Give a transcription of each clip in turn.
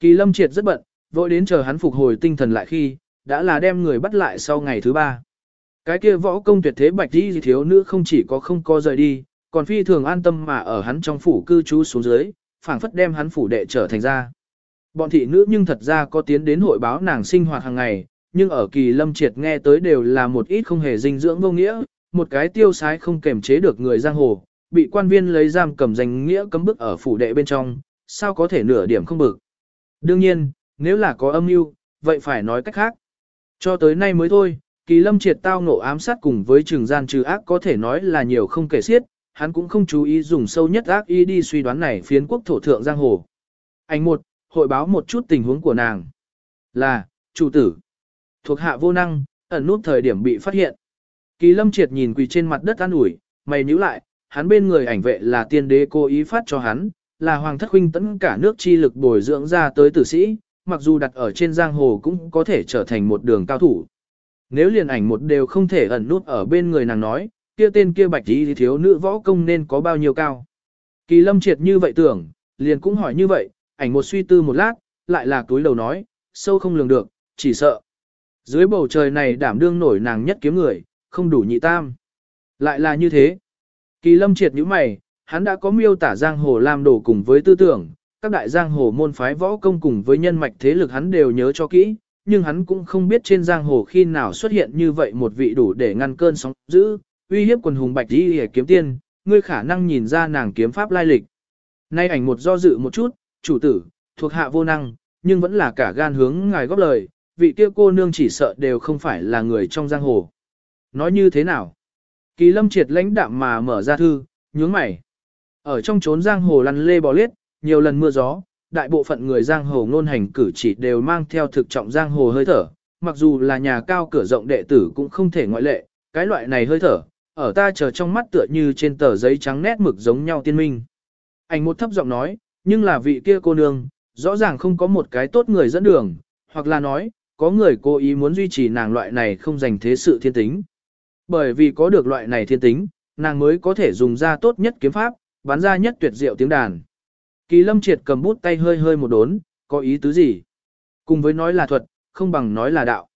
Kỳ lâm triệt rất bận, vội đến chờ hắn phục hồi tinh thần lại khi, đã là đem người bắt lại sau ngày thứ ba. Cái kia võ công tuyệt thế bạch đi thiếu nữ không chỉ có không có rời đi, còn phi thường an tâm mà ở hắn trong phủ cư trú xuống dưới, phảng phất đem hắn phủ đệ trở thành ra. Bọn thị nữ nhưng thật ra có tiến đến hội báo nàng sinh hoạt hàng ngày, nhưng ở kỳ lâm triệt nghe tới đều là một ít không hề dinh dưỡng vô nghĩa, một cái tiêu sái không kềm chế được người giang hồ, bị quan viên lấy giam cầm danh nghĩa cấm bức ở phủ đệ bên trong, sao có thể nửa điểm không bực. Đương nhiên, nếu là có âm mưu, vậy phải nói cách khác. Cho tới nay mới thôi, kỳ lâm triệt tao ngộ ám sát cùng với trường gian trừ ác có thể nói là nhiều không kể xiết, hắn cũng không chú ý dùng sâu nhất ác ý đi suy đoán này phiến quốc thổ thượng giang hồ. Anh một, hội báo một chút tình huống của nàng. Là, chủ tử. Thuộc hạ vô năng, ẩn nút thời điểm bị phát hiện. Kỳ lâm triệt nhìn quỳ trên mặt đất an ủi, mày nhíu lại, hắn bên người ảnh vệ là tiên đế cố ý phát cho hắn, là hoàng thất huynh tấn cả nước chi lực bồi dưỡng ra tới tử sĩ, mặc dù đặt ở trên giang hồ cũng có thể trở thành một đường cao thủ. Nếu liền ảnh một đều không thể ẩn nút ở bên người nàng nói, kia tên kia bạch tí thì thiếu nữ võ công nên có bao nhiêu cao. Kỳ lâm triệt như vậy tưởng, liền cũng hỏi như vậy, ảnh một suy tư một lát, lại là túi đầu nói, sâu không lường được, chỉ sợ. Dưới bầu trời này đảm đương nổi nàng nhất kiếm người, không đủ nhị tam. Lại là như thế. Kỳ lâm triệt như mày, hắn đã có miêu tả giang hồ làm đồ cùng với tư tưởng, các đại giang hồ môn phái võ công cùng với nhân mạch thế lực hắn đều nhớ cho kỹ, nhưng hắn cũng không biết trên giang hồ khi nào xuất hiện như vậy một vị đủ để ngăn cơn sóng dữ, uy hiếp quần hùng bạch đi kiếm tiên, ngươi khả năng nhìn ra nàng kiếm pháp lai lịch. Nay ảnh một do dự một chút, chủ tử, thuộc hạ vô năng, nhưng vẫn là cả gan hướng ngài góp lời, vị kia cô nương chỉ sợ đều không phải là người trong giang hồ. Nói như thế nào? Kỳ lâm triệt lãnh đạm mà mở ra thư, nhướng mày. Ở trong trốn giang hồ lăn lê bò liết, nhiều lần mưa gió, đại bộ phận người giang hồ ngôn hành cử chỉ đều mang theo thực trọng giang hồ hơi thở, mặc dù là nhà cao cửa rộng đệ tử cũng không thể ngoại lệ, cái loại này hơi thở, ở ta chờ trong mắt tựa như trên tờ giấy trắng nét mực giống nhau tiên minh. Anh một thấp giọng nói, nhưng là vị kia cô nương, rõ ràng không có một cái tốt người dẫn đường, hoặc là nói, có người cố ý muốn duy trì nàng loại này không dành thế sự thiên tính. Bởi vì có được loại này thiên tính, nàng mới có thể dùng ra tốt nhất kiếm pháp, bắn ra nhất tuyệt diệu tiếng đàn. Kỳ lâm triệt cầm bút tay hơi hơi một đốn, có ý tứ gì? Cùng với nói là thuật, không bằng nói là đạo.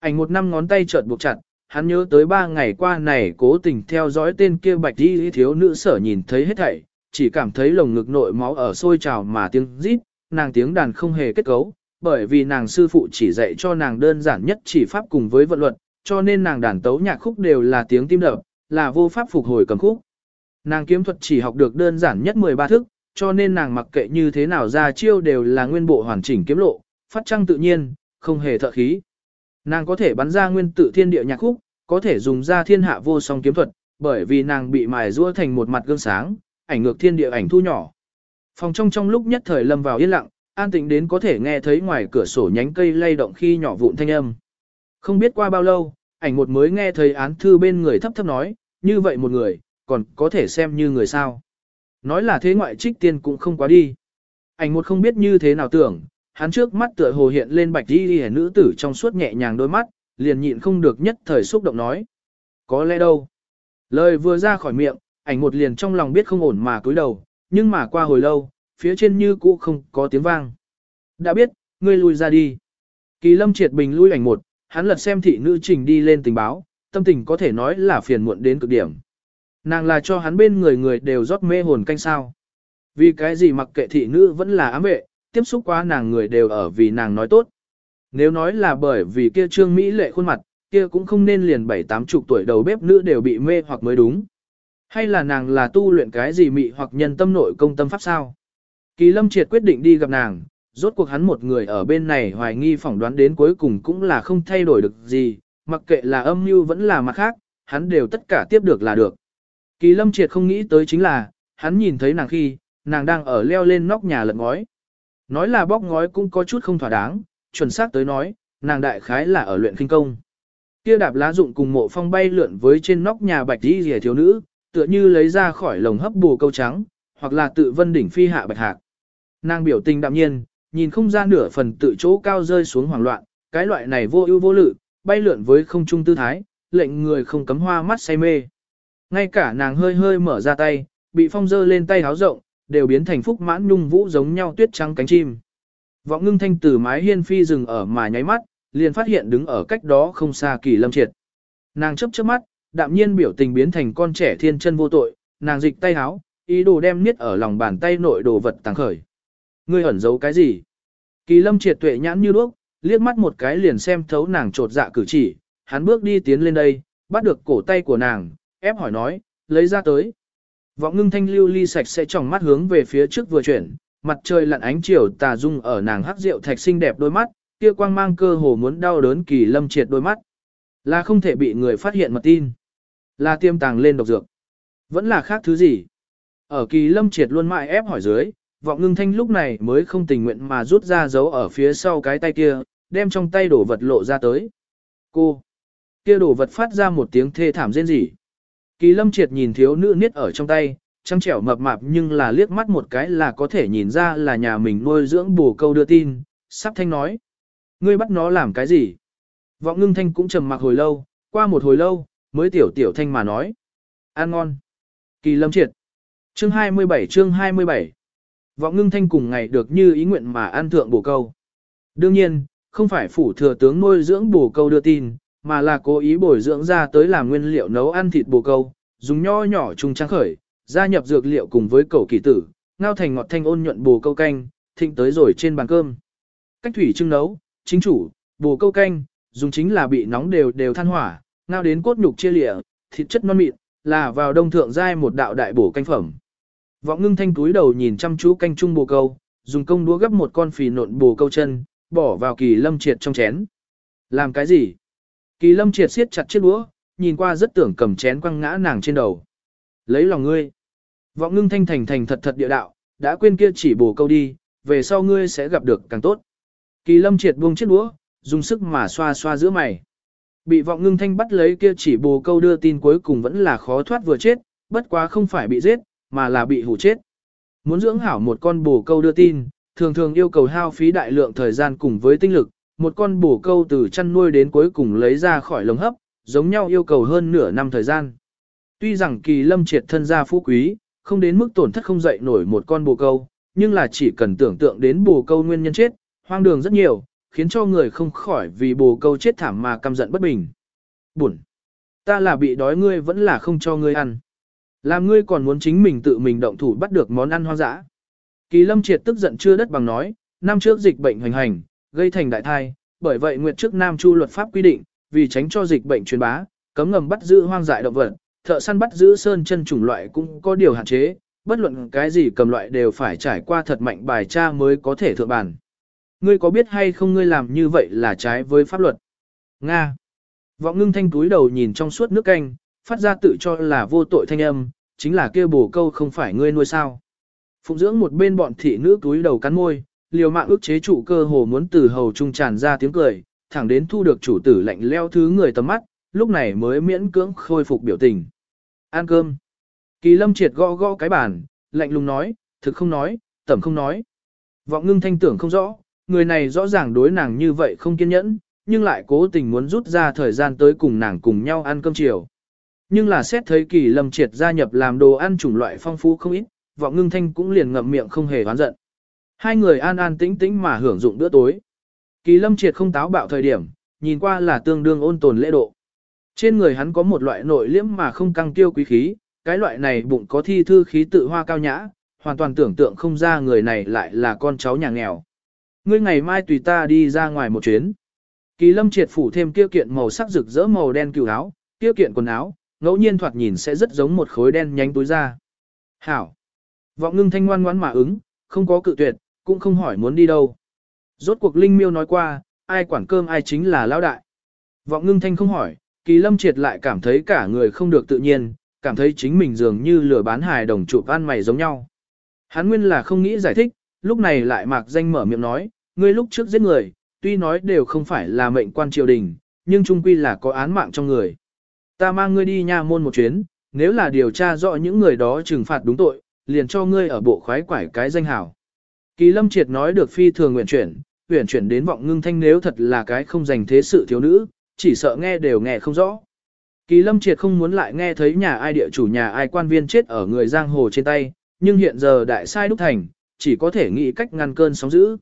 Ảnh một năm ngón tay chợt buộc chặt, hắn nhớ tới ba ngày qua này cố tình theo dõi tên kia bạch đi thiếu nữ sở nhìn thấy hết thảy, chỉ cảm thấy lồng ngực nội máu ở sôi trào mà tiếng rít, nàng tiếng đàn không hề kết cấu, bởi vì nàng sư phụ chỉ dạy cho nàng đơn giản nhất chỉ pháp cùng với vận luật, cho nên nàng đàn tấu nhạc khúc đều là tiếng tim đập, là vô pháp phục hồi cầm khúc. Nàng kiếm thuật chỉ học được đơn giản nhất 13 thức, cho nên nàng mặc kệ như thế nào ra chiêu đều là nguyên bộ hoàn chỉnh kiếm lộ, phát trăng tự nhiên, không hề thợ khí. Nàng có thể bắn ra nguyên tự thiên địa nhạc khúc, có thể dùng ra thiên hạ vô song kiếm thuật, bởi vì nàng bị mài rũa thành một mặt gương sáng, ảnh ngược thiên địa ảnh thu nhỏ. Phòng trong trong lúc nhất thời lâm vào yên lặng, an tĩnh đến có thể nghe thấy ngoài cửa sổ nhánh cây lay động khi nhỏ vụn thanh âm. Không biết qua bao lâu, ảnh một mới nghe thấy án thư bên người thấp thấp nói, như vậy một người, còn có thể xem như người sao. Nói là thế ngoại trích tiên cũng không quá đi. Ảnh một không biết như thế nào tưởng, hắn trước mắt tựa hồ hiện lên bạch đi đi nữ tử trong suốt nhẹ nhàng đôi mắt, liền nhịn không được nhất thời xúc động nói. Có lẽ đâu. Lời vừa ra khỏi miệng, ảnh một liền trong lòng biết không ổn mà cúi đầu, nhưng mà qua hồi lâu, phía trên như cũ không có tiếng vang. Đã biết, ngươi lui ra đi. Kỳ lâm triệt bình lui ảnh một, hắn lật xem thị nữ trình đi lên tình báo, tâm tình có thể nói là phiền muộn đến cực điểm. Nàng là cho hắn bên người người đều rót mê hồn canh sao. Vì cái gì mặc kệ thị nữ vẫn là ám vệ, tiếp xúc quá nàng người đều ở vì nàng nói tốt. Nếu nói là bởi vì kia trương Mỹ lệ khuôn mặt, kia cũng không nên liền bảy tám chục tuổi đầu bếp nữ đều bị mê hoặc mới đúng. Hay là nàng là tu luyện cái gì mị hoặc nhân tâm nội công tâm pháp sao? Kỳ lâm triệt quyết định đi gặp nàng, rốt cuộc hắn một người ở bên này hoài nghi phỏng đoán đến cuối cùng cũng là không thay đổi được gì, mặc kệ là âm mưu vẫn là mặt khác, hắn đều tất cả tiếp được là được. Kỳ lâm triệt không nghĩ tới chính là, hắn nhìn thấy nàng khi, nàng đang ở leo lên nóc nhà lật ngói. Nói là bóc ngói cũng có chút không thỏa đáng, chuẩn xác tới nói, nàng đại khái là ở luyện kinh công. Kia đạp lá dụng cùng mộ phong bay lượn với trên nóc nhà bạch đi rìa thiếu nữ, tựa như lấy ra khỏi lồng hấp bù câu trắng, hoặc là tự vân đỉnh phi hạ bạch hạc. Nàng biểu tình đạm nhiên, nhìn không ra nửa phần tự chỗ cao rơi xuống hoảng loạn, cái loại này vô ưu vô lự, bay lượn với không trung tư thái, lệnh người không cấm hoa mắt say mê. Ngay cả nàng hơi hơi mở ra tay, bị phong dơ lên tay háo rộng, đều biến thành phúc mãn nhung vũ giống nhau tuyết trắng cánh chim. Vọng ngưng thanh từ mái hiên phi dừng ở mà nháy mắt, liền phát hiện đứng ở cách đó không xa kỳ lâm triệt. Nàng chấp chớp mắt, đạm nhiên biểu tình biến thành con trẻ thiên chân vô tội, nàng dịch tay háo, ý đồ đem niết ở lòng bàn tay nội đồ vật tàng khởi. Ngươi ẩn giấu cái gì? Kỳ lâm triệt tuệ nhãn như đuốc, liếc mắt một cái liền xem thấu nàng trột dạ cử chỉ, hắn bước đi tiến lên đây, bắt được cổ tay của nàng, ép hỏi nói, lấy ra tới. Vọng ngưng thanh lưu ly sạch sẽ tròng mắt hướng về phía trước vừa chuyển, mặt trời lặn ánh chiều tà dung ở nàng hắc rượu thạch xinh đẹp đôi mắt, kia quang mang cơ hồ muốn đau đớn kỳ lâm triệt đôi mắt. Là không thể bị người phát hiện mật tin. Là tiêm tàng lên độc dược. Vẫn là khác thứ gì. Ở kỳ lâm triệt luôn mãi ép hỏi dưới, vọng ngưng thanh lúc này mới không tình nguyện mà rút ra dấu ở phía sau cái tay kia, đem trong tay đổ vật lộ ra tới. Cô! Kia đổ vật phát ra một tiếng thê thảm rên rỉ. Kỳ lâm triệt nhìn thiếu nữ niết ở trong tay, trăng trẻo mập mạp nhưng là liếc mắt một cái là có thể nhìn ra là nhà mình nuôi dưỡng bù câu đưa tin, sắp thanh nói. Ngươi bắt nó làm cái gì? Vọng ngưng thanh cũng trầm mặc hồi lâu, qua một hồi lâu, mới tiểu tiểu thanh mà nói. Ăn ngon. Kỳ lâm triệt. Chương 27 chương 27. Vọng ngưng thanh cùng ngày được như ý nguyện mà ăn thượng bổ câu. Đương nhiên, không phải phủ thừa tướng nuôi dưỡng bổ câu đưa tin, mà là cố ý bồi dưỡng ra tới làm nguyên liệu nấu ăn thịt bồ câu, dùng nho nhỏ trung trắng khởi, gia nhập dược liệu cùng với cầu kỳ tử, ngao thành ngọt thanh ôn nhuận bồ câu canh, thịnh tới rồi trên bàn cơm. Cách thủy trưng nấu, chính chủ, bồ câu canh, dùng chính là bị nóng đều đều than hỏa, ngao đến cốt nhục chia lịa, thịt chất non mịn, là vào đông thượng giai một đạo đại bổ canh phẩm. Vọng ngưng thanh túi đầu nhìn chăm chú canh chung bồ câu, dùng công đũa gấp một con phì nộn bồ câu chân, bỏ vào kỳ lâm triệt trong chén. Làm cái gì? Kỳ lâm triệt siết chặt chiếc đũa, nhìn qua rất tưởng cầm chén quăng ngã nàng trên đầu. Lấy lòng ngươi. Vọng ngưng thanh thành thành thật thật địa đạo, đã quên kia chỉ bồ câu đi, về sau ngươi sẽ gặp được càng tốt. Kỳ lâm triệt buông chiếc đũa, dùng sức mà xoa xoa giữa mày. Bị vọng ngưng thanh bắt lấy kia chỉ bồ câu đưa tin cuối cùng vẫn là khó thoát vừa chết, bất quá không phải bị giết, mà là bị hủ chết. Muốn dưỡng hảo một con bồ câu đưa tin, thường thường yêu cầu hao phí đại lượng thời gian cùng với tinh lực, một con bổ câu từ chăn nuôi đến cuối cùng lấy ra khỏi lồng hấp, giống nhau yêu cầu hơn nửa năm thời gian. Tuy rằng kỳ lâm triệt thân gia phú quý, không đến mức tổn thất không dậy nổi một con bồ câu, nhưng là chỉ cần tưởng tượng đến bồ câu nguyên nhân chết, hoang đường rất nhiều, khiến cho người không khỏi vì bồ câu chết thảm mà căm giận bất bình. Buồn! Ta là bị đói ngươi vẫn là không cho ngươi ăn. Làm ngươi còn muốn chính mình tự mình động thủ bắt được món ăn hoang dã. Kỳ lâm triệt tức giận chưa đất bằng nói, năm trước dịch bệnh hoành hành, gây thành đại thai, bởi vậy nguyệt trước Nam Chu luật pháp quy định, vì tránh cho dịch bệnh truyền bá, cấm ngầm bắt giữ hoang dại động vật, thợ săn bắt giữ sơn chân chủng loại cũng có điều hạn chế, bất luận cái gì cầm loại đều phải trải qua thật mạnh bài tra mới có thể thượng bản. Ngươi có biết hay không ngươi làm như vậy là trái với pháp luật? Nga. Vọng ngưng thanh túi đầu nhìn trong suốt nước canh, phát ra tự cho là vô tội thanh âm, chính là kêu bổ câu không phải ngươi nuôi sao. Phụng dưỡng một bên bọn thị nữ túi đầu cắn môi, liều mạng ức chế chủ cơ hồ muốn từ hầu trung tràn ra tiếng cười, thẳng đến thu được chủ tử lạnh leo thứ người tầm mắt, lúc này mới miễn cưỡng khôi phục biểu tình. Ăn cơm. Kỳ lâm triệt gõ gõ cái bàn, lạnh lùng nói, thực không nói, tẩm không nói. Vọng ngưng thanh tưởng không rõ, người này rõ ràng đối nàng như vậy không kiên nhẫn, nhưng lại cố tình muốn rút ra thời gian tới cùng nàng cùng nhau ăn cơm chiều. Nhưng là xét thấy kỳ lâm triệt gia nhập làm đồ ăn chủng loại phong phú không ít, vọng ngưng thanh cũng liền ngậm miệng không hề oán giận. Hai người an an tĩnh tĩnh mà hưởng dụng bữa tối. Kỳ lâm triệt không táo bạo thời điểm, nhìn qua là tương đương ôn tồn lễ độ. Trên người hắn có một loại nội liễm mà không căng tiêu quý khí, cái loại này bụng có thi thư khí tự hoa cao nhã, hoàn toàn tưởng tượng không ra người này lại là con cháu nhà nghèo. Ngươi ngày mai tùy ta đi ra ngoài một chuyến. Kỳ lâm triệt phủ thêm kia kiện màu sắc rực rỡ màu đen cừu áo, kia kiện quần áo, ngẫu nhiên thoạt nhìn sẽ rất giống một khối đen nhánh túi da. Hảo. Vọng ngưng thanh ngoan ngoãn mà ứng, không có cự tuyệt, cũng không hỏi muốn đi đâu. Rốt cuộc Linh Miêu nói qua, ai quản cơm ai chính là lão đại. Vọng ngưng thanh không hỏi, kỳ lâm triệt lại cảm thấy cả người không được tự nhiên, cảm thấy chính mình dường như lừa bán hài đồng chụp ăn mày giống nhau. Hắn nguyên là không nghĩ giải thích, lúc này lại mạc danh mở miệng nói, ngươi lúc trước giết người, tuy nói đều không phải là mệnh quan triều đình, nhưng trung quy là có án mạng trong người. Ta mang ngươi đi nha môn một chuyến, nếu là điều tra rõ những người đó trừng phạt đúng tội, liền cho ngươi ở bộ khoái quải cái danh hảo. Kỳ lâm triệt nói được phi thường nguyện chuyển, nguyện chuyển đến vọng ngưng thanh nếu thật là cái không dành thế sự thiếu nữ, chỉ sợ nghe đều nghe không rõ. Kỳ lâm triệt không muốn lại nghe thấy nhà ai địa chủ nhà ai quan viên chết ở người giang hồ trên tay, nhưng hiện giờ đại sai đúc thành, chỉ có thể nghĩ cách ngăn cơn sóng dữ.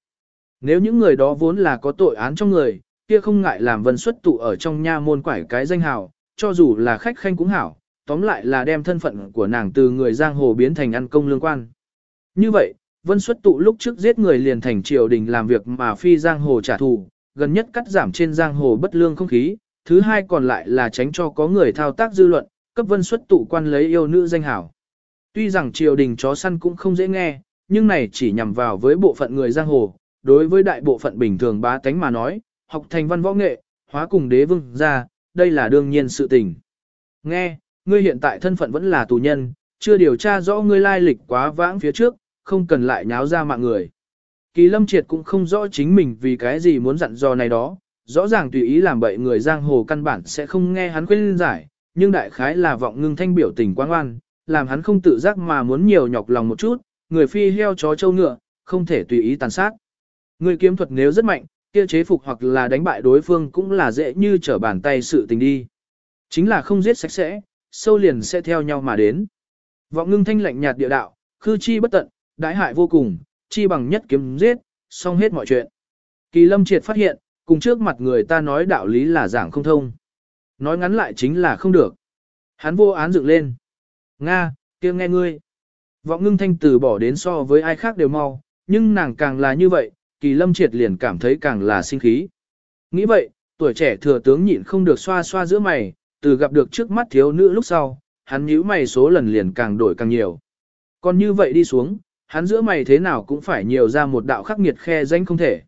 Nếu những người đó vốn là có tội án trong người, kia không ngại làm vân xuất tụ ở trong nha môn quải cái danh hào, cho dù là khách khanh cũng hảo, tóm lại là đem thân phận của nàng từ người giang hồ biến thành ăn công lương quan. Như vậy, vân xuất tụ lúc trước giết người liền thành triều đình làm việc mà phi giang hồ trả thù, gần nhất cắt giảm trên giang hồ bất lương không khí, thứ hai còn lại là tránh cho có người thao tác dư luận, cấp vân xuất tụ quan lấy yêu nữ danh hảo. Tuy rằng triều đình chó săn cũng không dễ nghe, nhưng này chỉ nhằm vào với bộ phận người giang hồ, đối với đại bộ phận bình thường bá tánh mà nói, học thành văn võ nghệ, hóa cùng đế vương ra, đây là đương nhiên sự tình. Nghe, ngươi hiện tại thân phận vẫn là tù nhân, chưa điều tra rõ ngươi lai lịch quá vãng phía trước, không cần lại nháo ra mạng người. Kỳ lâm triệt cũng không rõ chính mình vì cái gì muốn dặn dò này đó, rõ ràng tùy ý làm bậy người giang hồ căn bản sẽ không nghe hắn khuyên giải, nhưng đại khái là vọng ngưng thanh biểu tình quang oan, làm hắn không tự giác mà muốn nhiều nhọc lòng một chút, người phi heo chó châu ngựa, không thể tùy ý tàn sát. Người kiếm thuật nếu rất mạnh, kia chế phục hoặc là đánh bại đối phương cũng là dễ như trở bàn tay sự tình đi. Chính là không giết sạch sẽ, sâu liền sẽ theo nhau mà đến. Vọng ngưng thanh lạnh nhạt địa đạo, khư chi bất tận, đãi hại vô cùng, chi bằng nhất kiếm giết, xong hết mọi chuyện. Kỳ lâm triệt phát hiện, cùng trước mặt người ta nói đạo lý là giảng không thông. Nói ngắn lại chính là không được. Hắn vô án dựng lên. Nga, kia nghe ngươi. Vọng ngưng thanh từ bỏ đến so với ai khác đều mau, nhưng nàng càng là như vậy, kỳ lâm triệt liền cảm thấy càng là sinh khí. Nghĩ vậy, tuổi trẻ thừa tướng nhịn không được xoa xoa giữa mày, từ gặp được trước mắt thiếu nữ lúc sau, hắn nhíu mày số lần liền càng đổi càng nhiều. Còn như vậy đi xuống, hắn giữa mày thế nào cũng phải nhiều ra một đạo khắc nghiệt khe danh không thể.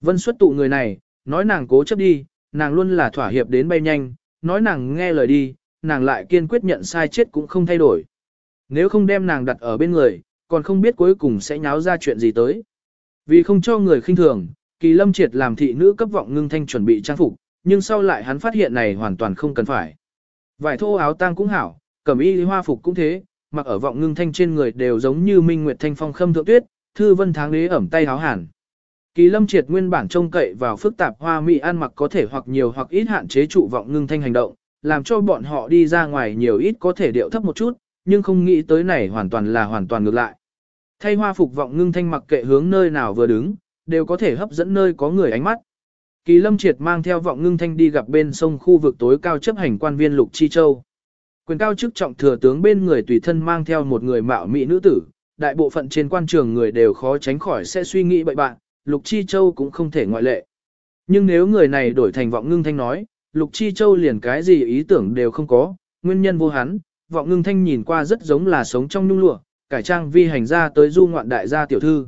Vân xuất tụ người này, nói nàng cố chấp đi, nàng luôn là thỏa hiệp đến bay nhanh, nói nàng nghe lời đi, nàng lại kiên quyết nhận sai chết cũng không thay đổi. Nếu không đem nàng đặt ở bên người, còn không biết cuối cùng sẽ nháo ra chuyện gì tới. Vì không cho người khinh thường, kỳ lâm triệt làm thị nữ cấp vọng ngưng thanh chuẩn bị trang phục, nhưng sau lại hắn phát hiện này hoàn toàn không cần phải. Vải thô áo tang cũng hảo, cẩm y hoa phục cũng thế, mặc ở vọng ngưng thanh trên người đều giống như minh nguyệt thanh phong khâm thượng tuyết, thư vân tháng đế ẩm tay háo hàn. Kỳ lâm triệt nguyên bản trông cậy vào phức tạp hoa mỹ ăn mặc có thể hoặc nhiều hoặc ít hạn chế trụ vọng ngưng thanh hành động, làm cho bọn họ đi ra ngoài nhiều ít có thể điệu thấp một chút, nhưng không nghĩ tới này hoàn toàn là hoàn toàn ngược lại. Thay hoa phục vọng ngưng thanh mặc kệ hướng nơi nào vừa đứng, đều có thể hấp dẫn nơi có người ánh mắt. Kỳ lâm triệt mang theo vọng ngưng thanh đi gặp bên sông khu vực tối cao chấp hành quan viên Lục Chi Châu. Quyền cao chức trọng thừa tướng bên người tùy thân mang theo một người mạo mỹ nữ tử, đại bộ phận trên quan trường người đều khó tránh khỏi sẽ suy nghĩ bậy bạn, Lục Chi Châu cũng không thể ngoại lệ. Nhưng nếu người này đổi thành vọng ngưng thanh nói, Lục Chi Châu liền cái gì ý tưởng đều không có, nguyên nhân vô hắn, vọng ngưng thanh nhìn qua rất giống là sống trong nhung lụa, cải trang vi hành ra tới du ngoạn đại gia tiểu thư.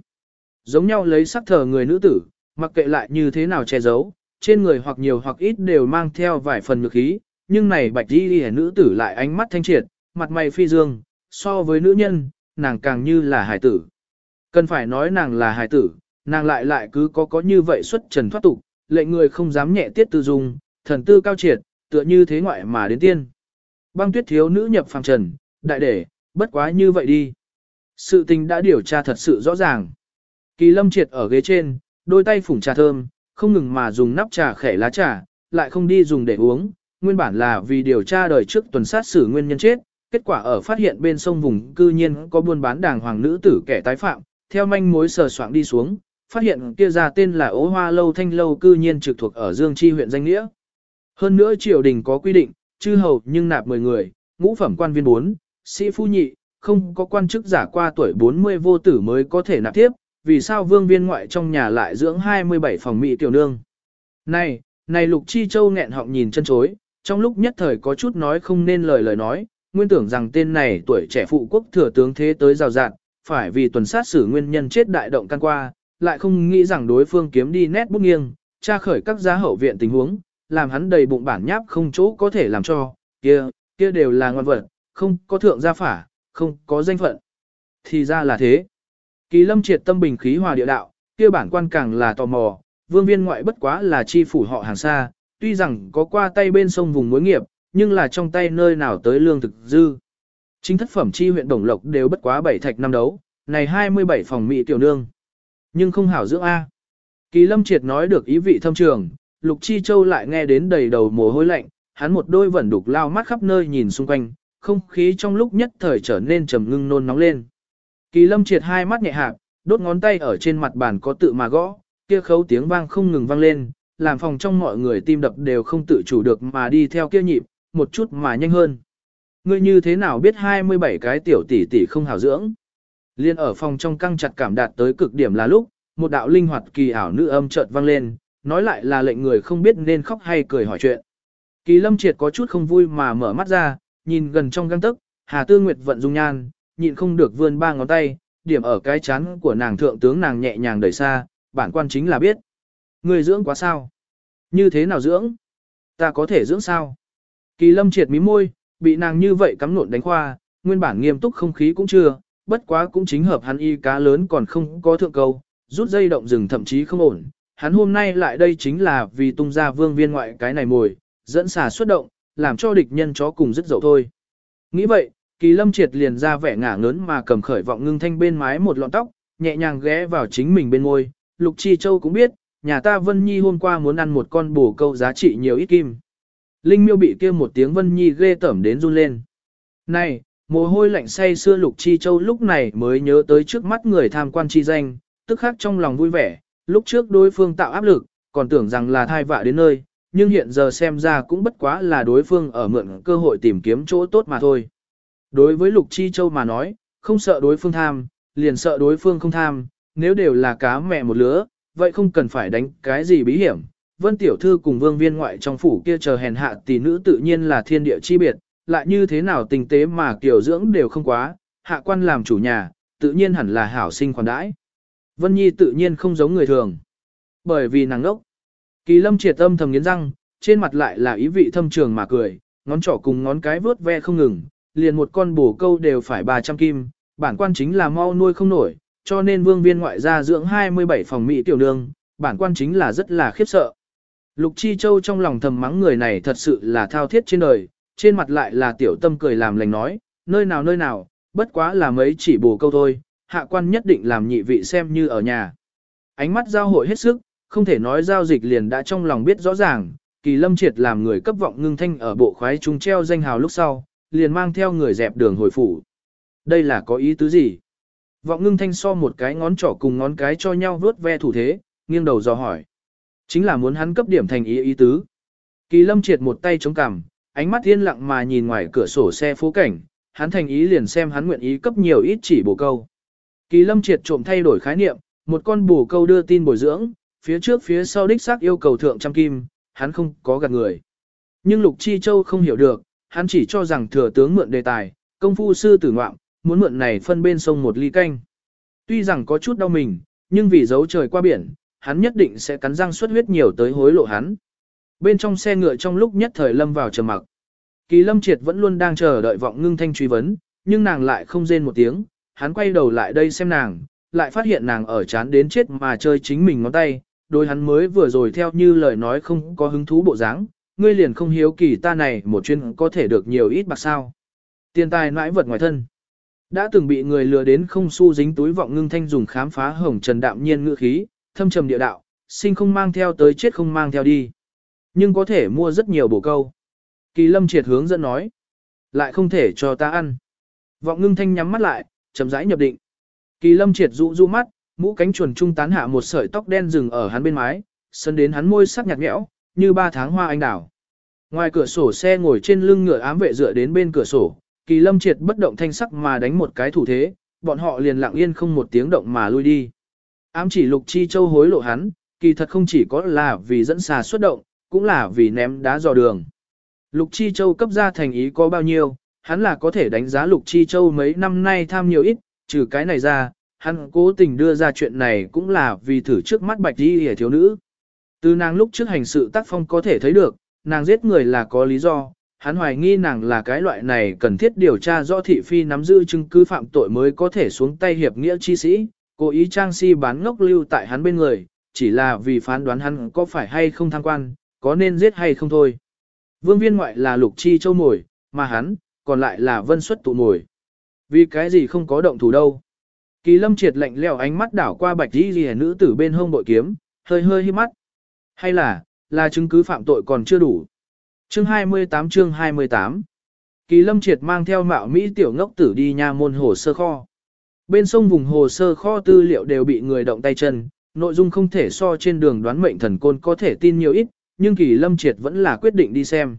Giống nhau lấy sắc thờ người nữ tử, mặc kệ lại như thế nào che giấu, trên người hoặc nhiều hoặc ít đều mang theo vài phần nhược khí, nhưng này bạch đi đi nữ tử lại ánh mắt thanh triệt, mặt mày phi dương, so với nữ nhân, nàng càng như là hải tử. Cần phải nói nàng là hải tử, nàng lại lại cứ có có như vậy xuất trần thoát tục, lệnh người không dám nhẹ tiết tư dung, thần tư cao triệt, tựa như thế ngoại mà đến tiên. Băng tuyết thiếu nữ nhập phàm trần, đại để, bất quá như vậy đi. Sự tình đã điều tra thật sự rõ ràng. Kỳ lâm triệt ở ghế trên, đôi tay phủng trà thơm, không ngừng mà dùng nắp trà khẻ lá trà, lại không đi dùng để uống, nguyên bản là vì điều tra đời trước tuần sát xử nguyên nhân chết, kết quả ở phát hiện bên sông vùng cư nhiên có buôn bán đàng hoàng nữ tử kẻ tái phạm, theo manh mối sờ soạn đi xuống, phát hiện kia ra tên là ố hoa lâu thanh lâu cư nhiên trực thuộc ở Dương Chi huyện danh nghĩa. Hơn nữa triều đình có quy định, chư hầu nhưng nạp 10 người, ngũ phẩm quan viên 4, sĩ phu nhị, không có quan chức giả qua tuổi 40 vô tử mới có thể nạp tiếp, vì sao vương viên ngoại trong nhà lại dưỡng 27 phòng mỹ tiểu nương. Này, này Lục Chi Châu nghẹn họng nhìn chân chối, trong lúc nhất thời có chút nói không nên lời lời nói, nguyên tưởng rằng tên này tuổi trẻ phụ quốc thừa tướng thế tới rào rạn, phải vì tuần sát xử nguyên nhân chết đại động căn qua, lại không nghĩ rằng đối phương kiếm đi nét bút nghiêng, tra khởi các giá hậu viện tình huống, làm hắn đầy bụng bản nháp không chỗ có thể làm cho, kia, kia đều là ngoan vật, không có thượng gia phả, không có danh phận. Thì ra là thế. Kỳ lâm triệt tâm bình khí hòa địa đạo, kia bản quan càng là tò mò, vương viên ngoại bất quá là chi phủ họ hàng xa, tuy rằng có qua tay bên sông vùng mối nghiệp, nhưng là trong tay nơi nào tới lương thực dư. Chính thất phẩm chi huyện Đồng Lộc đều bất quá bảy thạch năm đấu, này 27 phòng mỹ tiểu nương. Nhưng không hảo dưỡng A. Kỳ lâm triệt nói được ý vị thâm trường, Lục Chi Châu lại nghe đến đầy đầu mồ hôi lạnh, hắn một đôi vẫn đục lao mắt khắp nơi nhìn xung quanh, không khí trong lúc nhất thời trở nên trầm ngưng nôn nóng lên. Kỳ lâm triệt hai mắt nhẹ hạp, đốt ngón tay ở trên mặt bàn có tự mà gõ, kia khấu tiếng vang không ngừng vang lên, làm phòng trong mọi người tim đập đều không tự chủ được mà đi theo kia nhịp, một chút mà nhanh hơn. Ngươi như thế nào biết 27 cái tiểu tỷ tỷ không hảo dưỡng? Liên ở phòng trong căng chặt cảm đạt tới cực điểm là lúc, một đạo linh hoạt kỳ ảo nữ âm chợt vang lên, nói lại là lệnh người không biết nên khóc hay cười hỏi chuyện. Kỳ lâm triệt có chút không vui mà mở mắt ra, nhìn gần trong găng tức, Hà Tư Nguyệt vận dung nhan, nhịn không được vươn ba ngón tay, điểm ở cái chán của nàng thượng tướng nàng nhẹ nhàng đẩy xa, bản quan chính là biết. Người dưỡng quá sao? Như thế nào dưỡng? Ta có thể dưỡng sao? Kỳ lâm triệt mí môi, bị nàng như vậy cắm nộn đánh khoa, nguyên bản nghiêm túc không khí cũng chưa, bất quá cũng chính hợp hắn y cá lớn còn không có thượng câu, rút dây động rừng thậm chí không ổn. Hắn hôm nay lại đây chính là vì tung ra vương viên ngoại cái này mồi, dẫn xà xuất động, làm cho địch nhân chó cùng rất dậu thôi. Nghĩ vậy, kỳ lâm triệt liền ra vẻ ngả ngớn mà cầm khởi vọng ngưng thanh bên mái một lọn tóc, nhẹ nhàng ghé vào chính mình bên môi. Lục Chi Châu cũng biết, nhà ta Vân Nhi hôm qua muốn ăn một con bổ câu giá trị nhiều ít kim. Linh miêu bị kia một tiếng Vân Nhi ghê tởm đến run lên. Này, mồ hôi lạnh say xưa Lục Chi Châu lúc này mới nhớ tới trước mắt người tham quan chi danh, tức khắc trong lòng vui vẻ, lúc trước đối phương tạo áp lực, còn tưởng rằng là thai vạ đến nơi, nhưng hiện giờ xem ra cũng bất quá là đối phương ở mượn cơ hội tìm kiếm chỗ tốt mà thôi. Đối với Lục Chi Châu mà nói, không sợ đối phương tham, liền sợ đối phương không tham, nếu đều là cá mẹ một lứa, vậy không cần phải đánh cái gì bí hiểm. Vân Tiểu Thư cùng vương viên ngoại trong phủ kia chờ hèn hạ tỷ nữ tự nhiên là thiên địa chi biệt, lại như thế nào tình tế mà kiểu dưỡng đều không quá, hạ quan làm chủ nhà, tự nhiên hẳn là hảo sinh khoản đãi. Vân Nhi tự nhiên không giống người thường. Bởi vì nàng ngốc. Kỳ lâm triệt âm thầm nghiến răng, trên mặt lại là ý vị thâm trường mà cười, ngón trỏ cùng ngón cái vớt ve không ngừng, liền một con bổ câu đều phải 300 kim, bản quan chính là mau nuôi không nổi, cho nên vương viên ngoại gia dưỡng 27 phòng mỹ tiểu nương, bản quan chính là rất là khiếp sợ. Lục Chi Châu trong lòng thầm mắng người này thật sự là thao thiết trên đời, trên mặt lại là tiểu tâm cười làm lành nói, nơi nào nơi nào, bất quá là mấy chỉ bổ câu thôi, hạ quan nhất định làm nhị vị xem như ở nhà. Ánh mắt giao hội hết sức, không thể nói giao dịch liền đã trong lòng biết rõ ràng, kỳ lâm triệt làm người cấp vọng ngưng thanh ở bộ khoái trung treo danh hào lúc sau, liền mang theo người dẹp đường hồi phủ. Đây là có ý tứ gì? Vọng ngưng thanh so một cái ngón trỏ cùng ngón cái cho nhau vớt ve thủ thế, nghiêng đầu dò hỏi. Chính là muốn hắn cấp điểm thành ý ý tứ. Kỳ lâm triệt một tay chống cằm, ánh mắt yên lặng mà nhìn ngoài cửa sổ xe phố cảnh, hắn thành ý liền xem hắn nguyện ý cấp nhiều ít chỉ bổ câu. Kỳ lâm triệt trộm thay đổi khái niệm, một con bổ câu đưa tin bồi dưỡng, phía trước phía sau đích xác yêu cầu thượng trăm kim, hắn không có gạt người. Nhưng Lục Chi Châu không hiểu được, hắn chỉ cho rằng thừa tướng mượn đề tài, công phu sư tử ngoạm, muốn mượn này phân bên sông một ly canh. Tuy rằng có chút đau mình, nhưng vì giấu trời qua biển, hắn nhất định sẽ cắn răng xuất huyết nhiều tới hối lộ hắn. Bên trong xe ngựa trong lúc nhất thời lâm vào trầm mặc. Kỳ lâm triệt vẫn luôn đang chờ đợi vọng ngưng thanh truy vấn, nhưng nàng lại không rên một tiếng, hắn quay đầu lại đây xem nàng, lại phát hiện nàng ở chán đến chết mà chơi chính mình ngón tay, đôi hắn mới vừa rồi theo như lời nói không có hứng thú bộ dáng, ngươi liền không hiếu kỳ ta này một chuyên có thể được nhiều ít bạc sao. Tiền tài nãi vật ngoài thân. Đã từng bị người lừa đến không xu dính túi vọng ngưng thanh dùng khám phá hồng trần đạm nhiên ngữ khí, thâm trầm địa đạo, sinh không mang theo tới chết không mang theo đi. Nhưng có thể mua rất nhiều bổ câu. Kỳ lâm triệt hướng dẫn nói. Lại không thể cho ta ăn. Vọng ngưng thanh nhắm mắt lại, chậm rãi nhập định. Kỳ lâm triệt rụ dụ mắt, mũ cánh chuồn trung tán hạ một sợi tóc đen rừng ở hắn bên mái, sân đến hắn môi sắc nhạt nhẽo, như ba tháng hoa anh đào. Ngoài cửa sổ xe ngồi trên lưng ngựa ám vệ dựa đến bên cửa sổ, kỳ lâm triệt bất động thanh sắc mà đánh một cái thủ thế, bọn họ liền lặng yên không một tiếng động mà lui đi. Ám chỉ lục chi châu hối lộ hắn, kỳ thật không chỉ có là vì dẫn xà xuất động, cũng là vì ném đá dò đường. Lục chi châu cấp ra thành ý có bao nhiêu, hắn là có thể đánh giá lục chi châu mấy năm nay tham nhiều ít, trừ cái này ra, hắn cố tình đưa ra chuyện này cũng là vì thử trước mắt bạch đi hề thiếu nữ. Từ nàng lúc trước hành sự tác phong có thể thấy được, nàng giết người là có lý do, hắn hoài nghi nàng là cái loại này cần thiết điều tra rõ thị phi nắm giữ chứng cứ phạm tội mới có thể xuống tay hiệp nghĩa chi sĩ, cố ý trang si bán ngốc lưu tại hắn bên người, chỉ là vì phán đoán hắn có phải hay không tham quan, có nên giết hay không thôi. Vương viên ngoại là lục chi châu mồi, mà hắn, còn lại là vân xuất tụ mồi. Vì cái gì không có động thủ đâu. Kỳ lâm triệt lạnh leo ánh mắt đảo qua bạch đi ghi nữ tử bên hông bội kiếm, hơi hơi hít mắt. Hay là, là chứng cứ phạm tội còn chưa đủ. Chương 28 chương 28 Kỳ lâm triệt mang theo mạo Mỹ tiểu ngốc tử đi nha môn hồ sơ kho. Bên sông vùng hồ sơ kho tư liệu đều bị người động tay chân, nội dung không thể so trên đường đoán mệnh thần côn có thể tin nhiều ít, nhưng Kỳ Lâm Triệt vẫn là quyết định đi xem.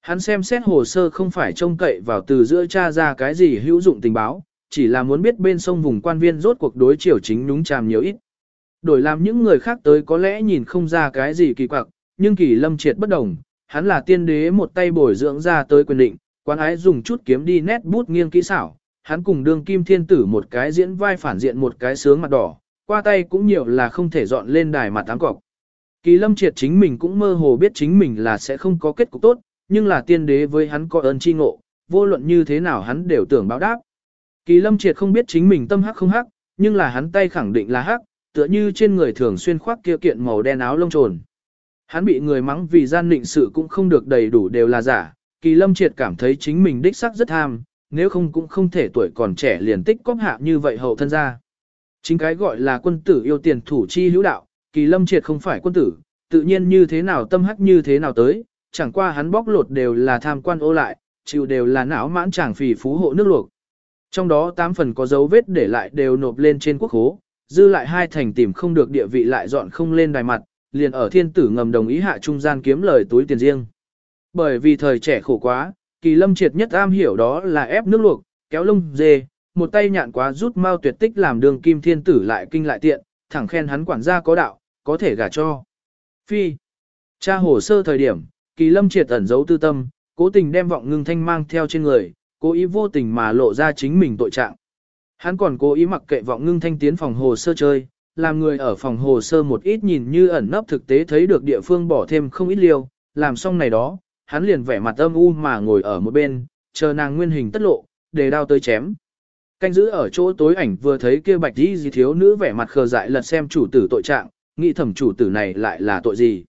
Hắn xem xét hồ sơ không phải trông cậy vào từ giữa cha ra cái gì hữu dụng tình báo, chỉ là muốn biết bên sông vùng quan viên rốt cuộc đối chiều chính đúng chàm nhiều ít. Đổi làm những người khác tới có lẽ nhìn không ra cái gì kỳ quặc, nhưng Kỳ Lâm Triệt bất đồng, hắn là tiên đế một tay bồi dưỡng ra tới quyền định, quan ái dùng chút kiếm đi nét bút nghiêng kỹ xảo, hắn cùng đương kim thiên tử một cái diễn vai phản diện một cái sướng mặt đỏ, qua tay cũng nhiều là không thể dọn lên đài mặt tám cọc. Kỳ lâm triệt chính mình cũng mơ hồ biết chính mình là sẽ không có kết cục tốt, nhưng là tiên đế với hắn có ơn chi ngộ, vô luận như thế nào hắn đều tưởng báo đáp. Kỳ lâm triệt không biết chính mình tâm hắc không hắc, nhưng là hắn tay khẳng định là hắc, tựa như trên người thường xuyên khoác kia kiện màu đen áo lông trồn. Hắn bị người mắng vì gian định sự cũng không được đầy đủ đều là giả, kỳ lâm triệt cảm thấy chính mình đích sắc rất tham, nếu không cũng không thể tuổi còn trẻ liền tích cóp hạ như vậy hậu thân ra. Chính cái gọi là quân tử yêu tiền thủ chi hữu đạo, kỳ lâm triệt không phải quân tử, tự nhiên như thế nào tâm hắc như thế nào tới, chẳng qua hắn bóc lột đều là tham quan ô lại, chịu đều là não mãn chàng phì phú hộ nước luộc. Trong đó 8 phần có dấu vết để lại đều nộp lên trên quốc hố, dư lại hai thành tìm không được địa vị lại dọn không lên đài mặt, liền ở thiên tử ngầm đồng ý hạ trung gian kiếm lời túi tiền riêng. Bởi vì thời trẻ khổ quá, kỳ lâm triệt nhất am hiểu đó là ép nước luộc, kéo lông dê, một tay nhạn quá rút mau tuyệt tích làm đường kim thiên tử lại kinh lại tiện, thẳng khen hắn quản gia có đạo, có thể gả cho. Phi. Cha hồ sơ thời điểm, kỳ lâm triệt ẩn giấu tư tâm, cố tình đem vọng ngưng thanh mang theo trên người, cố ý vô tình mà lộ ra chính mình tội trạng. Hắn còn cố ý mặc kệ vọng ngưng thanh tiến phòng hồ sơ chơi, làm người ở phòng hồ sơ một ít nhìn như ẩn nấp thực tế thấy được địa phương bỏ thêm không ít liêu, làm xong này đó, hắn liền vẻ mặt âm u mà ngồi ở một bên, chờ nàng nguyên hình tất lộ, để đao tới chém. Canh giữ ở chỗ tối ảnh vừa thấy kia bạch đi gì thiếu nữ vẻ mặt khờ dại lật xem chủ tử tội trạng, nghĩ thẩm chủ tử này lại là tội gì.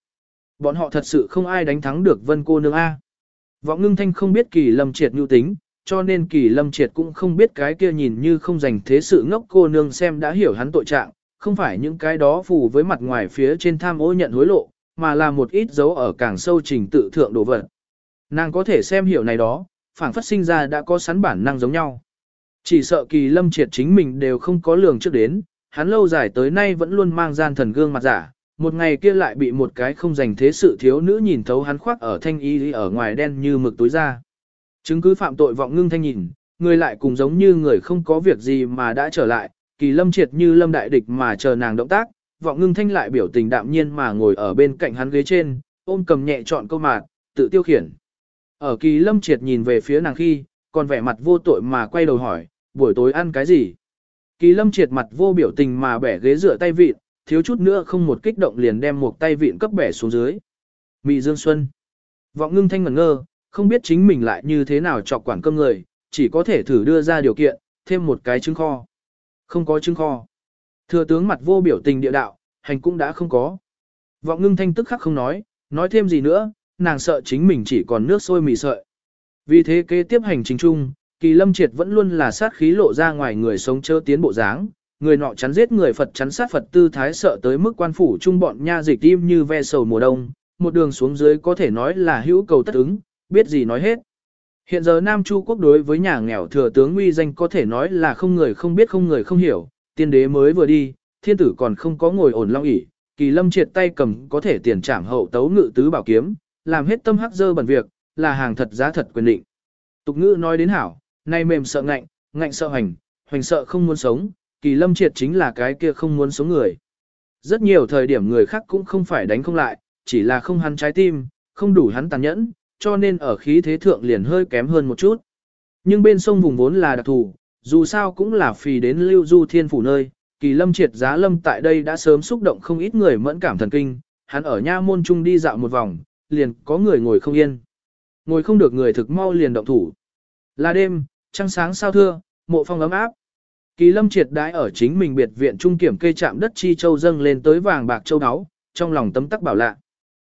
Bọn họ thật sự không ai đánh thắng được vân cô nương A. Vọng ngưng thanh không biết kỳ lâm triệt nhu tính, cho nên kỳ lâm triệt cũng không biết cái kia nhìn như không dành thế sự ngốc cô nương xem đã hiểu hắn tội trạng, không phải những cái đó phù với mặt ngoài phía trên tham ô nhận hối lộ, mà là một ít dấu ở càng sâu trình tự thượng đồ vật. Nàng có thể xem hiểu này đó, phản phát sinh ra đã có sẵn bản năng giống nhau. Chỉ sợ kỳ lâm triệt chính mình đều không có lường trước đến, hắn lâu dài tới nay vẫn luôn mang gian thần gương mặt giả, một ngày kia lại bị một cái không dành thế sự thiếu nữ nhìn thấu hắn khoác ở thanh y ở ngoài đen như mực tối ra. Chứng cứ phạm tội vọng ngưng thanh nhìn, người lại cùng giống như người không có việc gì mà đã trở lại, kỳ lâm triệt như lâm đại địch mà chờ nàng động tác, vọng ngưng thanh lại biểu tình đạm nhiên mà ngồi ở bên cạnh hắn ghế trên, ôm cầm nhẹ chọn câu mạt, tự tiêu khiển. Ở kỳ lâm triệt nhìn về phía nàng khi, còn vẻ mặt vô tội mà quay đầu hỏi, buổi tối ăn cái gì? Kỳ lâm triệt mặt vô biểu tình mà bẻ ghế rửa tay vịn, thiếu chút nữa không một kích động liền đem một tay vịn cấp bẻ xuống dưới. Mị Dương Xuân. Vọng ngưng thanh ngẩn ngơ, không biết chính mình lại như thế nào chọc quản cơm người, chỉ có thể thử đưa ra điều kiện, thêm một cái trứng kho. Không có chứng kho. Thừa tướng mặt vô biểu tình địa đạo, hành cũng đã không có. Vọng ngưng thanh tức khắc không nói, nói thêm gì nữa, nàng sợ chính mình chỉ còn nước sôi mì sợi. Vì thế kế tiếp hành trình chung, kỳ lâm triệt vẫn luôn là sát khí lộ ra ngoài người sống chớ tiến bộ dáng, người nọ chắn giết người Phật chắn sát Phật tư thái sợ tới mức quan phủ trung bọn nha dịch tim như ve sầu mùa đông, một đường xuống dưới có thể nói là hữu cầu tất ứng, biết gì nói hết. Hiện giờ Nam Chu quốc đối với nhà nghèo thừa tướng uy danh có thể nói là không người không biết không người không hiểu, tiên đế mới vừa đi, thiên tử còn không có ngồi ổn long ỷ kỳ lâm triệt tay cầm có thể tiền trảm hậu tấu ngự tứ bảo kiếm, làm hết tâm hắc dơ bẩn việc, là hàng thật giá thật quyền định. Tục ngữ nói đến hảo, nay mềm sợ ngạnh, ngạnh sợ hành, hoành sợ không muốn sống, kỳ lâm triệt chính là cái kia không muốn sống người. Rất nhiều thời điểm người khác cũng không phải đánh không lại, chỉ là không hắn trái tim, không đủ hắn tàn nhẫn, cho nên ở khí thế thượng liền hơi kém hơn một chút. Nhưng bên sông vùng vốn là đặc thù, dù sao cũng là phì đến lưu du thiên phủ nơi, kỳ lâm triệt giá lâm tại đây đã sớm xúc động không ít người mẫn cảm thần kinh, hắn ở nha môn trung đi dạo một vòng, liền có người ngồi không yên. Ngồi không được người thực mau liền động thủ. Là đêm, trăng sáng sao thưa, mộ phong ấm áp. Kỳ lâm triệt đãi ở chính mình biệt viện trung kiểm cây chạm đất chi châu dâng lên tới vàng bạc châu áo, trong lòng tấm tắc bảo lạ.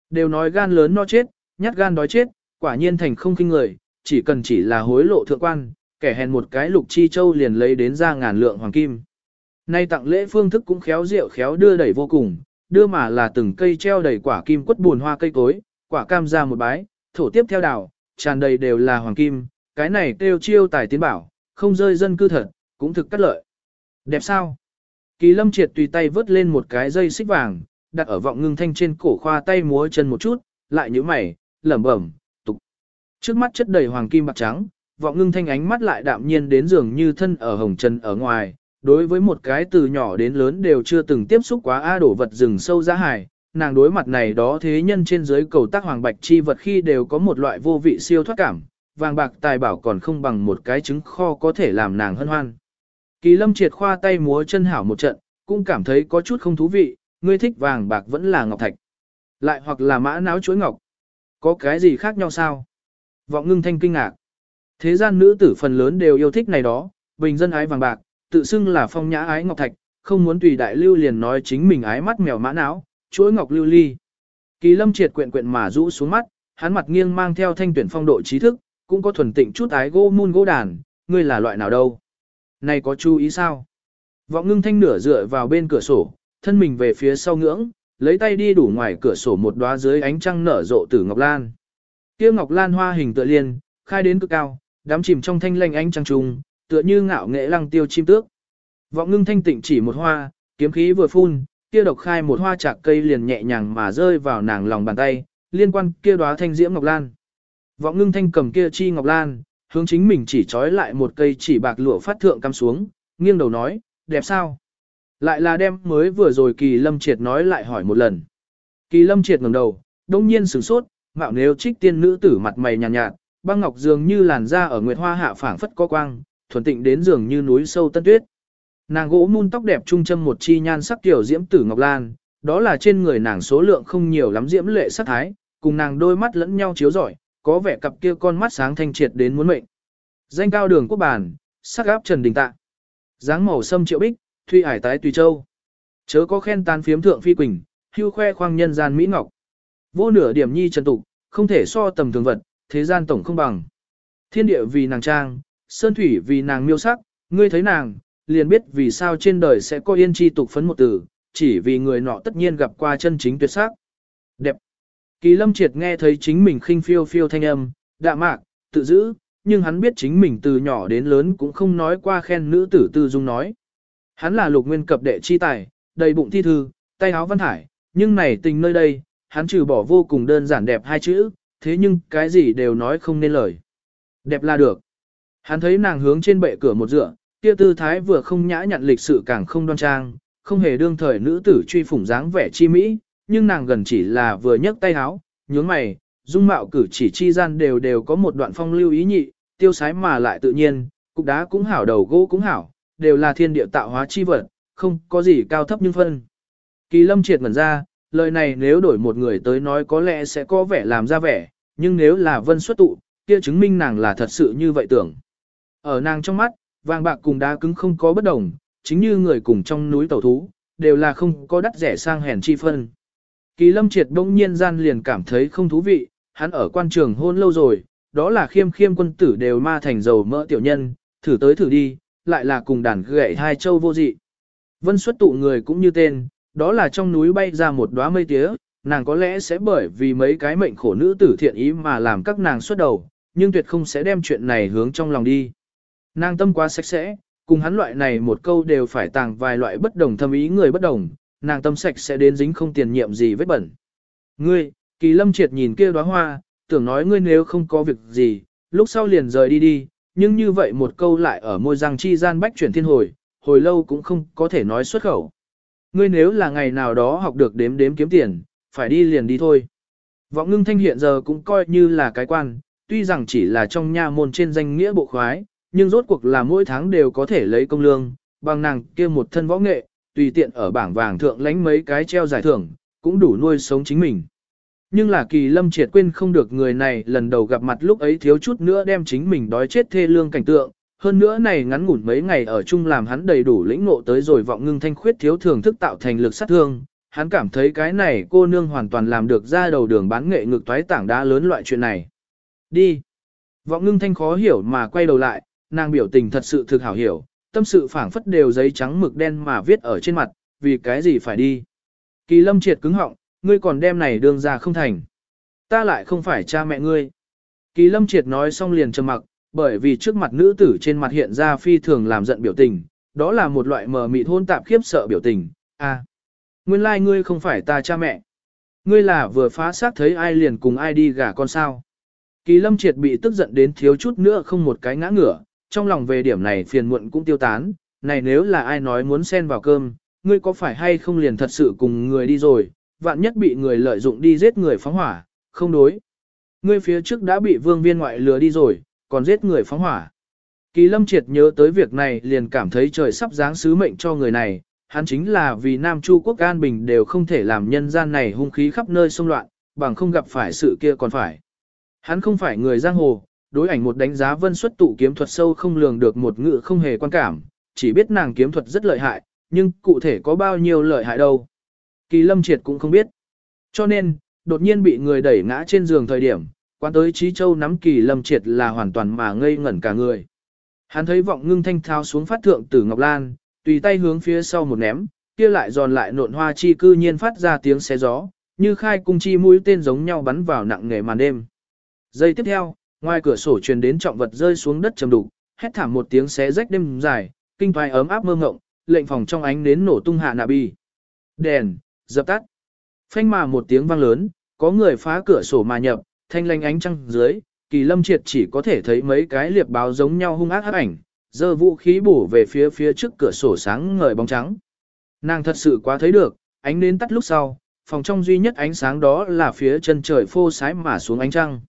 Đều nói gan lớn no chết, nhát gan đói chết, quả nhiên thành không kinh người, chỉ cần chỉ là hối lộ thượng quan, kẻ hèn một cái lục chi châu liền lấy đến ra ngàn lượng hoàng kim. Nay tặng lễ phương thức cũng khéo rượu khéo đưa đẩy vô cùng, đưa mà là từng cây treo đầy quả kim quất buồn hoa cây cối, quả cam ra một bái, thổ tiếp theo đảo, tràn đầy đều là hoàng kim, cái này kêu chiêu tài tiến bảo, không rơi dân cư thật, cũng thực cắt lợi. Đẹp sao? Kỳ lâm triệt tùy tay vớt lên một cái dây xích vàng, đặt ở vọng ngưng thanh trên cổ khoa tay múa chân một chút, lại như mày, lẩm bẩm. Trước mắt chất đầy hoàng kim bạc trắng, vọng ngưng thanh ánh mắt lại đạm nhiên đến dường như thân ở hồng trần ở ngoài, đối với một cái từ nhỏ đến lớn đều chưa từng tiếp xúc quá a đổ vật rừng sâu giá hải, nàng đối mặt này đó thế nhân trên dưới cầu tác hoàng bạch chi vật khi đều có một loại vô vị siêu thoát cảm, vàng bạc tài bảo còn không bằng một cái trứng kho có thể làm nàng hân hoan. Kỳ lâm triệt khoa tay múa chân hảo một trận, cũng cảm thấy có chút không thú vị, ngươi thích vàng bạc vẫn là ngọc thạch. Lại hoặc là mã náo chuối ngọc. Có cái gì khác nhau sao? Vọng ngưng thanh kinh ngạc. Thế gian nữ tử phần lớn đều yêu thích này đó, bình dân ái vàng bạc, tự xưng là phong nhã ái ngọc thạch, không muốn tùy đại lưu liền nói chính mình ái mắt mèo mã não, chuỗi ngọc lưu ly. Kỳ lâm triệt quyện quyện mà rũ xuống mắt, hắn mặt nghiêng mang theo thanh tuyển phong độ trí thức, cũng có thuần tịnh chút ái gỗ môn gỗ đàn, ngươi là loại nào đâu? Này có chú ý sao? Vọng ngưng thanh nửa dựa vào bên cửa sổ, thân mình về phía sau ngưỡng, lấy tay đi đủ ngoài cửa sổ một đóa dưới ánh trăng nở rộ tử ngọc lan. Kia ngọc lan hoa hình tựa liên, khai đến cực cao, đám chìm trong thanh lanh ánh trăng trùng, tựa như ngạo nghệ lăng tiêu chim tước. Vọng ngưng thanh tịnh chỉ một hoa, kiếm khí vừa phun, kia độc khai một hoa chạc cây liền nhẹ nhàng mà rơi vào nàng lòng bàn tay, liên quan kia đóa thanh diễm ngọc lan. Vọng ngưng thanh cầm kia chi ngọc lan, hướng chính mình chỉ trói lại một cây chỉ bạc lụa phát thượng cắm xuống, nghiêng đầu nói, đẹp sao? Lại là đem mới vừa rồi kỳ lâm triệt nói lại hỏi một lần. Kỳ lâm triệt ngẩng đầu, đông nhiên sửng sốt, mạo nếu trích tiên nữ tử mặt mày nhàn nhạt, nhạt, băng ngọc dường như làn da ở nguyệt hoa hạ phảng phất có quang, thuần tịnh đến dường như núi sâu tân tuyết. Nàng gỗ mun tóc đẹp trung châm một chi nhan sắc tiểu diễm tử ngọc lan, đó là trên người nàng số lượng không nhiều lắm diễm lệ sắc thái, cùng nàng đôi mắt lẫn nhau chiếu rọi, có vẻ cặp kia con mắt sáng thanh triệt đến muốn mệnh. Danh cao đường quốc bản, sắc áp trần đình tạ. dáng màu sâm triệu bích, thuy hải tái tùy châu. Chớ có khen tan phiếm thượng phi quỳnh, hưu khoe khoang nhân gian mỹ ngọc. Vô nửa điểm nhi trần tục, không thể so tầm thường vật, thế gian tổng không bằng. Thiên địa vì nàng trang, sơn thủy vì nàng miêu sắc, ngươi thấy nàng, liền biết vì sao trên đời sẽ có yên chi tục phấn một từ, chỉ vì người nọ tất nhiên gặp qua chân chính tuyệt sắc. Đẹp. Kỳ lâm triệt nghe thấy chính mình khinh phiêu phiêu thanh âm, đạ mạc, tự giữ, nhưng hắn biết chính mình từ nhỏ đến lớn cũng không nói qua khen nữ tử tư dung nói. Hắn là lục nguyên cập đệ chi tài, đầy bụng thi thư, tay áo văn hải, nhưng này tình nơi đây, hắn trừ bỏ vô cùng đơn giản đẹp hai chữ, thế nhưng cái gì đều nói không nên lời. Đẹp là được. Hắn thấy nàng hướng trên bệ cửa một dựa, kia tư thái vừa không nhã nhặn lịch sự càng không đoan trang, không hề đương thời nữ tử truy phủng dáng vẻ chi mỹ, nhưng nàng gần chỉ là vừa nhấc tay áo, nhướng mày, dung mạo cử chỉ chi gian đều đều có một đoạn phong lưu ý nhị, tiêu sái mà lại tự nhiên, cục đá cũng hảo đầu gỗ cũng hảo, đều là thiên địa tạo hóa chi vật, không có gì cao thấp nhưng phân. Kỳ lâm triệt ngẩn ra, lời này nếu đổi một người tới nói có lẽ sẽ có vẻ làm ra vẻ, nhưng nếu là vân xuất tụ, kia chứng minh nàng là thật sự như vậy tưởng. Ở nàng trong mắt, vàng bạc cùng đá cứng không có bất đồng, chính như người cùng trong núi tàu thú, đều là không có đắt rẻ sang hèn chi phân. Kỳ lâm triệt đông nhiên gian liền cảm thấy không thú vị, hắn ở quan trường hôn lâu rồi, đó là khiêm khiêm quân tử đều ma thành dầu mỡ tiểu nhân, thử tới thử đi, lại là cùng đàn gậy hai châu vô dị. Vân xuất tụ người cũng như tên, đó là trong núi bay ra một đóa mây tía, nàng có lẽ sẽ bởi vì mấy cái mệnh khổ nữ tử thiện ý mà làm các nàng xuất đầu, nhưng tuyệt không sẽ đem chuyện này hướng trong lòng đi. Nàng tâm quá sạch sẽ, cùng hắn loại này một câu đều phải tàng vài loại bất đồng thâm ý người bất đồng, nàng tâm sạch sẽ đến dính không tiền nhiệm gì vết bẩn. Ngươi, kỳ lâm triệt nhìn kia đóa hoa, tưởng nói ngươi nếu không có việc gì, lúc sau liền rời đi đi, nhưng như vậy một câu lại ở môi răng chi gian bách chuyển thiên hồi, hồi lâu cũng không có thể nói xuất khẩu. Ngươi nếu là ngày nào đó học được đếm đếm kiếm tiền, phải đi liền đi thôi. Vọng ngưng thanh hiện giờ cũng coi như là cái quan, tuy rằng chỉ là trong nha môn trên danh nghĩa bộ khoái, nhưng rốt cuộc là mỗi tháng đều có thể lấy công lương, bằng nàng kia một thân võ nghệ, tùy tiện ở bảng vàng thượng lánh mấy cái treo giải thưởng, cũng đủ nuôi sống chính mình. Nhưng là kỳ lâm triệt quên không được người này lần đầu gặp mặt lúc ấy thiếu chút nữa đem chính mình đói chết thê lương cảnh tượng, hơn nữa này ngắn ngủn mấy ngày ở chung làm hắn đầy đủ lĩnh ngộ tới rồi vọng ngưng thanh khuyết thiếu thường thức tạo thành lực sát thương, hắn cảm thấy cái này cô nương hoàn toàn làm được ra đầu đường bán nghệ ngực toái tảng đá lớn loại chuyện này. Đi. Vọng ngưng thanh khó hiểu mà quay đầu lại, nàng biểu tình thật sự thực hảo hiểu, tâm sự phảng phất đều giấy trắng mực đen mà viết ở trên mặt, vì cái gì phải đi. Kỳ lâm triệt cứng họng, ngươi còn đem này đương ra không thành. Ta lại không phải cha mẹ ngươi. Kỳ lâm triệt nói xong liền trầm mặc, bởi vì trước mặt nữ tử trên mặt hiện ra phi thường làm giận biểu tình, đó là một loại mờ mịt hôn tạp khiếp sợ biểu tình. À, nguyên lai like ngươi không phải ta cha mẹ. Ngươi là vừa phá xác thấy ai liền cùng ai đi gả con sao. Kỳ lâm triệt bị tức giận đến thiếu chút nữa không một cái ngã ngửa, trong lòng về điểm này phiền muộn cũng tiêu tán, này nếu là ai nói muốn xen vào cơm, ngươi có phải hay không liền thật sự cùng người đi rồi, vạn nhất bị người lợi dụng đi giết người phóng hỏa, không đối. Ngươi phía trước đã bị vương viên ngoại lừa đi rồi, còn giết người phóng hỏa. Kỳ lâm triệt nhớ tới việc này liền cảm thấy trời sắp giáng sứ mệnh cho người này, hắn chính là vì Nam Chu quốc an bình đều không thể làm nhân gian này hung khí khắp nơi xung loạn, bằng không gặp phải sự kia còn phải. Hắn không phải người giang hồ, đối ảnh một đánh giá vân xuất tụ kiếm thuật sâu không lường được một ngự không hề quan cảm, chỉ biết nàng kiếm thuật rất lợi hại, nhưng cụ thể có bao nhiêu lợi hại đâu. Kỳ lâm triệt cũng không biết. Cho nên, đột nhiên bị người đẩy ngã trên giường thời điểm, quan tới Trí Châu nắm kỳ lâm triệt là hoàn toàn mà ngây ngẩn cả người. Hắn thấy vọng ngưng thanh thao xuống phát thượng tử Ngọc Lan, tùy tay hướng phía sau một ném, kia lại giòn lại nộn hoa chi cư nhiên phát ra tiếng xé gió, như khai cung chi mũi tên giống nhau bắn vào nặng nghề màn đêm. Giây tiếp theo, ngoài cửa sổ truyền đến trọng vật rơi xuống đất trầm đục, hét thảm một tiếng xé rách đêm dài, kinh thoái ấm áp mơ ngộng, lệnh phòng trong ánh nến nổ tung hạ nạ bi. Đèn, dập tắt. Phanh mà một tiếng vang lớn, có người phá cửa sổ mà nhập, thanh lanh ánh trăng dưới, kỳ lâm triệt chỉ có thể thấy mấy cái liệp báo giống nhau hung ác hấp ảnh, giơ vũ khí bổ về phía phía trước cửa sổ sáng ngời bóng trắng. Nàng thật sự quá thấy được, ánh nến tắt lúc sau, phòng trong duy nhất ánh sáng đó là phía chân trời phô sái mà xuống ánh trăng.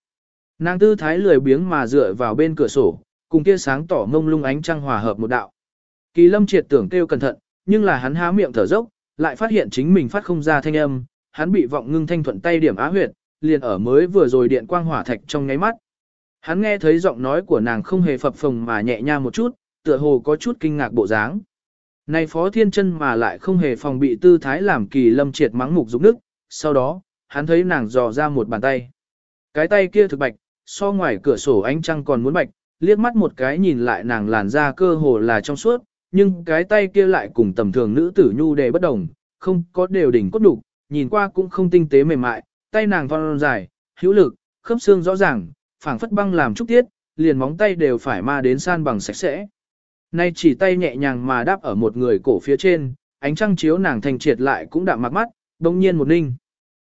Nàng tư thái lười biếng mà dựa vào bên cửa sổ, cùng kia sáng tỏ mông lung ánh trăng hòa hợp một đạo. Kỳ lâm triệt tưởng kêu cẩn thận, nhưng là hắn há miệng thở dốc, lại phát hiện chính mình phát không ra thanh âm, hắn bị vọng ngưng thanh thuận tay điểm á huyệt, liền ở mới vừa rồi điện quang hỏa thạch trong ngáy mắt. Hắn nghe thấy giọng nói của nàng không hề phập phồng mà nhẹ nhàng một chút, tựa hồ có chút kinh ngạc bộ dáng. Này phó thiên chân mà lại không hề phòng bị tư thái làm kỳ lâm triệt mắng mục dục nước, sau đó, hắn thấy nàng dò ra một bàn tay. Cái tay kia thực bạch, so ngoài cửa sổ ánh trăng còn muốn bạch, liếc mắt một cái nhìn lại nàng làn da cơ hồ là trong suốt, nhưng cái tay kia lại cùng tầm thường nữ tử nhu đề bất đồng, không có đều đỉnh cốt đục, nhìn qua cũng không tinh tế mềm mại, tay nàng thon dài, hữu lực, khớp xương rõ ràng, phảng phất băng làm trúc tiết, liền móng tay đều phải ma đến san bằng sạch sẽ. Nay chỉ tay nhẹ nhàng mà đáp ở một người cổ phía trên, ánh trăng chiếu nàng thành triệt lại cũng đạm mặt mắt, đông nhiên một ninh.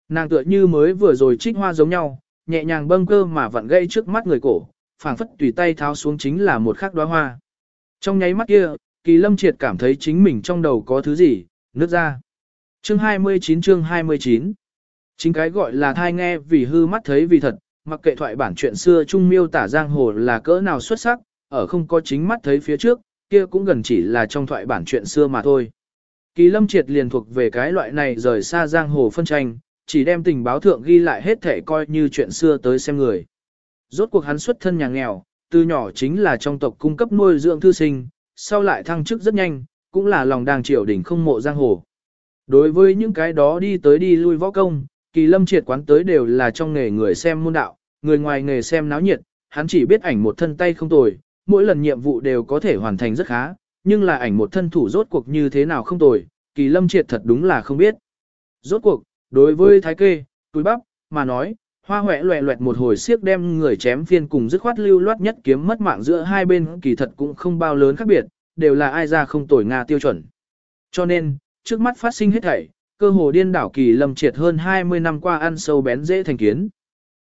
Nàng tựa như mới vừa rồi trích hoa giống nhau, nhẹ nhàng bâng cơ mà vặn gây trước mắt người cổ, phảng phất tùy tay tháo xuống chính là một khắc đóa hoa. Trong nháy mắt kia, Kỳ Lâm Triệt cảm thấy chính mình trong đầu có thứ gì, nứt ra. Chương 29 chương 29 Chính cái gọi là thai nghe vì hư mắt thấy vì thật, mặc kệ thoại bản chuyện xưa trung miêu tả giang hồ là cỡ nào xuất sắc, ở không có chính mắt thấy phía trước, kia cũng gần chỉ là trong thoại bản chuyện xưa mà thôi. Kỳ lâm triệt liền thuộc về cái loại này rời xa giang hồ phân tranh, chỉ đem tình báo thượng ghi lại hết thể coi như chuyện xưa tới xem người. Rốt cuộc hắn xuất thân nhà nghèo, từ nhỏ chính là trong tộc cung cấp nuôi dưỡng thư sinh, sau lại thăng chức rất nhanh, cũng là lòng đang triều đỉnh không mộ giang hồ. Đối với những cái đó đi tới đi lui võ công, kỳ lâm triệt quán tới đều là trong nghề người xem môn đạo, người ngoài nghề xem náo nhiệt, hắn chỉ biết ảnh một thân tay không tồi, mỗi lần nhiệm vụ đều có thể hoàn thành rất khá, nhưng là ảnh một thân thủ rốt cuộc như thế nào không tồi, kỳ lâm triệt thật đúng là không biết. Rốt cuộc, đối với thái kê, túi bắp, mà nói, hoa huệ loẹ loẹt một hồi siếc đem người chém phiên cùng dứt khoát lưu loát nhất kiếm mất mạng giữa hai bên kỳ thật cũng không bao lớn khác biệt, đều là ai ra không tồi Nga tiêu chuẩn. Cho nên, trước mắt phát sinh hết thảy, cơ hồ điên đảo kỳ lâm triệt hơn 20 năm qua ăn sâu bén dễ thành kiến.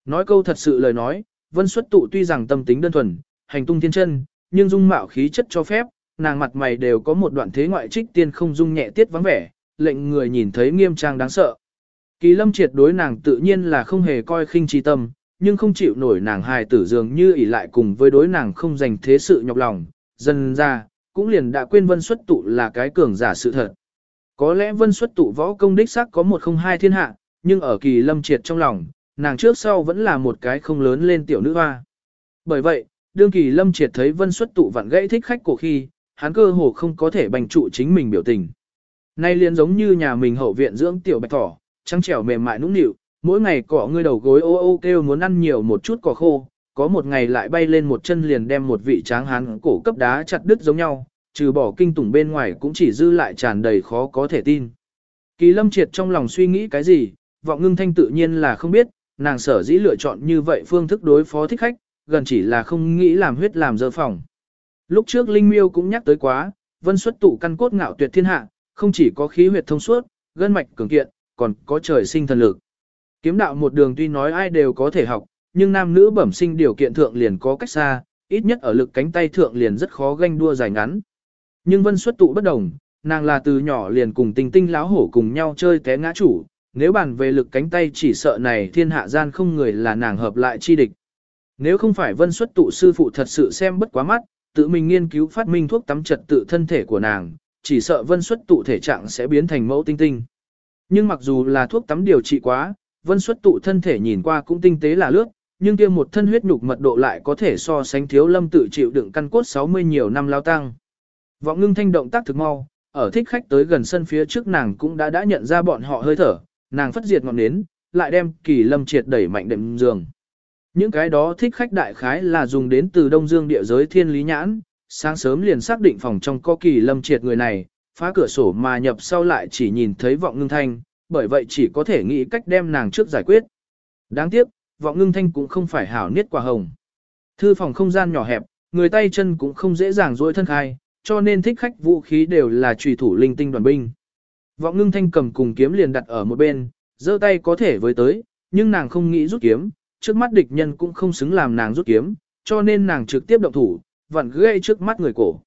Nói câu thật sự lời nói, vân xuất tụ tuy rằng tâm tính đơn thuần, hành tung thiên chân, nhưng dung mạo khí chất cho phép, nàng mặt mày đều có một đoạn thế ngoại trích tiên không dung nhẹ tiết vắng vẻ, lệnh người nhìn thấy nghiêm trang đáng sợ. Kỳ lâm triệt đối nàng tự nhiên là không hề coi khinh trí tâm, nhưng không chịu nổi nàng hài tử dường như ỷ lại cùng với đối nàng không dành thế sự nhọc lòng, dần ra, cũng liền đã quên vân xuất tụ là cái cường giả sự thật. Có lẽ vân xuất tụ võ công đích sắc có một không hai thiên hạ, nhưng ở kỳ lâm triệt trong lòng, nàng trước sau vẫn là một cái không lớn lên tiểu nữ hoa. Bởi vậy, đương kỳ lâm triệt thấy vân xuất tụ vặn gãy thích khách của khi, hắn cơ hồ không có thể bành trụ chính mình biểu tình. Nay liền giống như nhà mình hậu viện dưỡng tiểu bạch thỏ, trắng trẻo mềm mại nũng nịu, mỗi ngày cỏ ngươi đầu gối ô ô kêu muốn ăn nhiều một chút cỏ khô, có một ngày lại bay lên một chân liền đem một vị tráng hán cổ cấp đá chặt đứt giống nhau, trừ bỏ kinh tủng bên ngoài cũng chỉ dư lại tràn đầy khó có thể tin. Kỳ lâm triệt trong lòng suy nghĩ cái gì, vọng ngưng thanh tự nhiên là không biết, nàng sở dĩ lựa chọn như vậy phương thức đối phó thích khách, gần chỉ là không nghĩ làm huyết làm dơ phòng. Lúc trước Linh Miêu cũng nhắc tới quá, vân xuất tụ căn cốt ngạo tuyệt thiên hạ, không chỉ có khí huyệt thông suốt, gân mạch cường kiện, còn có trời sinh thần lực. Kiếm đạo một đường tuy nói ai đều có thể học, nhưng nam nữ bẩm sinh điều kiện thượng liền có cách xa, ít nhất ở lực cánh tay thượng liền rất khó ganh đua dài ngắn. Nhưng vân xuất tụ bất đồng, nàng là từ nhỏ liền cùng tinh tinh láo hổ cùng nhau chơi té ngã chủ, nếu bàn về lực cánh tay chỉ sợ này thiên hạ gian không người là nàng hợp lại chi địch. Nếu không phải vân xuất tụ sư phụ thật sự xem bất quá mắt, tự mình nghiên cứu phát minh thuốc tắm trật tự thân thể của nàng, chỉ sợ vân xuất tụ thể trạng sẽ biến thành mẫu tinh tinh. Nhưng mặc dù là thuốc tắm điều trị quá, vân xuất tụ thân thể nhìn qua cũng tinh tế là lướt, nhưng kia một thân huyết nhục mật độ lại có thể so sánh thiếu lâm tự chịu đựng căn cốt 60 nhiều năm lao tăng. Vọng ngưng thanh động tác thực mau, ở thích khách tới gần sân phía trước nàng cũng đã đã nhận ra bọn họ hơi thở, nàng phất diệt ngọn nến, lại đem kỳ lâm triệt đẩy mạnh đệm giường. Những cái đó thích khách đại khái là dùng đến từ Đông Dương địa giới thiên lý nhãn, sáng sớm liền xác định phòng trong có kỳ lâm triệt người này, phá cửa sổ mà nhập sau lại chỉ nhìn thấy vọng ngưng thanh, bởi vậy chỉ có thể nghĩ cách đem nàng trước giải quyết. Đáng tiếc, vọng ngưng thanh cũng không phải hảo niết quả hồng. Thư phòng không gian nhỏ hẹp, người tay chân cũng không dễ dàng duỗi thân khai, cho nên thích khách vũ khí đều là trùy thủ linh tinh đoàn binh. Vọng ngưng thanh cầm cùng kiếm liền đặt ở một bên, giơ tay có thể với tới, nhưng nàng không nghĩ rút kiếm, trước mắt địch nhân cũng không xứng làm nàng rút kiếm, cho nên nàng trực tiếp động thủ, vặn gây trước mắt người cổ.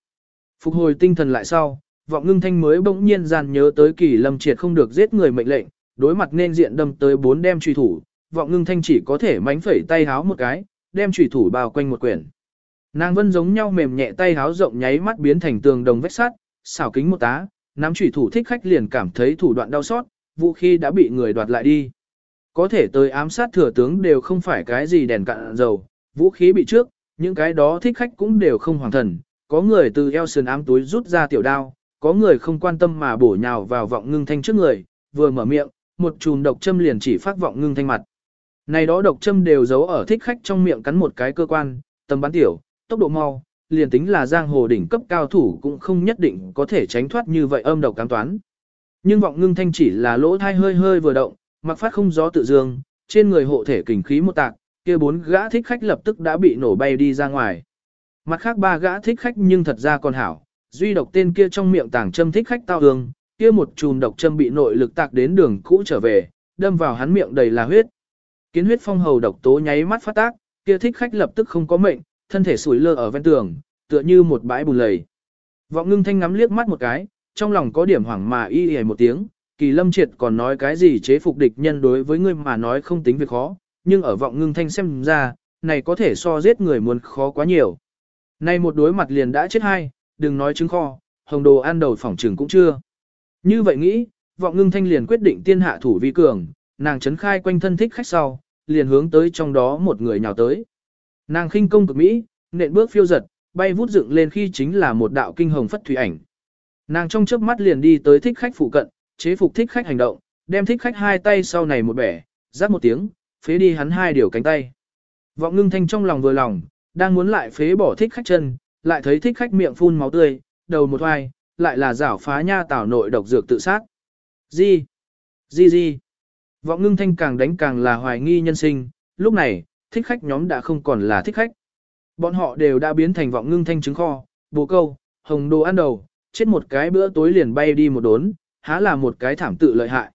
Phục hồi tinh thần lại sau, vọng ngưng thanh mới bỗng nhiên gian nhớ tới kỳ lâm triệt không được giết người mệnh lệnh, đối mặt nên diện đâm tới bốn đem truy thủ, vọng ngưng thanh chỉ có thể mánh phẩy tay háo một cái, đem truy thủ bao quanh một quyển. Nàng vân giống nhau mềm nhẹ tay háo rộng nháy mắt biến thành tường đồng vách sắt, xảo kính một tá, nắm chủy thủ thích khách liền cảm thấy thủ đoạn đau xót, vũ khí đã bị người đoạt lại đi. Có thể tới ám sát thừa tướng đều không phải cái gì đèn cạn dầu, vũ khí bị trước, những cái đó thích khách cũng đều không hoàng thần, có người từ eo sườn ám túi rút ra tiểu đao, có người không quan tâm mà bổ nhào vào vọng ngưng thanh trước người, vừa mở miệng, một chùm độc châm liền chỉ phát vọng ngưng thanh mặt. Này đó độc châm đều giấu ở thích khách trong miệng cắn một cái cơ quan, tầm bắn tiểu, tốc độ mau, liền tính là giang hồ đỉnh cấp cao thủ cũng không nhất định có thể tránh thoát như vậy âm độc cám toán. Nhưng vọng ngưng thanh chỉ là lỗ thai hơi hơi vừa động, mặc phát không gió tự dương, trên người hộ thể kình khí một tạc, kia bốn gã thích khách lập tức đã bị nổ bay đi ra ngoài. Mặt khác ba gã thích khách nhưng thật ra còn hảo, duy độc tên kia trong miệng tàng châm thích khách tao hương, kia một chùm độc châm bị nội lực tạc đến đường cũ trở về, đâm vào hắn miệng đầy là huyết. Kiến huyết phong hầu độc tố nháy mắt phát tác, kia thích khách lập tức không có mệnh, thân thể sủi lơ ở ven tường, tựa như một bãi bùn lầy. Vọng ngưng thanh ngắm liếc mắt một cái, trong lòng có điểm hoảng mà y y một tiếng, kỳ lâm triệt còn nói cái gì chế phục địch nhân đối với ngươi mà nói không tính việc khó, nhưng ở vọng ngưng thanh xem ra, này có thể so giết người muốn khó quá nhiều. Này một đối mặt liền đã chết hai, đừng nói trứng kho, hồng đồ ăn đầu phỏng trừng cũng chưa. Như vậy nghĩ, vọng ngưng thanh liền quyết định tiên hạ thủ vi cường, nàng chấn khai quanh thân thích khách sau, liền hướng tới trong đó một người nhào tới. Nàng khinh công cực mỹ, nện bước phiêu giật, bay vút dựng lên khi chính là một đạo kinh hồng phất thủy ảnh. Nàng trong chớp mắt liền đi tới thích khách phụ cận, chế phục thích khách hành động, đem thích khách hai tay sau này một bẻ, rát một tiếng, phế đi hắn hai điều cánh tay. Vọng ngưng thanh trong lòng vừa lòng, đang muốn lại phế bỏ thích khách chân, lại thấy thích khách miệng phun máu tươi, đầu một hoài, lại là giảo phá nha tảo nội độc dược tự sát. Gì? Gì gì? Vọng ngưng thanh càng đánh càng là hoài nghi nhân sinh, lúc này, thích khách nhóm đã không còn là thích khách. Bọn họ đều đã biến thành vọng ngưng thanh trứng kho, bồ câu, hồng đồ ăn đầu, chết một cái bữa tối liền bay đi một đốn, há là một cái thảm tự lợi hại.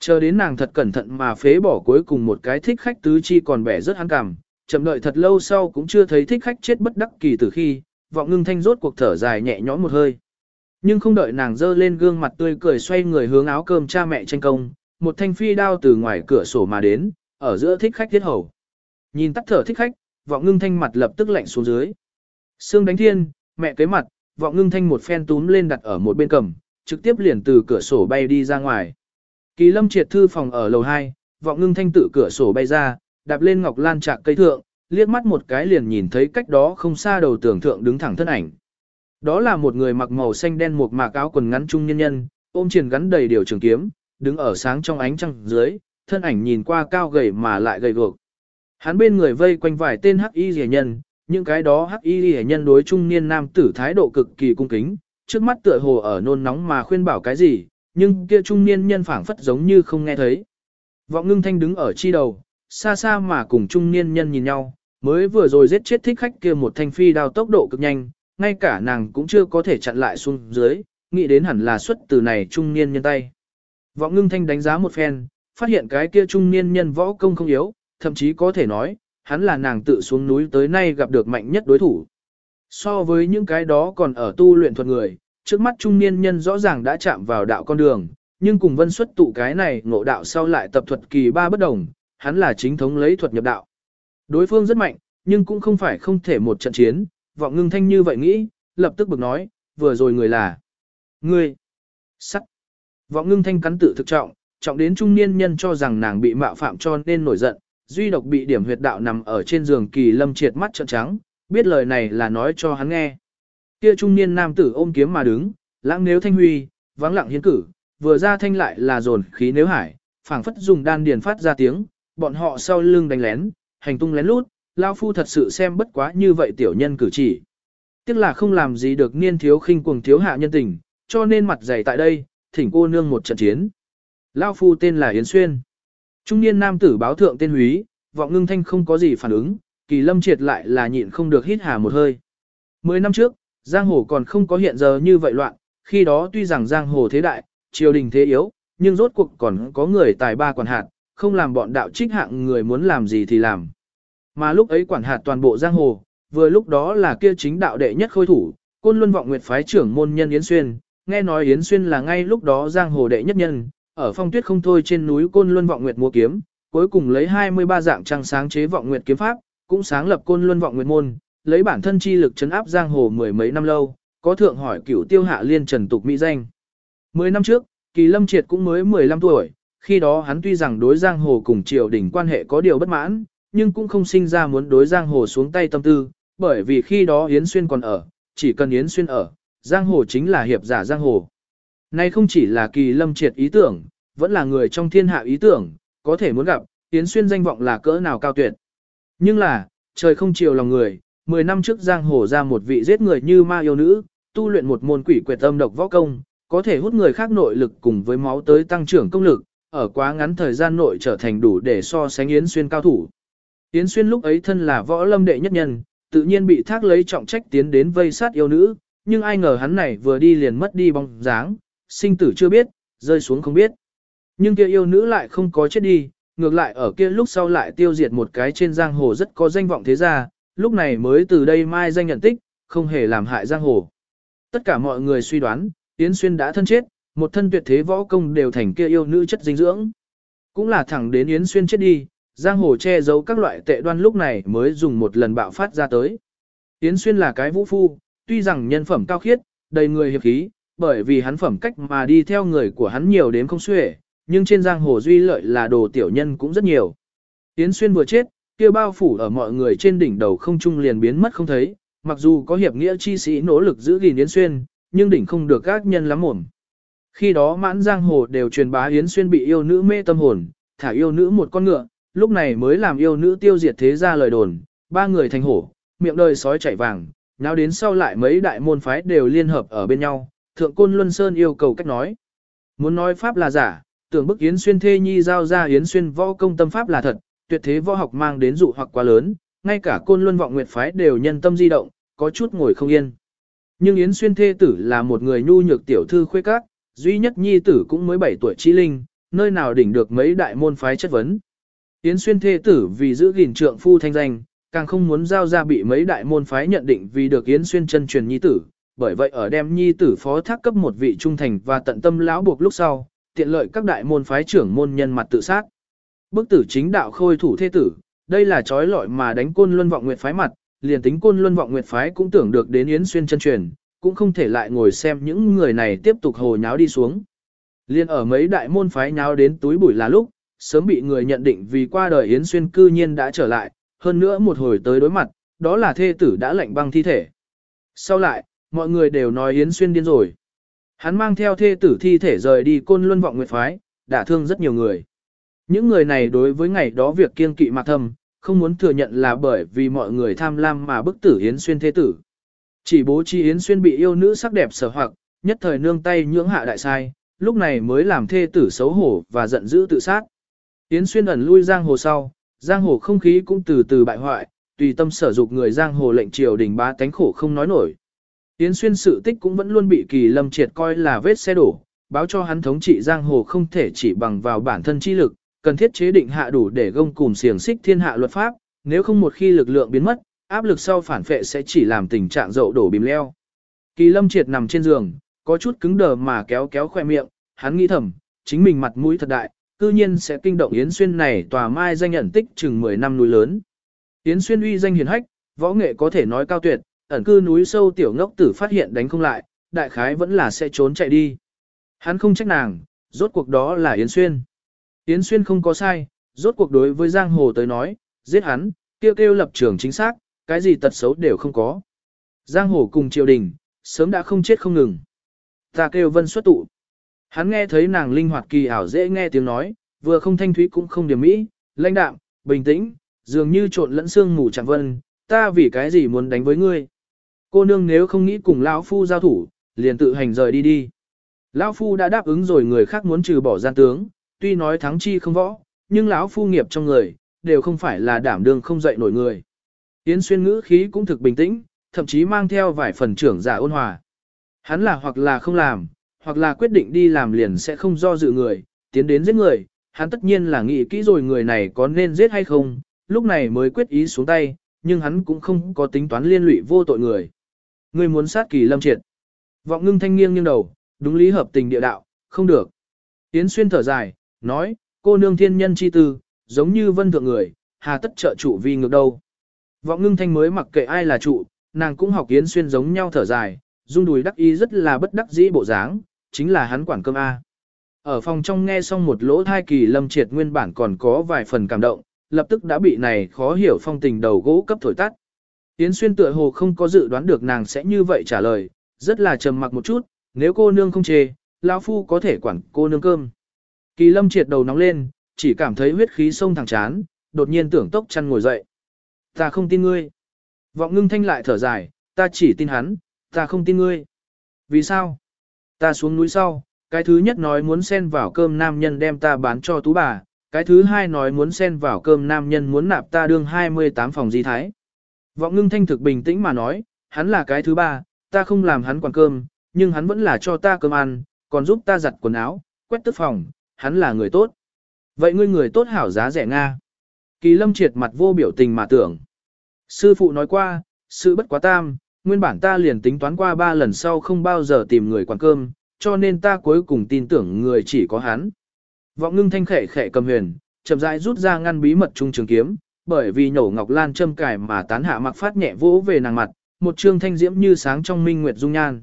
Chờ đến nàng thật cẩn thận mà phế bỏ cuối cùng một cái thích khách tứ chi còn bẻ rất ăn cảm, chậm đợi thật lâu sau cũng chưa thấy thích khách chết bất đắc kỳ từ khi, vọng ngưng thanh rốt cuộc thở dài nhẹ nhõm một hơi. Nhưng không đợi nàng dơ lên gương mặt tươi cười xoay người hướng áo cơm cha mẹ tranh công, một thanh phi đao từ ngoài cửa sổ mà đến, ở giữa thích khách thiết hầu. Nhìn tắt thở thích khách, vọng ngưng thanh mặt lập tức lạnh xuống dưới. Sương đánh thiên, mẹ kế mặt, vọng ngưng thanh một phen túm lên đặt ở một bên cầm, trực tiếp liền từ cửa sổ bay đi ra ngoài. Kỳ lâm triệt thư phòng ở lầu 2, vọng ngưng thanh tự cửa sổ bay ra, đạp lên ngọc lan trạc cây thượng, liếc mắt một cái liền nhìn thấy cách đó không xa đầu tưởng thượng đứng thẳng thân ảnh. Đó là một người mặc màu xanh đen một mạc áo quần ngắn trung nhân nhân, ôm triển gắn đầy điều trường kiếm, đứng ở sáng trong ánh trăng dưới, thân ảnh nhìn qua cao gầy mà lại gầy guộc. Hắn bên người vây quanh vài tên hắc y rẻ nhân, những cái đó hắc y rẻ nhân đối trung niên nam tử thái độ cực kỳ cung kính, trước mắt tựa hồ ở nôn nóng mà khuyên bảo cái gì, nhưng kia trung niên nhân phảng phất giống như không nghe thấy. Vọng ngưng thanh đứng ở chi đầu, xa xa mà cùng trung niên nhân nhìn nhau, mới vừa rồi giết chết thích khách kia một thanh phi đao tốc độ cực nhanh, ngay cả nàng cũng chưa có thể chặn lại xuống dưới, nghĩ đến hẳn là xuất từ này trung niên nhân tay. Vọng ngưng thanh đánh giá một phen, phát hiện cái kia trung niên nhân võ công không yếu, thậm chí có thể nói, hắn là nàng tự xuống núi tới nay gặp được mạnh nhất đối thủ. So với những cái đó còn ở tu luyện thuật người, trước mắt trung niên nhân rõ ràng đã chạm vào đạo con đường, nhưng cùng vân xuất tụ cái này ngộ đạo sau lại tập thuật kỳ ba bất đồng, hắn là chính thống lấy thuật nhập đạo. Đối phương rất mạnh, nhưng cũng không phải không thể một trận chiến, vọng ngưng thanh như vậy nghĩ, lập tức bực nói, vừa rồi người là Ngươi! Sắc! Vọng ngưng thanh cắn tự thực trọng, trọng đến trung niên nhân cho rằng nàng bị mạo phạm cho nên nổi giận, duy độc bị điểm huyệt đạo nằm ở trên giường kỳ lâm triệt mắt trợn trắng, biết lời này là nói cho hắn nghe. Kia trung niên nam tử ôm kiếm mà đứng, lãng nếu thanh huy, vắng lặng hiến cử, vừa ra thanh lại là dồn khí nếu hải, phảng phất dùng đan điền phát ra tiếng, bọn họ sau lưng đánh lén, hành tung lén lút, lao phu thật sự xem bất quá như vậy tiểu nhân cử chỉ. Tiếc là không làm gì được niên thiếu khinh cuồng thiếu hạ nhân tình, cho nên mặt dày tại đây, thỉnh cô nương một trận chiến. Lao phu tên là Yến Xuyên. Trung niên nam tử báo thượng tên húy, vọng ngưng thanh không có gì phản ứng, kỳ lâm triệt lại là nhịn không được hít hà một hơi. Mười năm trước, giang hồ còn không có hiện giờ như vậy loạn, khi đó tuy rằng giang hồ thế đại, triều đình thế yếu, nhưng rốt cuộc còn có người tài ba quản hạt, không làm bọn đạo trích hạng người muốn làm gì thì làm. Mà lúc ấy quản hạt toàn bộ giang hồ, vừa lúc đó là kia chính đạo đệ nhất khôi thủ, côn luân vọng nguyệt phái trưởng môn nhân Yến Xuyên, nghe nói Yến Xuyên là ngay lúc đó giang hồ đệ nhất nhân, ở phong tuyết không thôi trên núi Côn Luân Vọng Nguyệt mua kiếm, cuối cùng lấy 23 dạng trang sáng chế Vọng Nguyệt kiếm pháp, cũng sáng lập Côn Luân Vọng Nguyệt môn, lấy bản thân chi lực chấn áp giang hồ mười mấy năm lâu, có thượng hỏi cửu tiêu hạ liên trần tục mỹ danh. Mười năm trước, Kỳ Lâm Triệt cũng mới 15 tuổi, khi đó hắn tuy rằng đối giang hồ cùng triều đình quan hệ có điều bất mãn, nhưng cũng không sinh ra muốn đối giang hồ xuống tay tâm tư, bởi vì khi đó Yến Xuyên còn ở, chỉ cần Yến Xuyên ở, giang hồ chính là hiệp giả giang hồ. Nay không chỉ là kỳ lâm triệt ý tưởng, vẫn là người trong thiên hạ ý tưởng, có thể muốn gặp, Yến Xuyên danh vọng là cỡ nào cao tuyệt. Nhưng là, trời không chiều lòng người, 10 năm trước giang hồ ra một vị giết người như ma yêu nữ, tu luyện một môn quỷ quyệt âm độc võ công, có thể hút người khác nội lực cùng với máu tới tăng trưởng công lực, ở quá ngắn thời gian nội trở thành đủ để so sánh Yến Xuyên cao thủ. Yến Xuyên lúc ấy thân là võ lâm đệ nhất nhân, tự nhiên bị thác lấy trọng trách tiến đến vây sát yêu nữ, nhưng ai ngờ hắn này vừa đi liền mất đi bóng dáng, sinh tử chưa biết, rơi xuống không biết. Nhưng kia yêu nữ lại không có chết đi, ngược lại ở kia lúc sau lại tiêu diệt một cái trên giang hồ rất có danh vọng thế gia, lúc này mới từ đây mai danh nhận tích, không hề làm hại giang hồ. Tất cả mọi người suy đoán, Yến Xuyên đã thân chết, một thân tuyệt thế võ công đều thành kia yêu nữ chất dinh dưỡng. Cũng là thẳng đến Yến Xuyên chết đi, giang hồ che giấu các loại tệ đoan lúc này mới dùng một lần bạo phát ra tới. Yến Xuyên là cái vũ phu, tuy rằng nhân phẩm cao khiết, đầy người hiệp khí, bởi vì hắn phẩm cách mà đi theo người của hắn nhiều đến không xuể, nhưng trên giang hồ duy lợi là đồ tiểu nhân cũng rất nhiều. Yến Xuyên vừa chết, kia bao phủ ở mọi người trên đỉnh đầu không trung liền biến mất không thấy, mặc dù có hiệp nghĩa chi sĩ nỗ lực giữ gìn Yến Xuyên, nhưng đỉnh không được các nhân lắm mồm. Khi đó mãn giang hồ đều truyền bá Yến Xuyên bị yêu nữ mê tâm hồn, thả yêu nữ một con ngựa, lúc này mới làm yêu nữ tiêu diệt thế ra lời đồn, ba người thành hổ, miệng đời sói chạy vàng, nào đến sau lại mấy đại môn phái đều liên hợp ở bên nhau, thượng côn Luân Sơn yêu cầu cách nói. Muốn nói pháp là giả, tưởng bức Yến Xuyên thê nhi giao ra Yến Xuyên võ công tâm pháp là thật, tuyệt thế võ học mang đến dụ hoặc quá lớn, ngay cả côn luân vọng nguyệt phái đều nhân tâm di động, có chút ngồi không yên. Nhưng Yến Xuyên thê tử là một người nhu nhược tiểu thư khuê các, duy nhất nhi tử cũng mới 7 tuổi trí linh, nơi nào đỉnh được mấy đại môn phái chất vấn. Yến Xuyên thê tử vì giữ gìn trượng phu thanh danh, càng không muốn giao ra bị mấy đại môn phái nhận định vì được Yến Xuyên chân truyền nhi tử, bởi vậy ở đem nhi tử phó thác cấp một vị trung thành và tận tâm lão buộc lúc sau, tiện lợi các đại môn phái trưởng môn nhân mặt tự sát. Bức tử chính đạo khôi thủ thế tử, đây là trói lọi mà đánh côn luân vọng nguyệt phái mặt, liền tính côn luân vọng nguyệt phái cũng tưởng được đến Yến Xuyên chân truyền, cũng không thể lại ngồi xem những người này tiếp tục hồ nháo đi xuống. Liên ở mấy đại môn phái nháo đến túi bụi là lúc, sớm bị người nhận định vì qua đời Yến Xuyên cư nhiên đã trở lại, hơn nữa một hồi tới đối mặt, đó là thê tử đã lạnh băng thi thể. Sau lại, mọi người đều nói Yến Xuyên điên rồi. Hắn mang theo thê tử thi thể rời đi côn luân vọng nguyệt phái, đã thương rất nhiều người. Những người này đối với ngày đó việc kiên kỵ mạc thâm, không muốn thừa nhận là bởi vì mọi người tham lam mà bức tử Yến Xuyên thế tử. Chỉ bố trí Yến Xuyên bị yêu nữ sắc đẹp sở hoặc, nhất thời nương tay nhưỡng hạ đại sai, lúc này mới làm thê tử xấu hổ và giận dữ tự sát. Yến Xuyên ẩn lui giang hồ sau, giang hồ không khí cũng từ từ bại hoại, tùy tâm sở dục người giang hồ lệnh triều đình ba tánh khổ không nói nổi. Yến Xuyên sự tích cũng vẫn luôn bị Kỳ Lâm triệt coi là vết xe đổ, báo cho hắn thống trị giang hồ không thể chỉ bằng vào bản thân chi lực, cần thiết chế định hạ đủ để gông cùm xiềng xích thiên hạ luật pháp, nếu không một khi lực lượng biến mất, áp lực sau phản phệ sẽ chỉ làm tình trạng dậu đổ bìm leo. Kỳ Lâm triệt nằm trên giường, có chút cứng đờ mà kéo kéo khoe miệng, hắn nghĩ thầm, chính mình mặt mũi thật đại, cư nhiên sẽ kinh động Yến Xuyên này tòa mai danh nhận tích chừng 10 năm núi lớn. Yến Xuyên uy danh hiền hách, võ nghệ có thể nói cao tuyệt, ẩn cư núi sâu tiểu ngốc tử phát hiện đánh không lại, đại khái vẫn là sẽ trốn chạy đi. Hắn không trách nàng, rốt cuộc đó là Yến Xuyên. Yến Xuyên không có sai, rốt cuộc đối với Giang Hồ tới nói, giết hắn, kêu kêu lập trường chính xác, cái gì tật xấu đều không có. Giang Hồ cùng triều đình, sớm đã không chết không ngừng. Ta kêu vân xuất tụ. Hắn nghe thấy nàng linh hoạt kỳ ảo dễ nghe tiếng nói, vừa không thanh thúy cũng không điểm mỹ, lãnh đạm, bình tĩnh, dường như trộn lẫn xương ngủ chẳng vân, ta vì cái gì muốn đánh với ngươi. Cô nương nếu không nghĩ cùng lão phu giao thủ, liền tự hành rời đi đi. Lão phu đã đáp ứng rồi người khác muốn trừ bỏ gian tướng, tuy nói thắng chi không võ, nhưng lão phu nghiệp trong người, đều không phải là đảm đương không dậy nổi người. Yến xuyên ngữ khí cũng thực bình tĩnh, thậm chí mang theo vài phần trưởng giả ôn hòa. Hắn là hoặc là không làm, hoặc là quyết định đi làm liền sẽ không do dự người, tiến đến giết người, hắn tất nhiên là nghĩ kỹ rồi người này có nên giết hay không, lúc này mới quyết ý xuống tay, nhưng hắn cũng không có tính toán liên lụy vô tội người. Ngươi muốn sát kỳ lâm triệt. Vọng ngưng thanh nghiêng nghiêng đầu, đúng lý hợp tình địa đạo, không được. Yến xuyên thở dài, nói, cô nương thiên nhân chi tư, giống như vân thượng người, hà tất trợ trụ vì ngược đâu. Vọng ngưng thanh mới mặc kệ ai là trụ, nàng cũng học Yến xuyên giống nhau thở dài, dung đùi đắc ý rất là bất đắc dĩ bộ dáng, chính là hắn quản cơm A. Ở phòng trong nghe xong một lỗ thai kỳ lâm triệt nguyên bản còn có vài phần cảm động, lập tức đã bị này khó hiểu phong tình đầu gỗ cấp thổi tắt. Yến xuyên tựa hồ không có dự đoán được nàng sẽ như vậy trả lời, rất là trầm mặc một chút, nếu cô nương không chê, lão phu có thể quản cô nương cơm. Kỳ lâm triệt đầu nóng lên, chỉ cảm thấy huyết khí sông thẳng chán, đột nhiên tưởng tốc chăn ngồi dậy. Ta không tin ngươi. Vọng ngưng thanh lại thở dài, ta chỉ tin hắn, ta không tin ngươi. Vì sao? Ta xuống núi sau, cái thứ nhất nói muốn xen vào cơm nam nhân đem ta bán cho tú bà, cái thứ hai nói muốn xen vào cơm nam nhân muốn nạp ta đương 28 phòng di thái. Vọng ngưng thanh thực bình tĩnh mà nói, hắn là cái thứ ba, ta không làm hắn quản cơm, nhưng hắn vẫn là cho ta cơm ăn, còn giúp ta giặt quần áo, quét tức phòng, hắn là người tốt. Vậy ngươi người tốt hảo giá rẻ Nga. Kỳ lâm triệt mặt vô biểu tình mà tưởng. Sư phụ nói qua, sự bất quá tam, nguyên bản ta liền tính toán qua ba lần sau không bao giờ tìm người quản cơm, cho nên ta cuối cùng tin tưởng người chỉ có hắn. Vọng ngưng thanh khệ khệ cầm huyền, chậm rãi rút ra ngăn bí mật trung trường kiếm, bởi vì nhổ ngọc lan châm cài mà tán hạ mặc phát nhẹ vỗ về nàng mặt, một trương thanh diễm như sáng trong minh nguyệt dung nhan.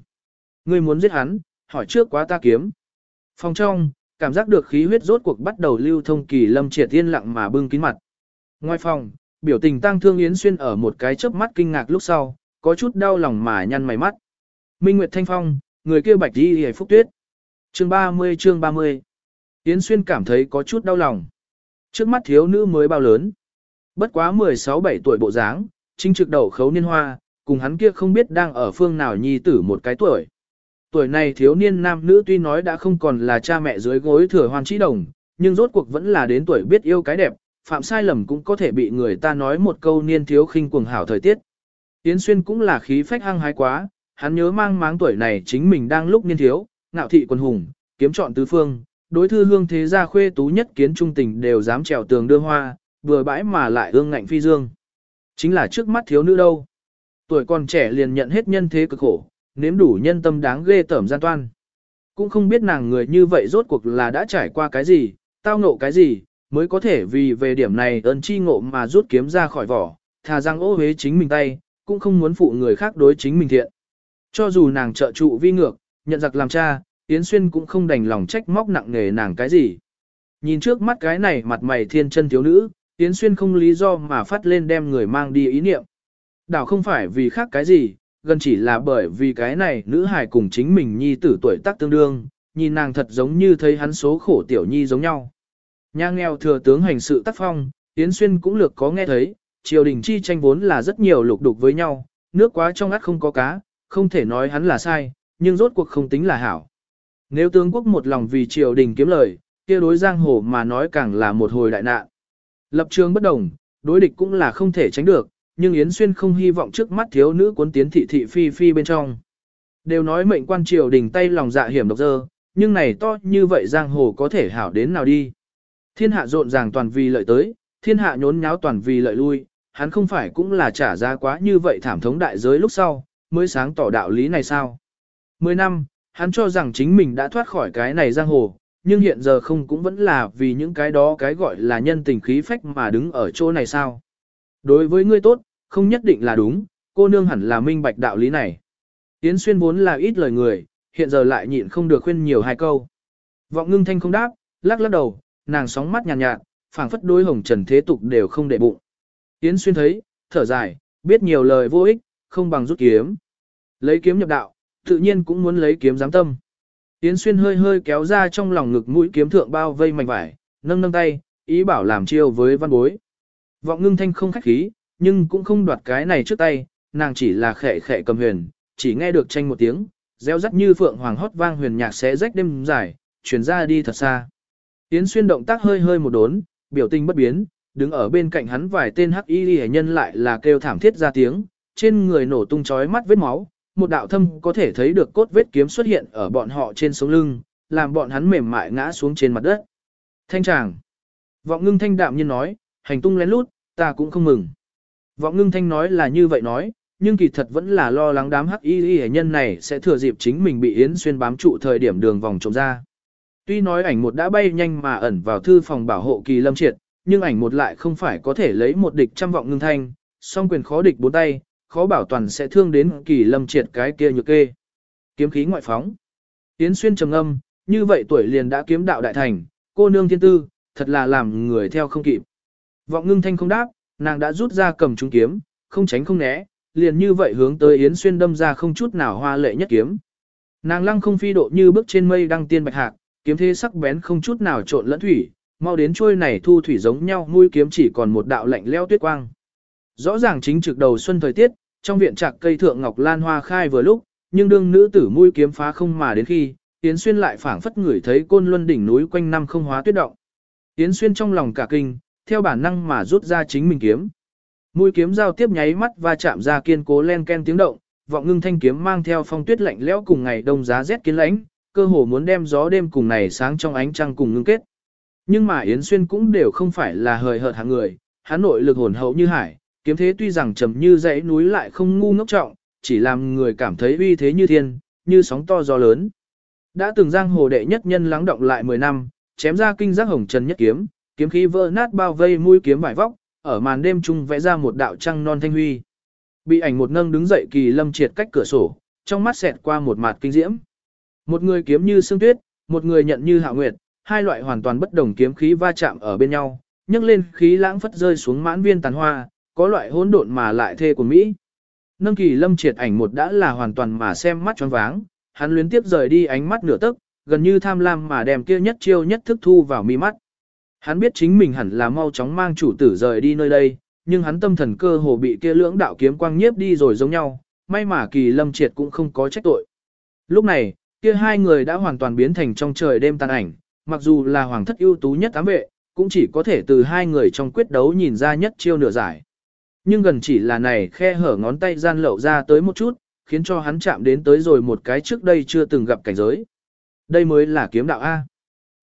Ngươi muốn giết hắn, hỏi trước quá ta kiếm. Phòng trong, cảm giác được khí huyết rốt cuộc bắt đầu lưu thông kỳ lâm triệt yên lặng mà bưng kín mặt. Ngoài phòng, biểu tình tăng thương yến xuyên ở một cái chớp mắt kinh ngạc lúc sau, có chút đau lòng mà nhăn mày mắt. Minh Nguyệt Thanh Phong, người kia bạch đi hề phúc tuyết. Chương 30 chương 30. Yến Xuyên cảm thấy có chút đau lòng. Trước mắt thiếu nữ mới bao lớn. Bất quá 16-17 tuổi bộ dáng, chính trực đầu khấu niên hoa, cùng hắn kia không biết đang ở phương nào nhi tử một cái tuổi. Tuổi này thiếu niên nam nữ tuy nói đã không còn là cha mẹ dưới gối thừa hoàn trí đồng, nhưng rốt cuộc vẫn là đến tuổi biết yêu cái đẹp, phạm sai lầm cũng có thể bị người ta nói một câu niên thiếu khinh cuồng hảo thời tiết. Yến Xuyên cũng là khí phách hăng hái quá, hắn nhớ mang máng tuổi này chính mình đang lúc niên thiếu, ngạo thị quân hùng, kiếm chọn tứ phương, đối thư hương thế gia khuê tú nhất kiến trung tình đều dám trèo tường đưa hoa, vừa bãi mà lại ương ngạnh phi dương. Chính là trước mắt thiếu nữ đâu. Tuổi còn trẻ liền nhận hết nhân thế cực khổ, nếm đủ nhân tâm đáng ghê tởm gian toan. Cũng không biết nàng người như vậy rốt cuộc là đã trải qua cái gì, tao ngộ cái gì, mới có thể vì về điểm này ơn chi ngộ mà rút kiếm ra khỏi vỏ, thà rằng ô hế chính mình tay, cũng không muốn phụ người khác đối chính mình thiện. Cho dù nàng trợ trụ vi ngược, nhận giặc làm cha, Yến Xuyên cũng không đành lòng trách móc nặng nề nàng cái gì. Nhìn trước mắt cái này mặt mày thiên chân thiếu nữ, Yến Xuyên không lý do mà phát lên đem người mang đi ý niệm. Đảo không phải vì khác cái gì, gần chỉ là bởi vì cái này nữ hài cùng chính mình nhi tử tuổi tác tương đương, nhìn nàng thật giống như thấy hắn số khổ tiểu nhi giống nhau. Nhà nghèo thừa tướng hành sự tác phong, Yến Xuyên cũng lược có nghe thấy, triều đình chi tranh vốn là rất nhiều lục đục với nhau, nước quá trong ắt không có cá, không thể nói hắn là sai, nhưng rốt cuộc không tính là hảo. Nếu tướng quốc một lòng vì triều đình kiếm lời, kia đối giang hồ mà nói càng là một hồi đại nạn. Lập trường bất đồng, đối địch cũng là không thể tránh được, nhưng Yến Xuyên không hy vọng trước mắt thiếu nữ cuốn tiến thị thị phi phi bên trong. Đều nói mệnh quan triều đình tay lòng dạ hiểm độc dơ, nhưng này to như vậy giang hồ có thể hảo đến nào đi. Thiên hạ rộn ràng toàn vì lợi tới, thiên hạ nhốn nháo toàn vì lợi lui, hắn không phải cũng là trả giá quá như vậy thảm thống đại giới lúc sau, mới sáng tỏ đạo lý này sao. Mười năm, hắn cho rằng chính mình đã thoát khỏi cái này giang hồ, nhưng hiện giờ không cũng vẫn là vì những cái đó cái gọi là nhân tình khí phách mà đứng ở chỗ này sao. Đối với ngươi tốt, không nhất định là đúng, cô nương hẳn là minh bạch đạo lý này. Yến Xuyên vốn là ít lời người, hiện giờ lại nhịn không được khuyên nhiều hai câu. Vọng ngưng thanh không đáp, lắc lắc đầu, nàng sóng mắt nhàn nhạt, nhạt phảng phất đối hồng trần thế tục đều không để bụng. Yến Xuyên thấy, thở dài, biết nhiều lời vô ích, không bằng rút kiếm. Lấy kiếm nhập đạo, tự nhiên cũng muốn lấy kiếm giám tâm. Yến Xuyên hơi hơi kéo ra trong lòng ngực mũi kiếm thượng bao vây mảnh vải, nâng nâng tay, ý bảo làm chiêu với văn bối. Vọng ngưng thanh không khách khí, nhưng cũng không đoạt cái này trước tay, nàng chỉ là khệ khệ cầm huyền, chỉ nghe được tranh một tiếng, reo rắt như phượng hoàng hót vang huyền nhạc sẽ rách đêm dài, chuyển ra đi thật xa. Yến Xuyên động tác hơi hơi một đốn, biểu tình bất biến, đứng ở bên cạnh hắn vài tên hắc y hệ nhân lại là kêu thảm thiết ra tiếng, trên người nổ tung chói mắt vết máu, một đạo thâm có thể thấy được cốt vết kiếm xuất hiện ở bọn họ trên sống lưng, làm bọn hắn mềm mại ngã xuống trên mặt đất. Thanh tràng. Vọng ngưng thanh đạm nhiên nói, hành tung lén lút, ta cũng không mừng. Vọng ngưng thanh nói là như vậy nói, nhưng kỳ thật vẫn là lo lắng đám hắc y hệ nhân này sẽ thừa dịp chính mình bị Yến Xuyên bám trụ thời điểm đường vòng trộm ra. Tuy nói ảnh một đã bay nhanh mà ẩn vào thư phòng bảo hộ kỳ lâm triệt, nhưng ảnh một lại không phải có thể lấy một địch trăm vọng ngưng thanh, song quyền khó địch bốn tay, khó bảo toàn sẽ thương đến kỳ lâm triệt cái kia nhược kê. Kiếm khí ngoại phóng. Yến Xuyên trầm âm, như vậy tuổi liền đã kiếm đạo đại thành, cô nương thiên tư, thật là làm người theo không kịp. Vọng ngưng thanh không đáp, nàng đã rút ra cầm trung kiếm, không tránh không né, liền như vậy hướng tới Yến Xuyên đâm ra không chút nào hoa lệ nhất kiếm. Nàng lăng không phi độ như bước trên mây đăng tiên bạch hạc, kiếm thế sắc bén không chút nào trộn lẫn thủy, mau đến trôi này thu thủy giống nhau mũi kiếm chỉ còn một đạo lạnh leo tuyết quang. Rõ ràng chính trực đầu xuân thời tiết, trong viện trạc cây thượng ngọc lan hoa khai vừa lúc, nhưng đương nữ tử mũi kiếm phá không mà đến khi, Yến Xuyên lại phảng phất người thấy côn luân đỉnh núi quanh năm không hóa tuyết động. Yến Xuyên trong lòng cả kinh, theo bản năng mà rút ra chính mình kiếm. Mũi kiếm giao tiếp nháy mắt và chạm ra kiên cố len ken tiếng động, vọng ngưng thanh kiếm mang theo phong tuyết lạnh lẽo cùng ngày đông giá rét kiến lãnh, cơ hồ muốn đem gió đêm cùng này sáng trong ánh trăng cùng ngưng kết. Nhưng mà Yến Xuyên cũng đều không phải là hời hợt hạng người, hắn nội lực hồn hậu như hải, kiếm thế tuy rằng trầm như dãy núi lại không ngu ngốc trọng, chỉ làm người cảm thấy uy thế như thiên, như sóng to gió lớn. Đã từng giang hồ đệ nhất nhân lắng động lại 10 năm, chém ra kinh giác hồng trần nhất kiếm, kiếm khí vỡ nát bao vây mũi kiếm vải vóc, ở màn đêm trung vẽ ra một đạo trăng non thanh huy. Bị ảnh một nâng đứng dậy kỳ lâm triệt cách cửa sổ, trong mắt xẹt qua một mặt kinh diễm. Một người kiếm như sương tuyết, một người nhận như hạ nguyệt, hai loại hoàn toàn bất đồng kiếm khí va chạm ở bên nhau, nhấc lên khí lãng phất rơi xuống mãn viên tàn hoa, có loại hỗn độn mà lại thê của Mỹ. Nâng kỳ lâm triệt ảnh một đã là hoàn toàn mà xem mắt choáng váng, hắn luyến tiếp rời đi ánh mắt nửa tức, gần như tham lam mà đem kia nhất chiêu nhất thức thu vào mi mắt. Hắn biết chính mình hẳn là mau chóng mang chủ tử rời đi nơi đây, nhưng hắn tâm thần cơ hồ bị kia lưỡng đạo kiếm quang nhiếp đi rồi giống nhau, may mà kỳ lâm triệt cũng không có trách tội. Lúc này, kia hai người đã hoàn toàn biến thành trong trời đêm tàn ảnh, mặc dù là hoàng thất ưu tú nhất tám vệ, cũng chỉ có thể từ hai người trong quyết đấu nhìn ra nhất chiêu nửa giải. Nhưng gần chỉ là này khe hở ngón tay gian lậu ra tới một chút, khiến cho hắn chạm đến tới rồi một cái trước đây chưa từng gặp cảnh giới. Đây mới là kiếm đạo A.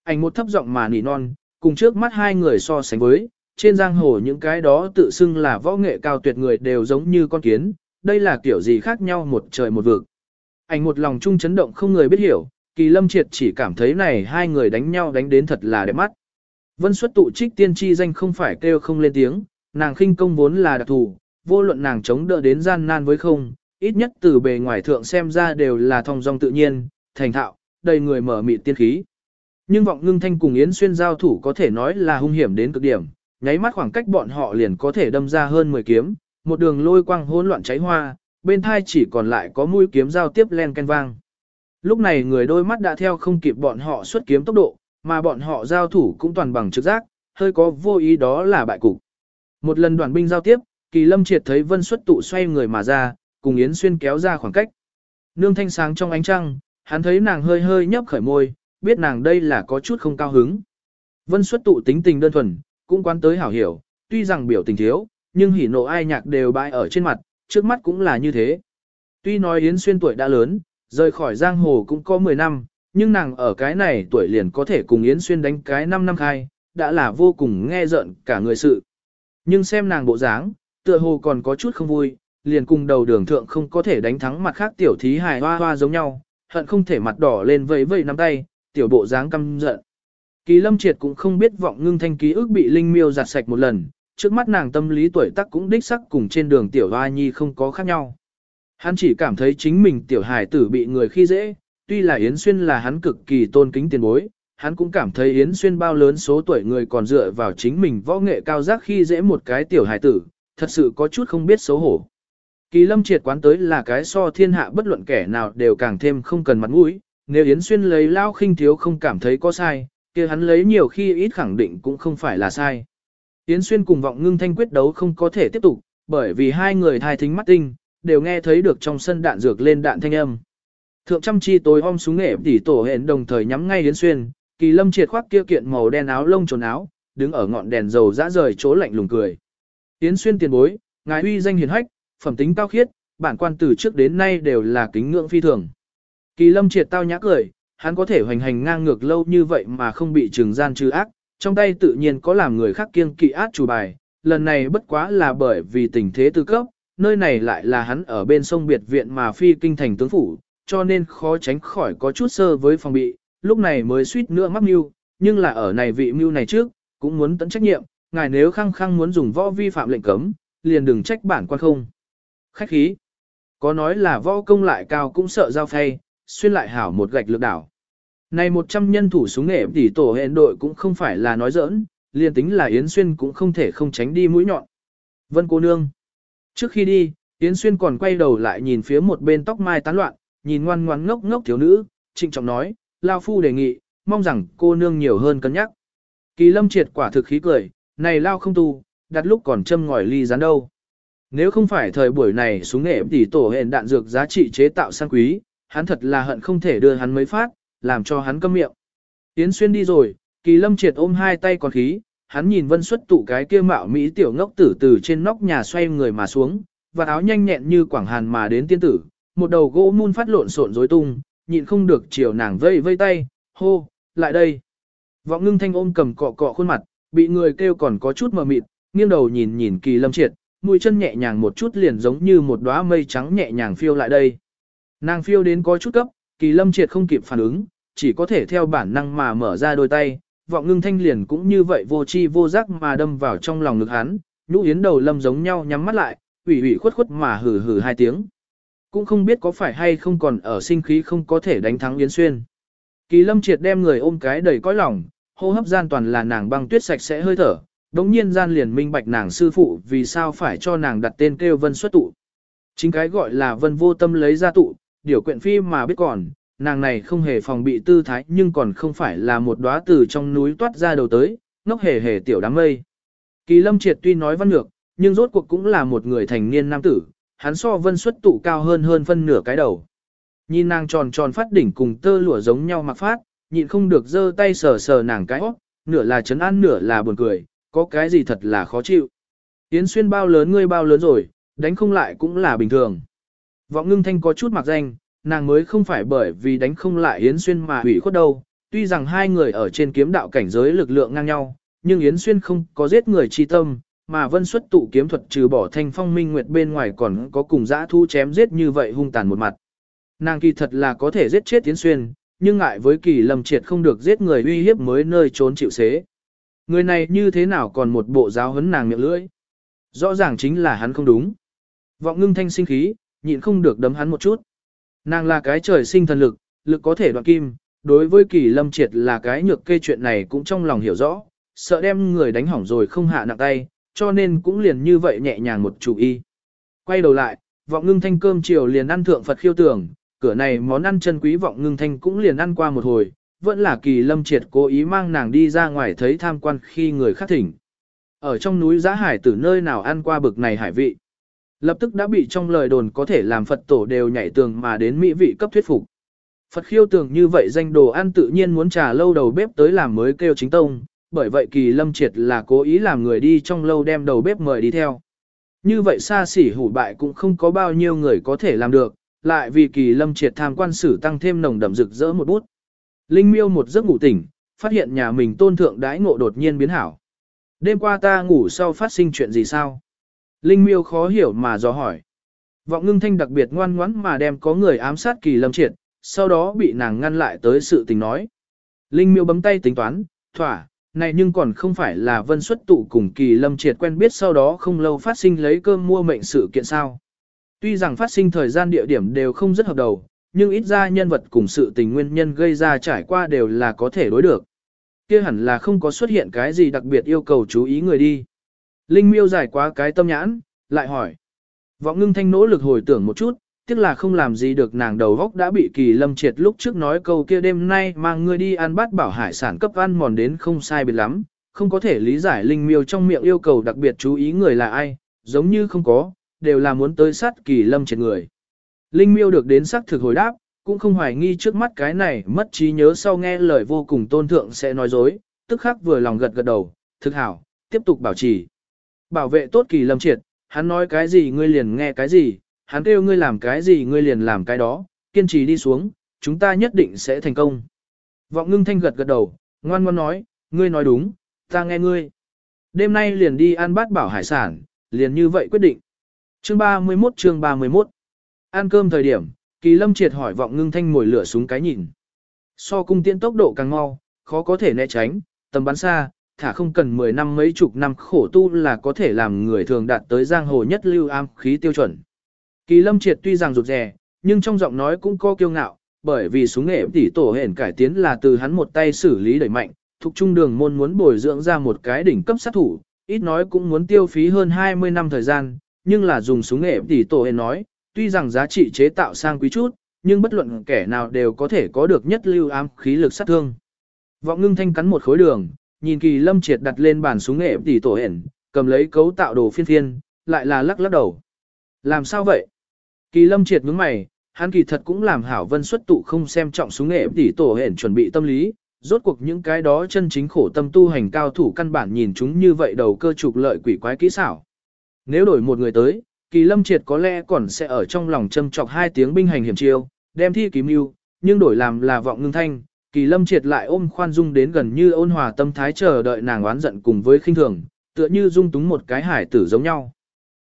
Ảnh một thấp giọng mà nỉ non, cùng trước mắt hai người so sánh với, trên giang hồ những cái đó tự xưng là võ nghệ cao tuyệt người đều giống như con kiến, đây là kiểu gì khác nhau một trời một vực. Ảnh một lòng chung chấn động không người biết hiểu, kỳ lâm triệt chỉ cảm thấy này hai người đánh nhau đánh đến thật là đẹp mắt. Vân xuất tụ trích tiên tri danh không phải kêu không lên tiếng, nàng khinh công vốn là đặc thù, vô luận nàng chống đỡ đến gian nan với không, ít nhất từ bề ngoài thượng xem ra đều là thong dong tự nhiên, thành thạo, đầy người mở mịt tiên khí. Nhưng vọng ngưng thanh cùng Yến Xuyên giao thủ có thể nói là hung hiểm đến cực điểm, nháy mắt khoảng cách bọn họ liền có thể đâm ra hơn 10 kiếm, một đường lôi quang hỗn loạn cháy hoa, bên thai chỉ còn lại có mũi kiếm giao tiếp len ken vang. Lúc này người đôi mắt đã theo không kịp bọn họ xuất kiếm tốc độ, mà bọn họ giao thủ cũng toàn bằng trực giác, hơi có vô ý đó là bại cục. Một lần đoàn binh giao tiếp, Kỳ Lâm triệt thấy Vân xuất tụ xoay người mà ra, cùng Yến Xuyên kéo ra khoảng cách. Nương thanh sáng trong ánh trăng, hắn thấy nàng hơi hơi nhấp khởi môi, biết nàng đây là có chút không cao hứng. Vân xuất tụ tính tình đơn thuần, cũng quán tới hảo hiểu, tuy rằng biểu tình thiếu, nhưng hỉ nộ ai nhạc đều bại ở trên mặt, trước mắt cũng là như thế. Tuy nói Yến Xuyên tuổi đã lớn, Rời khỏi giang hồ cũng có 10 năm, nhưng nàng ở cái này tuổi liền có thể cùng Yến Xuyên đánh cái 5 năm khai, đã là vô cùng nghe giận cả người sự. Nhưng xem nàng bộ dáng, tựa hồ còn có chút không vui, liền cùng đầu đường thượng không có thể đánh thắng mặt khác tiểu thí hài hoa hoa giống nhau, hận không thể mặt đỏ lên vẫy vẫy nắm tay, tiểu bộ dáng căm giận. Kỳ lâm triệt cũng không biết vọng ngưng thanh ký ức bị linh miêu giặt sạch một lần, trước mắt nàng tâm lý tuổi tác cũng đích sắc cùng trên đường tiểu hoa nhi không có khác nhau. Hắn chỉ cảm thấy chính mình tiểu hài tử bị người khi dễ, tuy là Yến Xuyên là hắn cực kỳ tôn kính tiền bối, hắn cũng cảm thấy Yến Xuyên bao lớn số tuổi người còn dựa vào chính mình võ nghệ cao giác khi dễ một cái tiểu hài tử, thật sự có chút không biết xấu hổ. Kỳ lâm triệt quán tới là cái so thiên hạ bất luận kẻ nào đều càng thêm không cần mặt mũi, nếu Yến Xuyên lấy lao khinh thiếu không cảm thấy có sai, kia hắn lấy nhiều khi ít khẳng định cũng không phải là sai. Yến Xuyên cùng vọng ngưng thanh quyết đấu không có thể tiếp tục, bởi vì hai người thai thính mắt tinh, đều nghe thấy được trong sân đạn dược lên đạn thanh âm. Thượng trăm chi tối om súng nghệ tỉ tổ hẹn đồng thời nhắm ngay Yến Xuyên, kỳ lâm triệt khoác kia kiện màu đen áo lông trồn áo, đứng ở ngọn đèn dầu dã rời chỗ lạnh lùng cười. Yến Xuyên tiền bối, ngài uy danh hiền hách, phẩm tính cao khiết, bản quan từ trước đến nay đều là kính ngưỡng phi thường. Kỳ lâm triệt tao nhã cười, hắn có thể hoành hành ngang ngược lâu như vậy mà không bị trừng gian trừ ác, trong tay tự nhiên có làm người khác kiêng kỵ át chủ bài, lần này bất quá là bởi vì tình thế tư cấp, nơi này lại là hắn ở bên sông biệt viện mà phi kinh thành tướng phủ, cho nên khó tránh khỏi có chút sơ với phòng bị, lúc này mới suýt nữa mắc mưu, nhưng là ở này vị mưu này trước, cũng muốn tận trách nhiệm, ngài nếu khăng khăng muốn dùng võ vi phạm lệnh cấm, liền đừng trách bản quan không. Khách khí. Có nói là võ công lại cao cũng sợ giao phay, xuyên lại hảo một gạch lược đảo. Này 100 nhân thủ súng nghệ tỷ tổ hẹn đội cũng không phải là nói giỡn, liền tính là Yến Xuyên cũng không thể không tránh đi mũi nhọn. Vân cô nương. Trước khi đi, Yến Xuyên còn quay đầu lại nhìn phía một bên tóc mai tán loạn, nhìn ngoan ngoan ngốc ngốc thiếu nữ, trịnh trọng nói, Lao Phu đề nghị, mong rằng cô nương nhiều hơn cân nhắc. Kỳ lâm triệt quả thực khí cười, này Lao không tu, đặt lúc còn châm ngòi ly rán đâu. Nếu không phải thời buổi này xuống nghệ tỷ tổ hẹn đạn dược giá trị chế tạo sang quý, hắn thật là hận không thể đưa hắn mấy phát, làm cho hắn câm miệng. Tiến Xuyên đi rồi, Kỳ Lâm triệt ôm hai tay còn khí, hắn nhìn Vân xuất tụ cái kia mạo mỹ tiểu ngốc tử từ trên nóc nhà xoay người mà xuống, và áo nhanh nhẹn như quảng hàn mà đến tiên tử, một đầu gỗ mun phát lộn xộn rối tung, nhịn không được chiều nàng vây vây tay, hô, lại đây. Vọng ngưng thanh ôm cầm cọ cọ khuôn mặt, bị người kêu còn có chút mờ mịt, nghiêng đầu nhìn nhìn Kỳ Lâm triệt, mũi chân nhẹ nhàng một chút liền giống như một đóa mây trắng nhẹ nhàng phiêu lại đây. Nàng phiêu đến có chút cấp, Kỳ Lâm triệt không kịp phản ứng, chỉ có thể theo bản năng mà mở ra đôi tay, vọng ngưng thanh liền cũng như vậy vô chi vô giác mà đâm vào trong lòng ngực hắn, nhũ yến đầu lâm giống nhau nhắm mắt lại, ủy ủy khuất khuất mà hừ hừ hai tiếng. Cũng không biết có phải hay không còn ở sinh khí không có thể đánh thắng Yến Xuyên. Kỳ lâm triệt đem người ôm cái đầy cõi lòng, hô hấp gian toàn là nàng băng tuyết sạch sẽ hơi thở, đống nhiên gian liền minh bạch nàng sư phụ vì sao phải cho nàng đặt tên kêu vân xuất tụ. Chính cái gọi là vân vô tâm lấy ra tụ, điều quyện phi mà biết còn, nàng này không hề phòng bị tư thái nhưng còn không phải là một đóa từ trong núi toát ra đầu tới, ngốc hề hề tiểu đám mây. Kỳ lâm triệt tuy nói văn lược, nhưng rốt cuộc cũng là một người thành niên nam tử, hắn so vân xuất tụ cao hơn hơn phân nửa cái đầu. Nhìn nàng tròn tròn phát đỉnh cùng tơ lụa giống nhau mặc phát, nhịn không được giơ tay sờ sờ nàng cái óc, nửa là chấn an nửa là buồn cười, có cái gì thật là khó chịu. Yến xuyên bao lớn ngươi bao lớn rồi, đánh không lại cũng là bình thường. Vọng ngưng thanh có chút mặc danh, nàng mới không phải bởi vì đánh không lại Yến Xuyên mà hủy khuất đâu. Tuy rằng hai người ở trên kiếm đạo cảnh giới lực lượng ngang nhau, nhưng Yến Xuyên không có giết người chi tâm, mà vân xuất tụ kiếm thuật trừ bỏ thanh phong minh nguyệt bên ngoài còn có cùng dã thu chém giết như vậy hung tàn một mặt. Nàng kỳ thật là có thể giết chết tiến Xuyên, nhưng ngại với kỳ lầm triệt không được giết người uy hiếp mới nơi trốn chịu xế. Người này như thế nào còn một bộ giáo hấn nàng miệng lưỡi. Rõ ràng chính là hắn không đúng. Vọng ngưng thanh sinh khí, nhịn không được đấm hắn một chút. Nàng là cái trời sinh thần lực, lực có thể đoạn kim, đối với kỳ lâm triệt là cái nhược kê chuyện này cũng trong lòng hiểu rõ, sợ đem người đánh hỏng rồi không hạ nặng tay, cho nên cũng liền như vậy nhẹ nhàng một chủ y. Quay đầu lại, vọng ngưng thanh cơm chiều liền ăn thượng Phật khiêu tưởng, cửa này món ăn chân quý vọng ngưng thanh cũng liền ăn qua một hồi, vẫn là kỳ lâm triệt cố ý mang nàng đi ra ngoài thấy tham quan khi người khác thỉnh. Ở trong núi giá hải từ nơi nào ăn qua bực này hải vị. Lập tức đã bị trong lời đồn có thể làm Phật tổ đều nhảy tường mà đến mỹ vị cấp thuyết phục. Phật khiêu tường như vậy danh đồ ăn tự nhiên muốn trà lâu đầu bếp tới làm mới kêu chính tông, bởi vậy kỳ lâm triệt là cố ý làm người đi trong lâu đem đầu bếp mời đi theo. Như vậy xa xỉ hủ bại cũng không có bao nhiêu người có thể làm được, lại vì kỳ lâm triệt tham quan sử tăng thêm nồng đậm rực rỡ một bút. Linh miêu một giấc ngủ tỉnh, phát hiện nhà mình tôn thượng đãi ngộ đột nhiên biến hảo. Đêm qua ta ngủ sau phát sinh chuyện gì sao? Linh miêu khó hiểu mà dò hỏi. Vọng ngưng thanh đặc biệt ngoan ngoãn mà đem có người ám sát kỳ lâm triệt, sau đó bị nàng ngăn lại tới sự tình nói. Linh miêu bấm tay tính toán, thỏa, này nhưng còn không phải là vân xuất tụ cùng kỳ lâm triệt quen biết sau đó không lâu phát sinh lấy cơm mua mệnh sự kiện sao. Tuy rằng phát sinh thời gian địa điểm đều không rất hợp đầu, nhưng ít ra nhân vật cùng sự tình nguyên nhân gây ra trải qua đều là có thể đối được. kia hẳn là không có xuất hiện cái gì đặc biệt yêu cầu chú ý người đi. Linh miêu giải quá cái tâm nhãn, lại hỏi. Vọng ngưng thanh nỗ lực hồi tưởng một chút, tiếc là không làm gì được nàng đầu góc đã bị kỳ lâm triệt lúc trước nói câu kia đêm nay mang ngươi đi ăn bát bảo hải sản cấp ăn mòn đến không sai biệt lắm, không có thể lý giải linh miêu trong miệng yêu cầu đặc biệt chú ý người là ai, giống như không có, đều là muốn tới sát kỳ lâm triệt người. Linh miêu được đến xác thực hồi đáp, cũng không hoài nghi trước mắt cái này mất trí nhớ sau nghe lời vô cùng tôn thượng sẽ nói dối, tức khắc vừa lòng gật gật đầu, thực hảo, tiếp tục bảo trì. Bảo vệ tốt kỳ lâm triệt, hắn nói cái gì ngươi liền nghe cái gì, hắn kêu ngươi làm cái gì ngươi liền làm cái đó, kiên trì đi xuống, chúng ta nhất định sẽ thành công. Vọng ngưng thanh gật gật đầu, ngoan ngoan nói, ngươi nói đúng, ta nghe ngươi. Đêm nay liền đi ăn bát bảo hải sản, liền như vậy quyết định. Chương 31 chương 31 Ăn cơm thời điểm, kỳ lâm triệt hỏi vọng ngưng thanh ngồi lửa súng cái nhìn. So cung tiễn tốc độ càng mau, khó có thể né tránh, tầm bắn xa, thả không cần 10 năm mấy chục năm khổ tu là có thể làm người thường đạt tới giang hồ nhất lưu am khí tiêu chuẩn. Kỳ lâm triệt tuy rằng rụt rè, nhưng trong giọng nói cũng có kiêu ngạo, bởi vì súng nghệ tỷ tổ hển cải tiến là từ hắn một tay xử lý đẩy mạnh, thuộc trung đường môn muốn bồi dưỡng ra một cái đỉnh cấp sát thủ, ít nói cũng muốn tiêu phí hơn 20 năm thời gian, nhưng là dùng súng nghệ tỷ tổ hển nói, tuy rằng giá trị chế tạo sang quý chút, nhưng bất luận kẻ nào đều có thể có được nhất lưu ám khí lực sát thương. Vọng ngưng thanh cắn một khối đường, nhìn kỳ lâm triệt đặt lên bàn súng nghệ tỷ tổ hển, cầm lấy cấu tạo đồ phiên phiên, lại là lắc lắc đầu. Làm sao vậy? Kỳ lâm triệt nhướng mày, hắn kỳ thật cũng làm hảo vân xuất tụ không xem trọng súng nghệ tỷ tổ hển chuẩn bị tâm lý, rốt cuộc những cái đó chân chính khổ tâm tu hành cao thủ căn bản nhìn chúng như vậy đầu cơ trục lợi quỷ quái kỹ xảo. Nếu đổi một người tới, kỳ lâm triệt có lẽ còn sẽ ở trong lòng châm chọc hai tiếng binh hành hiểm chiêu, đem thi kiếm yêu, nhưng đổi làm là vọng ngưng thanh, kỳ lâm triệt lại ôm khoan dung đến gần như ôn hòa tâm thái chờ đợi nàng oán giận cùng với khinh thường, tựa như dung túng một cái hải tử giống nhau.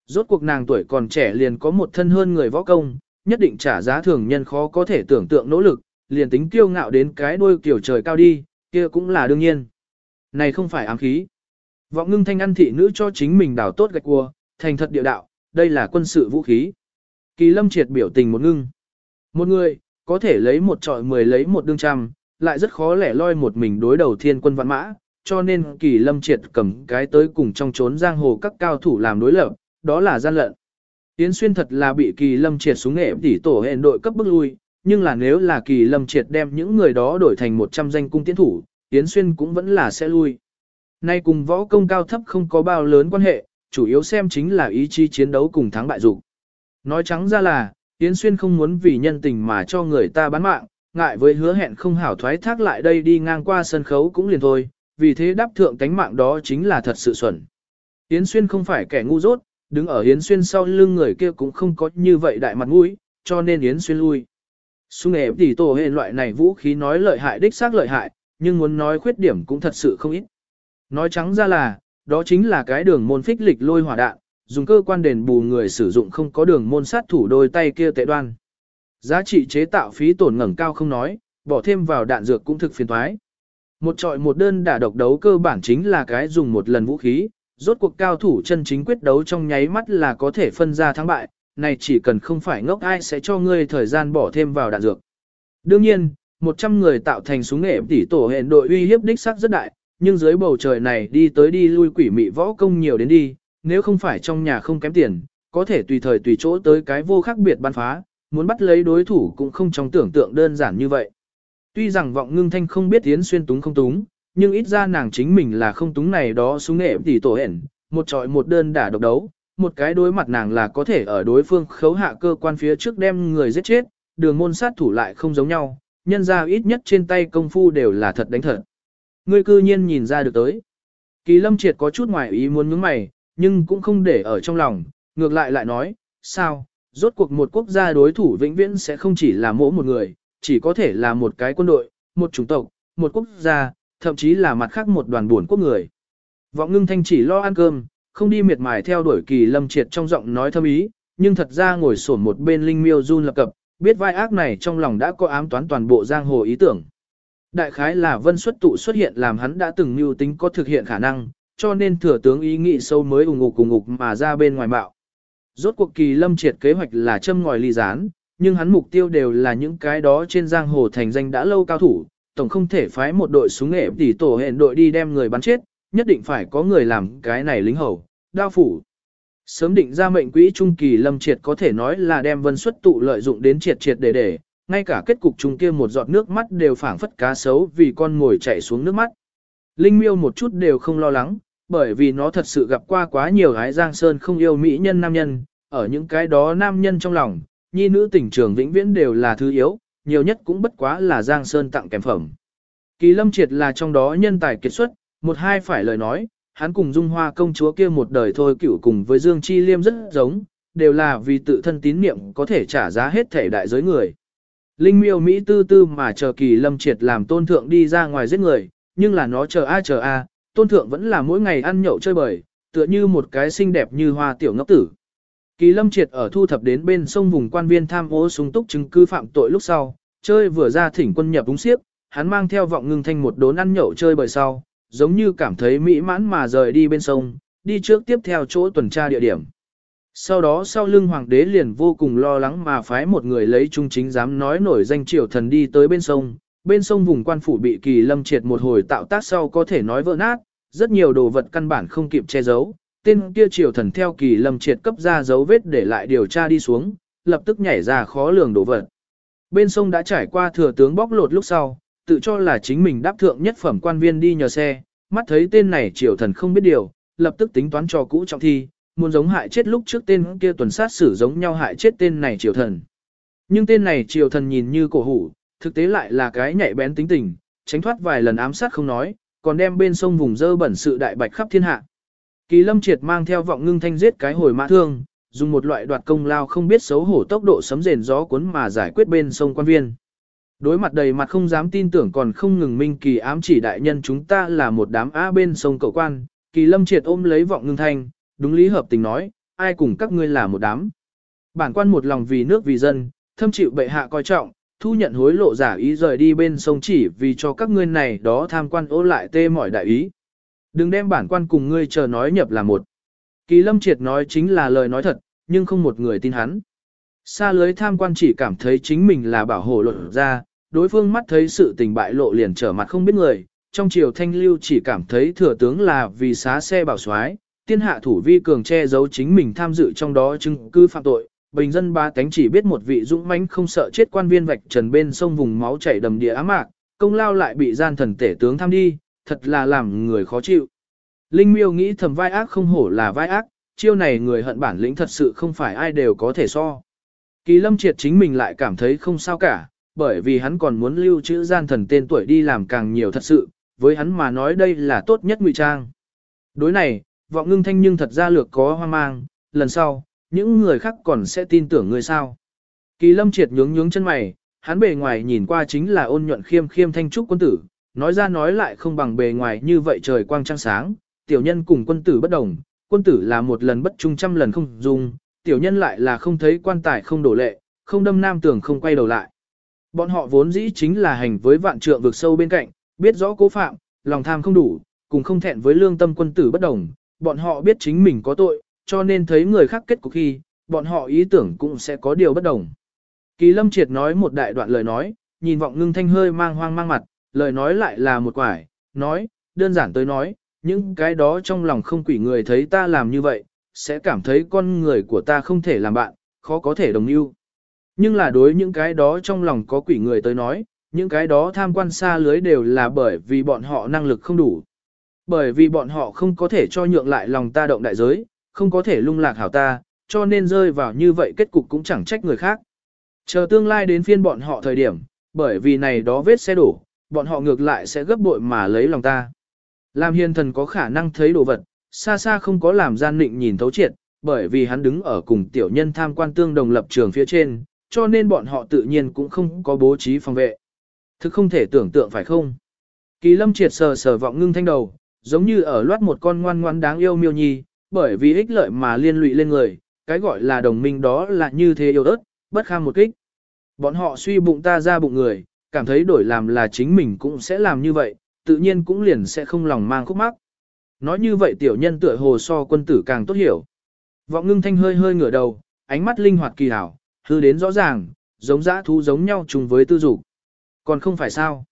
Rốt cuộc nàng tuổi còn trẻ liền có một thân hơn người võ công, nhất định trả giá thường nhân khó có thể tưởng tượng nỗ lực, liền tính kiêu ngạo đến cái đuôi kiểu trời cao đi, kia cũng là đương nhiên. Này không phải ám khí. Vọng ngưng thanh ăn thị nữ cho chính mình đào tốt gạch cua, thành thật địa đạo, đây là quân sự vũ khí. Kỳ lâm triệt biểu tình một ngưng. Một người, có thể lấy một trọi mười lấy một đương trăm, lại rất khó lẻ loi một mình đối đầu thiên quân vạn mã, cho nên kỳ lâm triệt cầm cái tới cùng trong trốn giang hồ các cao thủ làm đối lập, đó là gian lận. Yến Xuyên thật là bị kỳ lâm triệt xuống nghệ tỷ tổ hẹn đội cấp bức lui, nhưng là nếu là kỳ lâm triệt đem những người đó đổi thành 100 danh cung tiến thủ, Yến Xuyên cũng vẫn là sẽ lui. Nay cùng võ công cao thấp không có bao lớn quan hệ, chủ yếu xem chính là ý chí chiến đấu cùng thắng bại dục. Nói trắng ra là, Yến Xuyên không muốn vì nhân tình mà cho người ta bán mạng, ngại với hứa hẹn không hảo thoái thác lại đây đi ngang qua sân khấu cũng liền thôi, vì thế đáp thượng cánh mạng đó chính là thật sự xuẩn. Yến Xuyên không phải kẻ ngu dốt, đứng ở Yến Xuyên sau lưng người kia cũng không có như vậy đại mặt mũi, cho nên Yến Xuyên lui. Xung nghệ tỷ tổ hệ loại này vũ khí nói lợi hại đích xác lợi hại, nhưng muốn nói khuyết điểm cũng thật sự không ít. Nói trắng ra là, đó chính là cái đường môn phích lịch lôi hỏa đạn, dùng cơ quan đền bù người sử dụng không có đường môn sát thủ đôi tay kia tệ đoan. Giá trị chế tạo phí tổn ngẩng cao không nói, bỏ thêm vào đạn dược cũng thực phiền toái. Một trọi một đơn đả độc đấu cơ bản chính là cái dùng một lần vũ khí, rốt cuộc cao thủ chân chính quyết đấu trong nháy mắt là có thể phân ra thắng bại, này chỉ cần không phải ngốc ai sẽ cho ngươi thời gian bỏ thêm vào đạn dược. Đương nhiên, 100 người tạo thành súng nghệ tỷ tổ hẹn đội uy hiếp đích sắc rất đại, nhưng dưới bầu trời này đi tới đi lui quỷ mị võ công nhiều đến đi, nếu không phải trong nhà không kém tiền, có thể tùy thời tùy chỗ tới cái vô khác biệt ban phá, muốn bắt lấy đối thủ cũng không trong tưởng tượng đơn giản như vậy. Tuy rằng vọng ngưng thanh không biết tiến xuyên túng không túng, nhưng ít ra nàng chính mình là không túng này đó xuống nghệ tỷ tổ hển, một trọi một đơn đả độc đấu, một cái đối mặt nàng là có thể ở đối phương khấu hạ cơ quan phía trước đem người giết chết, đường môn sát thủ lại không giống nhau, nhân ra ít nhất trên tay công phu đều là thật đánh thật. Ngươi cư nhiên nhìn ra được tới. Kỳ lâm triệt có chút ngoài ý muốn nhướng mày, nhưng cũng không để ở trong lòng, ngược lại lại nói, sao, rốt cuộc một quốc gia đối thủ vĩnh viễn sẽ không chỉ là mỗi một người, chỉ có thể là một cái quân đội, một chủng tộc, một quốc gia, thậm chí là mặt khác một đoàn buồn quốc người. Vọng ngưng thanh chỉ lo ăn cơm, không đi miệt mài theo đuổi kỳ lâm triệt trong giọng nói thâm ý, nhưng thật ra ngồi sổn một bên linh miêu run lập cập, biết vai ác này trong lòng đã có ám toán toàn bộ giang hồ ý tưởng. Đại khái là vân xuất tụ xuất hiện làm hắn đã từng mưu tính có thực hiện khả năng, cho nên thừa tướng ý nghĩ sâu mới ủng ngục cùng ngục mà ra bên ngoài bạo. Rốt cuộc kỳ lâm triệt kế hoạch là châm ngòi ly gián, nhưng hắn mục tiêu đều là những cái đó trên giang hồ thành danh đã lâu cao thủ, tổng không thể phái một đội súng nghệ tỉ tổ hẹn đội đi đem người bắn chết, nhất định phải có người làm cái này lính hầu, đao phủ. Sớm định ra mệnh quỹ trung kỳ lâm triệt có thể nói là đem vân xuất tụ lợi dụng đến triệt triệt để để, ngay cả kết cục chung kia một giọt nước mắt đều phảng phất cá sấu vì con ngồi chạy xuống nước mắt. Linh miêu một chút đều không lo lắng, bởi vì nó thật sự gặp qua quá nhiều gái giang sơn không yêu mỹ nhân nam nhân, ở những cái đó nam nhân trong lòng, nhi nữ tình trường vĩnh viễn đều là thứ yếu, nhiều nhất cũng bất quá là giang sơn tặng kèm phẩm. Kỳ lâm triệt là trong đó nhân tài kiệt xuất, một hai phải lời nói, hắn cùng dung hoa công chúa kia một đời thôi cửu cùng với Dương Chi Liêm rất giống, đều là vì tự thân tín niệm có thể trả giá hết thể đại giới người. Linh miêu Mỹ tư tư mà chờ kỳ lâm triệt làm tôn thượng đi ra ngoài giết người, nhưng là nó chờ a chờ a, tôn thượng vẫn là mỗi ngày ăn nhậu chơi bời, tựa như một cái xinh đẹp như hoa tiểu ngốc tử. Kỳ lâm triệt ở thu thập đến bên sông vùng quan viên tham ô súng túc chứng cứ phạm tội lúc sau, chơi vừa ra thỉnh quân nhập đúng xiếc, hắn mang theo vọng ngưng thanh một đốn ăn nhậu chơi bời sau, giống như cảm thấy mỹ mãn mà rời đi bên sông, đi trước tiếp theo chỗ tuần tra địa điểm. Sau đó sau lưng hoàng đế liền vô cùng lo lắng mà phái một người lấy trung chính dám nói nổi danh triều thần đi tới bên sông, bên sông vùng quan phủ bị kỳ lâm triệt một hồi tạo tác sau có thể nói vỡ nát, rất nhiều đồ vật căn bản không kịp che giấu, tên kia triều thần theo kỳ lâm triệt cấp ra dấu vết để lại điều tra đi xuống, lập tức nhảy ra khó lường đổ vật. Bên sông đã trải qua thừa tướng bóc lột lúc sau, tự cho là chính mình đáp thượng nhất phẩm quan viên đi nhờ xe, mắt thấy tên này triều thần không biết điều, lập tức tính toán cho cũ trọng thi, muốn giống hại chết lúc trước tên kia tuần sát xử giống nhau hại chết tên này triều thần. Nhưng tên này triều thần nhìn như cổ hủ, thực tế lại là cái nhạy bén tính tình, tránh thoát vài lần ám sát không nói, còn đem bên sông vùng dơ bẩn sự đại bạch khắp thiên hạ. Kỳ lâm triệt mang theo vọng ngưng thanh giết cái hồi mã thương, dùng một loại đoạt công lao không biết xấu hổ tốc độ sấm rền gió cuốn mà giải quyết bên sông quan viên. Đối mặt đầy mặt không dám tin tưởng còn không ngừng minh kỳ ám chỉ đại nhân chúng ta là một đám á bên sông cậu quan, kỳ lâm triệt ôm lấy vọng ngưng thanh, đúng lý hợp tình nói, ai cùng các ngươi là một đám. Bản quan một lòng vì nước vì dân, thâm chịu bệ hạ coi trọng, thu nhận hối lộ giả ý rời đi bên sông chỉ vì cho các ngươi này đó tham quan ố lại tê mọi đại ý. Đừng đem bản quan cùng ngươi chờ nói nhập là một. Kỳ lâm triệt nói chính là lời nói thật, nhưng không một người tin hắn. Xa lưới tham quan chỉ cảm thấy chính mình là bảo hộ luận ra, đối phương mắt thấy sự tình bại lộ liền trở mặt không biết người, trong triều thanh lưu chỉ cảm thấy thừa tướng là vì xá xe bảo soái tiên hạ thủ vi cường che giấu chính mình tham dự trong đó chứng cứ phạm tội. Bình dân ba tánh chỉ biết một vị dũng mãnh không sợ chết quan viên vạch trần bên sông vùng máu chảy đầm địa ám mạc, công lao lại bị gian thần tể tướng tham đi, thật là làm người khó chịu. Linh miêu nghĩ thầm vai ác không hổ là vai ác, chiêu này người hận bản lĩnh thật sự không phải ai đều có thể so. Kỳ lâm triệt chính mình lại cảm thấy không sao cả, bởi vì hắn còn muốn lưu trữ gian thần tên tuổi đi làm càng nhiều thật sự, với hắn mà nói đây là tốt nhất ngụy trang. Đối này, vọng ngưng thanh nhưng thật ra lược có hoang mang, lần sau, những người khác còn sẽ tin tưởng người sao. Kỳ lâm triệt nhướng nhướng chân mày, hắn bề ngoài nhìn qua chính là ôn nhuận khiêm khiêm thanh trúc quân tử, nói ra nói lại không bằng bề ngoài như vậy trời quang trăng sáng, tiểu nhân cùng quân tử bất đồng, quân tử là một lần bất trung trăm lần không dung, tiểu nhân lại là không thấy quan tài không đổ lệ, không đâm nam tưởng không quay đầu lại. Bọn họ vốn dĩ chính là hành với vạn trượng vực sâu bên cạnh, biết rõ cố phạm, lòng tham không đủ, cùng không thẹn với lương tâm quân tử bất đồng, bọn họ biết chính mình có tội, cho nên thấy người khác kết cục khi, bọn họ ý tưởng cũng sẽ có điều bất đồng. Kỳ lâm triệt nói một đại đoạn lời nói, nhìn vọng ngưng thanh hơi mang hoang mang mặt, lời nói lại là một quải, nói, đơn giản tới nói, những cái đó trong lòng không quỷ người thấy ta làm như vậy, sẽ cảm thấy con người của ta không thể làm bạn, khó có thể đồng yêu. Nhưng là đối những cái đó trong lòng có quỷ người tới nói, những cái đó tham quan xa lưới đều là bởi vì bọn họ năng lực không đủ. Bởi vì bọn họ không có thể cho nhượng lại lòng ta động đại giới, không có thể lung lạc hảo ta, cho nên rơi vào như vậy kết cục cũng chẳng trách người khác. Chờ tương lai đến phiên bọn họ thời điểm, bởi vì này đó vết xe đổ, bọn họ ngược lại sẽ gấp bội mà lấy lòng ta. Làm hiền thần có khả năng thấy đồ vật, xa xa không có làm gian định nhìn thấu triệt, bởi vì hắn đứng ở cùng tiểu nhân tham quan tương đồng lập trường phía trên, cho nên bọn họ tự nhiên cũng không có bố trí phòng vệ. Thực không thể tưởng tượng phải không? Kỳ lâm triệt sờ sờ vọng ngưng thanh đầu, giống như ở loát một con ngoan ngoan đáng yêu miêu nhi, bởi vì ích lợi mà liên lụy lên người, cái gọi là đồng minh đó là như thế yêu ớt, bất kham một kích. Bọn họ suy bụng ta ra bụng người, cảm thấy đổi làm là chính mình cũng sẽ làm như vậy, tự nhiên cũng liền sẽ không lòng mang khúc mắc. Nói như vậy tiểu nhân tựa hồ so quân tử càng tốt hiểu. Vọng ngưng thanh hơi hơi ngửa đầu, ánh mắt linh hoạt kỳ hảo, hư đến rõ ràng, giống dã thú giống nhau chung với tư dục. Còn không phải sao?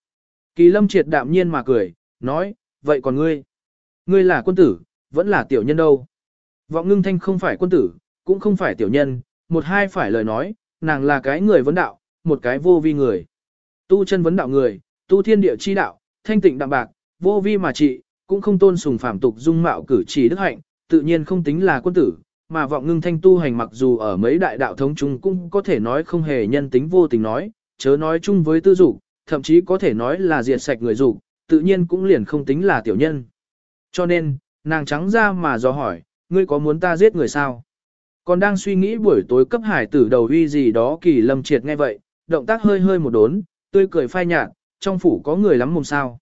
Kỳ lâm triệt đạm nhiên mà cười, nói, vậy còn ngươi? Ngươi là quân tử, vẫn là tiểu nhân đâu? Vọng ngưng thanh không phải quân tử, cũng không phải tiểu nhân, một hai phải lời nói, nàng là cái người vấn đạo, một cái vô vi người. Tu chân vấn đạo người, tu thiên địa chi đạo, thanh tịnh đạm bạc, vô vi mà trị, cũng không tôn sùng phạm tục dung mạo cử chỉ đức hạnh, tự nhiên không tính là quân tử, mà vọng ngưng thanh tu hành mặc dù ở mấy đại đạo thống chung cũng có thể nói không hề nhân tính vô tình nói, chớ nói chung với tư dục, thậm chí có thể nói là diệt sạch người dục, tự nhiên cũng liền không tính là tiểu nhân. Cho nên, nàng trắng ra mà do hỏi, ngươi có muốn ta giết người sao? Còn đang suy nghĩ buổi tối cấp hải tử đầu uy gì đó kỳ lâm triệt nghe vậy, động tác hơi hơi một đốn, tươi cười phai nhạt, trong phủ có người lắm mồm sao.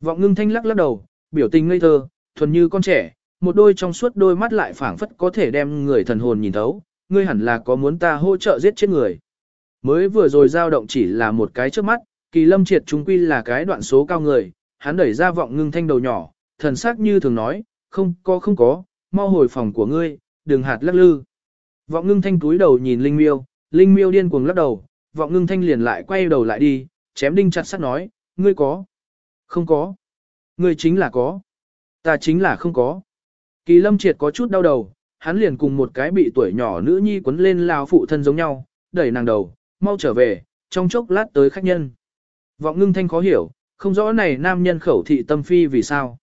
Vọng ngưng thanh lắc lắc đầu, biểu tình ngây thơ, thuần như con trẻ, một đôi trong suốt đôi mắt lại phảng phất có thể đem người thần hồn nhìn thấu, ngươi hẳn là có muốn ta hỗ trợ giết chết người. Mới vừa rồi dao động chỉ là một cái trước mắt, kỳ lâm triệt trung quy là cái đoạn số cao người, hắn đẩy ra vọng ngưng thanh đầu nhỏ, thần sắc như thường nói, không có không có, mau hồi phòng của ngươi, đừng hạt lắc lư. Vọng ngưng thanh túi đầu nhìn Linh Miêu, Linh Miêu điên cuồng lắc đầu, vọng ngưng thanh liền lại quay đầu lại đi, chém đinh chặt sắt nói, ngươi có. Không có. Ngươi chính là có. Ta chính là không có. Kỳ lâm triệt có chút đau đầu, hắn liền cùng một cái bị tuổi nhỏ nữ nhi quấn lên lao phụ thân giống nhau, đẩy nàng đầu, mau trở về, trong chốc lát tới khách nhân. Vọng ngưng thanh khó hiểu, không rõ này nam nhân khẩu thị tâm phi vì sao.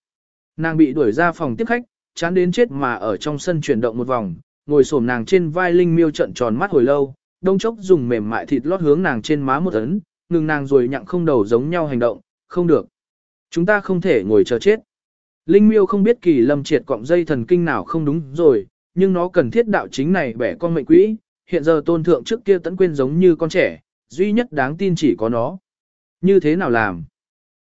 Nàng bị đuổi ra phòng tiếp khách, chán đến chết mà ở trong sân chuyển động một vòng, ngồi xổm nàng trên vai Linh Miêu trận tròn mắt hồi lâu, đông chốc dùng mềm mại thịt lót hướng nàng trên má một ấn, ngừng nàng rồi nhặng không đầu giống nhau hành động, không được. Chúng ta không thể ngồi chờ chết. Linh Miêu không biết kỳ lâm triệt cọng dây thần kinh nào không đúng rồi, nhưng nó cần thiết đạo chính này bẻ con mệnh quỹ, hiện giờ tôn thượng trước kia tẫn quên giống như con trẻ, duy nhất đáng tin chỉ có nó. Như thế nào làm?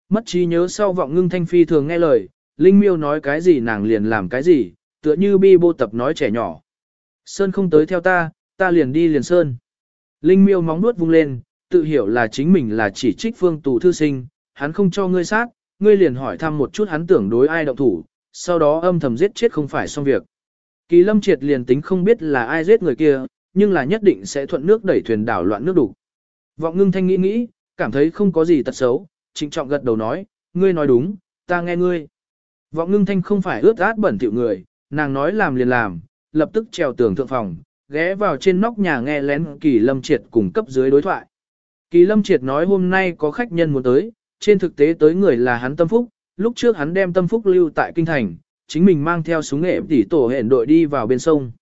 Mất trí nhớ sau vọng ngưng thanh phi thường nghe lời, Linh Miêu nói cái gì nàng liền làm cái gì, tựa như bi bô tập nói trẻ nhỏ. Sơn không tới theo ta, ta liền đi liền Sơn. Linh Miêu móng nuốt vung lên, tự hiểu là chính mình là chỉ trích phương tù thư sinh, hắn không cho ngươi sát, ngươi liền hỏi thăm một chút hắn tưởng đối ai động thủ, sau đó âm thầm giết chết không phải xong việc. Kỳ lâm triệt liền tính không biết là ai giết người kia, nhưng là nhất định sẽ thuận nước đẩy thuyền đảo loạn nước đủ. Vọng ngưng thanh nghĩ nghĩ, cảm thấy không có gì tật xấu, trịnh trọng gật đầu nói, ngươi nói đúng, ta nghe ngươi. Vọng ngưng thanh không phải ướt át bẩn tiểu người, nàng nói làm liền làm, lập tức trèo tường thượng phòng, ghé vào trên nóc nhà nghe lén kỳ lâm triệt cùng cấp dưới đối thoại. Kỳ lâm triệt nói hôm nay có khách nhân muốn tới, trên thực tế tới người là hắn tâm phúc, lúc trước hắn đem tâm phúc lưu tại kinh thành, chính mình mang theo súng nghệ tỉ tổ hẹn đội đi vào bên sông.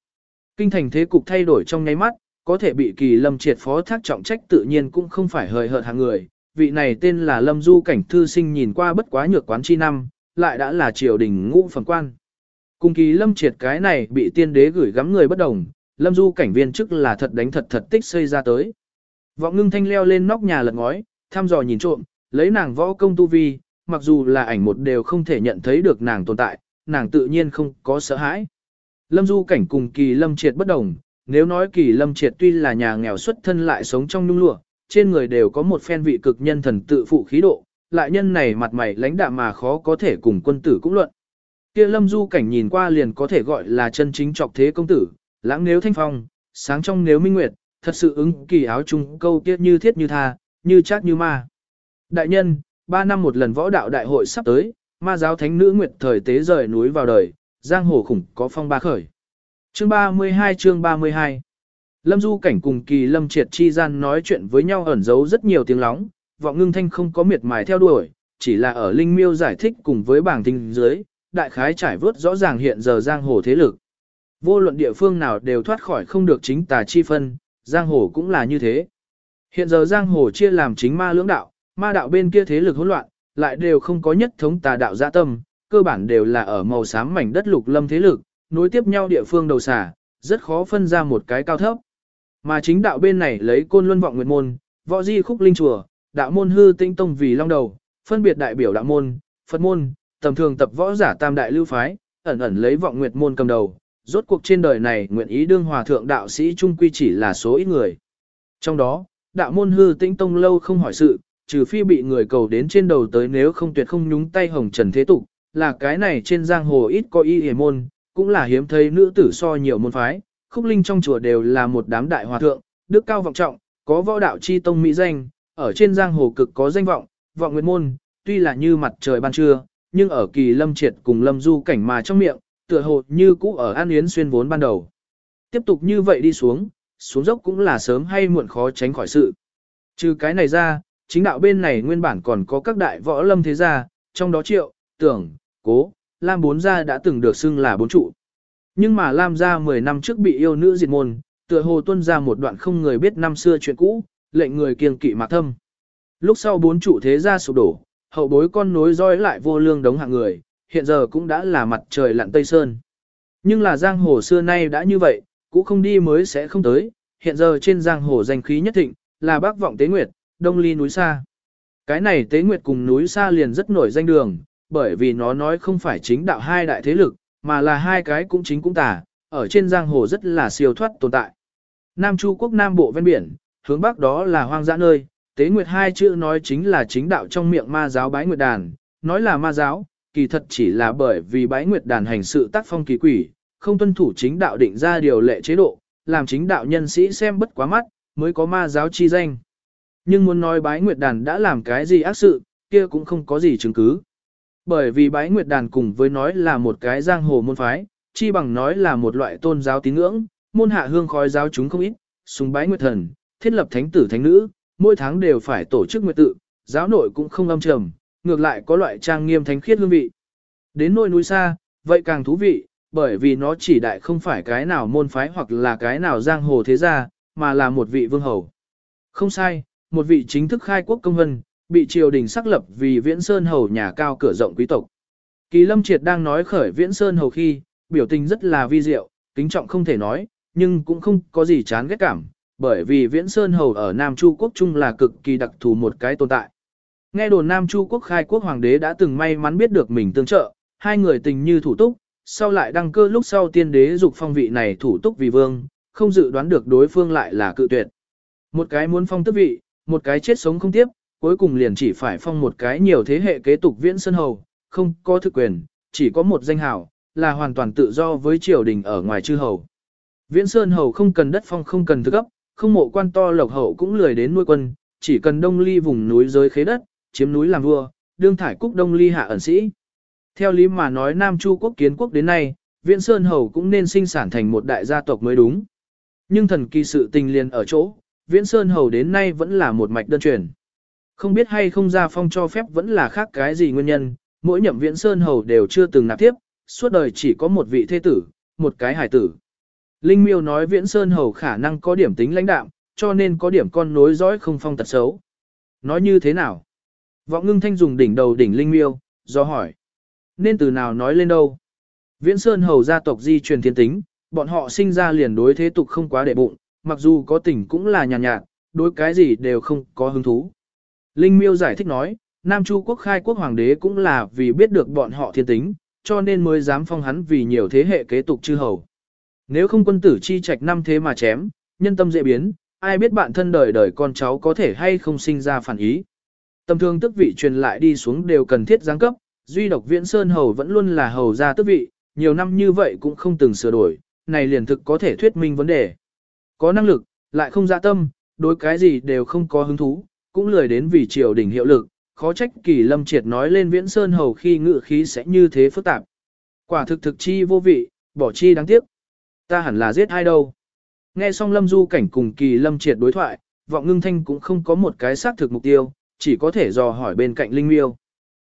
Kinh thành thế cục thay đổi trong nháy mắt, có thể bị kỳ lâm triệt phó thác trọng trách tự nhiên cũng không phải hời hợt hàng người. Vị này tên là Lâm Du Cảnh Thư Sinh nhìn qua bất quá nhược quán chi năm, lại đã là triều đình ngũ phần quan. Cùng kỳ lâm triệt cái này bị tiên đế gửi gắm người bất đồng, lâm du cảnh viên chức là thật đánh thật thật tích xây ra tới. Vọng ngưng thanh leo lên nóc nhà lật ngói, thăm dò nhìn trộm, lấy nàng võ công tu vi, mặc dù là ảnh một đều không thể nhận thấy được nàng tồn tại, nàng tự nhiên không có sợ hãi. Lâm du cảnh cùng kỳ lâm triệt bất đồng, nếu nói kỳ lâm triệt tuy là nhà nghèo xuất thân lại sống trong nhung lụa, trên người đều có một phen vị cực nhân thần tự phụ khí độ, lại nhân này mặt mày lãnh đạm mà khó có thể cùng quân tử cũng luận. Kia lâm du cảnh nhìn qua liền có thể gọi là chân chính trọc thế công tử, lãng nếu thanh phong, sáng trong nếu minh nguyệt, thật sự ứng kỳ áo trung câu tiết như thiết như tha, như chắc như ma. Đại nhân, ba năm một lần võ đạo đại hội sắp tới, ma giáo thánh nữ nguyệt thời tế rời núi vào đời, giang hồ khủng có phong ba khởi. Chương 32 chương 32 Lâm Du cảnh cùng kỳ lâm triệt chi gian nói chuyện với nhau ẩn giấu rất nhiều tiếng lóng, vọng ngưng thanh không có miệt mài theo đuổi, chỉ là ở linh miêu giải thích cùng với bảng tinh dưới, đại khái trải vớt rõ ràng hiện giờ giang hồ thế lực. Vô luận địa phương nào đều thoát khỏi không được chính tà chi phân, giang hồ cũng là như thế. Hiện giờ giang hồ chia làm chính ma lưỡng đạo, ma đạo bên kia thế lực hỗn loạn, lại đều không có nhất thống tà đạo dạ tâm, cơ bản đều là ở màu xám mảnh đất lục lâm thế lực, nối tiếp nhau địa phương đầu xả, rất khó phân ra một cái cao thấp. Mà chính đạo bên này lấy côn luân vọng nguyệt môn, võ di khúc linh chùa, đạo môn hư tinh tông vì long đầu, phân biệt đại biểu đạo môn, Phật môn, tầm thường tập võ giả tam đại lưu phái, ẩn ẩn lấy vọng nguyệt môn cầm đầu, rốt cuộc trên đời này nguyện ý đương hòa thượng đạo sĩ trung quy chỉ là số ít người. Trong đó, đạo môn hư tĩnh tông lâu không hỏi sự, trừ phi bị người cầu đến trên đầu tới nếu không tuyệt không nhúng tay hồng trần thế tục, là cái này trên giang hồ ít có y hề môn, cũng là hiếm thấy nữ tử so nhiều môn phái, khúc linh trong chùa đều là một đám đại hòa thượng, đức cao vọng trọng, có võ đạo chi tông mỹ danh, ở trên giang hồ cực có danh vọng, vọng nguyệt môn, tuy là như mặt trời ban trưa, nhưng ở kỳ lâm triệt cùng lâm du cảnh mà trong miệng, tựa hồ như cũ ở An Yến xuyên vốn ban đầu. Tiếp tục như vậy đi xuống, xuống dốc cũng là sớm hay muộn khó tránh khỏi sự. Trừ cái này ra, chính đạo bên này nguyên bản còn có các đại võ lâm thế gia, trong đó triệu, tưởng, cố, Lam bốn gia đã từng được xưng là bốn trụ. Nhưng mà Lam gia 10 năm trước bị yêu nữ diệt môn, tựa hồ tuân ra một đoạn không người biết năm xưa chuyện cũ, lệnh người kiêng kỵ mạc thâm. Lúc sau bốn trụ thế gia sụp đổ, hậu bối con nối dõi lại vô lương đống hạng người, hiện giờ cũng đã là mặt trời lặn tây sơn. Nhưng là giang hồ xưa nay đã như vậy, cũ không đi mới sẽ không tới, hiện giờ trên giang hồ danh khí nhất thịnh, là bác vọng tế nguyệt, đông ly núi xa. Cái này tế nguyệt cùng núi xa liền rất nổi danh đường, bởi vì nó nói không phải chính đạo hai đại thế lực, mà là hai cái cũng chính cũng tả, ở trên giang hồ rất là siêu thoát tồn tại. Nam Chu quốc Nam Bộ ven biển, hướng bắc đó là hoang dã nơi, tế nguyệt hai chữ nói chính là chính đạo trong miệng ma giáo bái nguyệt đàn, nói là ma giáo, kỳ thật chỉ là bởi vì bái nguyệt đàn hành sự tác phong kỳ quỷ, không tuân thủ chính đạo định ra điều lệ chế độ, làm chính đạo nhân sĩ xem bất quá mắt, mới có ma giáo chi danh. Nhưng muốn nói bái nguyệt đàn đã làm cái gì ác sự, kia cũng không có gì chứng cứ. Bởi vì bái nguyệt đàn cùng với nói là một cái giang hồ môn phái, chi bằng nói là một loại tôn giáo tín ngưỡng, môn hạ hương khói giáo chúng không ít, sùng bái nguyệt thần, thiết lập thánh tử thánh nữ, mỗi tháng đều phải tổ chức nguyệt tự, giáo nội cũng không âm trầm, ngược lại có loại trang nghiêm thánh khiết hương vị. Đến nôi núi xa, vậy càng thú vị, bởi vì nó chỉ đại không phải cái nào môn phái hoặc là cái nào giang hồ thế gia, mà là một vị vương hầu. Không sai, một vị chính thức khai quốc công vân, bị triều đình xác lập vì Viễn Sơn hầu nhà cao cửa rộng quý tộc. Kỳ Lâm Triệt đang nói khởi Viễn Sơn hầu khi, biểu tình rất là vi diệu, kính trọng không thể nói, nhưng cũng không có gì chán ghét cảm, bởi vì Viễn Sơn hầu ở Nam Chu quốc trung là cực kỳ đặc thù một cái tồn tại. Nghe đồn Nam Chu quốc khai quốc hoàng đế đã từng may mắn biết được mình tương trợ, hai người tình như thủ túc, sau lại đăng cơ lúc sau tiên đế dục phong vị này thủ túc vì vương, không dự đoán được đối phương lại là cự tuyệt. Một cái muốn phong tước vị, một cái chết sống không tiếp, cuối cùng liền chỉ phải phong một cái nhiều thế hệ kế tục viễn sơn hầu, không có thực quyền, chỉ có một danh hào, là hoàn toàn tự do với triều đình ở ngoài chư hầu. Viễn sơn hầu không cần đất phong không cần thức cấp, không mộ quan to lộc hậu cũng lười đến nuôi quân, chỉ cần đông ly vùng núi giới khế đất, chiếm núi làm vua, đương thải cúc đông ly hạ ẩn sĩ. Theo lý mà nói Nam Chu quốc kiến quốc đến nay, Viễn Sơn Hầu cũng nên sinh sản thành một đại gia tộc mới đúng. Nhưng thần kỳ sự tình liền ở chỗ, Viễn Sơn Hầu đến nay vẫn là một mạch đơn truyền. Không biết hay không ra phong cho phép vẫn là khác cái gì nguyên nhân, mỗi nhậm Viễn Sơn Hầu đều chưa từng nạp tiếp, suốt đời chỉ có một vị thế tử, một cái hải tử. Linh Miêu nói Viễn Sơn Hầu khả năng có điểm tính lãnh đạm, cho nên có điểm con nối dõi không phong tật xấu. Nói như thế nào? Vọng ngưng thanh dùng đỉnh đầu đỉnh Linh Miêu, do hỏi. Nên từ nào nói lên đâu? Viễn Sơn Hầu gia tộc di truyền thiên tính, bọn họ sinh ra liền đối thế tục không quá để bụng, mặc dù có tình cũng là nhàn nhạt, nhạt, đối cái gì đều không có hứng thú. Linh Miêu giải thích nói, Nam Chu quốc khai quốc hoàng đế cũng là vì biết được bọn họ thiên tính, cho nên mới dám phong hắn vì nhiều thế hệ kế tục chư hầu. Nếu không quân tử chi trạch năm thế mà chém, nhân tâm dễ biến, ai biết bạn thân đời đời con cháu có thể hay không sinh ra phản ý. Tầm thương tức vị truyền lại đi xuống đều cần thiết giáng cấp, duy độc viễn sơn hầu vẫn luôn là hầu gia tức vị, nhiều năm như vậy cũng không từng sửa đổi, này liền thực có thể thuyết minh vấn đề. Có năng lực, lại không dạ tâm, đối cái gì đều không có hứng thú, cũng lười đến vì triều đình hiệu lực, khó trách kỳ lâm triệt nói lên viễn sơn hầu khi ngự khí sẽ như thế phức tạp. Quả thực thực chi vô vị, bỏ chi đáng tiếc. Ta hẳn là giết ai đâu. Nghe xong lâm du cảnh cùng kỳ lâm triệt đối thoại, vọng ngưng thanh cũng không có một cái xác thực mục tiêu, chỉ có thể dò hỏi bên cạnh linh miêu.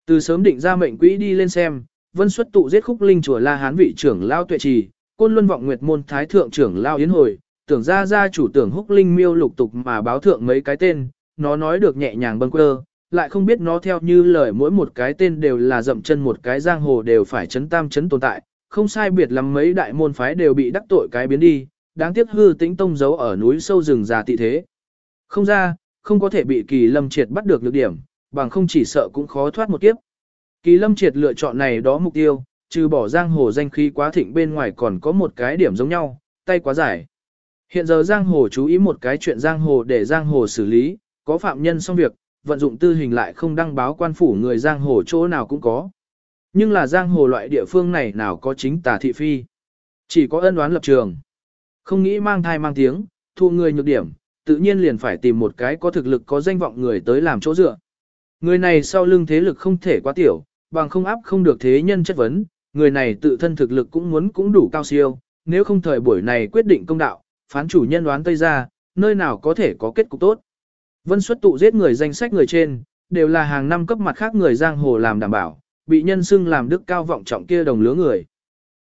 Từ sớm định ra mệnh quỹ đi lên xem, vân xuất tụ giết khúc linh chùa La Hán vị trưởng lao tuệ trì, côn luân vọng nguyệt môn thái thượng trưởng lao yến hồi, tưởng ra ra chủ tưởng húc linh miêu lục tục mà báo thượng mấy cái tên, nó nói được nhẹ nhàng bâng quơ, lại không biết nó theo như lời mỗi một cái tên đều là dậm chân một cái giang hồ đều phải chấn tam chấn tồn tại, không sai biệt lắm mấy đại môn phái đều bị đắc tội cái biến đi, đáng tiếc hư tĩnh tông giấu ở núi sâu rừng già tị thế. Không ra, không có thể bị kỳ lâm triệt bắt được lược điểm, bằng không chỉ sợ cũng khó thoát một kiếp. Kỳ lâm triệt lựa chọn này đó mục tiêu, trừ bỏ giang hồ danh khí quá thịnh bên ngoài còn có một cái điểm giống nhau, tay quá dài. Hiện giờ giang hồ chú ý một cái chuyện giang hồ để giang hồ xử lý, có phạm nhân xong việc, vận dụng tư hình lại không đăng báo quan phủ người giang hồ chỗ nào cũng có. Nhưng là giang hồ loại địa phương này nào có chính tà thị phi. Chỉ có ân đoán lập trường. Không nghĩ mang thai mang tiếng, thu người nhược điểm, tự nhiên liền phải tìm một cái có thực lực có danh vọng người tới làm chỗ dựa. Người này sau lưng thế lực không thể quá tiểu, bằng không áp không được thế nhân chất vấn, người này tự thân thực lực cũng muốn cũng đủ cao siêu, nếu không thời buổi này quyết định công đạo, phán chủ nhân đoán Tây ra, nơi nào có thể có kết cục tốt. Vân xuất tụ giết người danh sách người trên, đều là hàng năm cấp mặt khác người giang hồ làm đảm bảo, bị nhân xưng làm đức cao vọng trọng kia đồng lứa người.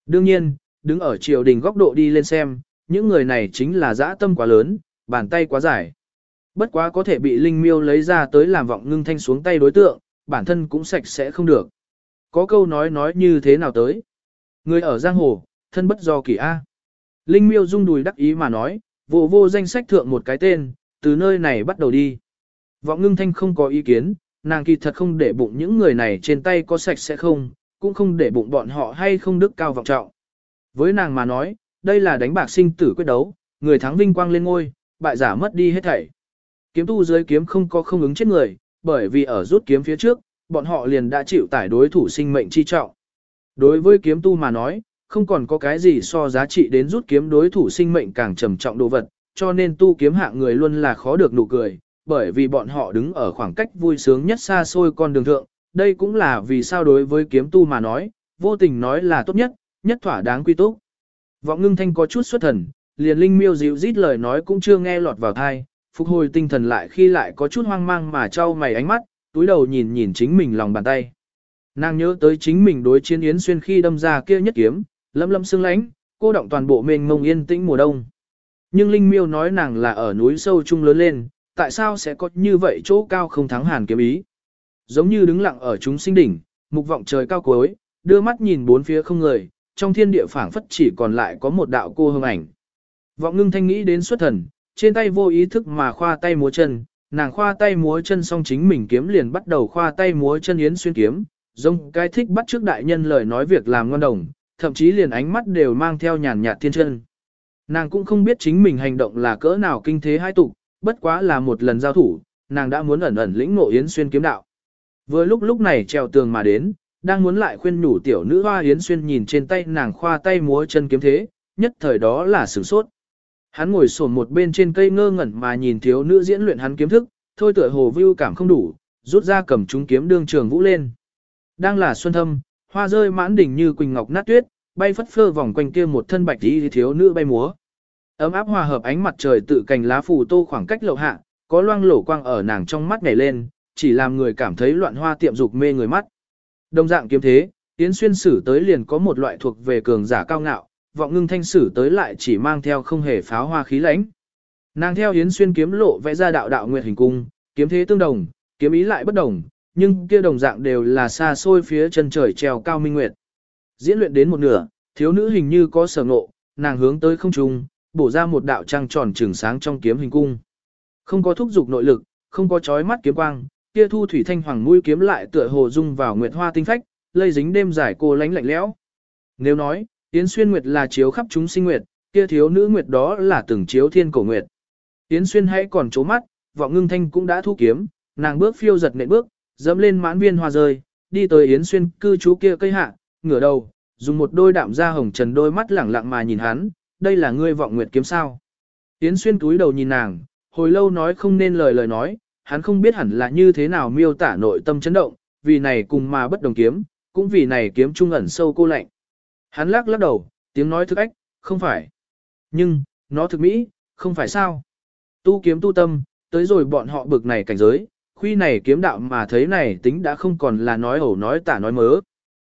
Đương nhiên, đứng ở triều đình góc độ đi lên xem, những người này chính là dã tâm quá lớn, bàn tay quá dài. Bất quá có thể bị linh miêu lấy ra tới làm vọng ngưng thanh xuống tay đối tượng, bản thân cũng sạch sẽ không được. Có câu nói nói như thế nào tới. Người ở giang hồ, thân bất do kỳ A. Linh miêu rung đùi đắc ý mà nói, vô vô danh sách thượng một cái tên, từ nơi này bắt đầu đi. Vọng ngưng thanh không có ý kiến, nàng kỳ thật không để bụng những người này trên tay có sạch sẽ không, cũng không để bụng bọn họ hay không đức cao vọng trọng. Với nàng mà nói, đây là đánh bạc sinh tử quyết đấu, người thắng vinh quang lên ngôi, bại giả mất đi hết thảy. Kiếm tu dưới kiếm không có không ứng chết người, bởi vì ở rút kiếm phía trước, bọn họ liền đã chịu tải đối thủ sinh mệnh chi trọng. Đối với kiếm tu mà nói, không còn có cái gì so giá trị đến rút kiếm đối thủ sinh mệnh càng trầm trọng đồ vật, cho nên tu kiếm hạng người luôn là khó được nụ cười, bởi vì bọn họ đứng ở khoảng cách vui sướng nhất xa xôi con đường thượng, đây cũng là vì sao đối với kiếm tu mà nói, vô tình nói là tốt nhất, nhất thỏa đáng quy túc. Vọng ngưng thanh có chút xuất thần, liền linh miêu dịu rít lời nói cũng chưa nghe lọt vào thai, phục hồi tinh thần lại khi lại có chút hoang mang mà trao mày ánh mắt, túi đầu nhìn nhìn chính mình lòng bàn tay. Nàng nhớ tới chính mình đối chiến Yến Xuyên khi đâm ra kia nhất kiếm, lâm lâm sương lánh, cô động toàn bộ mênh mông yên tĩnh mùa đông. Nhưng Linh Miêu nói nàng là ở núi sâu trung lớn lên, tại sao sẽ có như vậy chỗ cao không thắng hàn kiếm ý. Giống như đứng lặng ở chúng sinh đỉnh, mục vọng trời cao cuối, đưa mắt nhìn bốn phía không người, trong thiên địa phảng phất chỉ còn lại có một đạo cô hương ảnh. Vọng ngưng thanh nghĩ đến xuất thần, trên tay vô ý thức mà khoa tay múa chân, nàng khoa tay múa chân xong chính mình kiếm liền bắt đầu khoa tay múa chân yến xuyên kiếm, giống cái thích bắt trước đại nhân lời nói việc làm ngon đồng, thậm chí liền ánh mắt đều mang theo nhàn nhạt thiên chân. Nàng cũng không biết chính mình hành động là cỡ nào kinh thế hai tục, bất quá là một lần giao thủ, nàng đã muốn ẩn ẩn lĩnh ngộ Yến Xuyên kiếm đạo. Vừa lúc lúc này trèo tường mà đến, đang muốn lại khuyên nhủ tiểu nữ hoa Yến Xuyên nhìn trên tay nàng khoa tay múa chân kiếm thế, nhất thời đó là sửng sốt. Hắn ngồi sổn một bên trên cây ngơ ngẩn mà nhìn thiếu nữ diễn luyện hắn kiếm thức, thôi tựa hồ vưu cảm không đủ, rút ra cầm chúng kiếm đương trường vũ lên. Đang là xuân thâm, hoa rơi mãn đỉnh như quỳnh ngọc nát tuyết, bay phất phơ vòng quanh kia một thân bạch y thiếu nữ bay múa. Ấm áp hòa hợp ánh mặt trời tự cành lá phủ tô khoảng cách lậu hạ, có loang lổ quang ở nàng trong mắt nhảy lên, chỉ làm người cảm thấy loạn hoa tiệm dục mê người mắt. Đồng dạng kiếm thế, Yến Xuyên sử tới liền có một loại thuộc về cường giả cao ngạo, vọng ngưng thanh sử tới lại chỉ mang theo không hề pháo hoa khí lãnh. Nàng theo Yến Xuyên kiếm lộ vẽ ra đạo đạo nguyệt hình cung, kiếm thế tương đồng, kiếm ý lại bất đồng, nhưng kia đồng dạng đều là xa xôi phía chân trời treo cao minh nguyệt. Diễn luyện đến một nửa, thiếu nữ hình như có sở ngộ, nàng hướng tới không trung, bổ ra một đạo trăng tròn trường sáng trong kiếm hình cung. Không có thúc dục nội lực, không có chói mắt kiếm quang, kia thu thủy thanh hoàng mũi kiếm lại tựa hồ dung vào nguyệt hoa tinh phách, lây dính đêm dài cô lánh lạnh lẽo. Nếu nói, Yến Xuyên Nguyệt là chiếu khắp chúng sinh nguyệt, kia thiếu nữ nguyệt đó là từng chiếu thiên cổ nguyệt. Yến Xuyên hãy còn chố mắt, vọng ngưng thanh cũng đã thu kiếm, nàng bước phiêu giật nện bước, dẫm lên mãn viên hoa rơi, đi tới Yến Xuyên cư trú kia cây hạ, ngửa đầu, dùng một đôi đạm da hồng trần đôi mắt lẳng lặng mà nhìn hắn, đây là ngươi vọng nguyệt kiếm sao. Yến Xuyên túi đầu nhìn nàng, hồi lâu nói không nên lời lời nói, hắn không biết hẳn là như thế nào miêu tả nội tâm chấn động, vì này cùng mà bất đồng kiếm, cũng vì này kiếm trung ẩn sâu cô lạnh. Hắn lắc lắc đầu, tiếng nói thức ách, không phải. Nhưng, nó thực mỹ, không phải sao. Tu kiếm tu tâm, tới rồi bọn họ bực này cảnh giới, khuy này kiếm đạo mà thấy này tính đã không còn là nói ẩu nói tả nói mớ.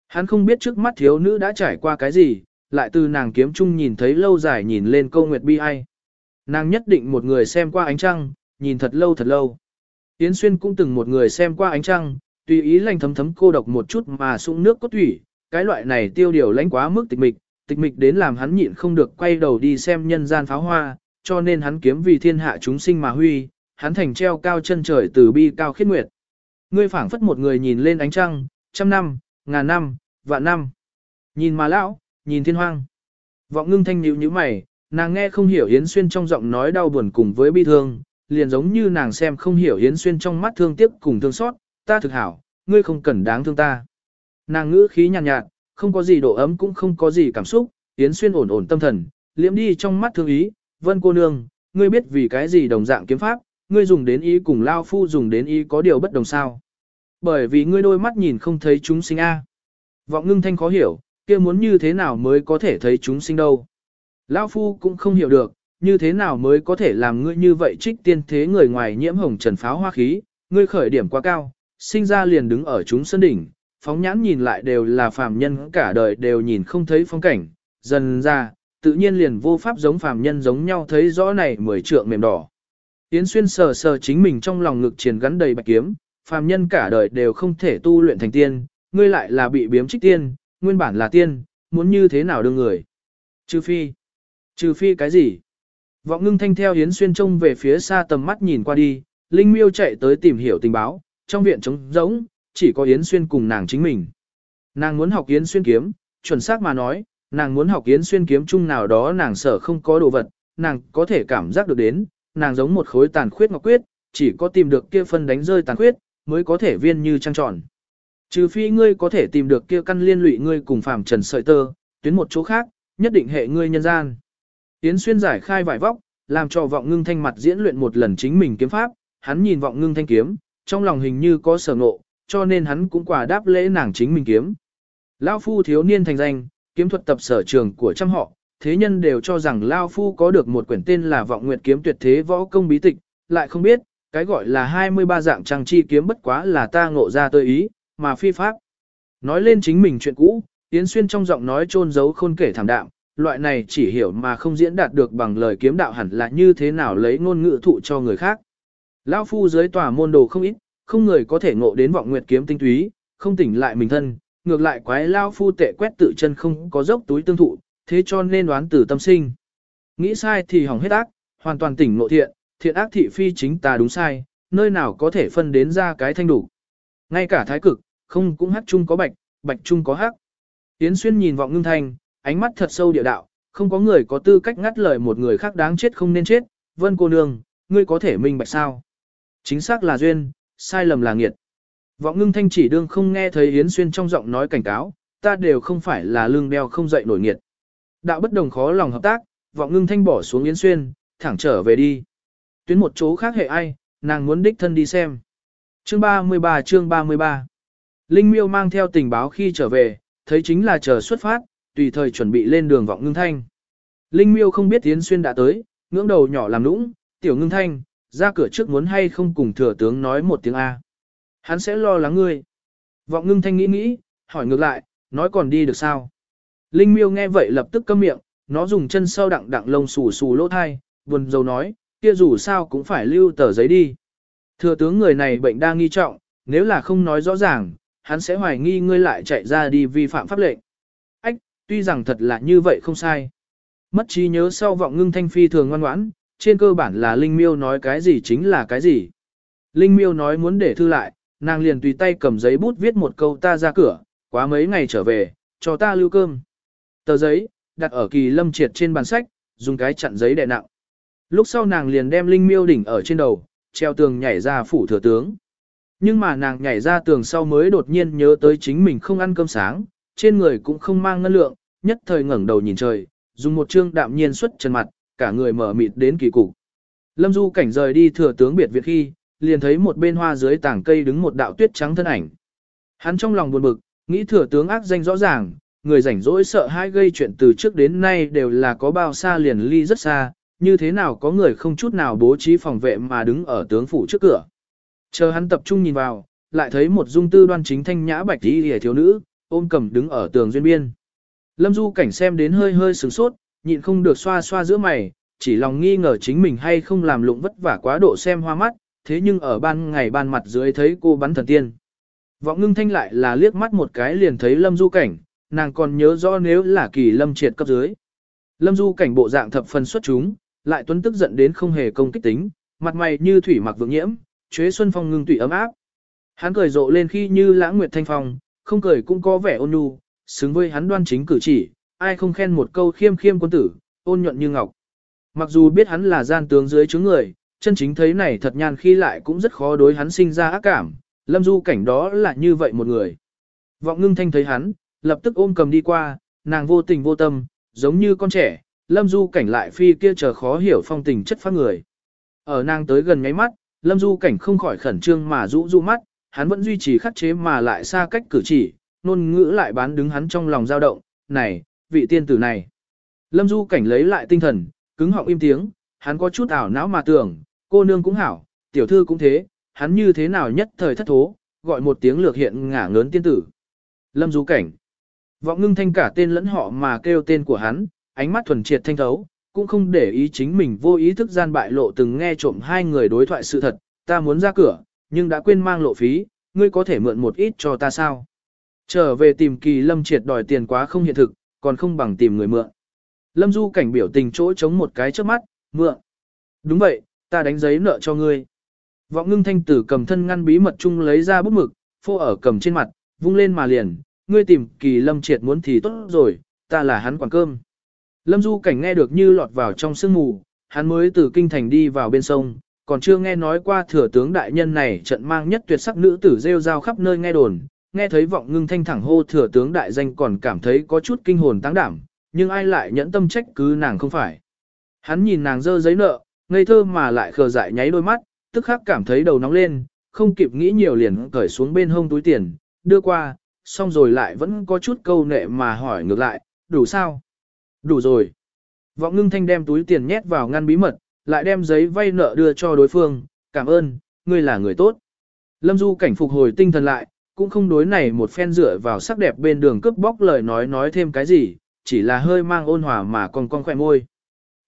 Hắn không biết trước mắt thiếu nữ đã trải qua cái gì, lại từ nàng kiếm chung nhìn thấy lâu dài nhìn lên câu nguyệt bi ai. Nàng nhất định một người xem qua ánh trăng, nhìn thật lâu thật lâu. Yến Xuyên cũng từng một người xem qua ánh trăng, tùy ý lành thấm thấm cô độc một chút mà sung nước cốt thủy, cái loại này tiêu điều lãnh quá mức tịch mịch, tịch mịch đến làm hắn nhịn không được quay đầu đi xem nhân gian pháo hoa, cho nên hắn kiếm vì thiên hạ chúng sinh mà huy, hắn thành treo cao chân trời từ bi cao khiết nguyệt. Ngươi phảng phất một người nhìn lên ánh trăng, trăm năm, ngàn năm, vạn năm. Nhìn mà lão, nhìn thiên hoang. Vọng ngưng thanh nhíu nhíu mày, nàng nghe không hiểu Yến Xuyên trong giọng nói đau buồn cùng với bi thương, liền giống như nàng xem không hiểu Yến Xuyên trong mắt thương tiếc cùng thương xót, ta thực hảo, ngươi không cần đáng thương ta. Nàng ngữ khí nhàn nhạt, nhạt, không có gì độ ấm cũng không có gì cảm xúc, Yến Xuyên ổn ổn tâm thần, liễm đi trong mắt thương ý, vân cô nương, ngươi biết vì cái gì đồng dạng kiếm pháp, ngươi dùng đến ý cùng Lao Phu dùng đến ý có điều bất đồng sao. Bởi vì ngươi đôi mắt nhìn không thấy chúng sinh A. Vọng ngưng thanh khó hiểu, kia muốn như thế nào mới có thể thấy chúng sinh đâu. Lao Phu cũng không hiểu được, như thế nào mới có thể làm ngươi như vậy trích tiên thế người ngoài nhiễm hồng trần pháo hoa khí, ngươi khởi điểm quá cao, sinh ra liền đứng ở chúng sân đỉnh, phóng nhãn nhìn lại đều là phàm nhân cả đời đều nhìn không thấy phong cảnh, dần ra, tự nhiên liền vô pháp giống phàm nhân giống nhau thấy rõ này mười trượng mềm đỏ. Yến Xuyên sờ sờ chính mình trong lòng ngực triền gắn đầy bạch kiếm, phàm nhân cả đời đều không thể tu luyện thành tiên, ngươi lại là bị biếm trích tiên, nguyên bản là tiên, muốn như thế nào đương người. Trừ phi. Trừ phi cái gì? Vọng ngưng thanh theo Yến Xuyên trông về phía xa tầm mắt nhìn qua đi, Linh Miêu chạy tới tìm hiểu tình báo, trong viện trống rỗng, chỉ có Yến Xuyên cùng nàng chính mình. Nàng muốn học Yến Xuyên kiếm, chuẩn xác mà nói, nàng muốn học Yến Xuyên kiếm chung nào đó nàng sở không có đồ vật, nàng có thể cảm giác được đến, nàng giống một khối tàn khuyết ngọc quyết, chỉ có tìm được kia phân đánh rơi tàn khuyết, mới có thể viên như trăng tròn. Trừ phi ngươi có thể tìm được kia căn liên lụy ngươi cùng phàm trần sợi tơ, tuyến một chỗ khác, nhất định hệ ngươi nhân gian. Yến Xuyên giải khai vải vóc, làm cho vọng ngưng thanh mặt diễn luyện một lần chính mình kiếm pháp, hắn nhìn vọng ngưng thanh kiếm, trong lòng hình như có sở ngộ, cho nên hắn cũng quả đáp lễ nàng chính mình kiếm. Lao phu thiếu niên thành danh, kiếm thuật tập sở trường của trăm họ, thế nhân đều cho rằng Lao phu có được một quyển tên là vọng nguyệt kiếm tuyệt thế võ công bí tịch, lại không biết, cái gọi là 23 dạng trang chi kiếm bất quá là ta ngộ ra tơi ý, mà phi pháp. Nói lên chính mình chuyện cũ, Yến Xuyên trong giọng nói trôn giấu khôn kể thảm đạm, loại này chỉ hiểu mà không diễn đạt được bằng lời kiếm đạo hẳn là như thế nào lấy ngôn ngữ thụ cho người khác. Lão phu dưới tòa môn đồ không ít, không người có thể ngộ đến vọng nguyệt kiếm tinh túy, không tỉnh lại mình thân, ngược lại quái lao phu tệ quét tự chân không có dốc túi tương thụ, thế cho nên đoán từ tâm sinh. Nghĩ sai thì hỏng hết ác, hoàn toàn tỉnh ngộ thiện, thiện ác thị phi chính ta đúng sai, nơi nào có thể phân đến ra cái thanh đủ. Ngay cả thái cực, không cũng hắc chung có bạch, bạch chung có hắc. Yến Xuyên nhìn vọng ngưng thanh, ánh mắt thật sâu địa đạo, không có người có tư cách ngắt lời một người khác đáng chết không nên chết, vân cô nương, ngươi có thể minh bạch sao. Chính xác là duyên, sai lầm là nghiệt. Vọng ngưng thanh chỉ đương không nghe thấy Yến Xuyên trong giọng nói cảnh cáo, ta đều không phải là lương đeo không dậy nổi nghiệt. Đạo bất đồng khó lòng hợp tác, vọng ngưng thanh bỏ xuống Yến Xuyên, thẳng trở về đi. Tuyến một chỗ khác hệ ai, nàng muốn đích thân đi xem. Chương 33 chương 33 Linh miêu mang theo tình báo khi trở về, thấy chính là chờ xuất phát, tùy thời chuẩn bị lên đường vọng ngưng thanh. Linh miêu không biết Yến Xuyên đã tới, ngưỡng đầu nhỏ làm nũng, tiểu ngưng thanh, ra cửa trước muốn hay không cùng thừa tướng nói một tiếng A. Hắn sẽ lo lắng ngươi. Vọng ngưng thanh nghĩ nghĩ, hỏi ngược lại, nói còn đi được sao? Linh miêu nghe vậy lập tức câm miệng, nó dùng chân sau đặng đặng lông xù xù lỗ thai, buồn dầu nói, kia dù sao cũng phải lưu tờ giấy đi. Thừa tướng người này bệnh đang nghi trọng, nếu là không nói rõ ràng, hắn sẽ hoài nghi ngươi lại chạy ra đi vi phạm pháp lệnh. Ách, tuy rằng thật là như vậy không sai. Mất trí nhớ sau vọng ngưng thanh phi thường ngoan ngoãn, trên cơ bản là Linh Miêu nói cái gì chính là cái gì. Linh Miêu nói muốn để thư lại, nàng liền tùy tay cầm giấy bút viết một câu ta ra cửa, quá mấy ngày trở về, cho ta lưu cơm. Tờ giấy, đặt ở kỳ lâm triệt trên bàn sách, dùng cái chặn giấy đè nặng. Lúc sau nàng liền đem Linh Miêu đỉnh ở trên đầu, treo tường nhảy ra phủ thừa tướng. Nhưng mà nàng nhảy ra tường sau mới đột nhiên nhớ tới chính mình không ăn cơm sáng, trên người cũng không mang ngân lượng, nhất thời ngẩng đầu nhìn trời, dùng một trương đạm nhiên xuất trần mặt, cả người mở mịt đến kỳ cục. Lâm Du cảnh rời đi thừa tướng biệt viện khi, liền thấy một bên hoa dưới tảng cây đứng một đạo tuyết trắng thân ảnh. Hắn trong lòng buồn bực, nghĩ thừa tướng ác danh rõ ràng, người rảnh rỗi sợ hai gây chuyện từ trước đến nay đều là có bao xa liền ly rất xa, như thế nào có người không chút nào bố trí phòng vệ mà đứng ở tướng phủ trước cửa. Chờ hắn tập trung nhìn vào, lại thấy một dung tư đoan chính thanh nhã bạch y hề thiếu nữ, ôm cầm đứng ở tường duyên biên. Lâm Du cảnh xem đến hơi hơi sửng sốt, nhịn không được xoa xoa giữa mày, chỉ lòng nghi ngờ chính mình hay không làm lụng vất vả quá độ xem hoa mắt, thế nhưng ở ban ngày ban mặt dưới thấy cô bắn thần tiên. Vọng ngưng thanh lại là liếc mắt một cái liền thấy lâm du cảnh, nàng còn nhớ rõ nếu là kỳ lâm triệt cấp dưới. Lâm du cảnh bộ dạng thập phần xuất chúng, lại tuấn tức giận đến không hề công kích tính, mặt mày như thủy mặc vượng nhiễm, chế xuân phong ngưng tủy ấm áp. Hắn cười rộ lên khi như lãng nguyệt thanh phong, không cười cũng có vẻ ôn nhu, xứng với hắn đoan chính cử chỉ, ai không khen một câu khiêm khiêm quân tử, ôn nhuận như ngọc. Mặc dù biết hắn là gian tướng dưới chướng người, chân chính thấy này thật nhan khi lại cũng rất khó đối hắn sinh ra ác cảm, lâm du cảnh đó là như vậy một người. Vọng ngưng thanh thấy hắn, lập tức ôm cầm đi qua, nàng vô tình vô tâm, giống như con trẻ, lâm du cảnh lại phi kia chờ khó hiểu phong tình chất phát người. Ở nàng tới gần ngáy mắt, lâm du cảnh không khỏi khẩn trương mà rũ rũ mắt, hắn vẫn duy trì khắc chế mà lại xa cách cử chỉ, nôn ngữ lại bán đứng hắn trong lòng dao động, này, vị tiên tử này. Lâm du cảnh lấy lại tinh thần, cứng họng im tiếng, hắn có chút ảo não mà tưởng, cô nương cũng hảo, tiểu thư cũng thế, hắn như thế nào nhất thời thất thố, gọi một tiếng lược hiện ngả ngớn tiên tử. Lâm du cảnh. Vọng ngưng thanh cả tên lẫn họ mà kêu tên của hắn, ánh mắt thuần triệt thanh thấu, cũng không để ý chính mình vô ý thức gian bại lộ từng nghe trộm hai người đối thoại sự thật, ta muốn ra cửa, nhưng đã quên mang lộ phí, ngươi có thể mượn một ít cho ta sao? Trở về tìm kỳ lâm triệt đòi tiền quá không hiện thực, còn không bằng tìm người mượn. Lâm du cảnh biểu tình chỗ chống một cái trước mắt, mượn. Đúng vậy, ta đánh giấy nợ cho ngươi. Vọng ngưng thanh tử cầm thân ngăn bí mật chung lấy ra bút mực, phô ở cầm trên mặt, vung lên mà liền, ngươi tìm kỳ lâm triệt muốn thì tốt rồi, ta là hắn quản cơm. Lâm du cảnh nghe được như lọt vào trong sương mù, hắn mới từ kinh thành đi vào bên sông, còn chưa nghe nói qua thừa tướng đại nhân này trận mang nhất tuyệt sắc nữ tử rêu rao khắp nơi nghe đồn, nghe thấy vọng ngưng thanh thẳng hô thừa tướng đại danh còn cảm thấy có chút kinh hồn táng đảm, nhưng ai lại nhẫn tâm trách cứ nàng không phải. Hắn nhìn nàng dơ giấy nợ, ngây thơ mà lại khờ dại nháy đôi mắt, tức khắc cảm thấy đầu nóng lên, không kịp nghĩ nhiều liền cởi xuống bên hông túi tiền, đưa qua, xong rồi lại vẫn có chút câu nệ mà hỏi ngược lại, đủ sao? Đủ rồi. Vọng ngưng thanh đem túi tiền nhét vào ngăn bí mật, lại đem giấy vay nợ đưa cho đối phương, cảm ơn, ngươi là người tốt. Lâm Du cảnh phục hồi tinh thần lại, cũng không đối này một phen dựa vào sắc đẹp bên đường cướp bóc lời nói nói thêm cái gì, chỉ là hơi mang ôn hòa mà còn con khỏe môi.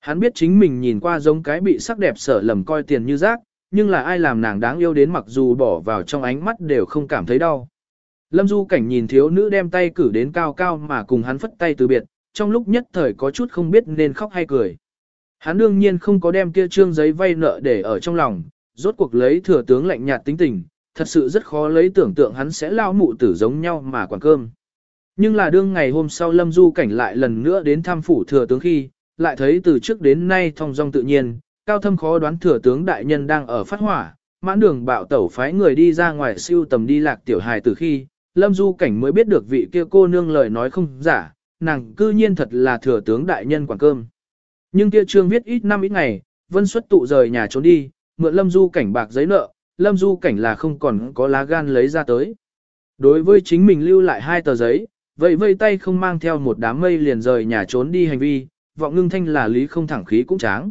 Hắn biết chính mình nhìn qua giống cái bị sắc đẹp sở lầm coi tiền như rác, nhưng là ai làm nàng đáng yêu đến mặc dù bỏ vào trong ánh mắt đều không cảm thấy đau. Lâm Du cảnh nhìn thiếu nữ đem tay cử đến cao cao mà cùng hắn phất tay từ biệt, trong lúc nhất thời có chút không biết nên khóc hay cười. Hắn đương nhiên không có đem kia trương giấy vay nợ để ở trong lòng, rốt cuộc lấy thừa tướng lạnh nhạt tính tình, thật sự rất khó lấy tưởng tượng hắn sẽ lao mụ tử giống nhau mà quản cơm. Nhưng là đương ngày hôm sau Lâm Du cảnh lại lần nữa đến thăm phủ thừa tướng khi, lại thấy từ trước đến nay thong dong tự nhiên, cao thâm khó đoán thừa tướng đại nhân đang ở phát hỏa, mãn đường bạo tẩu phái người đi ra ngoài siêu tầm đi lạc tiểu hài từ khi, Lâm Du cảnh mới biết được vị kia cô nương lời nói không giả, nàng cư nhiên thật là thừa tướng đại nhân quản cơm. Nhưng kia trương viết ít năm ít ngày, vân xuất tụ rời nhà trốn đi, mượn Lâm Du cảnh bạc giấy nợ, Lâm Du cảnh là không còn có lá gan lấy ra tới. Đối với chính mình lưu lại hai tờ giấy, vậy vây tay không mang theo một đám mây liền rời nhà trốn đi hành vi, vọng ngưng thanh là lý không thẳng khí cũng tráng.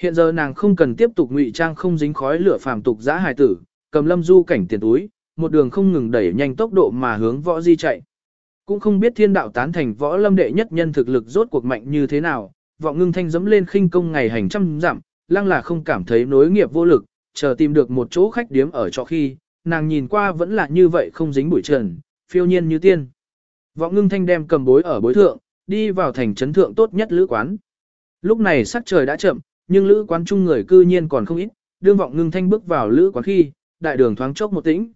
Hiện giờ nàng không cần tiếp tục ngụy trang không dính khói lửa phàm tục giã hài tử, cầm lâm du cảnh tiền túi, một đường không ngừng đẩy nhanh tốc độ mà hướng võ di chạy. Cũng không biết thiên đạo tán thành võ lâm đệ nhất nhân thực lực rốt cuộc mạnh như thế nào, vọng ngưng thanh dẫm lên khinh công ngày hành trăm dặm, lăng là không cảm thấy nối nghiệp vô lực, chờ tìm được một chỗ khách điếm ở cho khi, nàng nhìn qua vẫn là như vậy không dính bụi trần, phiêu nhiên như tiên. Vọng ngưng thanh đem cầm bối ở bối thượng, đi vào thành trấn thượng tốt nhất lữ quán. Lúc này sắc trời đã chậm, nhưng lữ quán chung người cư nhiên còn không ít, đương vọng ngưng thanh bước vào lữ quán khi, đại đường thoáng chốc một tĩnh.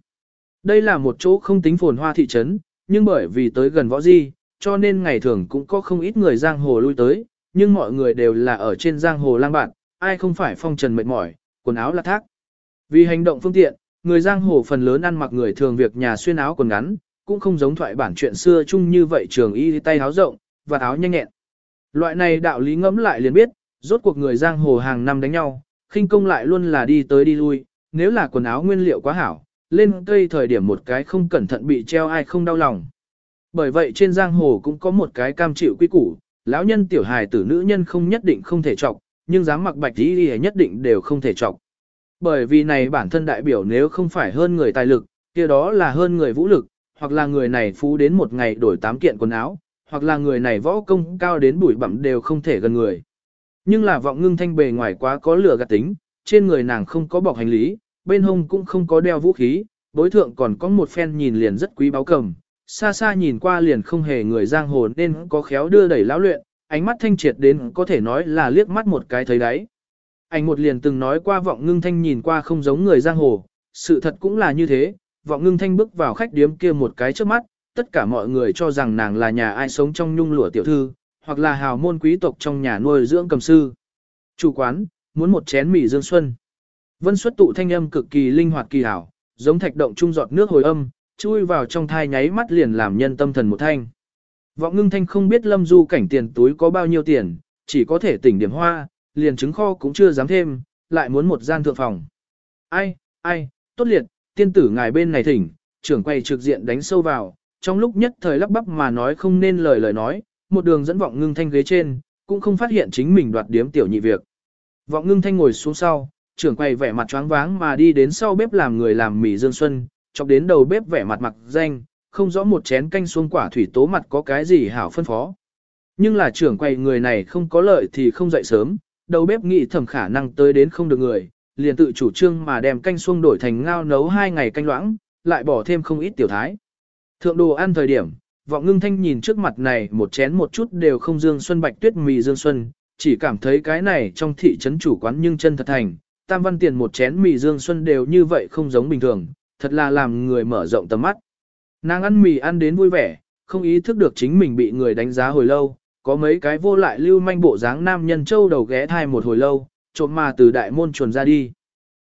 Đây là một chỗ không tính phồn hoa thị trấn, nhưng bởi vì tới gần võ di, cho nên ngày thường cũng có không ít người giang hồ lui tới, nhưng mọi người đều là ở trên giang hồ lang bạn, ai không phải phong trần mệt mỏi, quần áo là thác. Vì hành động phương tiện, người giang hồ phần lớn ăn mặc người thường việc nhà xuyên áo quần ngắn, cũng không giống thoại bản chuyện xưa chung như vậy trường y tay áo rộng, và áo nhanh nhẹn. Loại này đạo lý ngẫm lại liền biết, rốt cuộc người giang hồ hàng năm đánh nhau, khinh công lại luôn là đi tới đi lui, nếu là quần áo nguyên liệu quá hảo, lên cây thời điểm một cái không cẩn thận bị treo ai không đau lòng. Bởi vậy trên giang hồ cũng có một cái cam chịu quy củ, lão nhân tiểu hài tử nữ nhân không nhất định không thể trọng nhưng dám mặc bạch y nhất định đều không thể chọc. Bởi vì này bản thân đại biểu nếu không phải hơn người tài lực, kia đó là hơn người vũ lực, hoặc là người này phú đến một ngày đổi tám kiện quần áo, hoặc là người này võ công cao đến bụi bặm đều không thể gần người. Nhưng là vọng ngưng thanh bề ngoài quá có lửa gạt tính, trên người nàng không có bọc hành lý, bên hông cũng không có đeo vũ khí, đối thượng còn có một phen nhìn liền rất quý báo cầm, xa xa nhìn qua liền không hề người giang hồ nên có khéo đưa đẩy lão luyện, ánh mắt thanh triệt đến có thể nói là liếc mắt một cái thấy đấy. Anh một liền từng nói qua vọng ngưng thanh nhìn qua không giống người giang hồ, sự thật cũng là như thế, vọng ngưng thanh bước vào khách điếm kia một cái trước mắt, tất cả mọi người cho rằng nàng là nhà ai sống trong nhung lụa tiểu thư, hoặc là hào môn quý tộc trong nhà nuôi dưỡng cầm sư. Chủ quán, muốn một chén mì dương xuân. Vân xuất tụ thanh âm cực kỳ linh hoạt kỳ hảo, giống thạch động trung giọt nước hồi âm, chui vào trong thai nháy mắt liền làm nhân tâm thần một thanh. Vọng ngưng thanh không biết lâm du cảnh tiền túi có bao nhiêu tiền, chỉ có thể tỉnh điểm hoa, liền trứng kho cũng chưa dám thêm, lại muốn một gian thượng phòng. Ai, ai, tốt liệt, tiên tử ngài bên này thỉnh, trưởng quay trực diện đánh sâu vào, trong lúc nhất thời lắp bắp mà nói không nên lời lời nói, một đường dẫn vọng ngưng thanh ghế trên, cũng không phát hiện chính mình đoạt điếm tiểu nhị việc. Vọng ngưng thanh ngồi xuống sau, trưởng quay vẻ mặt choáng váng mà đi đến sau bếp làm người làm mì dương xuân, chọc đến đầu bếp vẻ mặt mặc danh, không rõ một chén canh xuống quả thủy tố mặt có cái gì hảo phân phó. Nhưng là trưởng quầy người này không có lợi thì không dậy sớm, đầu bếp nghĩ thầm khả năng tới đến không được người, liền tự chủ trương mà đem canh xuông đổi thành ngao nấu hai ngày canh loãng, lại bỏ thêm không ít tiểu thái. Thượng đồ ăn thời điểm, vọng ngưng thanh nhìn trước mặt này một chén một chút đều không dương xuân bạch tuyết mì dương xuân, chỉ cảm thấy cái này trong thị trấn chủ quán nhưng chân thật thành, tam văn tiền một chén mì dương xuân đều như vậy không giống bình thường, thật là làm người mở rộng tầm mắt. Nàng ăn mì ăn đến vui vẻ, không ý thức được chính mình bị người đánh giá hồi lâu, có mấy cái vô lại lưu manh bộ dáng nam nhân châu đầu ghé thai một hồi lâu, trộm mà từ đại môn chuồn ra đi.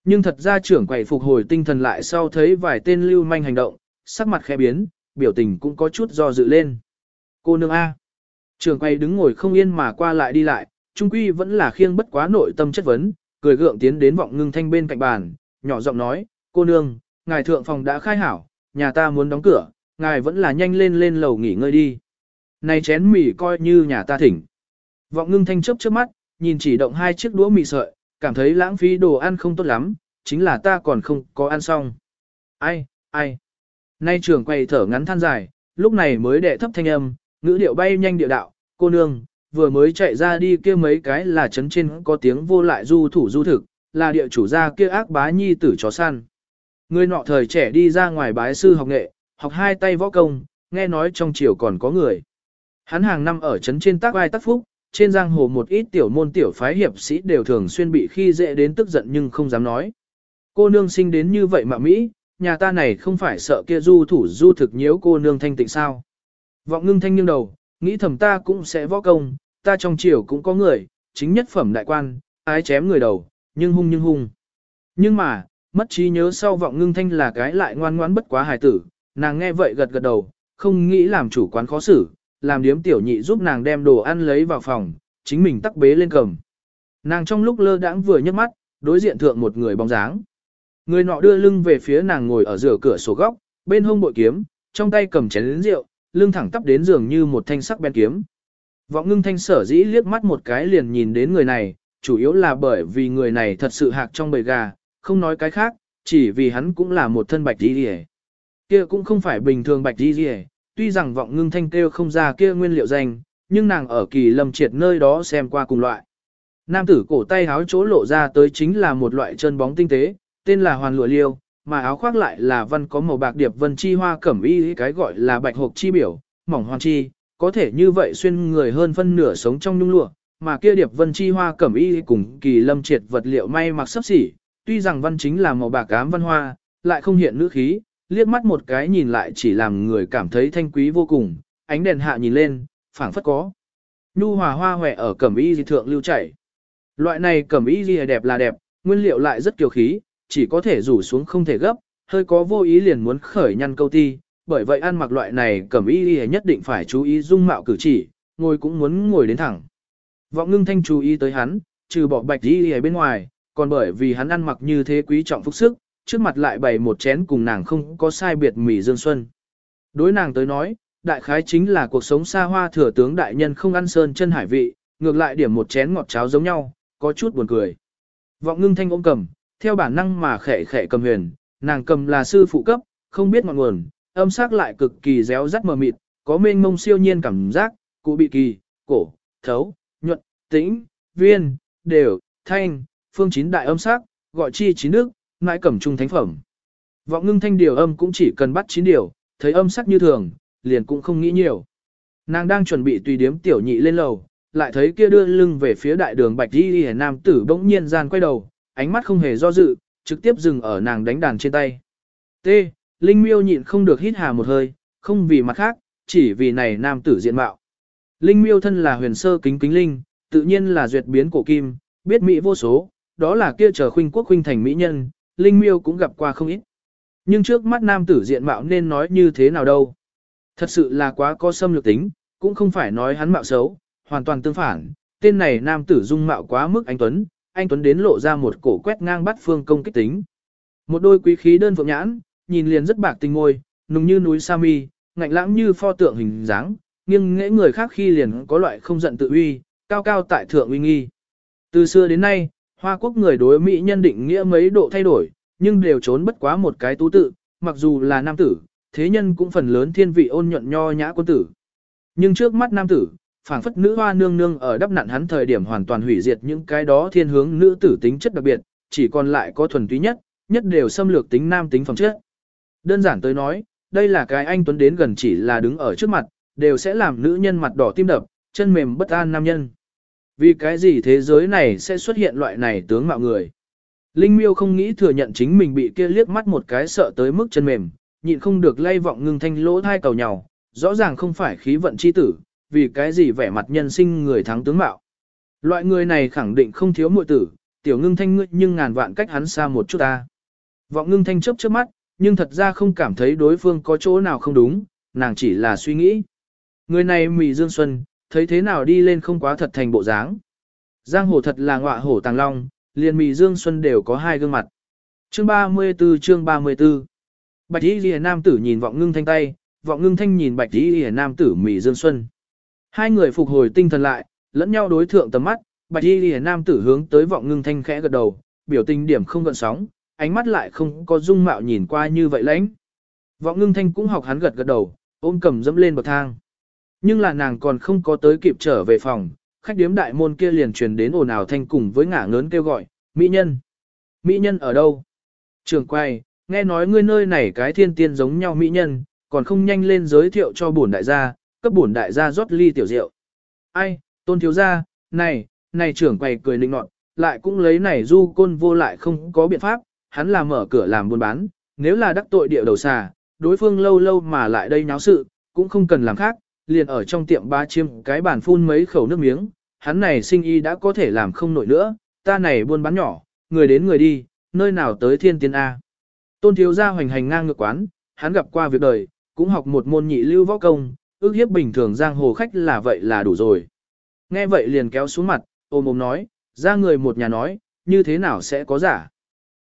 Nhưng thật ra trưởng quầy phục hồi tinh thần lại sau thấy vài tên lưu manh hành động, sắc mặt khẽ biến, biểu tình cũng có chút do dự lên. Cô nương A. Trưởng quầy đứng ngồi không yên mà qua lại đi lại, trung quy vẫn là khiêng bất quá nội tâm chất vấn, cười gượng tiến đến vọng ngưng thanh bên cạnh bàn, nhỏ giọng nói, cô nương, ngài thượng phòng đã khai hảo, nhà ta muốn đóng cửa, ngài vẫn là nhanh lên lên lầu nghỉ ngơi đi. Này chén mì coi như nhà ta thỉnh. Vọng ngưng thanh chớp trước mắt, nhìn chỉ động hai chiếc đũa mì sợi, cảm thấy lãng phí đồ ăn không tốt lắm, chính là ta còn không có ăn xong. Ai, ai. Nay trưởng quay thở ngắn than dài, lúc này mới đệ thấp thanh âm, ngữ điệu bay nhanh địa đạo, cô nương, vừa mới chạy ra đi kia mấy cái là chấn trên có tiếng vô lại du thủ du thực, là địa chủ gia kia ác bá nhi tử chó săn. Người nọ thời trẻ đi ra ngoài bái sư học nghệ, học hai tay võ công, nghe nói trong triều còn có người. Hắn hàng năm ở trấn trên tác vai tác phúc, trên giang hồ một ít tiểu môn tiểu phái hiệp sĩ đều thường xuyên bị khi dễ đến tức giận nhưng không dám nói. Cô nương sinh đến như vậy mà Mỹ, nhà ta này không phải sợ kia du thủ du thực nhiễu cô nương thanh tịnh sao. Vọng ngưng thanh nghiêng đầu, nghĩ thầm ta cũng sẽ võ công, ta trong triều cũng có người, chính nhất phẩm đại quan, ái chém người đầu, nhưng hung nhưng hung. Nhưng mà, mất trí nhớ sau vọng ngưng thanh là cái lại ngoan ngoãn bất quá hài tử, nàng nghe vậy gật gật đầu, không nghĩ làm chủ quán khó xử, làm điếm tiểu nhị giúp nàng đem đồ ăn lấy vào phòng, chính mình tắc bế lên cầm. Nàng trong lúc lơ đãng vừa nhấc mắt, đối diện thượng một người bóng dáng. Người nọ đưa lưng về phía nàng ngồi ở giữa cửa sổ góc, bên hông bội kiếm, trong tay cầm chén lớn rượu, lưng thẳng tắp đến giường như một thanh sắc bén kiếm. Vọng ngưng thanh sở dĩ liếc mắt một cái liền nhìn đến người này, chủ yếu là bởi vì người này thật sự hạc trong bầy gà, không nói cái khác, chỉ vì hắn cũng là một thân bạch đi rìa. Kia cũng không phải bình thường bạch đi rìa, tuy rằng vọng ngưng thanh kêu không ra kia nguyên liệu danh, nhưng nàng ở kỳ lâm triệt nơi đó xem qua cùng loại. Nam tử cổ tay áo chỗ lộ ra tới chính là một loại chân bóng tinh tế, tên là hoàn lụa liêu, mà áo khoác lại là văn có màu bạc điệp vân chi hoa cẩm y cái gọi là bạch hộp chi biểu, mỏng hoàn chi, có thể như vậy xuyên người hơn phân nửa sống trong nhung lụa, mà kia điệp vân chi hoa cẩm y cùng kỳ lâm triệt vật liệu may mặc sắp xỉ, tuy rằng văn chính là màu bạc ám văn hoa, lại không hiện nữ khí, liếc mắt một cái nhìn lại chỉ làm người cảm thấy thanh quý vô cùng, ánh đèn hạ nhìn lên, phảng phất có. Nhu hòa hoa hòe ở cẩm y di thượng lưu chảy. Loại này cẩm y di đẹp là đẹp, nguyên liệu lại rất kiều khí, chỉ có thể rủ xuống không thể gấp, hơi có vô ý liền muốn khởi nhăn câu ti, bởi vậy ăn mặc loại này cẩm y di nhất định phải chú ý dung mạo cử chỉ, ngồi cũng muốn ngồi đến thẳng. Vọng ngưng thanh chú ý tới hắn, trừ bỏ bạch y di bên ngoài, còn bởi vì hắn ăn mặc như thế quý trọng phúc sức, trước mặt lại bày một chén cùng nàng không có sai biệt mỉ dương xuân. Đối nàng tới nói, đại khái chính là cuộc sống xa hoa thừa tướng đại nhân không ăn sơn chân hải vị, ngược lại điểm một chén ngọt cháo giống nhau, có chút buồn cười. Vọng ngưng thanh ôm cầm, theo bản năng mà khẽ khẽ cầm huyền, nàng cầm là sư phụ cấp, không biết ngọn nguồn, âm sắc lại cực kỳ réo rắt mờ mịt, có mênh mông siêu nhiên cảm giác, cụ bị kỳ, cổ, thấu, nhuận, tĩnh, viên, đều, thanh, phương chín đại âm sắc, gọi chi chín đức, ngãi cẩm trung thánh phẩm. Vọng ngưng thanh điều âm cũng chỉ cần bắt chín điều, thấy âm sắc như thường, liền cũng không nghĩ nhiều. Nàng đang chuẩn bị tùy điếm tiểu nhị lên lầu, lại thấy kia đưa lưng về phía đại đường bạch đi hề nam tử bỗng nhiên gian quay đầu, ánh mắt không hề do dự, trực tiếp dừng ở nàng đánh đàn trên tay. T. Linh miêu nhịn không được hít hà một hơi, không vì mặt khác, chỉ vì này nam tử diện mạo. Linh miêu thân là huyền sơ kính kính linh, tự nhiên là duyệt biến cổ kim, biết mỹ vô số, đó là kia chờ khuynh quốc khuynh thành mỹ nhân, Linh miêu cũng gặp qua không ít. Nhưng trước mắt nam tử diện mạo nên nói như thế nào đâu. Thật sự là quá có xâm lược tính, cũng không phải nói hắn mạo xấu, hoàn toàn tương phản, tên này nam tử dung mạo quá mức anh Tuấn, anh Tuấn đến lộ ra một cổ quét ngang bắt phương công kích tính. Một đôi quý khí đơn phượng nhãn, nhìn liền rất bạc tình ngôi, nùng như núi sa mi, ngạnh lãng như pho tượng hình dáng, nghiêng nghễ người khác khi liền có loại không giận tự uy, cao cao tại thượng uy nghi. Từ xưa đến nay, Hoa Quốc người đối Mỹ nhân định nghĩa mấy độ thay đổi, nhưng đều trốn bất quá một cái tú tự, mặc dù là nam tử, thế nhân cũng phần lớn thiên vị ôn nhuận nho nhã quân tử. Nhưng trước mắt nam tử, phảng phất nữ hoa nương nương ở đắp nặn hắn thời điểm hoàn toàn hủy diệt những cái đó thiên hướng nữ tử tính chất đặc biệt, chỉ còn lại có thuần túy nhất, nhất đều xâm lược tính nam tính phẩm chất. Đơn giản tới nói, đây là cái anh tuấn đến gần chỉ là đứng ở trước mặt, đều sẽ làm nữ nhân mặt đỏ tim đập, chân mềm bất an nam nhân. Vì cái gì thế giới này sẽ xuất hiện loại này tướng mạo người? Linh miêu không nghĩ thừa nhận chính mình bị kia liếc mắt một cái sợ tới mức chân mềm, nhịn không được lay vọng ngưng thanh lỗ thai cầu nhau, rõ ràng không phải khí vận chi tử, vì cái gì vẻ mặt nhân sinh người thắng tướng mạo. Loại người này khẳng định không thiếu muội tử, tiểu ngưng thanh ngươi nhưng ngàn vạn cách hắn xa một chút ta. Vọng ngưng thanh chớp chớp mắt, nhưng thật ra không cảm thấy đối phương có chỗ nào không đúng, nàng chỉ là suy nghĩ. Người này mì dương xuân, thấy thế nào đi lên không quá thật thành bộ dáng. Giang hồ thật là ngọa hổ tàng long, liền mì dương xuân đều có hai gương mặt. Chương 34 chương 34 Bạch Y Lìa nam tử nhìn vọng ngưng thanh tay, vọng ngưng thanh nhìn bạch Y Lìa nam tử mì dương xuân. Hai người phục hồi tinh thần lại, lẫn nhau đối thượng tầm mắt, bạch Y Lìa nam tử hướng tới vọng ngưng thanh khẽ gật đầu, biểu tình điểm không gợn sóng, ánh mắt lại không có dung mạo nhìn qua như vậy lãnh. Vọng ngưng thanh cũng học hắn gật gật đầu, ôm cầm dẫm lên bậc thang. Nhưng là nàng còn không có tới kịp trở về phòng, khách điếm đại môn kia liền truyền đến ồn ào thanh cùng với ngả ngớn kêu gọi, mỹ nhân. Mỹ nhân ở đâu? Trường quay, nghe nói ngươi nơi này cái thiên tiên giống nhau mỹ nhân, còn không nhanh lên giới thiệu cho bổn đại gia, cấp bổn đại gia rót ly tiểu rượu. Ai, tôn thiếu gia, này, này trưởng quầy cười nịnh nọt, lại cũng lấy này du côn vô lại không có biện pháp, hắn là mở cửa làm buôn bán, nếu là đắc tội địa đầu xà, đối phương lâu lâu mà lại đây nháo sự, cũng không cần làm khác, liền ở trong tiệm ba chiêm cái bàn phun mấy khẩu nước miếng, hắn này sinh y đã có thể làm không nổi nữa, ta này buôn bán nhỏ, người đến người đi, nơi nào tới thiên tiên A. Tôn thiếu gia hoành hành ngang ngược quán, hắn gặp qua việc đời, cũng học một môn nhị lưu võ công, ước hiếp bình thường giang hồ khách là vậy là đủ rồi. Nghe vậy liền kéo xuống mặt, ôm ôm nói, ra người một nhà nói, như thế nào sẽ có giả.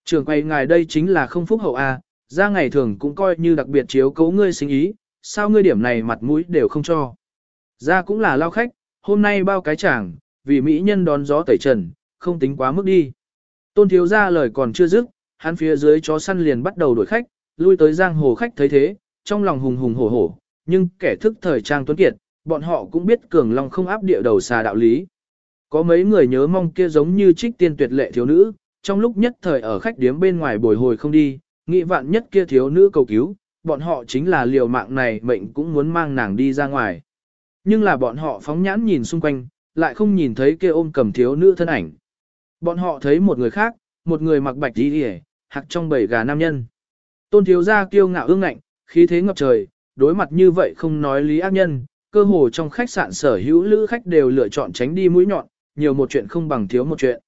Trường quay ngài đây chính là không phúc hậu A, ra ngày thường cũng coi như đặc biệt chiếu cấu ngươi sinh ý, sao ngươi điểm này mặt mũi đều không cho. Ra cũng là lao khách, hôm nay bao cái chàng, vì mỹ nhân đón gió tẩy trần, không tính quá mức đi. Tôn thiếu ra lời còn chưa dứt, hắn phía dưới chó săn liền bắt đầu đuổi khách, lui tới giang hồ khách thấy thế, trong lòng hùng hùng hổ hổ, nhưng kẻ thức thời trang tuấn kiệt, bọn họ cũng biết cường long không áp địa đầu xà đạo lý. Có mấy người nhớ mong kia giống như trích tiên tuyệt lệ thiếu nữ, trong lúc nhất thời ở khách điếm bên ngoài bồi hồi không đi, nghĩ vạn nhất kia thiếu nữ cầu cứu, bọn họ chính là liều mạng này mệnh cũng muốn mang nàng đi ra ngoài. Nhưng là bọn họ phóng nhãn nhìn xung quanh, lại không nhìn thấy kia ôm cầm thiếu nữ thân ảnh. Bọn họ thấy một người khác, một người mặc bạch đi hề, hạc trong bầy gà nam nhân. Tôn thiếu gia kiêu ngạo ương ngạnh, khí thế ngập trời, đối mặt như vậy không nói lý ác nhân, cơ hồ trong khách sạn sở hữu lữ khách đều lựa chọn tránh đi mũi nhọn, nhiều một chuyện không bằng thiếu một chuyện.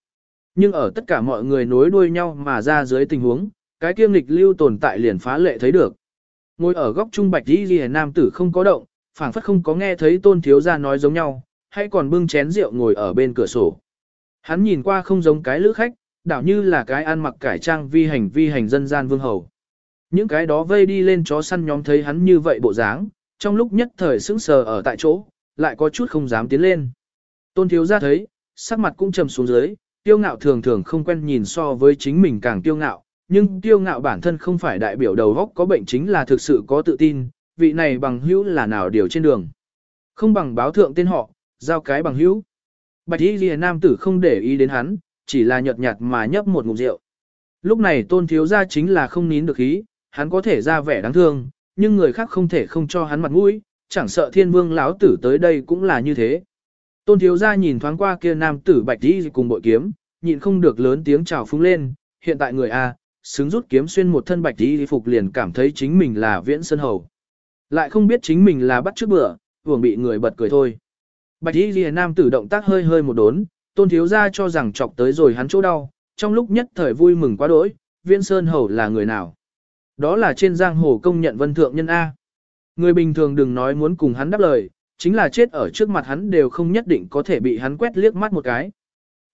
Nhưng ở tất cả mọi người nối đuôi nhau mà ra dưới tình huống, cái kiêm lịch lưu tồn tại liền phá lệ thấy được. Ngồi ở góc trung bạch đi ghi nam tử không có động, phảng phất không có nghe thấy tôn thiếu gia nói giống nhau, hay còn bưng chén rượu ngồi ở bên cửa sổ. Hắn nhìn qua không giống cái lữ khách, đảo như là cái ăn mặc cải trang vi hành vi hành dân gian vương hầu. Những cái đó vây đi lên chó săn nhóm thấy hắn như vậy bộ dáng, trong lúc nhất thời sững sờ ở tại chỗ, lại có chút không dám tiến lên. Tôn thiếu gia thấy, sắc mặt cũng trầm xuống dưới, tiêu ngạo thường thường không quen nhìn so với chính mình càng tiêu ngạo, nhưng tiêu ngạo bản thân không phải đại biểu đầu góc có bệnh chính là thực sự có tự tin, vị này bằng hữu là nào điều trên đường. Không bằng báo thượng tên họ, giao cái bằng hữu. Bạch y lìa nam tử không để ý đến hắn, chỉ là nhợt nhạt mà nhấp một ngụm rượu. Lúc này tôn thiếu gia chính là không nín được khí, hắn có thể ra vẻ đáng thương, nhưng người khác không thể không cho hắn mặt mũi, chẳng sợ thiên vương lão tử tới đây cũng là như thế. Tôn thiếu gia nhìn thoáng qua kia nam tử bạch y cùng bội kiếm, nhịn không được lớn tiếng chào phúng lên, hiện tại người A, xứng rút kiếm xuyên một thân bạch đi phục liền cảm thấy chính mình là viễn sơn hầu. Lại không biết chính mình là bắt trước bữa, vừa bị người bật cười thôi. Bạch y ghi nam tử động tác hơi hơi một đốn, tôn thiếu gia cho rằng chọc tới rồi hắn chỗ đau, trong lúc nhất thời vui mừng quá đỗi, viễn sơn hầu là người nào. Đó là trên giang hồ công nhận vân thượng nhân A. Người bình thường đừng nói muốn cùng hắn đáp lời, chính là chết ở trước mặt hắn đều không nhất định có thể bị hắn quét liếc mắt một cái.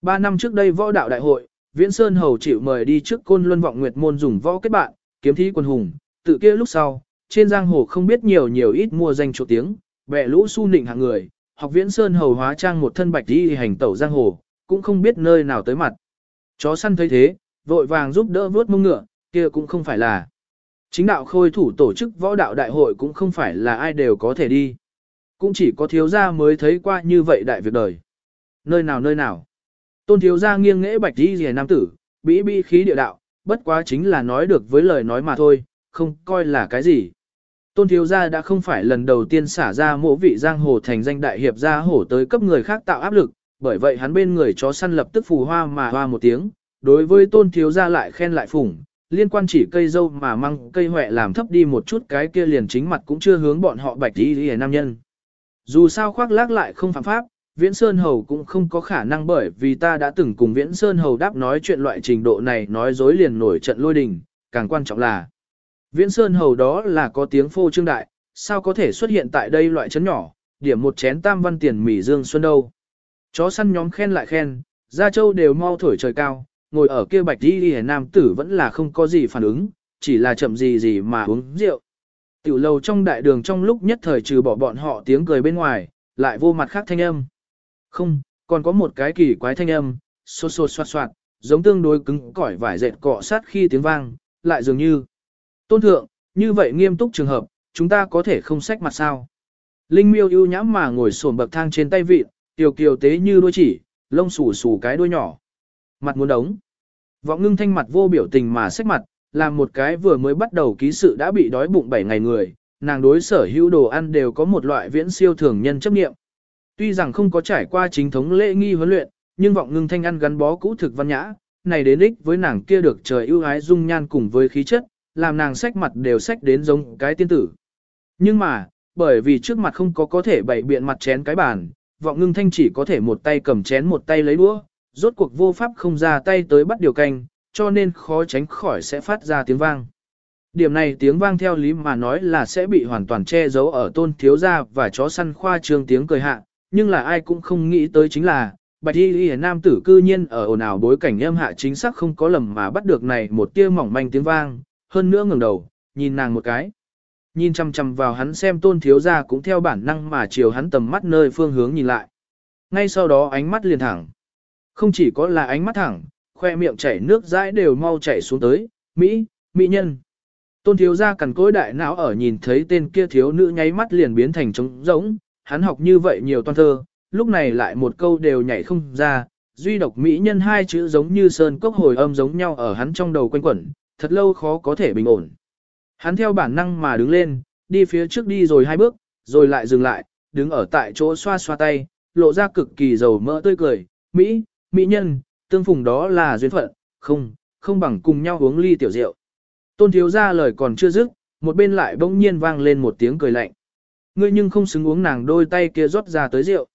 Ba năm trước đây võ đạo đại hội, Viễn Sơn Hầu chịu mời đi trước côn luân vọng nguyệt môn dùng võ kết bạn, kiếm thí quân hùng, tự kia lúc sau, trên giang hồ không biết nhiều nhiều ít mua danh chỗ tiếng, bẻ lũ su nịnh hạng người, học Viễn Sơn Hầu hóa trang một thân bạch đi hành tẩu giang hồ, cũng không biết nơi nào tới mặt. Chó săn thấy thế, vội vàng giúp đỡ vớt mông ngựa, kia cũng không phải là. Chính đạo khôi thủ tổ chức võ đạo đại hội cũng không phải là ai đều có thể đi. Cũng chỉ có thiếu gia mới thấy qua như vậy đại việc đời. Nơi nào nơi nào. Tôn thiếu gia nghiêng nghễ bạch đi rìa nam tử, bĩ bĩ khí địa đạo, bất quá chính là nói được với lời nói mà thôi, không coi là cái gì. Tôn thiếu gia đã không phải lần đầu tiên xả ra mộ vị giang hồ thành danh đại hiệp gia hổ tới cấp người khác tạo áp lực, bởi vậy hắn bên người chó săn lập tức phù hoa mà hoa một tiếng, đối với tôn thiếu gia lại khen lại phủng, liên quan chỉ cây dâu mà măng cây huệ làm thấp đi một chút cái kia liền chính mặt cũng chưa hướng bọn họ bạch đi rìa nam nhân. Dù sao khoác lác lại không phạm pháp, Viễn Sơn Hầu cũng không có khả năng bởi vì ta đã từng cùng Viễn Sơn Hầu đáp nói chuyện loại trình độ này nói dối liền nổi trận lôi đình, càng quan trọng là Viễn Sơn Hầu đó là có tiếng phô trương đại, sao có thể xuất hiện tại đây loại chấn nhỏ, điểm một chén tam văn tiền mỉ dương xuân đâu. Chó săn nhóm khen lại khen, Gia Châu đều mau thổi trời cao, ngồi ở kia bạch đi đi nam tử vẫn là không có gì phản ứng, chỉ là chậm gì gì mà uống rượu. Tiểu lầu trong đại đường trong lúc nhất thời trừ bỏ bọn họ tiếng cười bên ngoài, lại vô mặt khác thanh âm. Không, còn có một cái kỳ quái thanh âm, xô xô xoạt xoạt, giống tương đối cứng cỏi vải dệt cọ sát khi tiếng vang, lại dường như. Tôn thượng, như vậy nghiêm túc trường hợp, chúng ta có thể không sách mặt sao. Linh miêu ưu nhãm mà ngồi sổn bậc thang trên tay vịt, tiểu kiều tế như đuôi chỉ, lông xù xù cái đuôi nhỏ. Mặt muốn đống. Vọng ngưng thanh mặt vô biểu tình mà sách mặt, làm một cái vừa mới bắt đầu ký sự đã bị đói bụng 7 ngày người, nàng đối sở hữu đồ ăn đều có một loại viễn siêu thường nhân chấp nghiệm. Tuy rằng không có trải qua chính thống lễ nghi huấn luyện, nhưng vọng ngưng thanh ăn gắn bó cũ thực văn nhã, này đến ích với nàng kia được trời ưu ái dung nhan cùng với khí chất, làm nàng sách mặt đều sách đến giống cái tiên tử. Nhưng mà, bởi vì trước mặt không có có thể bày biện mặt chén cái bàn, vọng ngưng thanh chỉ có thể một tay cầm chén một tay lấy đũa, rốt cuộc vô pháp không ra tay tới bắt điều canh, cho nên khó tránh khỏi sẽ phát ra tiếng vang. Điểm này tiếng vang theo lý mà nói là sẽ bị hoàn toàn che giấu ở tôn thiếu gia và chó săn khoa trương tiếng cười hạ, nhưng là ai cũng không nghĩ tới chính là, bạch y y nam tử cư nhiên ở ồn ào bối cảnh âm hạ chính xác không có lầm mà bắt được này một tia mỏng manh tiếng vang, hơn nữa ngẩng đầu, nhìn nàng một cái. Nhìn chăm chăm vào hắn xem tôn thiếu gia cũng theo bản năng mà chiều hắn tầm mắt nơi phương hướng nhìn lại. Ngay sau đó ánh mắt liền thẳng. Không chỉ có là ánh mắt thẳng, khoe miệng chảy nước dãi đều mau chảy xuống tới, Mỹ, Mỹ nhân. Tôn thiếu gia cằn cối đại não ở nhìn thấy tên kia thiếu nữ nháy mắt liền biến thành trống rỗng, hắn học như vậy nhiều toan thơ, lúc này lại một câu đều nhảy không ra, duy độc Mỹ nhân hai chữ giống như sơn cốc hồi âm giống nhau ở hắn trong đầu quanh quẩn, thật lâu khó có thể bình ổn. Hắn theo bản năng mà đứng lên, đi phía trước đi rồi hai bước, rồi lại dừng lại, đứng ở tại chỗ xoa xoa tay, lộ ra cực kỳ dầu mỡ tươi cười, Mỹ, Mỹ nhân, tương phùng đó là duyên phận, không, không bằng cùng nhau uống ly tiểu rượu. Tôn thiếu ra lời còn chưa dứt, một bên lại bỗng nhiên vang lên một tiếng cười lạnh. Ngươi nhưng không xứng uống nàng đôi tay kia rót ra tới rượu.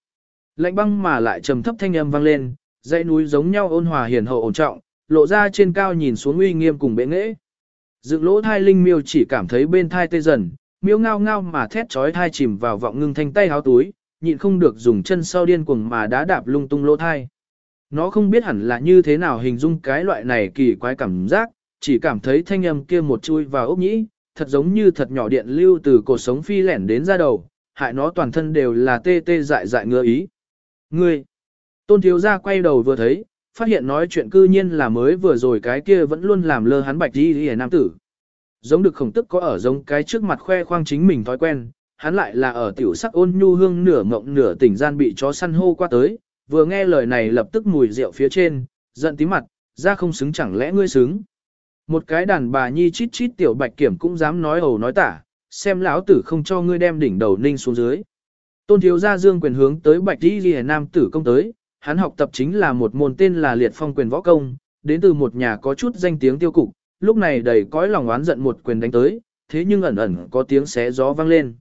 Lạnh băng mà lại trầm thấp thanh âm vang lên, dãy núi giống nhau ôn hòa hiền hậu ổn trọng, lộ ra trên cao nhìn xuống uy nghiêm cùng bệ nghệ. Dựng lỗ thai linh miêu chỉ cảm thấy bên thai tê dần, miêu ngao ngao mà thét chói thai chìm vào vọng ngưng thanh tay háo túi, nhịn không được dùng chân sau điên cuồng mà đá đạp lung tung lỗ thai. Nó không biết hẳn là như thế nào hình dung cái loại này kỳ quái cảm giác, chỉ cảm thấy thanh âm kia một chui vào ốc nhĩ, thật giống như thật nhỏ điện lưu từ cổ sống phi lẻn đến ra đầu, hại nó toàn thân đều là tê tê dại dại ngứa ý. Ngươi! Tôn thiếu gia quay đầu vừa thấy, phát hiện nói chuyện cư nhiên là mới vừa rồi cái kia vẫn luôn làm lơ hắn bạch đi hề nam tử. Giống được khổng tức có ở giống cái trước mặt khoe khoang chính mình thói quen, hắn lại là ở tiểu sắc ôn nhu hương nửa mộng nửa tỉnh gian bị chó săn hô qua tới, vừa nghe lời này lập tức mùi rượu phía trên, giận tí mặt, ra không xứng chẳng lẽ ngươi xứng. Một cái đàn bà nhi chít chít tiểu bạch kiểm cũng dám nói ẩu nói tả, xem lão tử không cho ngươi đem đỉnh đầu ninh xuống dưới. Tôn thiếu gia dương quyền hướng tới bạch đi ghi nam tử công tới, hắn học tập chính là một môn tên là liệt phong quyền võ công, đến từ một nhà có chút danh tiếng tiêu cục, lúc này đầy cõi lòng oán giận một quyền đánh tới, thế nhưng ẩn ẩn có tiếng xé gió vang lên.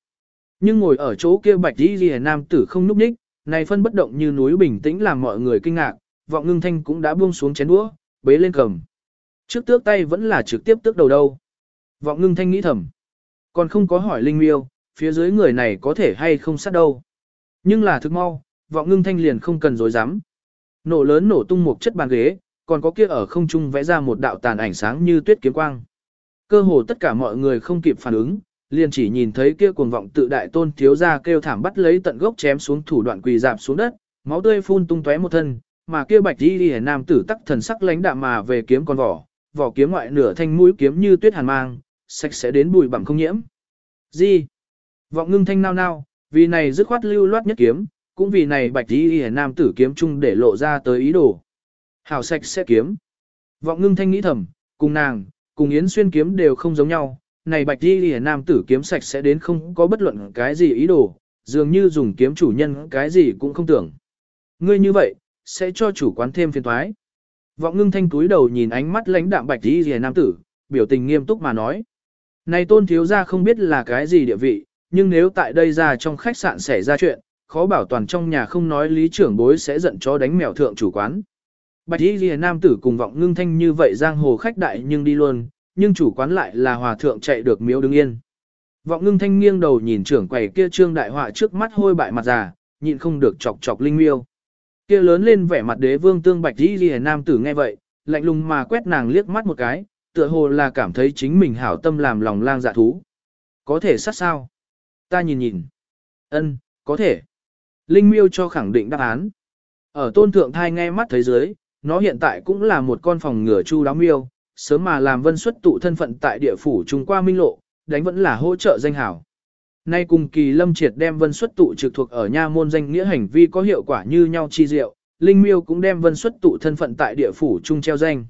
Nhưng ngồi ở chỗ kia bạch đi ghi nam tử không núp ních, này phân bất động như núi bình tĩnh làm mọi người kinh ngạc, vọng ngưng thanh cũng đã buông xuống chén đũa, bế lên cầm. Trước tước tay vẫn là trực tiếp tước đầu đâu. Vọng ngưng thanh nghĩ thầm. Còn không có hỏi Linh Miêu, phía dưới người này có thể hay không sát đâu. Nhưng là thức mau, vọng ngưng thanh liền không cần dối dám. Nổ lớn nổ tung một chất bàn ghế, còn có kia ở không trung vẽ ra một đạo tàn ảnh sáng như tuyết kiếm quang. Cơ hồ tất cả mọi người không kịp phản ứng, liền chỉ nhìn thấy kia cuồng vọng tự đại tôn thiếu ra kêu thảm bắt lấy tận gốc chém xuống thủ đoạn quỳ dạp xuống đất, máu tươi phun tung tóe một thân, mà kia bạch đi đi nam tử tắc thần sắc lãnh đạm mà về kiếm con vỏ, vỏ kiếm ngoại nửa thanh mũi kiếm như tuyết hàn mang, sạch sẽ đến bụi bằng không nhiễm. Gì? Vọng ngưng thanh nao nao, vì này dứt khoát lưu loát nhất kiếm, cũng vì này bạch đi y nam tử kiếm chung để lộ ra tới ý đồ. Hảo sạch sẽ kiếm. Vọng ngưng thanh nghĩ thầm, cùng nàng, cùng Yến Xuyên kiếm đều không giống nhau, này bạch đi y nam tử kiếm sạch sẽ đến không có bất luận cái gì ý đồ, dường như dùng kiếm chủ nhân cái gì cũng không tưởng. Ngươi như vậy, sẽ cho chủ quán thêm phiền toái. Vọng ngưng thanh túi đầu nhìn ánh mắt lãnh đạm bạch đi rìa nam tử, biểu tình nghiêm túc mà nói. Này tôn thiếu ra không biết là cái gì địa vị, nhưng nếu tại đây ra trong khách sạn xảy ra chuyện, khó bảo toàn trong nhà không nói lý trưởng bối sẽ giận cho đánh mèo thượng chủ quán. Bạch y ghi nam tử cùng vọng ngưng thanh như vậy giang hồ khách đại nhưng đi luôn, nhưng chủ quán lại là hòa thượng chạy được miếu đứng yên. Vọng ngưng thanh nghiêng đầu nhìn trưởng quầy kia trương đại họa trước mắt hôi bại mặt già, nhịn không được chọc chọc linh miêu. Kia lớn lên vẻ mặt đế vương tương bạch y ghi nam tử nghe vậy, lạnh lùng mà quét nàng liếc mắt một cái, tựa hồ là cảm thấy chính mình hảo tâm làm lòng lang dạ thú. Có thể sát sao? Ta nhìn nhìn. Ân, có thể. Linh miêu cho khẳng định đáp án. Ở tôn thượng thai nghe mắt thấy dưới, nó hiện tại cũng là một con phòng ngựa chu đáo miêu, sớm mà làm vân xuất tụ thân phận tại địa phủ Trung qua Minh Lộ, đánh vẫn là hỗ trợ danh hảo. Nay cùng kỳ lâm triệt đem vân xuất tụ trực thuộc ở nha môn danh nghĩa hành vi có hiệu quả như nhau chi diệu, Linh Miêu cũng đem vân xuất tụ thân phận tại địa phủ Trung treo danh.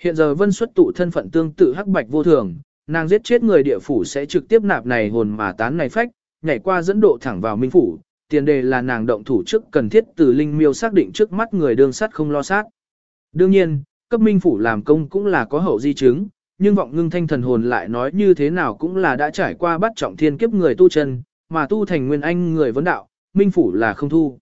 Hiện giờ vân xuất tụ thân phận tương tự hắc bạch vô thường, nàng giết chết người địa phủ sẽ trực tiếp nạp này hồn mà tán này phách, nhảy qua dẫn độ thẳng vào minh phủ, tiền đề là nàng động thủ trước cần thiết từ linh miêu xác định trước mắt người đương sát không lo sát. Đương nhiên, cấp minh phủ làm công cũng là có hậu di chứng, nhưng vọng ngưng thanh thần hồn lại nói như thế nào cũng là đã trải qua bắt trọng thiên kiếp người tu chân, mà tu thành nguyên anh người vấn đạo, minh phủ là không thu.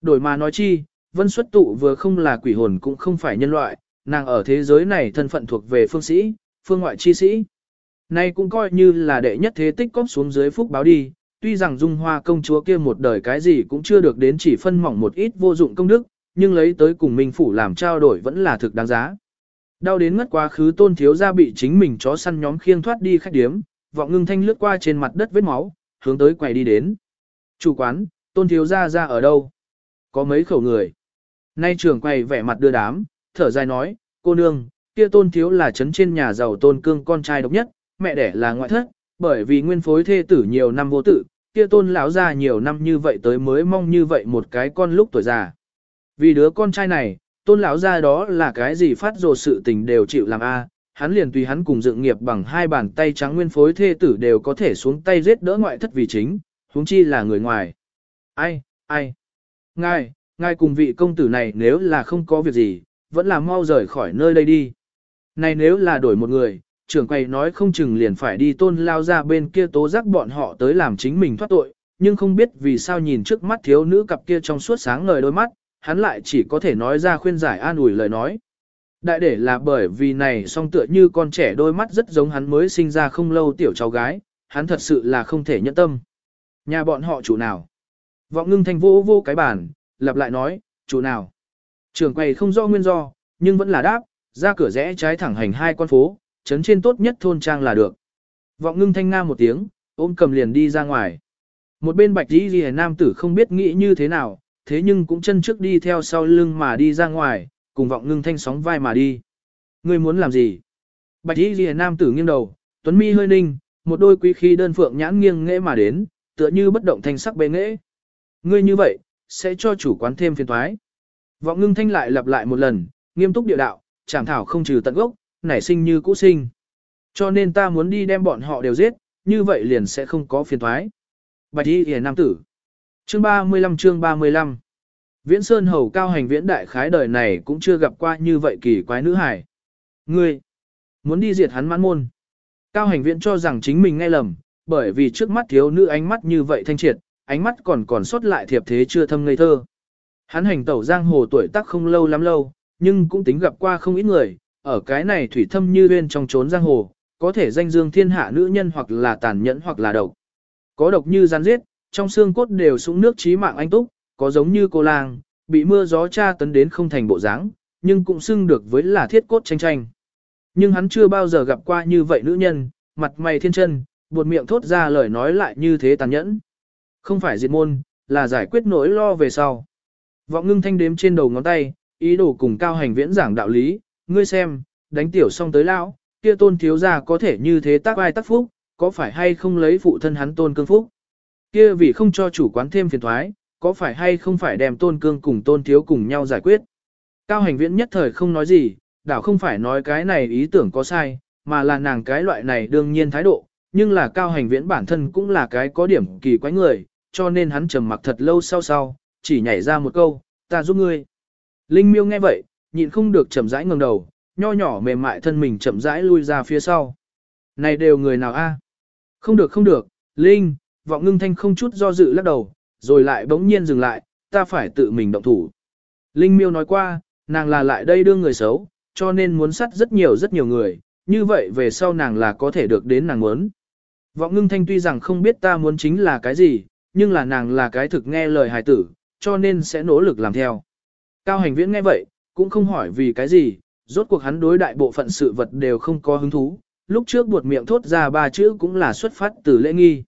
Đổi mà nói chi, vân xuất tụ vừa không là quỷ hồn cũng không phải nhân loại, nàng ở thế giới này thân phận thuộc về phương sĩ, phương ngoại chi sĩ. Nay cũng coi như là đệ nhất thế tích cóp xuống dưới phúc báo đi, tuy rằng dung hoa công chúa kia một đời cái gì cũng chưa được đến chỉ phân mỏng một ít vô dụng công đức, nhưng lấy tới cùng Minh Phủ làm trao đổi vẫn là thực đáng giá. Đau đến ngất quá khứ tôn thiếu ra bị chính mình chó săn nhóm khiêng thoát đi khách điếm, vọng ngưng thanh lướt qua trên mặt đất vết máu, hướng tới quầy đi đến. Chủ quán, tôn thiếu ra ra ở đâu? Có mấy khẩu người. Nay trưởng quầy vẻ mặt đưa đám, thở dài nói, cô nương, kia tôn thiếu là trấn trên nhà giàu tôn cương con trai độc nhất, mẹ đẻ là ngoại thất, bởi vì nguyên phối thê tử nhiều năm vô tử, kia tôn lão già nhiều năm như vậy tới mới mong như vậy một cái con lúc tuổi già. Vì đứa con trai này, tôn lão ra đó là cái gì phát rồ sự tình đều chịu làm a hắn liền tùy hắn cùng dựng nghiệp bằng hai bàn tay trắng nguyên phối thê tử đều có thể xuống tay giết đỡ ngoại thất vì chính, huống chi là người ngoài. Ai, ai? Ngài, ngài cùng vị công tử này nếu là không có việc gì, vẫn là mau rời khỏi nơi đây đi. Này nếu là đổi một người, trưởng quầy nói không chừng liền phải đi tôn lao ra bên kia tố giác bọn họ tới làm chính mình thoát tội, nhưng không biết vì sao nhìn trước mắt thiếu nữ cặp kia trong suốt sáng ngời đôi mắt, hắn lại chỉ có thể nói ra khuyên giải an ủi lời nói. Đại để là bởi vì này song tựa như con trẻ đôi mắt rất giống hắn mới sinh ra không lâu tiểu cháu gái, hắn thật sự là không thể nhẫn tâm. Nhà bọn họ chủ nào? Vọng ngưng thanh vô vô cái bàn, lặp lại nói, chủ nào? Trường quầy không rõ nguyên do, nhưng vẫn là đáp, ra cửa rẽ trái thẳng hành hai con phố, chấn trên tốt nhất thôn trang là được. Vọng ngưng thanh nga một tiếng, ôm cầm liền đi ra ngoài. Một bên bạch đi ghi nam tử không biết nghĩ như thế nào, thế nhưng cũng chân trước đi theo sau lưng mà đi ra ngoài, cùng vọng ngưng thanh sóng vai mà đi. Ngươi muốn làm gì? Bạch y ghi nam tử nghiêng đầu, tuấn mi hơi ninh, một đôi quý khí đơn phượng nhãn nghiêng nghễ mà đến, tựa như bất động thanh sắc bê nghễ. Ngươi như vậy, sẽ cho chủ quán thêm phiền toái. Vọng ngưng thanh lại lặp lại một lần, nghiêm túc địa đạo, chảm thảo không trừ tận gốc, nảy sinh như cũ sinh. Cho nên ta muốn đi đem bọn họ đều giết, như vậy liền sẽ không có phiền thoái. Bạch y hề nam tử. Chương 35 chương 35 Viễn Sơn Hầu cao hành viễn đại khái đời này cũng chưa gặp qua như vậy kỳ quái nữ hải. Ngươi, muốn đi diệt hắn mãn môn. Cao hành viễn cho rằng chính mình nghe lầm, bởi vì trước mắt thiếu nữ ánh mắt như vậy thanh triệt, ánh mắt còn còn sót lại thiệp thế chưa thâm ngây thơ. Hắn hành tẩu giang hồ tuổi tác không lâu lắm lâu, nhưng cũng tính gặp qua không ít người, ở cái này thủy thâm như bên trong trốn giang hồ, có thể danh dương thiên hạ nữ nhân hoặc là tàn nhẫn hoặc là độc. Có độc như gian giết, trong xương cốt đều sũng nước trí mạng anh túc, có giống như cô lang, bị mưa gió tra tấn đến không thành bộ dáng, nhưng cũng xưng được với là thiết cốt tranh tranh. Nhưng hắn chưa bao giờ gặp qua như vậy nữ nhân, mặt mày thiên chân, buột miệng thốt ra lời nói lại như thế tàn nhẫn. Không phải diệt môn, là giải quyết nỗi lo về sau. Vọng ngưng thanh đếm trên đầu ngón tay, ý đồ cùng cao hành viễn giảng đạo lý, ngươi xem, đánh tiểu xong tới lão, kia tôn thiếu gia có thể như thế tác ai tác phúc, có phải hay không lấy phụ thân hắn tôn cương phúc. Kia vì không cho chủ quán thêm phiền thoái, có phải hay không phải đem tôn cương cùng tôn thiếu cùng nhau giải quyết. Cao hành viễn nhất thời không nói gì, đảo không phải nói cái này ý tưởng có sai, mà là nàng cái loại này đương nhiên thái độ, nhưng là cao hành viễn bản thân cũng là cái có điểm kỳ quái người, cho nên hắn trầm mặc thật lâu sau sau, chỉ nhảy ra một câu, ta giúp ngươi. Linh miêu nghe vậy, nhịn không được chậm rãi ngẩng đầu, nho nhỏ mềm mại thân mình chậm rãi lui ra phía sau. Này đều người nào a? Không được không được, Linh, vọng ngưng thanh không chút do dự lắc đầu, rồi lại bỗng nhiên dừng lại, ta phải tự mình động thủ. Linh miêu nói qua, nàng là lại đây đưa người xấu, cho nên muốn sát rất nhiều rất nhiều người, như vậy về sau nàng là có thể được đến nàng muốn. Vọng ngưng thanh tuy rằng không biết ta muốn chính là cái gì, nhưng là nàng là cái thực nghe lời hài tử, cho nên sẽ nỗ lực làm theo. Cao hành viễn nghe vậy, cũng không hỏi vì cái gì, rốt cuộc hắn đối đại bộ phận sự vật đều không có hứng thú, lúc trước buột miệng thốt ra ba chữ cũng là xuất phát từ lễ nghi.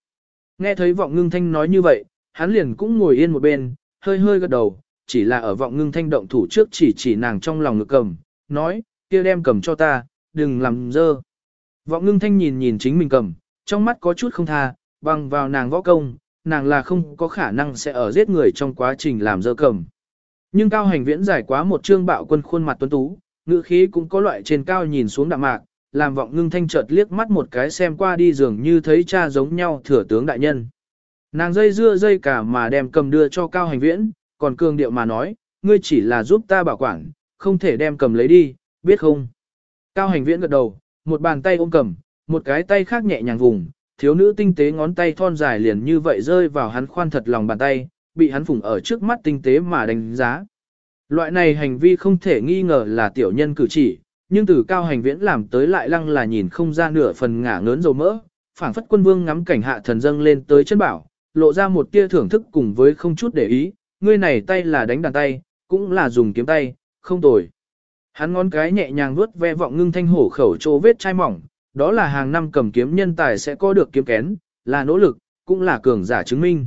Nghe thấy vọng ngưng thanh nói như vậy, hắn liền cũng ngồi yên một bên, hơi hơi gật đầu, chỉ là ở vọng ngưng thanh động thủ trước chỉ chỉ nàng trong lòng ngực cầm, nói, kia đem cầm cho ta, đừng làm dơ. Vọng ngưng thanh nhìn nhìn chính mình cầm, trong mắt có chút không tha, bằng vào nàng võ công, nàng là không có khả năng sẽ ở giết người trong quá trình làm dơ cầm. Nhưng cao hành viễn giải quá một trương bạo quân khuôn mặt tuấn tú, ngữ khí cũng có loại trên cao nhìn xuống đạm mạc, làm vọng ngưng thanh chợt liếc mắt một cái xem qua đi dường như thấy cha giống nhau thừa tướng đại nhân. Nàng dây dưa dây cả mà đem cầm đưa cho cao hành viễn, còn cường điệu mà nói, ngươi chỉ là giúp ta bảo quản, không thể đem cầm lấy đi, biết không? Cao hành viễn gật đầu, một bàn tay ôm cầm, một cái tay khác nhẹ nhàng vùng, thiếu nữ tinh tế ngón tay thon dài liền như vậy rơi vào hắn khoan thật lòng bàn tay, bị hắn phủng ở trước mắt tinh tế mà đánh giá. Loại này hành vi không thể nghi ngờ là tiểu nhân cử chỉ, nhưng từ cao hành viễn làm tới lại lăng là nhìn không ra nửa phần ngả ngớn dầu mỡ, phảng phất quân vương ngắm cảnh hạ thần dâng lên tới chân bảo, lộ ra một tia thưởng thức cùng với không chút để ý, ngươi này tay là đánh đàn tay, cũng là dùng kiếm tay, không tồi. Hắn ngón cái nhẹ nhàng vuốt ve vọng ngưng thanh hổ khẩu chỗ vết chai mỏng, đó là hàng năm cầm kiếm nhân tài sẽ có được kiếm kén, là nỗ lực, cũng là cường giả chứng minh.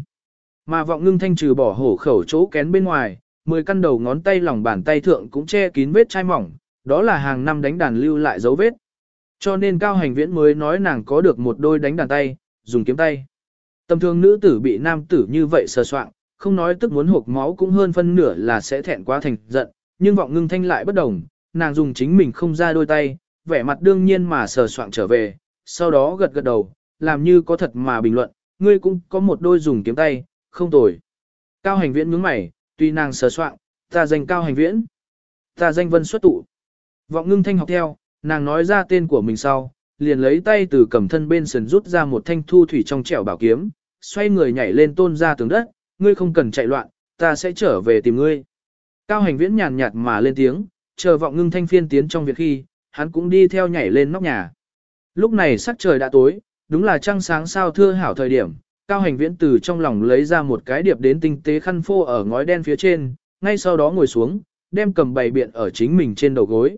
Mà vọng ngưng thanh trừ bỏ hổ khẩu chỗ kén bên ngoài, mười căn đầu ngón tay lòng bàn tay thượng cũng che kín vết chai mỏng, đó là hàng năm đánh đàn lưu lại dấu vết. Cho nên cao hành viễn mới nói nàng có được một đôi đánh đàn tay, dùng kiếm tay. Tầm thường nữ tử bị nam tử như vậy sờ soạn, không nói tức muốn hộp máu cũng hơn phân nửa là sẽ thẹn quá thành giận, nhưng vọng ngưng thanh lại bất đồng, nàng dùng chính mình không ra đôi tay, vẻ mặt đương nhiên mà sờ soạn trở về, sau đó gật gật đầu, làm như có thật mà bình luận, ngươi cũng có một đôi dùng kiếm tay, không tồi. Cao hành viễn nhướng mày, tuy nàng sờ soạn, ta danh cao hành viễn, ta danh vân xuất tụ. Vọng ngưng thanh học theo, nàng nói ra tên của mình sau, liền lấy tay từ cầm thân bên sườn rút ra một thanh thu thủy trong trẻo bảo kiếm, xoay người nhảy lên tôn ra tường đất, ngươi không cần chạy loạn, ta sẽ trở về tìm ngươi. Cao hành viễn nhàn nhạt mà lên tiếng, chờ vọng ngưng thanh phiên tiến trong việc khi, hắn cũng đi theo nhảy lên nóc nhà. Lúc này sắc trời đã tối, đúng là trăng sáng sao thưa hảo thời điểm, cao hành viễn từ trong lòng lấy ra một cái điệp đến tinh tế khăn phô ở ngói đen phía trên, ngay sau đó ngồi xuống, đem cầm bày biện ở chính mình trên đầu gối.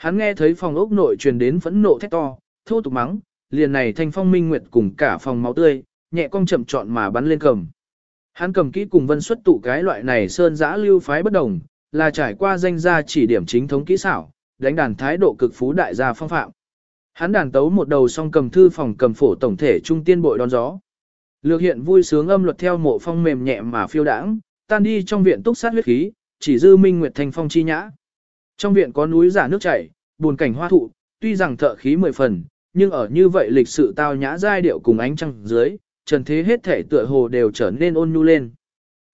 Hắn nghe thấy phòng ốc nội truyền đến phẫn nộ thét to, thô tục mắng, liền này thanh phong minh nguyệt cùng cả phòng máu tươi, nhẹ cong chậm trọn mà bắn lên cầm. Hắn cầm kỹ cùng vân xuất tụ cái loại này sơn giã lưu phái bất đồng, là trải qua danh gia chỉ điểm chính thống kỹ xảo, đánh đàn thái độ cực phú đại gia phong phạm. Hắn đàn tấu một đầu song cầm thư phòng cầm phổ tổng thể trung tiên bội đón gió. Lược hiện vui sướng âm luật theo mộ phong mềm nhẹ mà phiêu đãng, tan đi trong viện túc sát huyết khí, chỉ dư minh nguyệt thanh phong chi nhã. Trong viện có núi giả nước chảy, buồn cảnh hoa thụ, tuy rằng thợ khí mười phần, nhưng ở như vậy lịch sự tao nhã giai điệu cùng ánh trăng dưới, trần thế hết thể tựa hồ đều trở nên ôn nhu lên.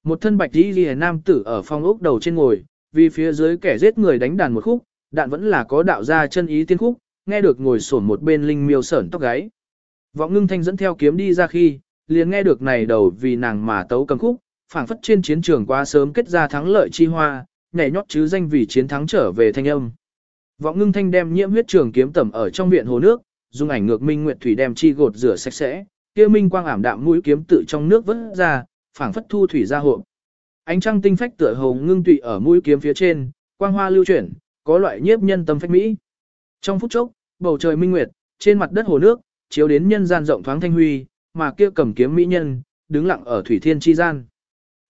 Một thân bạch y ghi nam tử ở phong ốc đầu trên ngồi, vì phía dưới kẻ giết người đánh đàn một khúc, đạn vẫn là có đạo ra chân ý tiên khúc, nghe được ngồi sổn một bên linh miêu sởn tóc gáy. Vọng ngưng thanh dẫn theo kiếm đi ra khi, liền nghe được này đầu vì nàng mà tấu cầm khúc, phảng phất trên chiến trường quá sớm kết ra thắng lợi chi hoa, nhảy nhót chứ danh vì chiến thắng trở về thanh âm. Vọng ngưng thanh đem nhiễm huyết trường kiếm tẩm ở trong viện hồ nước, dùng ảnh ngược minh nguyệt thủy đem chi gột rửa sạch sẽ, kia minh quang ảm đạm mũi kiếm tự trong nước vớt ra, phảng phất thu thủy ra hộp. Ánh trăng tinh phách tựa hồ ngưng tụy ở mũi kiếm phía trên, quang hoa lưu chuyển, có loại nhiếp nhân tâm phách mỹ. Trong phút chốc, bầu trời minh nguyệt, trên mặt đất hồ nước, chiếu đến nhân gian rộng thoáng thanh huy, mà kia cầm kiếm mỹ nhân, đứng lặng ở thủy thiên chi gian.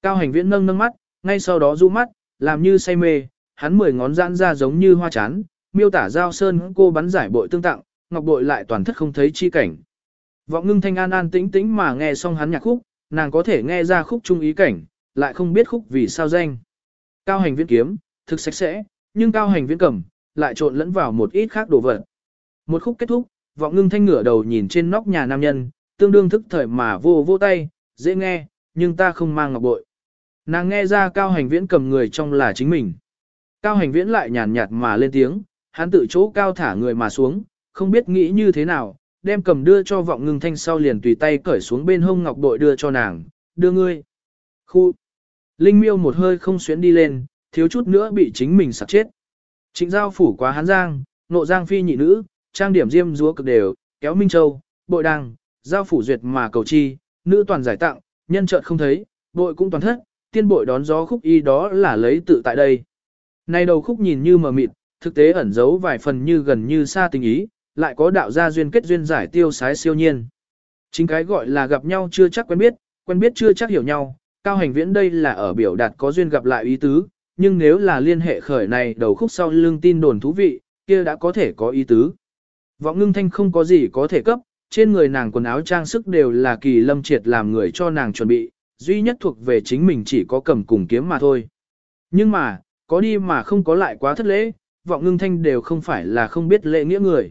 Cao hành viễn nâng nâng mắt, ngay sau đó du mắt, làm như say mê, hắn mười ngón giãn ra giống như hoa chán, miêu tả giao sơn cô bắn giải bội tương tặng, ngọc bội lại toàn thất không thấy chi cảnh. Vọng ngưng thanh an an tĩnh tĩnh mà nghe xong hắn nhạc khúc, nàng có thể nghe ra khúc trung ý cảnh, lại không biết khúc vì sao danh. Cao hành viễn kiếm, thực sạch sẽ, nhưng cao hành viễn cầm, lại trộn lẫn vào một ít khác đồ vật. Một khúc kết thúc, vọng ngưng thanh ngửa đầu nhìn trên nóc nhà nam nhân, tương đương thức thời mà vô vô tay, dễ nghe, nhưng ta không mang ngọc bội. Nàng nghe ra cao hành viễn cầm người trong là chính mình. Cao hành viễn lại nhàn nhạt mà lên tiếng, hắn tự chỗ cao thả người mà xuống, không biết nghĩ như thế nào, đem cầm đưa cho vọng ngưng thanh sau liền tùy tay cởi xuống bên hông ngọc bội đưa cho nàng, đưa ngươi. Khu. Linh miêu một hơi không xuyến đi lên, thiếu chút nữa bị chính mình sặc chết. Trịnh giao phủ quá hán giang, nộ giang phi nhị nữ, trang điểm diêm rúa cực đều, kéo minh châu, bội đăng, giao phủ duyệt mà cầu chi, nữ toàn giải tặng, nhân chợt không thấy, bội cũng toàn thất, tiên bội đón gió khúc y đó là lấy tự tại đây. Nay đầu khúc nhìn như mờ mịt, thực tế ẩn giấu vài phần như gần như xa tình ý, lại có đạo gia duyên kết duyên giải tiêu sái siêu nhiên. Chính cái gọi là gặp nhau chưa chắc quen biết, quen biết chưa chắc hiểu nhau, cao hành viễn đây là ở biểu đạt có duyên gặp lại ý tứ, nhưng nếu là liên hệ khởi này đầu khúc sau lưng tin đồn thú vị, kia đã có thể có ý tứ. Vọng ngưng thanh không có gì có thể cấp, trên người nàng quần áo trang sức đều là kỳ lâm triệt làm người cho nàng chuẩn bị, duy nhất thuộc về chính mình chỉ có cầm cùng kiếm mà thôi. Nhưng mà, có đi mà không có lại quá thất lễ, vọng ngưng thanh đều không phải là không biết lễ nghĩa người.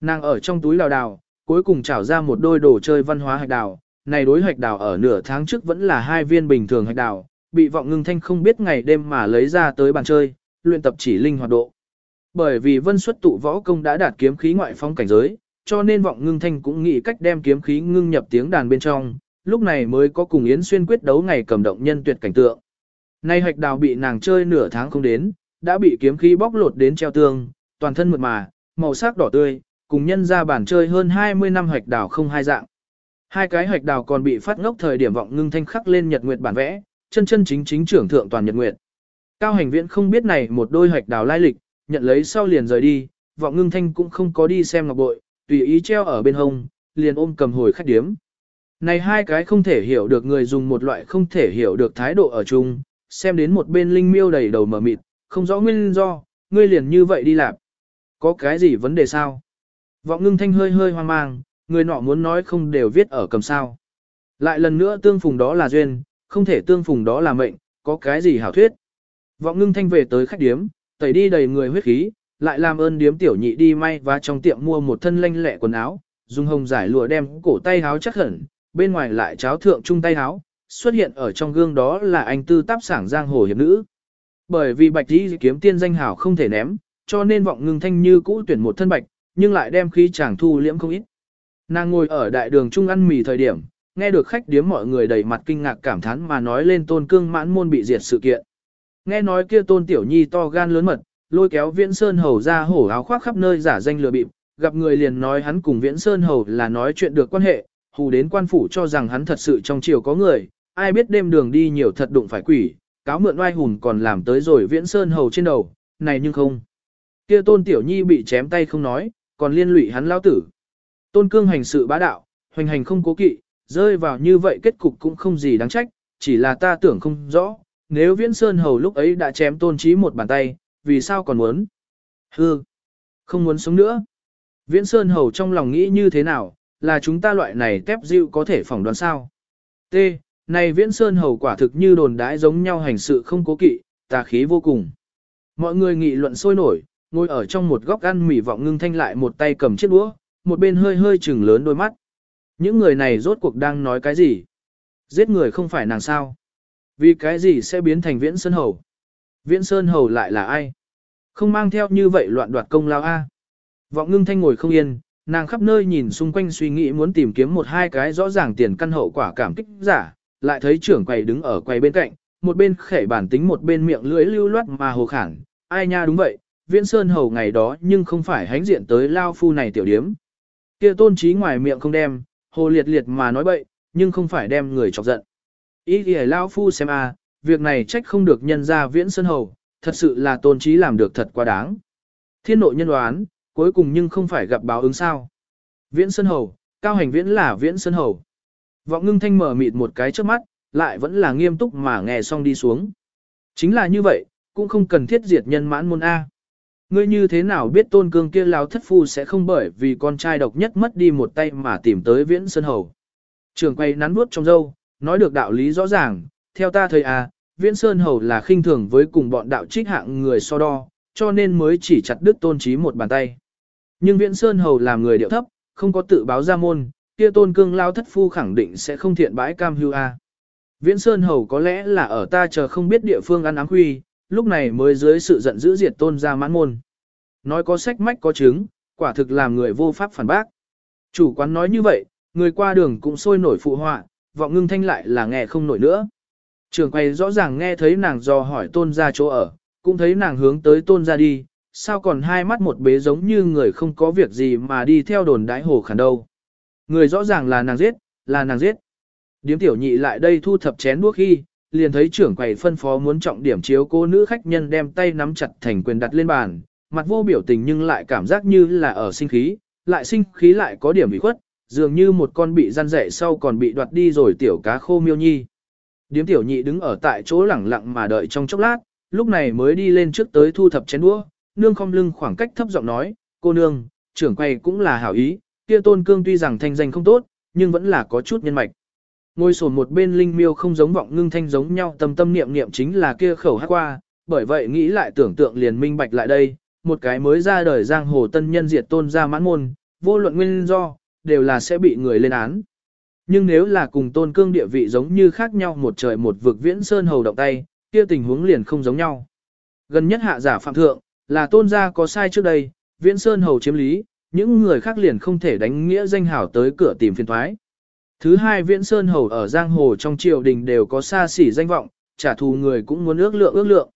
Nàng ở trong túi đào đào, cuối cùng trảo ra một đôi đồ chơi văn hóa hạch đào, này đối hạch đào ở nửa tháng trước vẫn là hai viên bình thường hạch đào, bị vọng ngưng thanh không biết ngày đêm mà lấy ra tới bàn chơi, luyện tập chỉ linh hoạt độ. Bởi vì vân xuất tụ võ công đã đạt kiếm khí ngoại phong cảnh giới, cho nên vọng ngưng thanh cũng nghĩ cách đem kiếm khí ngưng nhập tiếng đàn bên trong, lúc này mới có cùng Yến Xuyên quyết đấu ngày cầm động nhân tuyệt cảnh tượng. Nay hạch đào bị nàng chơi nửa tháng không đến, đã bị kiếm khí bóc lột đến treo tương, toàn thân mượt mà, màu sắc đỏ tươi, cùng nhân ra bản chơi hơn 20 năm hạch đào không hai dạng. Hai cái hạch đào còn bị phát ngốc thời điểm vọng ngưng thanh khắc lên nhật nguyệt bản vẽ, chân chân chính chính trưởng thượng toàn nhật nguyệt. Cao hành viễn không biết này một đôi hạch đào lai lịch, nhận lấy sau liền rời đi, vọng ngưng thanh cũng không có đi xem ngọc bội, tùy ý treo ở bên hông, liền ôm cầm hồi khách điếm. Này hai cái không thể hiểu được người dùng một loại không thể hiểu được thái độ ở chung, xem đến một bên linh miêu đầy đầu mở mịt, không rõ nguyên do, ngươi liền như vậy đi làm. Có cái gì vấn đề sao? Vọng ngưng thanh hơi hơi hoang mang, người nọ muốn nói không đều viết ở cầm sao. Lại lần nữa tương phùng đó là duyên, không thể tương phùng đó là mệnh, có cái gì hảo thuyết. Vọng ngưng thanh về tới khách điếm, tẩy đi đầy người huyết khí, lại làm ơn điếm tiểu nhị đi may và trong tiệm mua một thân lanh lẹ quần áo, dùng hồng giải lụa đem cổ tay háo chắc hẳn, bên ngoài lại cháo thượng trung tay áo, xuất hiện ở trong gương đó là anh tư táp sảng giang hồ hiệp nữ. Bởi vì bạch đi kiếm tiên danh hảo không thể ném, cho nên vọng ngưng thanh như cũ tuyển một thân bạch, nhưng lại đem khí chàng thu liễm không ít. Nàng ngồi ở đại đường trung ăn mì thời điểm, nghe được khách điếm mọi người đầy mặt kinh ngạc cảm thán mà nói lên tôn cương mãn môn bị diệt sự kiện. Nghe nói kia tôn tiểu nhi to gan lớn mật, lôi kéo viễn sơn hầu ra hổ áo khoác khắp nơi giả danh lừa bịp, gặp người liền nói hắn cùng viễn sơn hầu là nói chuyện được quan hệ, hù đến quan phủ cho rằng hắn thật sự trong chiều có người, ai biết đêm đường đi nhiều thật đụng phải quỷ, cáo mượn oai hùn còn làm tới rồi viễn sơn hầu trên đầu, này nhưng không. Kia tôn tiểu nhi bị chém tay không nói, còn liên lụy hắn lao tử. Tôn cương hành sự bá đạo, hoành hành không cố kỵ, rơi vào như vậy kết cục cũng không gì đáng trách, chỉ là ta tưởng không rõ, nếu viễn sơn hầu lúc ấy đã chém tôn trí một bàn tay, vì sao còn muốn? Hư, không muốn sống nữa. Viễn sơn hầu trong lòng nghĩ như thế nào, là chúng ta loại này tép dịu có thể phỏng đoán sao? T. Này viễn sơn hầu quả thực như đồn đãi giống nhau hành sự không cố kỵ, tà khí vô cùng. Mọi người nghị luận sôi nổi, ngồi ở trong một góc ăn mỉ vọng ngưng thanh lại một tay cầm chiếc đũa, một bên hơi hơi chừng lớn đôi mắt. Những người này rốt cuộc đang nói cái gì? Giết người không phải nàng sao? Vì cái gì sẽ biến thành viễn sơn hầu? Viễn sơn hầu lại là ai? Không mang theo như vậy loạn đoạt công lao a. Vọng ngưng thanh ngồi không yên, nàng khắp nơi nhìn xung quanh suy nghĩ muốn tìm kiếm một hai cái rõ ràng tiền căn hậu quả cảm kích giả, lại thấy trưởng quầy đứng ở quầy bên cạnh, một bên khẻ bản tính một bên miệng lưỡi lưu loát mà hồ khản, ai nha đúng vậy, viễn sơn hầu ngày đó nhưng không phải hánh diện tới lao phu này tiểu điếm. kia tôn trí ngoài miệng không đem, hồ liệt liệt mà nói bậy, nhưng không phải đem người chọc giận. Ý kìa lao phu xem a, việc này trách không được nhân ra viễn sơn hầu, thật sự là tôn trí làm được thật quá đáng. Thiên nội nhân đoán, cuối cùng nhưng không phải gặp báo ứng sao. Viễn sơn hầu, cao hành viễn là viễn sơn hầu. Vọng ngưng thanh mở mịt một cái trước mắt, lại vẫn là nghiêm túc mà nghe xong đi xuống. Chính là như vậy, cũng không cần thiết diệt nhân mãn môn A. Ngươi như thế nào biết tôn cương kia lao thất phu sẽ không bởi vì con trai độc nhất mất đi một tay mà tìm tới viễn sơn hầu. Trường quay nắn bút trong dâu, nói được đạo lý rõ ràng, theo ta thời A, viễn sơn hầu là khinh thường với cùng bọn đạo trích hạng người so đo, cho nên mới chỉ chặt đứt tôn trí một bàn tay. Nhưng viễn sơn hầu làm người điệu thấp, không có tự báo ra môn, kia tôn cương lao thất phu khẳng định sẽ không thiện bãi cam hưu A. Viễn Sơn Hầu có lẽ là ở ta chờ không biết địa phương ăn ám huy, lúc này mới dưới sự giận dữ diệt tôn ra mãn môn. Nói có sách mách có chứng, quả thực làm người vô pháp phản bác. Chủ quán nói như vậy, người qua đường cũng sôi nổi phụ họa, vọng ngưng thanh lại là nghe không nổi nữa. Trường quay rõ ràng nghe thấy nàng do hỏi tôn ra chỗ ở, cũng thấy nàng hướng tới tôn ra đi, sao còn hai mắt một bế giống như người không có việc gì mà đi theo đồn đái hồ khản đâu. Người rõ ràng là nàng giết, là nàng giết. Điếm tiểu nhị lại đây thu thập chén đuốc khi, liền thấy trưởng quầy phân phó muốn trọng điểm chiếu cô nữ khách nhân đem tay nắm chặt thành quyền đặt lên bàn, mặt vô biểu tình nhưng lại cảm giác như là ở sinh khí, lại sinh khí lại có điểm bị khuất, dường như một con bị răn rẻ sau còn bị đoạt đi rồi tiểu cá khô miêu nhi. Điếm tiểu nhị đứng ở tại chỗ lẳng lặng mà đợi trong chốc lát, lúc này mới đi lên trước tới thu thập chén đũa, nương không lưng khoảng cách thấp giọng nói, cô nương, trưởng quầy cũng là hảo ý, kia tôn cương tuy rằng thanh danh không tốt, nhưng vẫn là có chút nhân mạch. Ngôi sồn một bên linh miêu không giống vọng ngưng thanh giống nhau tâm tâm niệm niệm chính là kia khẩu hát qua, bởi vậy nghĩ lại tưởng tượng liền minh bạch lại đây, một cái mới ra đời giang hồ tân nhân diệt tôn ra mãn môn, vô luận nguyên do, đều là sẽ bị người lên án. Nhưng nếu là cùng tôn cương địa vị giống như khác nhau một trời một vực viễn sơn hầu động tay, kia tình huống liền không giống nhau. Gần nhất hạ giả phạm thượng, là tôn gia có sai trước đây, viễn sơn hầu chiếm lý, những người khác liền không thể đánh nghĩa danh hảo tới cửa tìm phiền thoái. Thứ hai viễn sơn hầu ở giang hồ trong triều đình đều có xa xỉ danh vọng, trả thù người cũng muốn ước lượng ước lượng.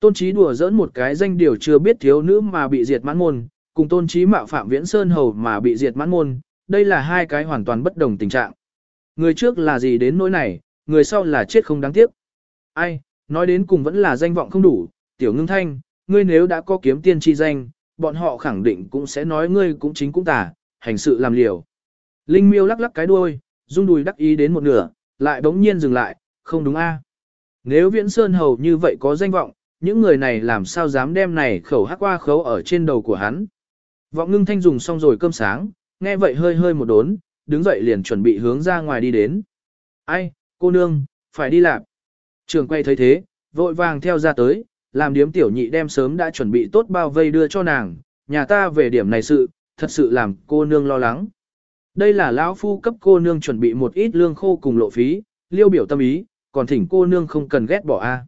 Tôn trí đùa dỡn một cái danh điều chưa biết thiếu nữ mà bị diệt mãn môn, cùng tôn trí mạo phạm viễn sơn hầu mà bị diệt mãn môn, đây là hai cái hoàn toàn bất đồng tình trạng. Người trước là gì đến nỗi này, người sau là chết không đáng tiếc. Ai, nói đến cùng vẫn là danh vọng không đủ, tiểu ngưng thanh, ngươi nếu đã có kiếm tiên chi danh, bọn họ khẳng định cũng sẽ nói ngươi cũng chính cũng tả, hành sự làm liều. Linh miêu lắc lắc cái đuôi, rung đùi đắc ý đến một nửa, lại bỗng nhiên dừng lại, không đúng a? Nếu viễn sơn hầu như vậy có danh vọng, những người này làm sao dám đem này khẩu hắc qua khấu ở trên đầu của hắn. Vọng ngưng thanh dùng xong rồi cơm sáng, nghe vậy hơi hơi một đốn, đứng dậy liền chuẩn bị hướng ra ngoài đi đến. Ai, cô nương, phải đi làm. Trường quay thấy thế, vội vàng theo ra tới, làm điếm tiểu nhị đem sớm đã chuẩn bị tốt bao vây đưa cho nàng, nhà ta về điểm này sự, thật sự làm cô nương lo lắng. Đây là lão phu cấp cô nương chuẩn bị một ít lương khô cùng lộ phí, liêu biểu tâm ý, còn thỉnh cô nương không cần ghét bỏ a. À.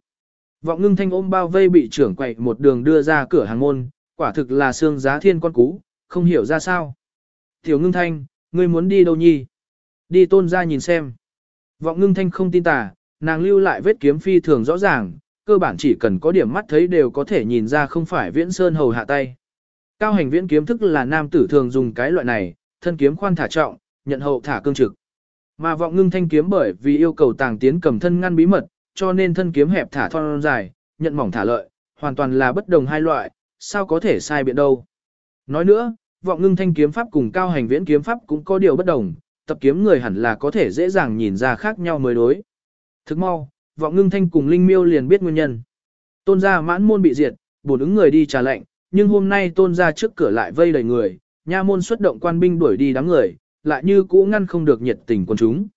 Vọng ngưng thanh ôm bao vây bị trưởng quậy một đường đưa ra cửa hàng môn, quả thực là xương giá thiên con cú, không hiểu ra sao. Tiểu ngưng thanh, ngươi muốn đi đâu nhi? Đi tôn ra nhìn xem. Vọng ngưng thanh không tin tà, nàng lưu lại vết kiếm phi thường rõ ràng, cơ bản chỉ cần có điểm mắt thấy đều có thể nhìn ra không phải viễn sơn hầu hạ tay. Cao hành viễn kiếm thức là nam tử thường dùng cái loại này, thân kiếm khoan thả trọng, nhận hậu thả cương trực. Mà vọng ngưng thanh kiếm bởi vì yêu cầu tàng tiến cầm thân ngăn bí mật, cho nên thân kiếm hẹp thả thon dài, nhận mỏng thả lợi, hoàn toàn là bất đồng hai loại, sao có thể sai biện đâu. Nói nữa, vọng ngưng thanh kiếm pháp cùng cao hành viễn kiếm pháp cũng có điều bất đồng, tập kiếm người hẳn là có thể dễ dàng nhìn ra khác nhau mới đối. Thức mau, vọng ngưng thanh cùng linh miêu liền biết nguyên nhân. Tôn gia mãn môn bị diệt, bổn ứng người đi trả lệnh, nhưng hôm nay tôn gia trước cửa lại vây đầy người, nha môn xuất động quan binh đuổi đi đám người, lại như cũ ngăn không được nhiệt tình quần chúng.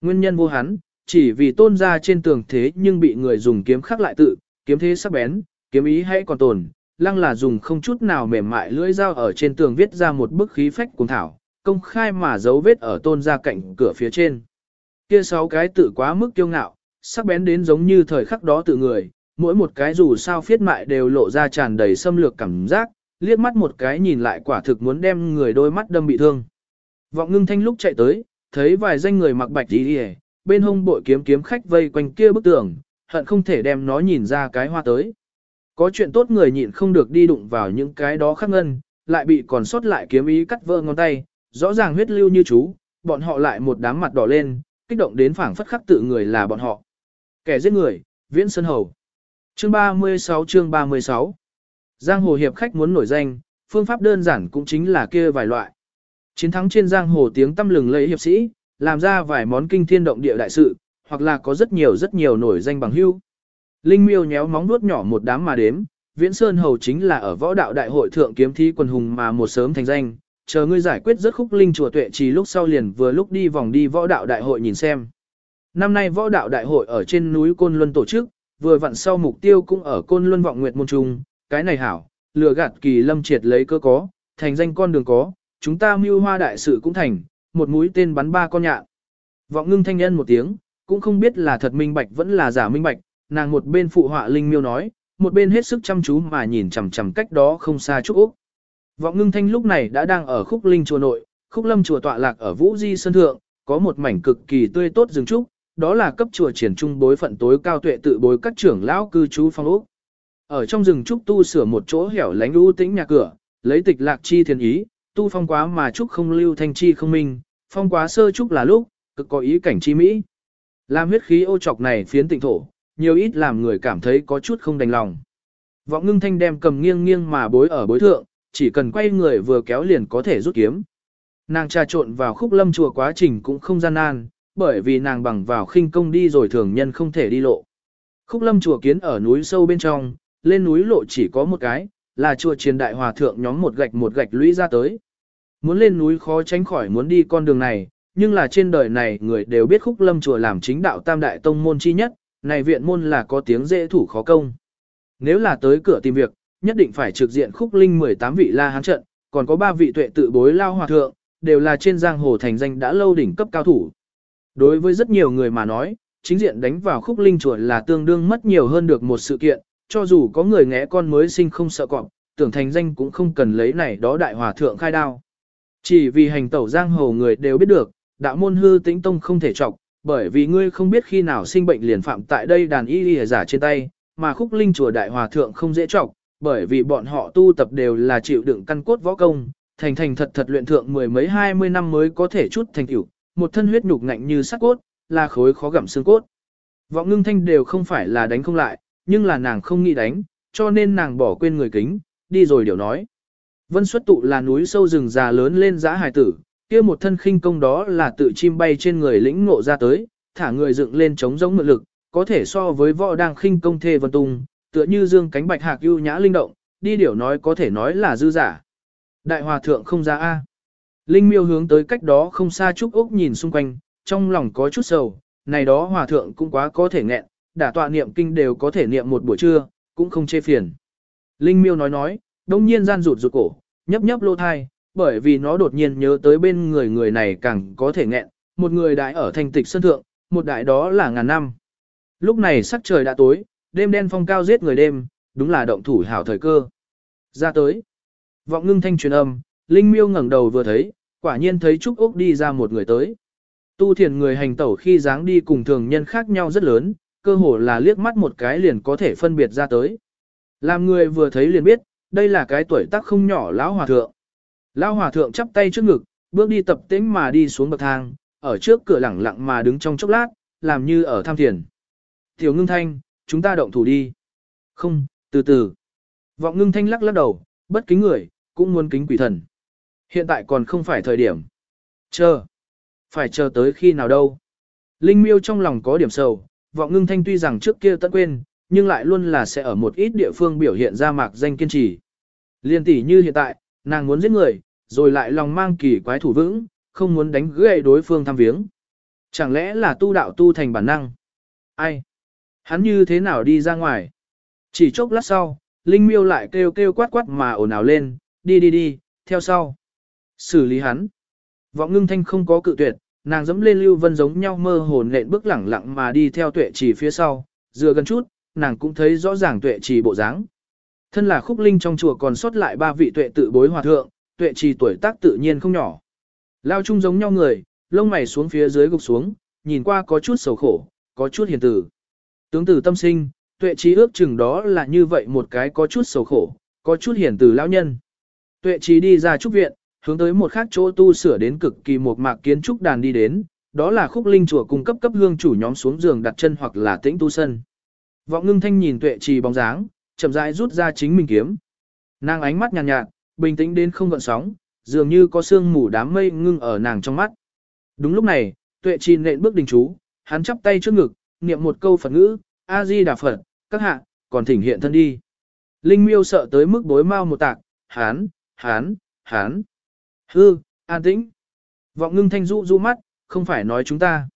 Nguyên nhân vô hắn, chỉ vì tôn gia trên tường thế nhưng bị người dùng kiếm khắc lại tự, kiếm thế sắc bén, kiếm ý hay còn tồn, lăng là dùng không chút nào mềm mại lưỡi dao ở trên tường viết ra một bức khí phách cuồng thảo, công khai mà dấu vết ở tôn gia cạnh cửa phía trên. Kia sáu cái tự quá mức kiêu ngạo, sắc bén đến giống như thời khắc đó tự người, mỗi một cái dù sao phiết mại đều lộ ra tràn đầy xâm lược cảm giác, liếc mắt một cái nhìn lại quả thực muốn đem người đôi mắt đâm bị thương. Vọng ngưng thanh lúc chạy tới, thấy vài danh người mặc bạch đi đi bên hông bội kiếm kiếm khách vây quanh kia bức tường, hận không thể đem nó nhìn ra cái hoa tới. Có chuyện tốt người nhịn không được đi đụng vào những cái đó khắc ngân, lại bị còn sót lại kiếm ý cắt vỡ ngón tay, rõ ràng huyết lưu như chú, bọn họ lại một đám mặt đỏ lên, kích động đến phảng phất khắc tự người là bọn họ. Kẻ giết người, Viễn Sơn Hầu. Chương 36 chương 36 Giang hồ hiệp khách muốn nổi danh, phương pháp đơn giản cũng chính là kia vài loại. Chiến thắng trên giang hồ tiếng tâm lừng lẫy hiệp sĩ, làm ra vài món kinh thiên động địa đại sự, hoặc là có rất nhiều rất nhiều nổi danh bằng hưu. Linh miêu nhéo móng nuốt nhỏ một đám mà đếm, Viễn Sơn Hầu chính là ở võ đạo đại hội thượng kiếm thi quần hùng mà một sớm thành danh, chờ ngươi giải quyết rất khúc linh chùa tuệ trì lúc sau liền vừa lúc đi vòng đi võ đạo đại hội nhìn xem. Năm nay võ đạo đại hội ở trên núi Côn Luân tổ chức, vừa vặn sau mục tiêu cũng ở Côn Luân vọng nguyệt môn trung, cái này hảo, lừa gạt kỳ lâm triệt lấy cơ có, thành danh con đường có, chúng ta mưu hoa đại sự cũng thành, một mũi tên bắn ba con nhạn. Vọng ngưng thanh nhân một tiếng, cũng không biết là thật minh bạch vẫn là giả minh bạch, nàng một bên phụ họa linh miêu nói, một bên hết sức chăm chú mà nhìn chằm chằm cách đó không xa chút Úc. Vọng ngưng thanh lúc này đã đang ở khúc linh chùa nội, khúc lâm chùa tọa lạc ở Vũ Di Sơn Thượng, có một mảnh cực kỳ tươi tốt rừng trúc, đó là cấp chùa triển trung bối phận tối cao tuệ tự bối các trưởng lão cư trú phong ốc. Ở trong rừng trúc tu sửa một chỗ hẻo lánh u tĩnh nhà cửa, lấy tịch lạc chi thiên ý, tu phong quá mà trúc không lưu thanh chi không minh, phong quá sơ trúc là lúc, cực có ý cảnh chi mỹ. Làm huyết khí ô trọc này phiến tịnh thổ, nhiều ít làm người cảm thấy có chút không đành lòng. Vọng ngưng thanh đem cầm nghiêng nghiêng mà bối ở bối thượng, chỉ cần quay người vừa kéo liền có thể rút kiếm. Nàng trà trộn vào khúc lâm chùa quá trình cũng không gian nan, bởi vì nàng bằng vào khinh công đi rồi thường nhân không thể đi lộ. Khúc lâm chùa kiến ở núi sâu bên trong, lên núi lộ chỉ có một cái, là chùa triền đại hòa thượng nhóm một gạch một gạch lũy ra tới. Muốn lên núi khó tránh khỏi muốn đi con đường này, nhưng là trên đời này người đều biết khúc lâm chùa làm chính đạo tam đại tông môn chi nhất, này viện môn là có tiếng dễ thủ khó công. Nếu là tới cửa tìm việc, nhất định phải trực diện khúc linh 18 vị la hán trận, còn có 3 vị tuệ tự bối lao hòa thượng, đều là trên giang hồ thành danh đã lâu đỉnh cấp cao thủ. Đối với rất nhiều người mà nói, chính diện đánh vào khúc linh chùa là tương đương mất nhiều hơn được một sự kiện, cho dù có người ngẽ con mới sinh không sợ cọp, tưởng thành danh cũng không cần lấy này đó đại hòa thượng khai đao. Chỉ vì hành tẩu giang hồ người đều biết được, đạo môn hư tĩnh tông không thể trọng, bởi vì ngươi không biết khi nào sinh bệnh liền phạm tại đây đàn y y giả trên tay, mà khúc linh chùa đại hòa thượng không dễ trọng, bởi vì bọn họ tu tập đều là chịu đựng căn cốt võ công, thành thành thật thật luyện thượng mười mấy hai mươi năm mới có thể chút thành tựu, một thân huyết nhục ngạnh như sắt cốt, là khối khó gặm xương cốt. Vọng ngưng thanh đều không phải là đánh không lại, nhưng là nàng không nghĩ đánh, cho nên nàng bỏ quên người kính, đi rồi điều nói. Vân xuất tụ là núi sâu rừng già lớn lên giã hài tử, kia một thân khinh công đó là tự chim bay trên người lĩnh ngộ ra tới, thả người dựng lên chống giống mượn lực, có thể so với võ đang khinh công thê vân tung, tựa như dương cánh bạch hạc ưu nhã linh động, đi điều nói có thể nói là dư giả. Đại hòa thượng không ra A. Linh miêu hướng tới cách đó không xa Trúc Úc nhìn xung quanh, trong lòng có chút sầu, này đó hòa thượng cũng quá có thể nghẹn, đả tọa niệm kinh đều có thể niệm một buổi trưa, cũng không chê phiền. Linh miêu nói nói, đông nhiên gian rụt rụt cổ, nhấp nhấp lô thai, bởi vì nó đột nhiên nhớ tới bên người người này càng có thể nghẹn, một người đại ở thành tịch sân thượng, một đại đó là ngàn năm. Lúc này sắc trời đã tối, đêm đen phong cao giết người đêm, đúng là động thủ hảo thời cơ. Ra tới. Vọng ngưng thanh truyền âm, Linh miêu ngẩng đầu vừa thấy, quả nhiên thấy Trúc Úc đi ra một người tới. Tu thiền người hành tẩu khi dáng đi cùng thường nhân khác nhau rất lớn, cơ hồ là liếc mắt một cái liền có thể phân biệt ra tới. Làm người vừa thấy liền biết, đây là cái tuổi tác không nhỏ lão hòa thượng. Lão hòa thượng chắp tay trước ngực, bước đi tập tĩnh mà đi xuống bậc thang, ở trước cửa lẳng lặng mà đứng trong chốc lát, làm như ở tham thiền. Tiểu ngưng thanh, chúng ta động thủ đi. Không, từ từ. Vọng ngưng thanh lắc lắc đầu, bất kính người, cũng muốn kính quỷ thần. Hiện tại còn không phải thời điểm. Chờ. Phải chờ tới khi nào đâu. Linh miêu trong lòng có điểm sầu, vọng ngưng thanh tuy rằng trước kia tận quên, nhưng lại luôn là sẽ ở một ít địa phương biểu hiện ra mạc danh kiên trì. Liên tỷ như hiện tại, nàng muốn giết người, rồi lại lòng mang kỳ quái thủ vững, không muốn đánh gãy đối phương thăm viếng. Chẳng lẽ là tu đạo tu thành bản năng? Ai? Hắn như thế nào đi ra ngoài? Chỉ chốc lát sau, Linh miêu lại kêu kêu quát quát mà ồn ào lên, đi đi đi, theo sau. Xử lý hắn. Vọng ngưng thanh không có cự tuyệt, nàng dẫm lên Lưu Vân giống nhau mơ hồn nện bước lẳng lặng mà đi theo tuệ trì phía sau, dựa gần chút, nàng cũng thấy rõ ràng tuệ trì bộ dáng. Thân là khúc linh trong chùa còn sót lại ba vị tuệ tự bối hòa thượng, tuệ trì tuổi tác tự nhiên không nhỏ. Lao chung giống nhau người, lông mày xuống phía dưới gục xuống, nhìn qua có chút sầu khổ, có chút hiền tử. Tướng tử tâm sinh, tuệ trí ước chừng đó là như vậy một cái có chút sầu khổ, có chút hiền tử lão nhân. Tuệ trí đi ra trúc viện, hướng tới một khác chỗ tu sửa đến cực kỳ một mạc kiến trúc đàn đi đến, đó là khúc linh chùa cung cấp cấp hương chủ nhóm xuống giường đặt chân hoặc là tĩnh tu sân. Vọng ngưng thanh nhìn tuệ trì bóng dáng, chậm rãi rút ra chính mình kiếm. Nàng ánh mắt nhàn nhạt, nhạt, bình tĩnh đến không gợn sóng, dường như có sương mù đám mây ngưng ở nàng trong mắt. Đúng lúc này, tuệ trì nện bước đình chú, hắn chắp tay trước ngực, niệm một câu Phật ngữ, A-di Đà Phật, các hạ, còn thỉnh hiện thân đi. Linh miêu sợ tới mức bối mau một tạc, hán, hán, hán. Hư, an tĩnh. Vọng ngưng thanh rũ rũ mắt, không phải nói chúng ta.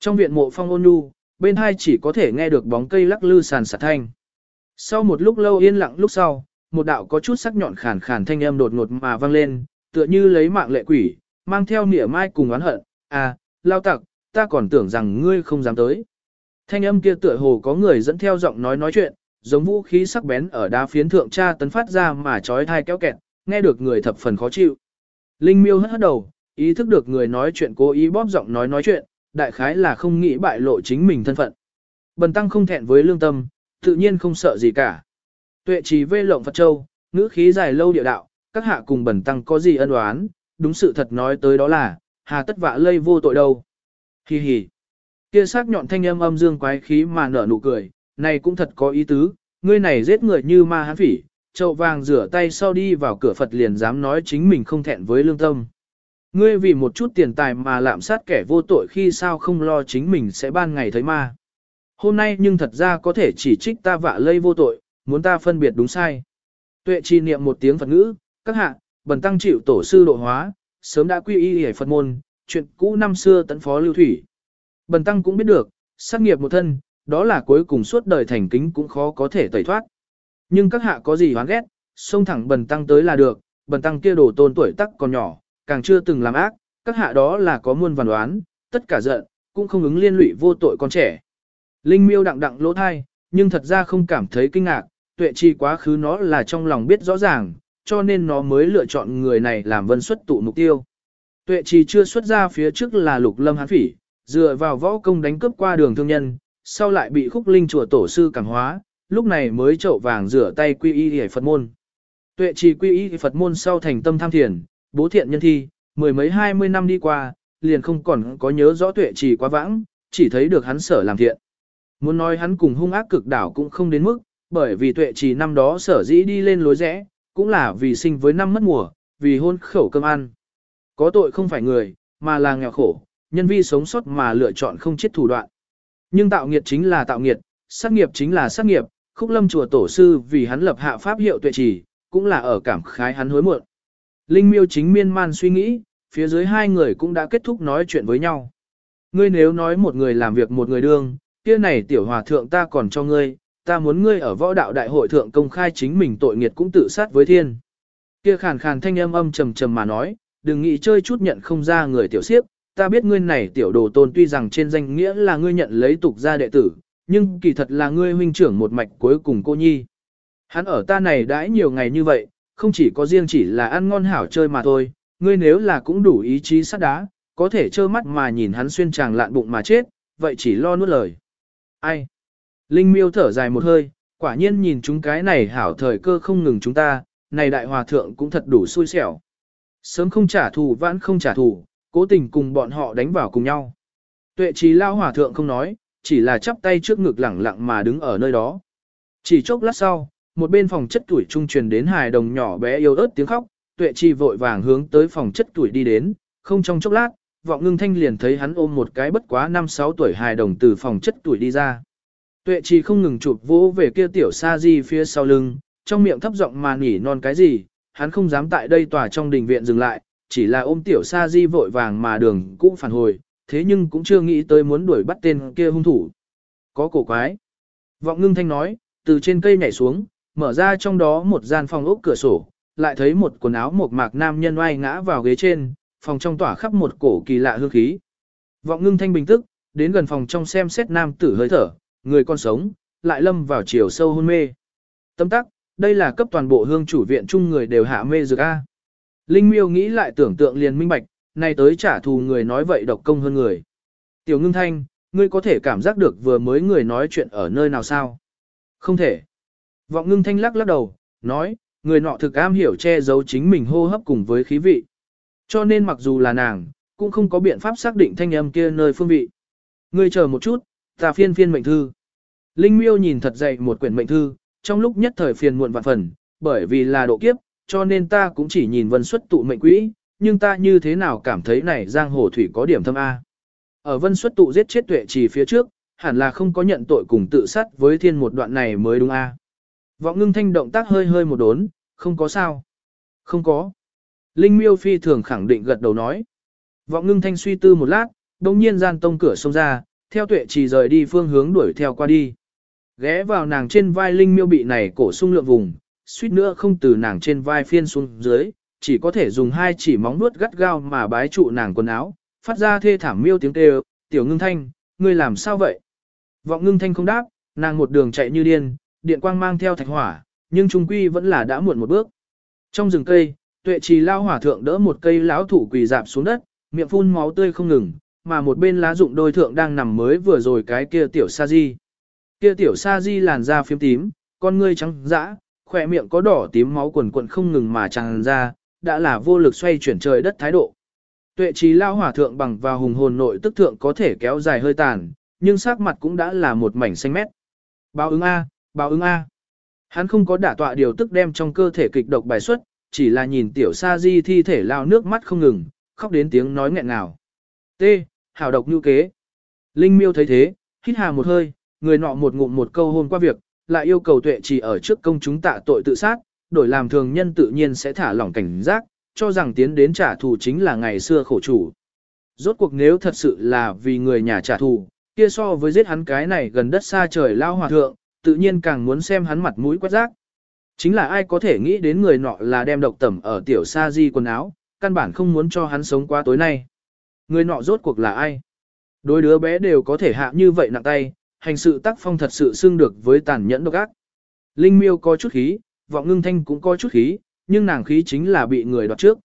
Trong viện mộ phong ôn nhu, bên hai chỉ có thể nghe được bóng cây lắc lư sàn sạt thanh. Sau một lúc lâu yên lặng lúc sau, một đạo có chút sắc nhọn khàn khàn thanh âm đột ngột mà vang lên, tựa như lấy mạng lệ quỷ, mang theo nỉa mai cùng oán hận, à, lao tặc, ta còn tưởng rằng ngươi không dám tới. Thanh âm kia tựa hồ có người dẫn theo giọng nói nói chuyện, giống vũ khí sắc bén ở đá phiến thượng tra tấn phát ra mà trói thai kéo kẹt, nghe được người thập phần khó chịu. Linh miêu hất hất đầu, ý thức được người nói chuyện cố ý bóp giọng nói nói chuyện, đại khái là không nghĩ bại lộ chính mình thân phận. Bần tăng không thẹn với lương tâm, tự nhiên không sợ gì cả. Tuệ trí vê lộng Phật Châu, ngữ khí dài lâu địa đạo, các hạ cùng bần tăng có gì ân oán, đúng sự thật nói tới đó là, hà tất vạ lây vô tội đâu. Hi hi. Kia sắc nhọn thanh âm âm dương quái khí mà nở nụ cười, này cũng thật có ý tứ, ngươi này giết người như ma hán phỉ, chậu vàng rửa tay sau đi vào cửa Phật liền dám nói chính mình không thẹn với lương tâm. Ngươi vì một chút tiền tài mà lạm sát kẻ vô tội khi sao không lo chính mình sẽ ban ngày thấy ma. Hôm nay nhưng thật ra có thể chỉ trích ta vạ lây vô tội, muốn ta phân biệt đúng sai. Tuệ chi niệm một tiếng Phật ngữ, các hạ, bần tăng chịu tổ sư độ hóa, sớm đã quy y hề Phật môn, chuyện cũ năm xưa tấn phó lưu thủy. Bần tăng cũng biết được, sát nghiệp một thân, đó là cuối cùng suốt đời thành kính cũng khó có thể tẩy thoát. Nhưng các hạ có gì hoán ghét, xông thẳng bần tăng tới là được, bần tăng kia đổ tôn tuổi tắc còn nhỏ, càng chưa từng làm ác, các hạ đó là có muôn vàn đoán, tất cả giận, cũng không ứng liên lụy vô tội con trẻ. Linh miêu đặng đặng lỗ thai, nhưng thật ra không cảm thấy kinh ngạc, tuệ chi quá khứ nó là trong lòng biết rõ ràng, cho nên nó mới lựa chọn người này làm vân xuất tụ mục tiêu. Tuệ trì chưa xuất ra phía trước là lục lâm hán phỉ, dựa vào võ công đánh cướp qua đường thương nhân, sau lại bị khúc linh chùa tổ sư cảm hóa, lúc này mới trậu vàng rửa tay quy y hề Phật môn. Tuệ trì quy y Phật môn sau thành tâm tham thiền, bố thiện nhân thi, mười mấy hai mươi năm đi qua, liền không còn có nhớ rõ tuệ trì quá vãng, chỉ thấy được hắn sở làm thiện. Muốn nói hắn cùng hung ác cực đảo cũng không đến mức, bởi vì tuệ trì năm đó sở dĩ đi lên lối rẽ, cũng là vì sinh với năm mất mùa, vì hôn khẩu cơm ăn. Có tội không phải người, mà là nghèo khổ, nhân vi sống sót mà lựa chọn không chết thủ đoạn. Nhưng tạo nghiệt chính là tạo nghiệt, sát nghiệp chính là sát nghiệp, khúc lâm chùa tổ sư vì hắn lập hạ pháp hiệu tuệ trì, cũng là ở cảm khái hắn hối muộn. Linh miêu chính miên man suy nghĩ, phía dưới hai người cũng đã kết thúc nói chuyện với nhau. Ngươi nếu nói một người làm việc một người đương, kia này tiểu hòa thượng ta còn cho ngươi, ta muốn ngươi ở võ đạo đại hội thượng công khai chính mình tội nghiệt cũng tự sát với thiên. Kia khàn khàn thanh âm âm trầm trầm mà nói, đừng nghĩ chơi chút nhận không ra người tiểu siếp, ta biết ngươi này tiểu đồ tôn tuy rằng trên danh nghĩa là ngươi nhận lấy tục gia đệ tử, nhưng kỳ thật là ngươi huynh trưởng một mạch cuối cùng cô nhi. Hắn ở ta này đãi nhiều ngày như vậy, không chỉ có riêng chỉ là ăn ngon hảo chơi mà thôi, ngươi nếu là cũng đủ ý chí sắt đá, có thể trơ mắt mà nhìn hắn xuyên tràng lạn bụng mà chết, vậy chỉ lo nuốt lời. Ai? Linh miêu thở dài một hơi, quả nhiên nhìn chúng cái này hảo thời cơ không ngừng chúng ta, này đại hòa thượng cũng thật đủ xui xẻo. Sớm không trả thù vãn không trả thù, cố tình cùng bọn họ đánh vào cùng nhau. Tuệ trí lao hòa thượng không nói, chỉ là chắp tay trước ngực lẳng lặng mà đứng ở nơi đó. Chỉ chốc lát sau, một bên phòng chất tuổi trung truyền đến hài đồng nhỏ bé yêu ớt tiếng khóc, tuệ chi vội vàng hướng tới phòng chất tuổi đi đến, không trong chốc lát, vọng ngưng thanh liền thấy hắn ôm một cái bất quá 5-6 tuổi hài đồng từ phòng chất tuổi đi ra. Tuệ chi không ngừng chụp vỗ về kia tiểu sa di phía sau lưng, trong miệng thấp giọng mà nhỉ non cái gì, hắn không dám tại đây tòa trong đình viện dừng lại, chỉ là ôm tiểu sa di vội vàng mà đường cũng phản hồi, thế nhưng cũng chưa nghĩ tới muốn đuổi bắt tên kia hung thủ. Có cổ quái. Vọng ngưng thanh nói, từ trên cây nhảy xuống, mở ra trong đó một gian phòng ốc cửa sổ, lại thấy một quần áo một mạc nam nhân oai ngã vào ghế trên, phòng trong tỏa khắp một cổ kỳ lạ hương khí. Vọng ngưng thanh bình tức, đến gần phòng trong xem xét nam tử hơi thở, người còn sống, lại lâm vào chiều sâu hôn mê. Tâm tắc, đây là cấp toàn bộ hương chủ viện chung người đều hạ mê dược A. Linh miêu nghĩ lại tưởng tượng liền minh bạch, nay tới trả thù người nói vậy độc công hơn người. Tiểu ngưng thanh, ngươi có thể cảm giác được vừa mới người nói chuyện ở nơi nào sao? Không thể. Vọng ngưng thanh lắc lắc đầu, nói, người nọ thực am hiểu che giấu chính mình hô hấp cùng với khí vị. Cho nên mặc dù là nàng, cũng không có biện pháp xác định thanh âm kia nơi phương vị. Ngươi chờ một chút, ta phiên phiên mệnh thư. Linh miêu nhìn thật dậy một quyển mệnh thư, trong lúc nhất thời phiền muộn vạn phần, bởi vì là độ kiếp, cho nên ta cũng chỉ nhìn vân xuất tụ mệnh quỹ, nhưng ta như thế nào cảm thấy này giang hồ thủy có điểm thâm A. Ở vân xuất tụ giết chết tuệ trì phía trước, hẳn là không có nhận tội cùng tự sát với thiên một đoạn này mới đúng A. Vọng ngưng thanh động tác hơi hơi một đốn, không có sao. Không có. Linh miêu phi thường khẳng định gật đầu nói. Vọng ngưng thanh suy tư một lát, đồng nhiên gian tông cửa xông ra, theo tuệ trì rời đi phương hướng đuổi theo qua đi. Ghé vào nàng trên vai Linh miêu bị này cổ sung lượng vùng, suýt nữa không từ nàng trên vai phiên xuống dưới, chỉ có thể dùng hai chỉ móng nuốt gắt gao mà bái trụ nàng quần áo, phát ra thê thảm miêu tiếng kêu, tiểu ngưng thanh, ngươi làm sao vậy? Vọng ngưng thanh không đáp, nàng một đường chạy như điên, điện quang mang theo thạch hỏa, nhưng trung quy vẫn là đã muộn một bước. Trong rừng cây, tuệ trì lao hỏa thượng đỡ một cây lão thủ quỳ dạp xuống đất, miệng phun máu tươi không ngừng, mà một bên lá dụng đôi thượng đang nằm mới vừa rồi cái kia tiểu sa di. Kia tiểu sa di làn da phiếm tím, con ngươi trắng dã, khỏe miệng có đỏ tím máu quần quần không ngừng mà tràn ra, đã là vô lực xoay chuyển trời đất thái độ. Tuệ trí lao hỏa thượng bằng vào hùng hồn nội tức thượng có thể kéo dài hơi tàn, nhưng sắc mặt cũng đã là một mảnh xanh mét. Báo ứng A, báo ứng A. Hắn không có đả tọa điều tức đem trong cơ thể kịch độc bài xuất, chỉ là nhìn tiểu sa di thi thể lao nước mắt không ngừng, khóc đến tiếng nói nghẹn ngào. T. Hảo độc như kế. Linh miêu thấy thế, hít hà một hơi, người nọ một ngụm một câu hôn qua việc, lại yêu cầu tuệ trì ở trước công chúng tạ tội tự sát, đổi làm thường nhân tự nhiên sẽ thả lỏng cảnh giác, cho rằng tiến đến trả thù chính là ngày xưa khổ chủ. Rốt cuộc nếu thật sự là vì người nhà trả thù, kia so với giết hắn cái này gần đất xa trời lao hòa thượng, tự nhiên càng muốn xem hắn mặt mũi quét rác. Chính là ai có thể nghĩ đến người nọ là đem độc tẩm ở tiểu sa di quần áo, căn bản không muốn cho hắn sống qua tối nay. Người nọ rốt cuộc là ai? Đôi đứa bé đều có thể hạ như vậy nặng tay, hành sự tác phong thật sự xưng được với tàn nhẫn độc ác. Linh miêu có chút khí, vọng ngưng thanh cũng có chút khí, nhưng nàng khí chính là bị người đoạt trước.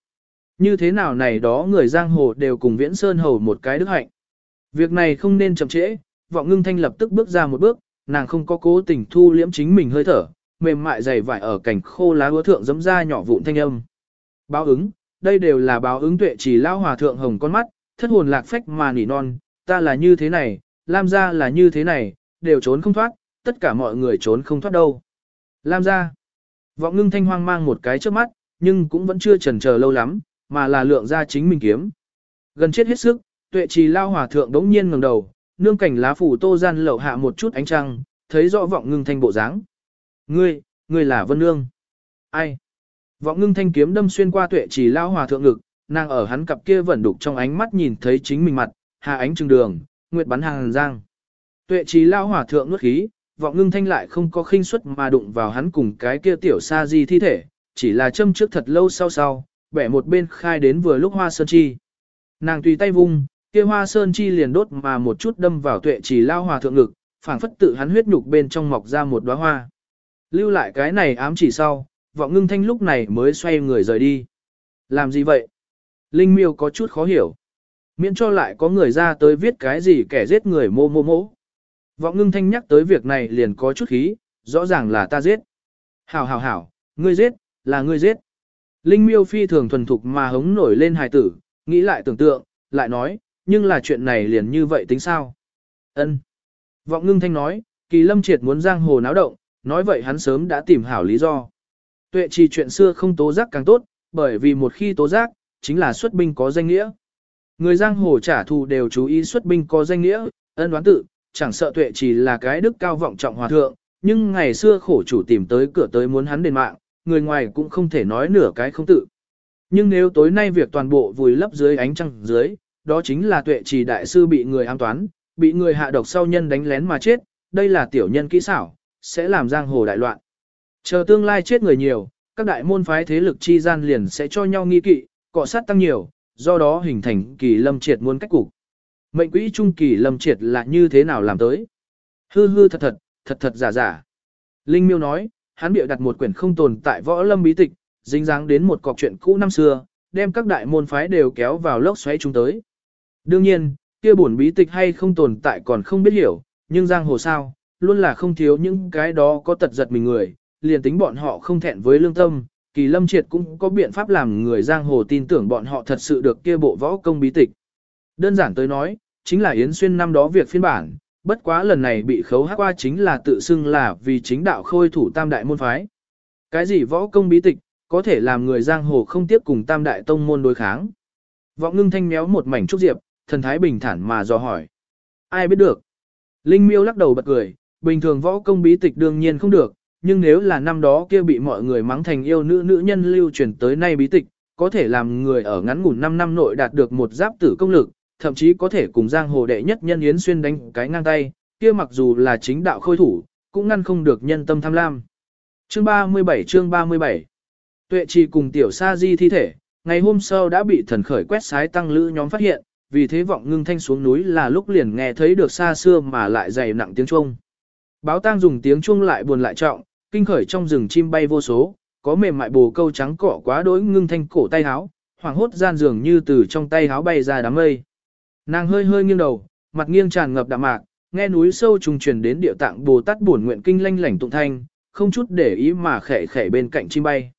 Như thế nào này đó người giang hồ đều cùng viễn sơn hầu một cái đức hạnh. Việc này không nên chậm trễ, vọng ngưng thanh lập tức bước ra một bước, nàng không có cố tình thu liễm chính mình hơi thở, mềm mại dày vải ở cảnh khô lá hứa thượng giấm ra nhỏ vụn thanh âm. Báo ứng, đây đều là báo ứng tuệ chỉ lao hòa thượng hồng con mắt, thất hồn lạc phách mà nỉ non, ta là như thế này, Lam gia là như thế này, đều trốn không thoát, tất cả mọi người trốn không thoát đâu. Lam gia. Vọng ngưng thanh hoang mang một cái trước mắt, nhưng cũng vẫn chưa chần chờ lâu lắm, mà là lượng ra chính mình kiếm. Gần chết hết sức, tuệ trì lao hòa thượng đống nhiên ngẩng đầu, nương cảnh lá phủ tô gian lậu hạ một chút ánh trăng, thấy rõ vọng ngưng thanh bộ dáng. Ngươi, ngươi là vân nương. Ai? Vọng ngưng thanh kiếm đâm xuyên qua tuệ trì lao hòa thượng ngực, nàng ở hắn cặp kia vẫn đục trong ánh mắt nhìn thấy chính mình mặt, hạ ánh trừng đường, nguyệt bắn hàng giang. Tuệ trì lao Hòa thượng nuốt khí, vọng ngưng thanh lại không có khinh suất mà đụng vào hắn cùng cái kia tiểu sa di thi thể, chỉ là châm trước thật lâu sau sau, bẻ một bên khai đến vừa lúc hoa sơn chi. Nàng tùy tay vung, kia hoa sơn chi liền đốt mà một chút đâm vào tuệ Chỉ lao hòa thượng ngực, phảng phất tự hắn huyết nhục bên trong mọc ra một đóa hoa. Lưu lại cái này ám chỉ sau, vọng ngưng thanh lúc này mới xoay người rời đi. Làm gì vậy? Linh miêu có chút khó hiểu. Miễn cho lại có người ra tới viết cái gì kẻ giết người mô mô mô. Vọng ngưng thanh nhắc tới việc này liền có chút khí, rõ ràng là ta giết. Hảo hảo hảo, ngươi giết, là ngươi giết. Linh miêu phi thường thuần thục mà hống nổi lên hài tử, nghĩ lại tưởng tượng, lại nói, nhưng là chuyện này liền như vậy tính sao? Ân. Vọng ngưng thanh nói, kỳ lâm triệt muốn giang hồ náo động, nói vậy hắn sớm đã tìm hảo lý do. Tuệ trì chuyện xưa không tố giác càng tốt, bởi vì một khi tố giác, chính là xuất binh có danh nghĩa. Người giang hồ trả thù đều chú ý xuất binh có danh nghĩa, ân đoán tự, chẳng sợ tuệ chỉ là cái đức cao vọng trọng hòa thượng, nhưng ngày xưa khổ chủ tìm tới cửa tới muốn hắn đền mạng, người ngoài cũng không thể nói nửa cái không tự. Nhưng nếu tối nay việc toàn bộ vùi lấp dưới ánh trăng dưới, đó chính là tuệ trì đại sư bị người an toán, bị người hạ độc sau nhân đánh lén mà chết, đây là tiểu nhân kỹ xảo, sẽ làm giang hồ đại loạn. Chờ tương lai chết người nhiều, các đại môn phái thế lực chi gian liền sẽ cho nhau nghi kỵ, cọ sát tăng nhiều, do đó hình thành kỳ lâm triệt muôn cách cục. Mệnh quỹ trung kỳ lâm triệt là như thế nào làm tới? Hư hư thật thật, thật thật giả giả. Linh miêu nói, hắn bịa đặt một quyển không tồn tại võ lâm bí tịch, dính dáng đến một cọc chuyện cũ năm xưa, đem các đại môn phái đều kéo vào lốc xoáy chúng tới. Đương nhiên, kia bổn bí tịch hay không tồn tại còn không biết hiểu, nhưng giang hồ sao, luôn là không thiếu những cái đó có tật giật mình người, liền tính bọn họ không thẹn với lương tâm, kỳ lâm triệt cũng có biện pháp làm người giang hồ tin tưởng bọn họ thật sự được kia bộ võ công bí tịch. Đơn giản tới nói, chính là Yến Xuyên năm đó việc phiên bản, bất quá lần này bị khấu hát qua chính là tự xưng là vì chính đạo khôi thủ tam đại môn phái. Cái gì võ công bí tịch, có thể làm người giang hồ không tiếp cùng tam đại tông môn đối kháng. Vọng ngưng thanh méo một mảnh trúc diệp, thần thái bình thản mà dò hỏi. Ai biết được? Linh miêu lắc đầu bật cười, bình thường võ công bí tịch đương nhiên không được, nhưng nếu là năm đó kia bị mọi người mắng thành yêu nữ nữ nhân lưu truyền tới nay bí tịch, có thể làm người ở ngắn ngủn 5 năm nội đạt được một giáp tử công lực, thậm chí có thể cùng giang hồ đệ nhất nhân Yến Xuyên đánh cái ngang tay, kia mặc dù là chính đạo khôi thủ, cũng ngăn không được nhân tâm tham lam. Chương 37 chương 37 Tuệ trì cùng tiểu sa di thi thể, ngày hôm sau đã bị thần khởi quét sái tăng lữ nhóm phát hiện, vì thế vọng ngưng thanh xuống núi là lúc liền nghe thấy được xa xưa mà lại dày nặng tiếng chuông. Báo tang dùng tiếng chuông lại buồn lại trọng, kinh khởi trong rừng chim bay vô số, có mềm mại bồ câu trắng cỏ quá đối ngưng thanh cổ tay háo, hoàng hốt gian dường như từ trong tay háo bay ra đám mây. Nàng hơi hơi nghiêng đầu, mặt nghiêng tràn ngập đạm mạc, nghe núi sâu trùng truyền đến địa tạng Bồ Tát buồn nguyện kinh lanh lảnh tụng thanh, không chút để ý mà khẽ khẽ bên cạnh chim bay.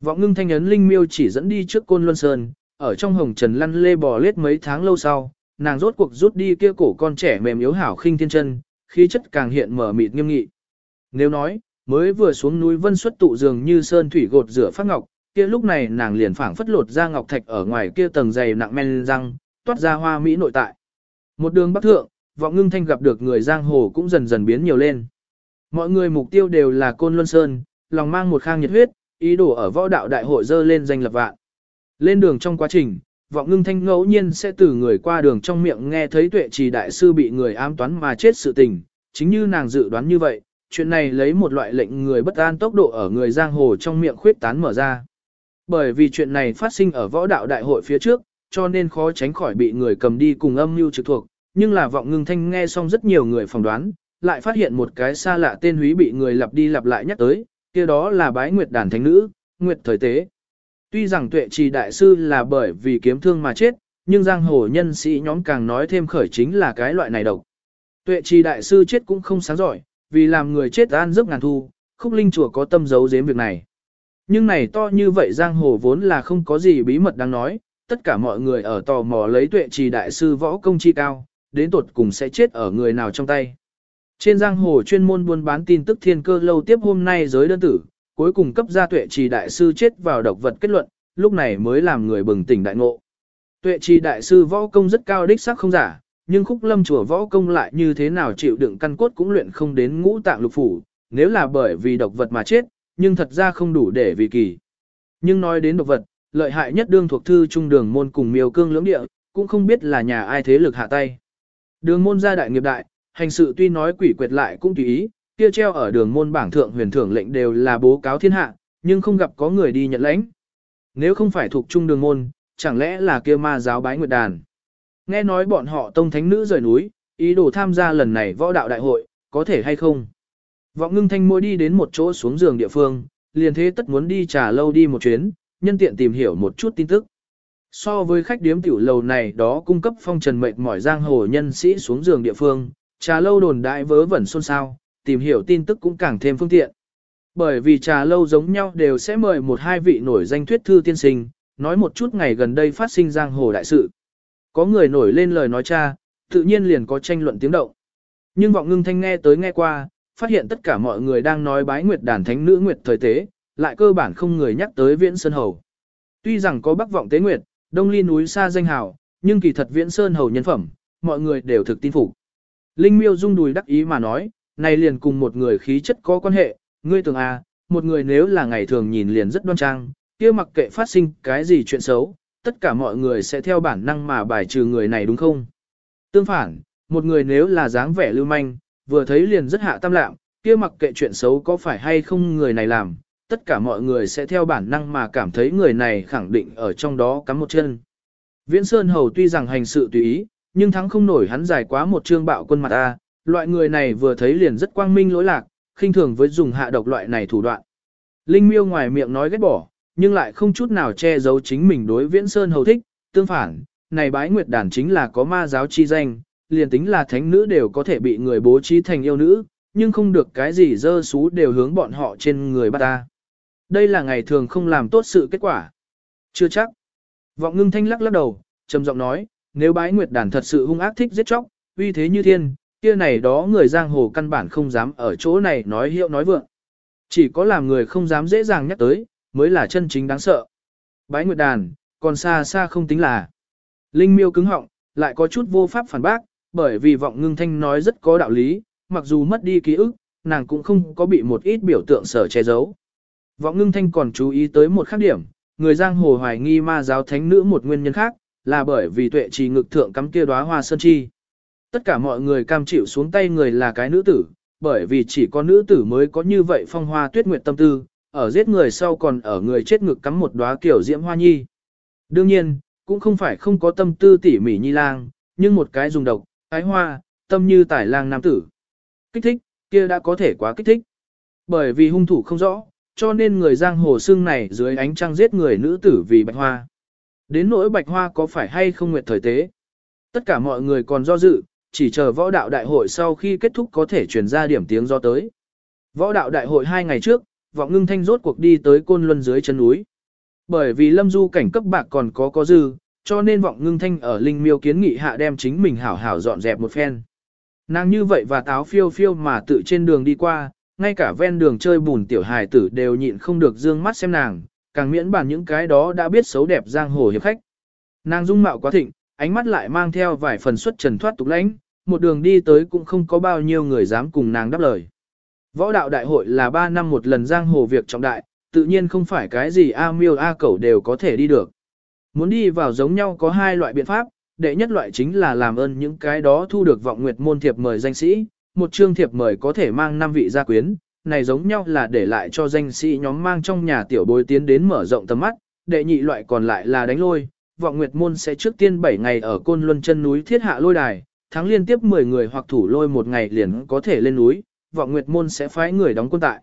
Vọng ngưng thanh ấn linh miêu chỉ dẫn đi trước côn luân sơn, ở trong hồng trần lăn lê bò lết mấy tháng lâu sau, nàng rốt cuộc rút đi kia cổ con trẻ mềm yếu hảo khinh thiên chân, khí chất càng hiện mở mịt nghiêm nghị. Nếu nói, mới vừa xuống núi vân xuất tụ dường như sơn thủy gột rửa phát ngọc, kia lúc này nàng liền phảng phất lột ra ngọc thạch ở ngoài kia tầng dày nặng men răng, toát ra hoa mỹ nội tại. Một đường bắc thượng, vọng ngưng thanh gặp được người giang hồ cũng dần dần biến nhiều lên. Mọi người mục tiêu đều là Côn Luân Sơn, lòng mang một khang nhiệt huyết, ý đồ ở võ đạo đại hội dơ lên danh lập vạn. Lên đường trong quá trình, vọng ngưng thanh ngẫu nhiên sẽ từ người qua đường trong miệng nghe thấy tuệ trì đại sư bị người ám toán mà chết sự tình, chính như nàng dự đoán như vậy, chuyện này lấy một loại lệnh người bất an tốc độ ở người giang hồ trong miệng khuyết tán mở ra. Bởi vì chuyện này phát sinh ở võ đạo đại hội phía trước, cho nên khó tránh khỏi bị người cầm đi cùng âm mưu trực thuộc, nhưng là vọng ngưng thanh nghe xong rất nhiều người phỏng đoán, lại phát hiện một cái xa lạ tên húy bị người lặp đi lặp lại nhắc tới, kia đó là bái nguyệt đàn thánh nữ, nguyệt thời tế. Tuy rằng tuệ trì đại sư là bởi vì kiếm thương mà chết, nhưng giang hồ nhân sĩ nhóm càng nói thêm khởi chính là cái loại này độc. Tuệ trì đại sư chết cũng không sáng giỏi, vì làm người chết an giấc ngàn thu, khúc linh chùa có tâm giấu giếm việc này. Nhưng này to như vậy giang hồ vốn là không có gì bí mật đáng nói, tất cả mọi người ở tò mò lấy tuệ trì đại sư võ công chi cao, đến tuột cùng sẽ chết ở người nào trong tay. Trên giang hồ chuyên môn buôn bán tin tức thiên cơ lâu tiếp hôm nay giới đơn tử, cuối cùng cấp ra tuệ trì đại sư chết vào độc vật kết luận, lúc này mới làm người bừng tỉnh đại ngộ. Tuệ trì đại sư võ công rất cao đích sắc không giả, nhưng khúc lâm chùa võ công lại như thế nào chịu đựng căn cốt cũng luyện không đến ngũ tạng lục phủ, nếu là bởi vì độc vật mà chết, nhưng thật ra không đủ để vì kỳ. Nhưng nói đến độc vật, lợi hại nhất đương thuộc thư trung đường môn cùng miêu cương lưỡng địa, cũng không biết là nhà ai thế lực hạ tay. Đường môn gia đại nghiệp đại, hành sự tuy nói quỷ quyệt lại cũng tùy ý, kia treo ở đường môn bảng thượng huyền thưởng lệnh đều là bố cáo thiên hạ, nhưng không gặp có người đi nhận lãnh. Nếu không phải thuộc trung đường môn, chẳng lẽ là kia ma giáo bái nguyệt đàn. Nghe nói bọn họ tông thánh nữ rời núi, ý đồ tham gia lần này võ đạo đại hội, có thể hay không? Vọng ngưng thanh môi đi đến một chỗ xuống giường địa phương, liền thế tất muốn đi trà lâu đi một chuyến, nhân tiện tìm hiểu một chút tin tức. So với khách điếm tiểu lầu này đó cung cấp phong trần mệt mỏi giang hồ nhân sĩ xuống giường địa phương, trà lâu đồn đại vớ vẩn xôn xao, tìm hiểu tin tức cũng càng thêm phương tiện. Bởi vì trà lâu giống nhau đều sẽ mời một hai vị nổi danh thuyết thư tiên sinh, nói một chút ngày gần đây phát sinh giang hồ đại sự. Có người nổi lên lời nói cha, tự nhiên liền có tranh luận tiếng động. Nhưng vọng ngưng thanh nghe tới nghe qua, phát hiện tất cả mọi người đang nói bái nguyệt đàn thánh nữ nguyệt thời tế, lại cơ bản không người nhắc tới viễn sơn hầu. Tuy rằng có bắc vọng tế nguyệt, đông ly núi xa danh hào, nhưng kỳ thật viễn sơn hầu nhân phẩm, mọi người đều thực tin phục. Linh miêu rung đùi đắc ý mà nói, này liền cùng một người khí chất có quan hệ, ngươi tưởng à, một người nếu là ngày thường nhìn liền rất đoan trang, kia mặc kệ phát sinh cái gì chuyện xấu, tất cả mọi người sẽ theo bản năng mà bài trừ người này đúng không? Tương phản, một người nếu là dáng vẻ lưu manh, vừa thấy liền rất hạ tâm lạm, kia mặc kệ chuyện xấu có phải hay không người này làm, tất cả mọi người sẽ theo bản năng mà cảm thấy người này khẳng định ở trong đó cắm một chân. Viễn Sơn Hầu tuy rằng hành sự tùy ý, nhưng thắng không nổi hắn dài quá một trương bạo quân mặt A, loại người này vừa thấy liền rất quang minh lỗi lạc, khinh thường với dùng hạ độc loại này thủ đoạn. Linh miêu ngoài miệng nói ghét bỏ, nhưng lại không chút nào che giấu chính mình đối Viễn Sơn Hầu thích, tương phản, này bái nguyệt đàn chính là có ma giáo chi danh, liền tính là thánh nữ đều có thể bị người bố trí thành yêu nữ, nhưng không được cái gì dơ xú đều hướng bọn họ trên người bắt ta. Đây là ngày thường không làm tốt sự kết quả. Chưa chắc. Vọng ngưng thanh lắc lắc đầu, trầm giọng nói, nếu bái nguyệt đàn thật sự hung ác thích giết chóc, uy thế như thiên, kia này đó người giang hồ căn bản không dám ở chỗ này nói hiệu nói vượng. Chỉ có làm người không dám dễ dàng nhắc tới, mới là chân chính đáng sợ. Bái nguyệt đàn, còn xa xa không tính là. Linh miêu cứng họng, lại có chút vô pháp phản bác, bởi vì vọng ngưng thanh nói rất có đạo lý, mặc dù mất đi ký ức, nàng cũng không có bị một ít biểu tượng sở che giấu. Vọng ngưng thanh còn chú ý tới một khác điểm, người giang hồ hoài nghi ma giáo thánh nữ một nguyên nhân khác, là bởi vì tuệ trì ngực thượng cắm kia đóa hoa sơn chi. Tất cả mọi người cam chịu xuống tay người là cái nữ tử, bởi vì chỉ có nữ tử mới có như vậy phong hoa tuyết nguyệt tâm tư, ở giết người sau còn ở người chết ngực cắm một đóa kiểu diễm hoa nhi. Đương nhiên, cũng không phải không có tâm tư tỉ mỉ nhi lang, nhưng một cái dùng độc, ái hoa, tâm như tải lang nam tử. Kích thích, kia đã có thể quá kích thích. Bởi vì hung thủ không rõ, cho nên người giang hồ xương này dưới ánh trăng giết người nữ tử vì bạch hoa. Đến nỗi bạch hoa có phải hay không nguyệt thời tế. Tất cả mọi người còn do dự, chỉ chờ võ đạo đại hội sau khi kết thúc có thể truyền ra điểm tiếng do tới. Võ đạo đại hội hai ngày trước, vọng ngưng thanh rốt cuộc đi tới côn luân dưới chân núi. Bởi vì lâm du cảnh cấp bạc còn có có dư, cho nên vọng ngưng thanh ở linh miêu kiến nghị hạ đem chính mình hảo hảo dọn dẹp một phen. Nàng như vậy và táo phiêu phiêu mà tự trên đường đi qua, ngay cả ven đường chơi bùn tiểu hài tử đều nhịn không được dương mắt xem nàng, càng miễn bàn những cái đó đã biết xấu đẹp giang hồ hiệp khách. Nàng dung mạo quá thịnh, ánh mắt lại mang theo vài phần xuất trần thoát tục lãnh, một đường đi tới cũng không có bao nhiêu người dám cùng nàng đáp lời. Võ đạo đại hội là 3 năm một lần giang hồ việc trọng đại, tự nhiên không phải cái gì A miêu A cẩu đều có thể đi được. Muốn đi vào giống nhau có hai loại biện pháp, đệ nhất loại chính là làm ơn những cái đó thu được vọng nguyệt môn thiệp mời danh sĩ, một chương thiệp mời có thể mang năm vị gia quyến, này giống nhau là để lại cho danh sĩ nhóm mang trong nhà tiểu bối tiến đến mở rộng tầm mắt, đệ nhị loại còn lại là đánh lôi, vọng nguyệt môn sẽ trước tiên 7 ngày ở côn luân chân núi thiết hạ lôi đài, thắng liên tiếp 10 người hoặc thủ lôi một ngày liền có thể lên núi, vọng nguyệt môn sẽ phái người đóng quân tại.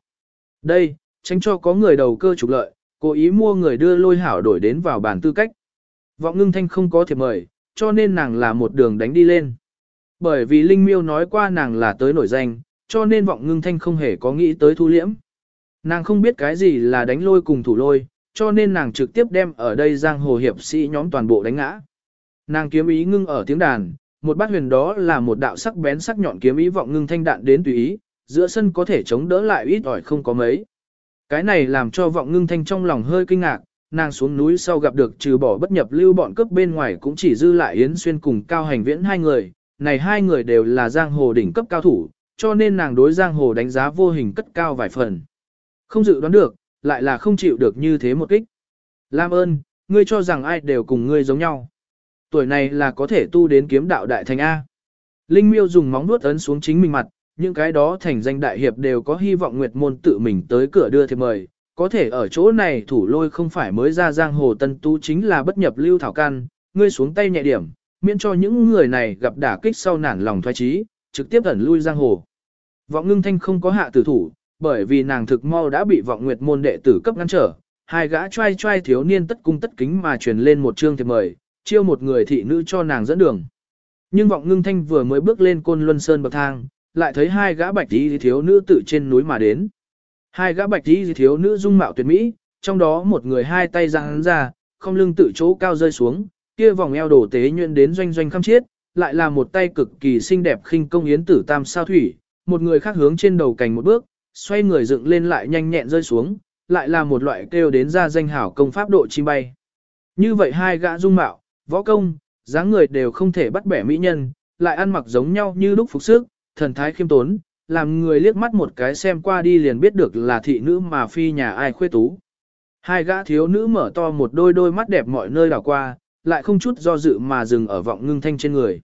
Đây, tránh cho có người đầu cơ trục lợi, cố ý mua người đưa lôi hảo đổi đến vào bàn tư cách. Vọng ngưng thanh không có thiệp mời, cho nên nàng là một đường đánh đi lên. Bởi vì Linh Miêu nói qua nàng là tới nổi danh, cho nên vọng ngưng thanh không hề có nghĩ tới thu liễm. Nàng không biết cái gì là đánh lôi cùng thủ lôi, cho nên nàng trực tiếp đem ở đây giang hồ hiệp sĩ nhóm toàn bộ đánh ngã. Nàng kiếm ý ngưng ở tiếng đàn, một bát huyền đó là một đạo sắc bén sắc nhọn kiếm ý vọng ngưng thanh đạn đến tùy ý, giữa sân có thể chống đỡ lại ít ỏi không có mấy. Cái này làm cho vọng ngưng thanh trong lòng hơi kinh ngạc, nàng xuống núi sau gặp được trừ bỏ bất nhập lưu bọn cướp bên ngoài cũng chỉ dư lại Yến Xuyên cùng Cao Hành Viễn hai người, này hai người đều là giang hồ đỉnh cấp cao thủ, cho nên nàng đối giang hồ đánh giá vô hình cất cao vài phần. Không dự đoán được, lại là không chịu được như thế một kích. Lam ơn, ngươi cho rằng ai đều cùng ngươi giống nhau. Tuổi này là có thể tu đến kiếm đạo đại thành A. Linh miêu dùng móng nuốt ấn xuống chính mình mặt, những cái đó thành danh đại hiệp đều có hy vọng nguyệt môn tự mình tới cửa đưa thiệp mời, có thể ở chỗ này thủ lôi không phải mới ra giang hồ tân tu chính là bất nhập lưu thảo can, ngươi xuống tay nhẹ điểm, miễn cho những người này gặp đả kích sau nản lòng thoái trí, trực tiếp ẩn lui giang hồ. Vọng ngưng thanh không có hạ tử thủ, bởi vì nàng thực mau đã bị vọng nguyệt môn đệ tử cấp ngăn trở, hai gã trai trai thiếu niên tất cung tất kính mà truyền lên một chương thiệp mời, chiêu một người thị nữ cho nàng dẫn đường. Nhưng vọng ngưng thanh vừa mới bước lên côn luân sơn bậc thang, lại thấy hai gã bạch tí thiếu nữ tự trên núi mà đến. Hai gã bạch tí thiếu nữ dung mạo tuyệt mỹ, trong đó một người hai tay giang ra, không lưng tự chỗ cao rơi xuống, kia vòng eo đổ tế nhuyễn đến doanh doanh khăm chiết, lại là một tay cực kỳ xinh đẹp khinh công yến tử tam sao thủy, một người khác hướng trên đầu cành một bước, xoay người dựng lên lại nhanh nhẹn rơi xuống, lại là một loại kêu đến ra danh hảo công pháp độ chim bay. Như vậy hai gã dung mạo, võ công, dáng người đều không thể bắt bẻ mỹ nhân, lại ăn mặc giống nhau như lúc phục sức, thần thái khiêm tốn, làm người liếc mắt một cái xem qua đi liền biết được là thị nữ mà phi nhà ai khuê tú. Hai gã thiếu nữ mở to một đôi đôi mắt đẹp mọi nơi đảo qua, lại không chút do dự mà dừng ở vọng ngưng thanh trên người.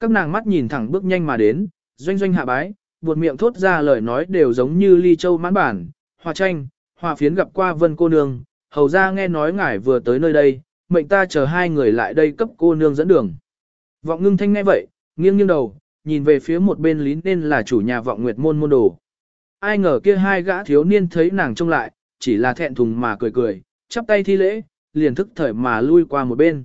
Các nàng mắt nhìn thẳng bước nhanh mà đến, doanh doanh hạ bái, buột miệng thốt ra lời nói đều giống như ly châu mãn bản, hòa tranh, hòa phiến gặp qua vân cô nương, hầu ra nghe nói ngài vừa tới nơi đây, mệnh ta chờ hai người lại đây cấp cô nương dẫn đường. Vọng ngưng thanh nghe vậy, nghiêng nghiêng đầu, nhìn về phía một bên lý nên là chủ nhà vọng nguyệt môn môn đồ. Ai ngờ kia hai gã thiếu niên thấy nàng trông lại, chỉ là thẹn thùng mà cười cười, chắp tay thi lễ, liền thức thời mà lui qua một bên.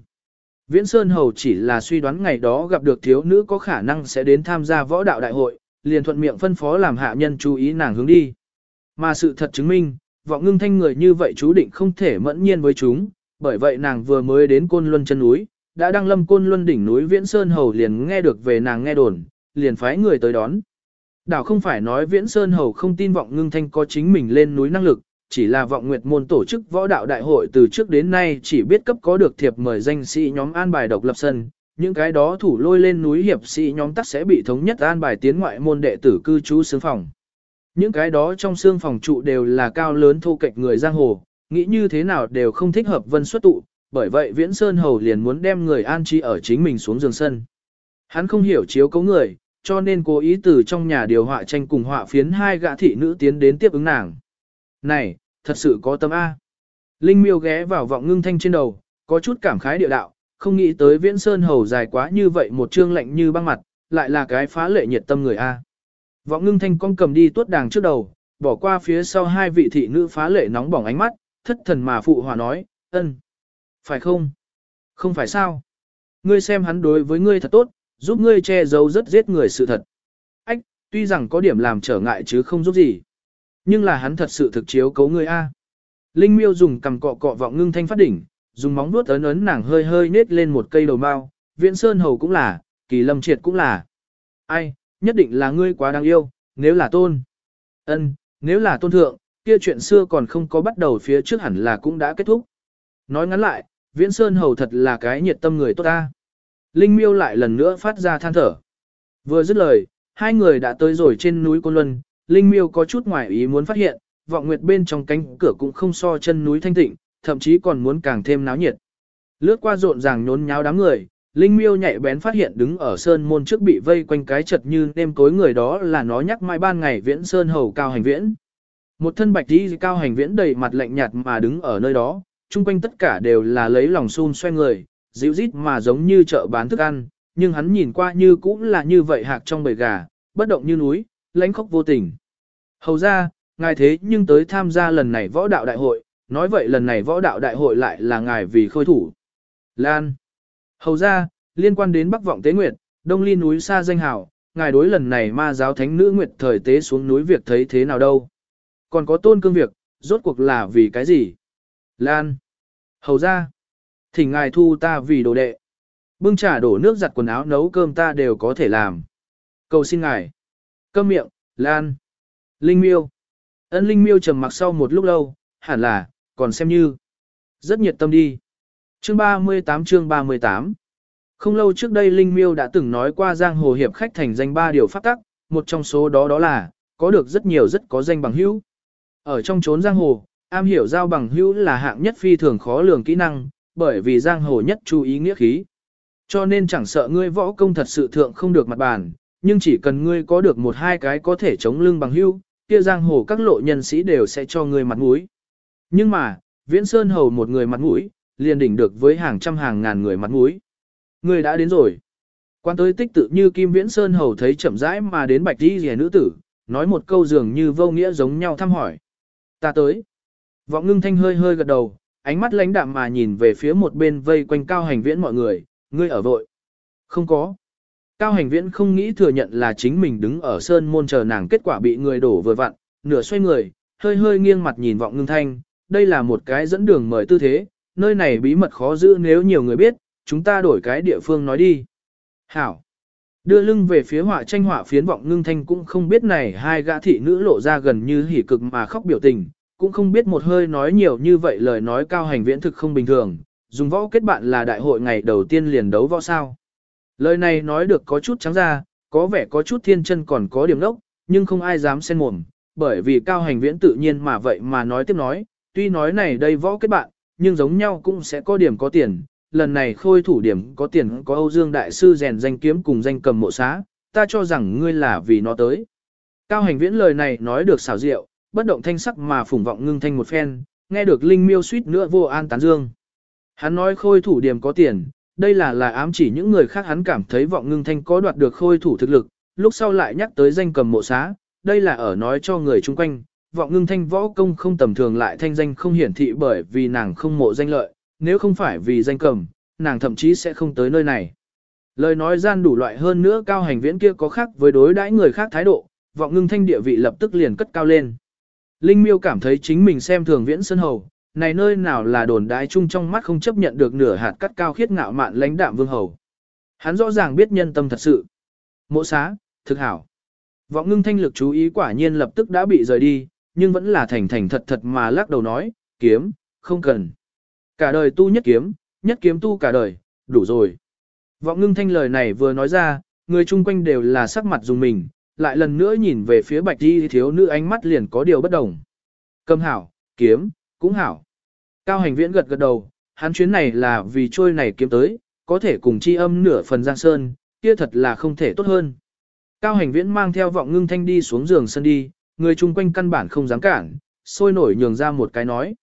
Viễn Sơn Hầu chỉ là suy đoán ngày đó gặp được thiếu nữ có khả năng sẽ đến tham gia võ đạo đại hội, liền thuận miệng phân phó làm hạ nhân chú ý nàng hướng đi. Mà sự thật chứng minh, vọng ngưng thanh người như vậy chú định không thể mẫn nhiên với chúng, bởi vậy nàng vừa mới đến Côn Luân chân núi, đã đăng lâm Côn Luân đỉnh núi Viễn Sơn Hầu liền nghe được về nàng nghe đồn, liền phái người tới đón. Đảo không phải nói Viễn Sơn Hầu không tin vọng ngưng thanh có chính mình lên núi năng lực, chỉ là vọng nguyệt môn tổ chức võ đạo đại hội từ trước đến nay chỉ biết cấp có được thiệp mời danh sĩ nhóm an bài độc lập sân, những cái đó thủ lôi lên núi hiệp sĩ nhóm tắc sẽ bị thống nhất an bài tiến ngoại môn đệ tử cư trú xương phòng. Những cái đó trong xương phòng trụ đều là cao lớn thô kệch người giang hồ, nghĩ như thế nào đều không thích hợp vân xuất tụ, bởi vậy Viễn Sơn Hầu liền muốn đem người an trí ở chính mình xuống giường sân. Hắn không hiểu chiếu cấu người, cho nên cố ý từ trong nhà điều họa tranh cùng họa phiến hai gã thị nữ tiến đến tiếp ứng nàng. Này, thật sự có tâm A. Linh miêu ghé vào vọng ngưng thanh trên đầu, có chút cảm khái địa đạo, không nghĩ tới viễn sơn hầu dài quá như vậy một trương lạnh như băng mặt, lại là cái phá lệ nhiệt tâm người A. Vọng ngưng thanh con cầm đi tuốt đàng trước đầu, bỏ qua phía sau hai vị thị nữ phá lệ nóng bỏng ánh mắt, thất thần mà phụ hòa nói, ân, Phải không? Không phải sao? Ngươi xem hắn đối với ngươi thật tốt, giúp ngươi che giấu rất giết người sự thật. Ách, tuy rằng có điểm làm trở ngại chứ không giúp gì. Nhưng là hắn thật sự thực chiếu cấu ngươi A. Linh miêu dùng cầm cọ cọ vọng ngưng thanh phát đỉnh, dùng móng vuốt ấn ấn nàng hơi hơi nết lên một cây đầu mao, viễn sơn hầu cũng là, kỳ lâm triệt cũng là. Ai, nhất định là ngươi quá đáng yêu, nếu là tôn. ân nếu là tôn thượng, kia chuyện xưa còn không có bắt đầu phía trước hẳn là cũng đã kết thúc. Nói ngắn lại, viễn sơn hầu thật là cái nhiệt tâm người tốt ta. Linh miêu lại lần nữa phát ra than thở. Vừa dứt lời, hai người đã tới rồi trên núi Côn Luân, Linh miêu có chút ngoài ý muốn phát hiện, vọng nguyệt bên trong cánh cửa cũng không so chân núi thanh tịnh, thậm chí còn muốn càng thêm náo nhiệt. Lướt qua rộn ràng nhốn nháo đám người, Linh miêu nhạy bén phát hiện đứng ở sơn môn trước bị vây quanh cái chật như nêm tối người đó là nó nhắc mai ban ngày viễn sơn hầu cao hành viễn. Một thân bạch đi cao hành viễn đầy mặt lạnh nhạt mà đứng ở nơi đó, chung quanh tất cả đều là lấy lòng xun xoay người, dịu rít mà giống như chợ bán thức ăn, nhưng hắn nhìn qua như cũng là như vậy hạc trong bầy gà, bất động như núi, lãnh khốc vô tình. Hầu ra, ngài thế nhưng tới tham gia lần này võ đạo đại hội, nói vậy lần này võ đạo đại hội lại là ngài vì khôi thủ. Lan. Hầu ra, liên quan đến Bắc Vọng Tế Nguyệt, Đông Ly núi xa danh hảo, ngài đối lần này ma giáo thánh nữ Nguyệt thời tế xuống núi việc thấy thế nào đâu. Còn có tôn cương việc, rốt cuộc là vì cái gì? Lan. Hầu ra. Thỉnh ngài thu ta vì đồ đệ. Bưng trà đổ nước giặt quần áo nấu cơm ta đều có thể làm. Cầu xin ngài. Câm miệng, Lan. Linh miêu. Ân Linh miêu trầm mặc sau một lúc lâu, hẳn là, còn xem như. Rất nhiệt tâm đi. Chương 38 chương 38 Không lâu trước đây Linh miêu đã từng nói qua giang hồ hiệp khách thành danh ba điều pháp tắc, một trong số đó đó là, có được rất nhiều rất có danh bằng hữu. Ở trong chốn giang hồ, am hiểu giao bằng hữu là hạng nhất phi thường khó lường kỹ năng, bởi vì giang hồ nhất chú ý nghĩa khí. Cho nên chẳng sợ ngươi võ công thật sự thượng không được mặt bàn, nhưng chỉ cần ngươi có được một hai cái có thể chống lưng bằng hữu, kia giang hồ các lộ nhân sĩ đều sẽ cho ngươi mặt mũi. Nhưng mà, Viễn Sơn hầu một người mặt mũi, liền đỉnh được với hàng trăm hàng ngàn người mặt mũi. Ngươi đã đến rồi. Quan tới tích tự như Kim Viễn Sơn hầu thấy chậm rãi mà đến bạch đi rẻ nữ tử, nói một câu dường như vô nghĩa giống nhau thăm hỏi. Ta tới. Vọng ngưng thanh hơi hơi gật đầu, ánh mắt lãnh đạm mà nhìn về phía một bên vây quanh cao hành viễn mọi người, ngươi ở vội. Không có. Cao hành viễn không nghĩ thừa nhận là chính mình đứng ở sơn môn chờ nàng kết quả bị người đổ vừa vặn, nửa xoay người, hơi hơi nghiêng mặt nhìn vọng ngưng thanh, đây là một cái dẫn đường mời tư thế, nơi này bí mật khó giữ nếu nhiều người biết, chúng ta đổi cái địa phương nói đi. Hảo. Đưa lưng về phía họa tranh họa phiến vọng ngưng thanh cũng không biết này hai gã thị nữ lộ ra gần như hỉ cực mà khóc biểu tình, cũng không biết một hơi nói nhiều như vậy lời nói cao hành viễn thực không bình thường, dùng võ kết bạn là đại hội ngày đầu tiên liền đấu võ sao. Lời này nói được có chút trắng ra, có vẻ có chút thiên chân còn có điểm lốc, nhưng không ai dám xen mồm, bởi vì cao hành viễn tự nhiên mà vậy mà nói tiếp nói, tuy nói này đây võ kết bạn, nhưng giống nhau cũng sẽ có điểm có tiền, lần này khôi thủ điểm có tiền có Âu Dương Đại Sư rèn danh kiếm cùng danh cầm mộ xá, ta cho rằng ngươi là vì nó tới. Cao hành viễn lời này nói được xảo diệu, bất động thanh sắc mà phủng vọng ngưng thanh một phen, nghe được Linh Miêu suýt nữa vô an tán dương. Hắn nói khôi thủ điểm có tiền, đây là là ám chỉ những người khác hắn cảm thấy vọng ngưng thanh có đoạt được khôi thủ thực lực, lúc sau lại nhắc tới danh cầm mộ xá, đây là ở nói cho người chung quanh, vọng ngưng thanh võ công không tầm thường lại thanh danh không hiển thị bởi vì nàng không mộ danh lợi, nếu không phải vì danh cầm, nàng thậm chí sẽ không tới nơi này. Lời nói gian đủ loại hơn nữa cao hành viễn kia có khác với đối đãi người khác thái độ, vọng ngưng thanh địa vị lập tức liền cất cao lên. Linh miêu cảm thấy chính mình xem thường viễn sơn hầu, này nơi nào là đồn đái chung trong mắt không chấp nhận được nửa hạt cắt cao khiết ngạo mạn lãnh đạm vương hầu. Hắn rõ ràng biết nhân tâm thật sự. Mộ xá, thực hảo. Vọng ngưng thanh lực chú ý quả nhiên lập tức đã bị rời đi, nhưng vẫn là thành thành thật thật mà lắc đầu nói, kiếm, không cần. Cả đời tu nhất kiếm, nhất kiếm tu cả đời, đủ rồi. Vọng ngưng thanh lời này vừa nói ra, người chung quanh đều là sắc mặt dùng mình, lại lần nữa nhìn về phía bạch đi thiếu nữ ánh mắt liền có điều bất đồng. Cầm hảo, kiếm, cũng hảo. Cao hành viễn gật gật đầu, hắn chuyến này là vì trôi này kiếm tới, có thể cùng chi âm nửa phần giang sơn, kia thật là không thể tốt hơn. Cao hành viễn mang theo vọng ngưng thanh đi xuống giường sân đi, người chung quanh căn bản không dám cản, sôi nổi nhường ra một cái nói.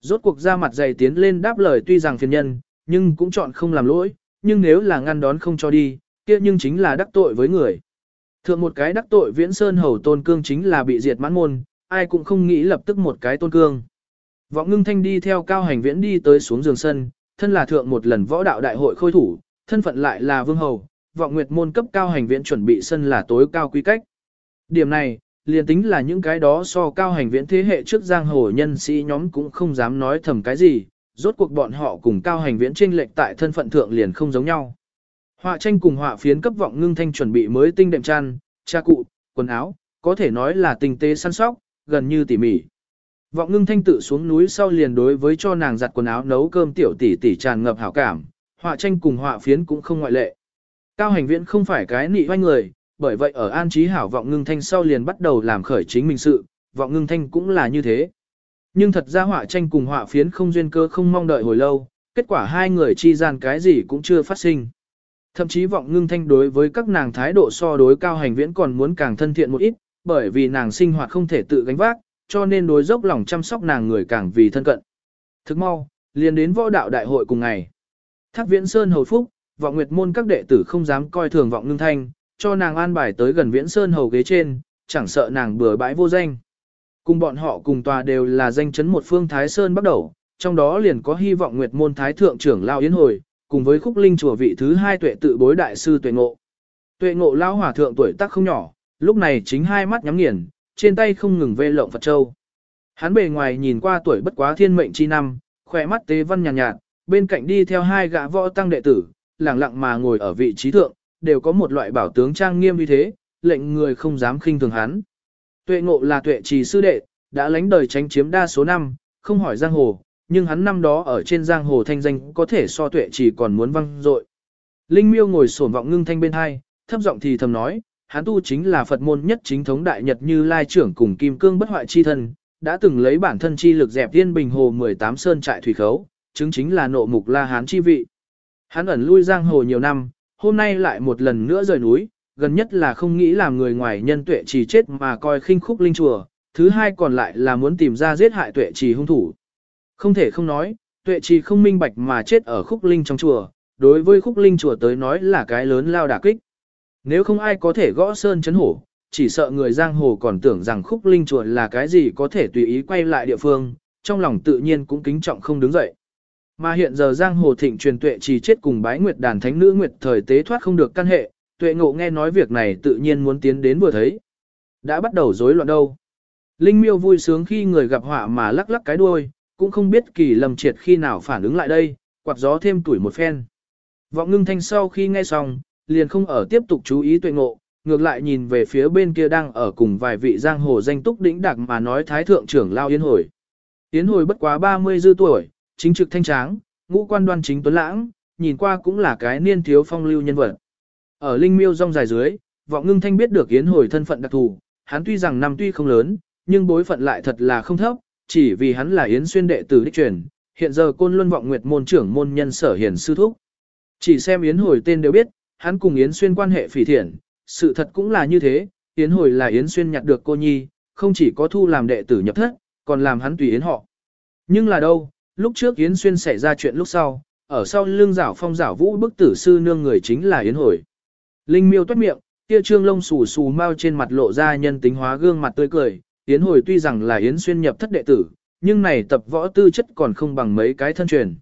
Rốt cuộc ra mặt dày tiến lên đáp lời tuy rằng phiền nhân, nhưng cũng chọn không làm lỗi, nhưng nếu là ngăn đón không cho đi, kia nhưng chính là đắc tội với người. Thượng một cái đắc tội viễn sơn hầu tôn cương chính là bị diệt mãn môn, ai cũng không nghĩ lập tức một cái tôn cương. Vọng ngưng thanh đi theo cao hành viễn đi tới xuống giường sân, thân là thượng một lần võ đạo đại hội khôi thủ, thân phận lại là vương hầu, vọng nguyệt môn cấp cao hành viễn chuẩn bị sân là tối cao quy cách. Điểm này, liền tính là những cái đó so cao hành viễn thế hệ trước giang hồ nhân sĩ nhóm cũng không dám nói thầm cái gì, rốt cuộc bọn họ cùng cao hành viễn trên lệch tại thân phận thượng liền không giống nhau. Họa tranh cùng họa phiến cấp vọng ngưng thanh chuẩn bị mới tinh đệm chăn, cha cụ, quần áo, có thể nói là tinh tế săn sóc, gần như tỉ mỉ. Vọng ngưng thanh tự xuống núi sau liền đối với cho nàng giặt quần áo nấu cơm tiểu tỷ tỷ tràn ngập hảo cảm, họa tranh cùng họa phiến cũng không ngoại lệ. Cao hành viễn không phải cái nị hoanh người, bởi vậy ở an trí hảo vọng ngưng thanh sau liền bắt đầu làm khởi chính mình sự, vọng ngưng thanh cũng là như thế. Nhưng thật ra họa tranh cùng họa phiến không duyên cơ không mong đợi hồi lâu, kết quả hai người chi gian cái gì cũng chưa phát sinh. Thậm chí vọng ngưng thanh đối với các nàng thái độ so đối cao hành viễn còn muốn càng thân thiện một ít, bởi vì nàng sinh hoạt không thể tự gánh vác, cho nên đối dốc lòng chăm sóc nàng người càng vì thân cận. Thức mau, liền đến võ đạo đại hội cùng ngày. Thác viễn sơn hầu phúc, vọng nguyệt môn các đệ tử không dám coi thường vọng ngưng thanh, cho nàng an bài tới gần viễn sơn hầu ghế trên, chẳng sợ nàng bừa bãi vô danh. Cùng bọn họ cùng tòa đều là danh chấn một phương Thái Sơn bắt đầu, trong đó liền có hy vọng nguyệt môn Thái Thượng trưởng Lao Yến Hồi, cùng với khúc linh chùa vị thứ hai tuệ tự bối đại sư tuệ ngộ. Tuệ ngộ Lao Hòa Thượng tuổi tác không nhỏ, lúc này chính hai mắt nhắm nghiền, trên tay không ngừng vê lộng Phật Châu. Hắn bề ngoài nhìn qua tuổi bất quá thiên mệnh chi năm, khỏe mắt tế văn nhàn nhạt, nhạt, bên cạnh đi theo hai gã võ tăng đệ tử, lặng lặng mà ngồi ở vị trí thượng, đều có một loại bảo tướng trang nghiêm như thế, lệnh người không dám khinh thường hắn. Tuệ ngộ là tuệ trì sư đệ, đã lánh đời tránh chiếm đa số năm, không hỏi giang hồ, nhưng hắn năm đó ở trên giang hồ thanh danh có thể so tuệ trì còn muốn văng dội. Linh miêu ngồi sổn vọng ngưng thanh bên hai, thấp giọng thì thầm nói, hắn tu chính là Phật môn nhất chính thống đại nhật như lai trưởng cùng kim cương bất hoại chi thân, đã từng lấy bản thân chi lực dẹp thiên bình hồ 18 sơn trại thủy khấu, chứng chính là nộ mục la hán chi vị. Hắn ẩn lui giang hồ nhiều năm, hôm nay lại một lần nữa rời núi, gần nhất là không nghĩ làm người ngoài nhân tuệ trì chết mà coi khinh khúc linh chùa, thứ hai còn lại là muốn tìm ra giết hại tuệ trì hung thủ. Không thể không nói, tuệ trì không minh bạch mà chết ở khúc linh trong chùa, đối với khúc linh chùa tới nói là cái lớn lao đả kích. Nếu không ai có thể gõ sơn chấn hổ, chỉ sợ người giang hồ còn tưởng rằng khúc linh chùa là cái gì có thể tùy ý quay lại địa phương, trong lòng tự nhiên cũng kính trọng không đứng dậy. Mà hiện giờ giang hồ thịnh truyền tuệ chỉ chết cùng bái nguyệt đàn thánh nữ nguyệt thời tế thoát không được căn hệ, tuệ ngộ nghe nói việc này tự nhiên muốn tiến đến vừa thấy. Đã bắt đầu rối loạn đâu. Linh miêu vui sướng khi người gặp họa mà lắc lắc cái đuôi, cũng không biết kỳ lầm triệt khi nào phản ứng lại đây, quạt gió thêm tuổi một phen. Vọng ngưng thanh sau khi nghe xong, liền không ở tiếp tục chú ý tuệ ngộ, ngược lại nhìn về phía bên kia đang ở cùng vài vị giang hồ danh túc đỉnh đặc mà nói thái thượng trưởng lao yến hồi. Yến hồi bất quá 30 dư tuổi, chính trực thanh tráng, ngũ quan đoan chính tuấn lãng, nhìn qua cũng là cái niên thiếu phong lưu nhân vật. Ở linh miêu rong dài dưới, vọng ngưng thanh biết được yến hồi thân phận đặc thù, hắn tuy rằng năm tuy không lớn, nhưng bối phận lại thật là không thấp, chỉ vì hắn là yến xuyên đệ tử đích truyền, hiện giờ côn luân vọng nguyệt môn trưởng môn nhân sở hiển sư thúc. Chỉ xem yến hồi tên đều biết, hắn cùng yến xuyên quan hệ phỉ thiện, sự thật cũng là như thế, Yến hồi là Yến xuyên nhặt được cô nhi, không chỉ có thu làm đệ tử nhập thất, còn làm hắn tùy Yến họ. Nhưng là đâu, lúc trước Yến xuyên xảy ra chuyện lúc sau, ở sau lưng rảo phong rảo vũ bức tử sư nương người chính là Yến hồi. Linh miêu toát miệng, kia trương lông xù xù mau trên mặt lộ ra nhân tính hóa gương mặt tươi cười, Yến hồi tuy rằng là Yến xuyên nhập thất đệ tử, nhưng này tập võ tư chất còn không bằng mấy cái thân truyền.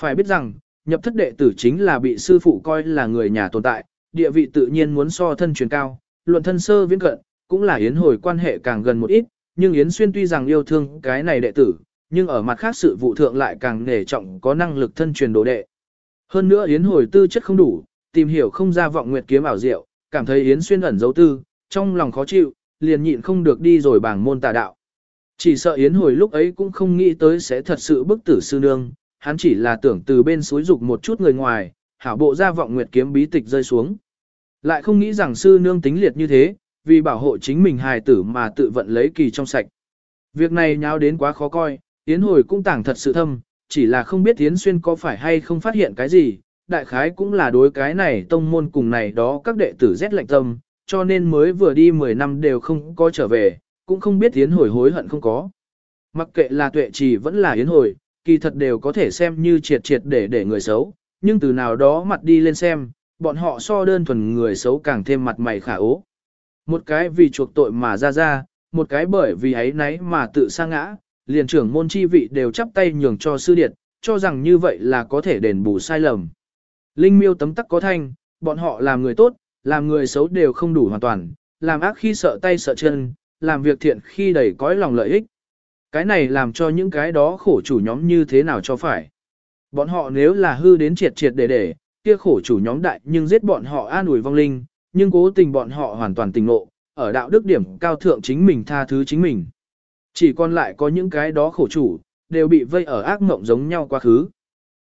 Phải biết rằng, nhập thất đệ tử chính là bị sư phụ coi là người nhà tồn tại, địa vị tự nhiên muốn so thân truyền cao, luận thân sơ viễn cận, cũng là Yến hồi quan hệ càng gần một ít, nhưng Yến Xuyên tuy rằng yêu thương cái này đệ tử, nhưng ở mặt khác sự vụ thượng lại càng nể trọng có năng lực thân truyền đồ đệ. Hơn nữa Yến hồi tư chất không đủ, tìm hiểu không ra vọng nguyệt kiếm ảo diệu, cảm thấy Yến Xuyên ẩn dấu tư, trong lòng khó chịu, liền nhịn không được đi rồi bảng môn tà đạo. Chỉ sợ Yến hồi lúc ấy cũng không nghĩ tới sẽ thật sự bức tử sư nương, hắn chỉ là tưởng từ bên suối dục một chút người ngoài, hảo bộ ra vọng nguyệt kiếm bí tịch rơi xuống. Lại không nghĩ rằng sư nương tính liệt như thế, vì bảo hộ chính mình hài tử mà tự vận lấy kỳ trong sạch. Việc này nháo đến quá khó coi, Yến hồi cũng tảng thật sự thâm, chỉ là không biết Yến Xuyên có phải hay không phát hiện cái gì, đại khái cũng là đối cái này tông môn cùng này đó các đệ tử rét lạnh tâm, cho nên mới vừa đi 10 năm đều không có trở về, cũng không biết Yến hồi hối hận không có. Mặc kệ là tuệ trì vẫn là Yến hồi, kỳ thật đều có thể xem như triệt triệt để để người xấu, nhưng từ nào đó mặt đi lên xem, bọn họ so đơn thuần người xấu càng thêm mặt mày khả ố. Một cái vì chuộc tội mà ra ra, một cái bởi vì ấy nấy mà tự sa ngã, liền trưởng môn chi vị đều chắp tay nhường cho sư điệt, cho rằng như vậy là có thể đền bù sai lầm. Linh miêu tấm tắc có thanh, bọn họ làm người tốt, làm người xấu đều không đủ hoàn toàn, làm ác khi sợ tay sợ chân, làm việc thiện khi đầy cõi lòng lợi ích. Cái này làm cho những cái đó khổ chủ nhóm như thế nào cho phải. Bọn họ nếu là hư đến triệt triệt để để, kia khổ chủ nhóm đại nhưng giết bọn họ an ủi vong linh, nhưng cố tình bọn họ hoàn toàn tình nộ, ở đạo đức điểm cao thượng chính mình tha thứ chính mình. Chỉ còn lại có những cái đó khổ chủ, đều bị vây ở ác mộng giống nhau quá khứ.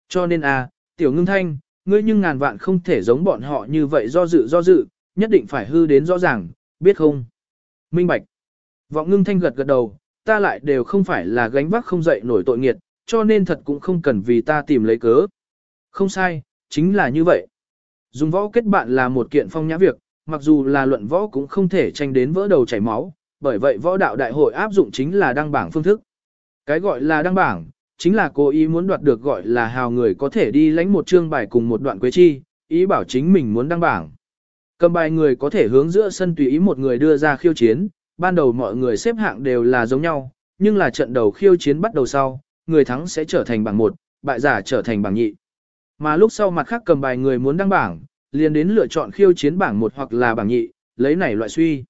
Cho nên a, à, tiểu ngưng thanh, ngươi nhưng ngàn vạn không thể giống bọn họ như vậy do dự do dự, nhất định phải hư đến rõ ràng, biết không? Minh Bạch. Vọng ngưng thanh gật gật đầu, ta lại đều không phải là gánh vác không dậy nổi tội nghiệt, cho nên thật cũng không cần vì ta tìm lấy cớ. Không sai, chính là như vậy. Dùng võ kết bạn là một kiện phong nhã việc, mặc dù là luận võ cũng không thể tranh đến vỡ đầu chảy máu, bởi vậy võ đạo đại hội áp dụng chính là đăng bảng phương thức. Cái gọi là đăng bảng, chính là cố ý muốn đoạt được gọi là hào người có thể đi lãnh một chương bài cùng một đoạn quế chi, ý bảo chính mình muốn đăng bảng. Cầm bài người có thể hướng giữa sân tùy ý một người đưa ra khiêu chiến, ban đầu mọi người xếp hạng đều là giống nhau, nhưng là trận đầu khiêu chiến bắt đầu sau, người thắng sẽ trở thành bảng 1, bại giả trở thành bảng nhị. Mà lúc sau mặt khác cầm bài người muốn đăng bảng, liền đến lựa chọn khiêu chiến bảng 1 hoặc là bảng nhị, lấy này loại suy.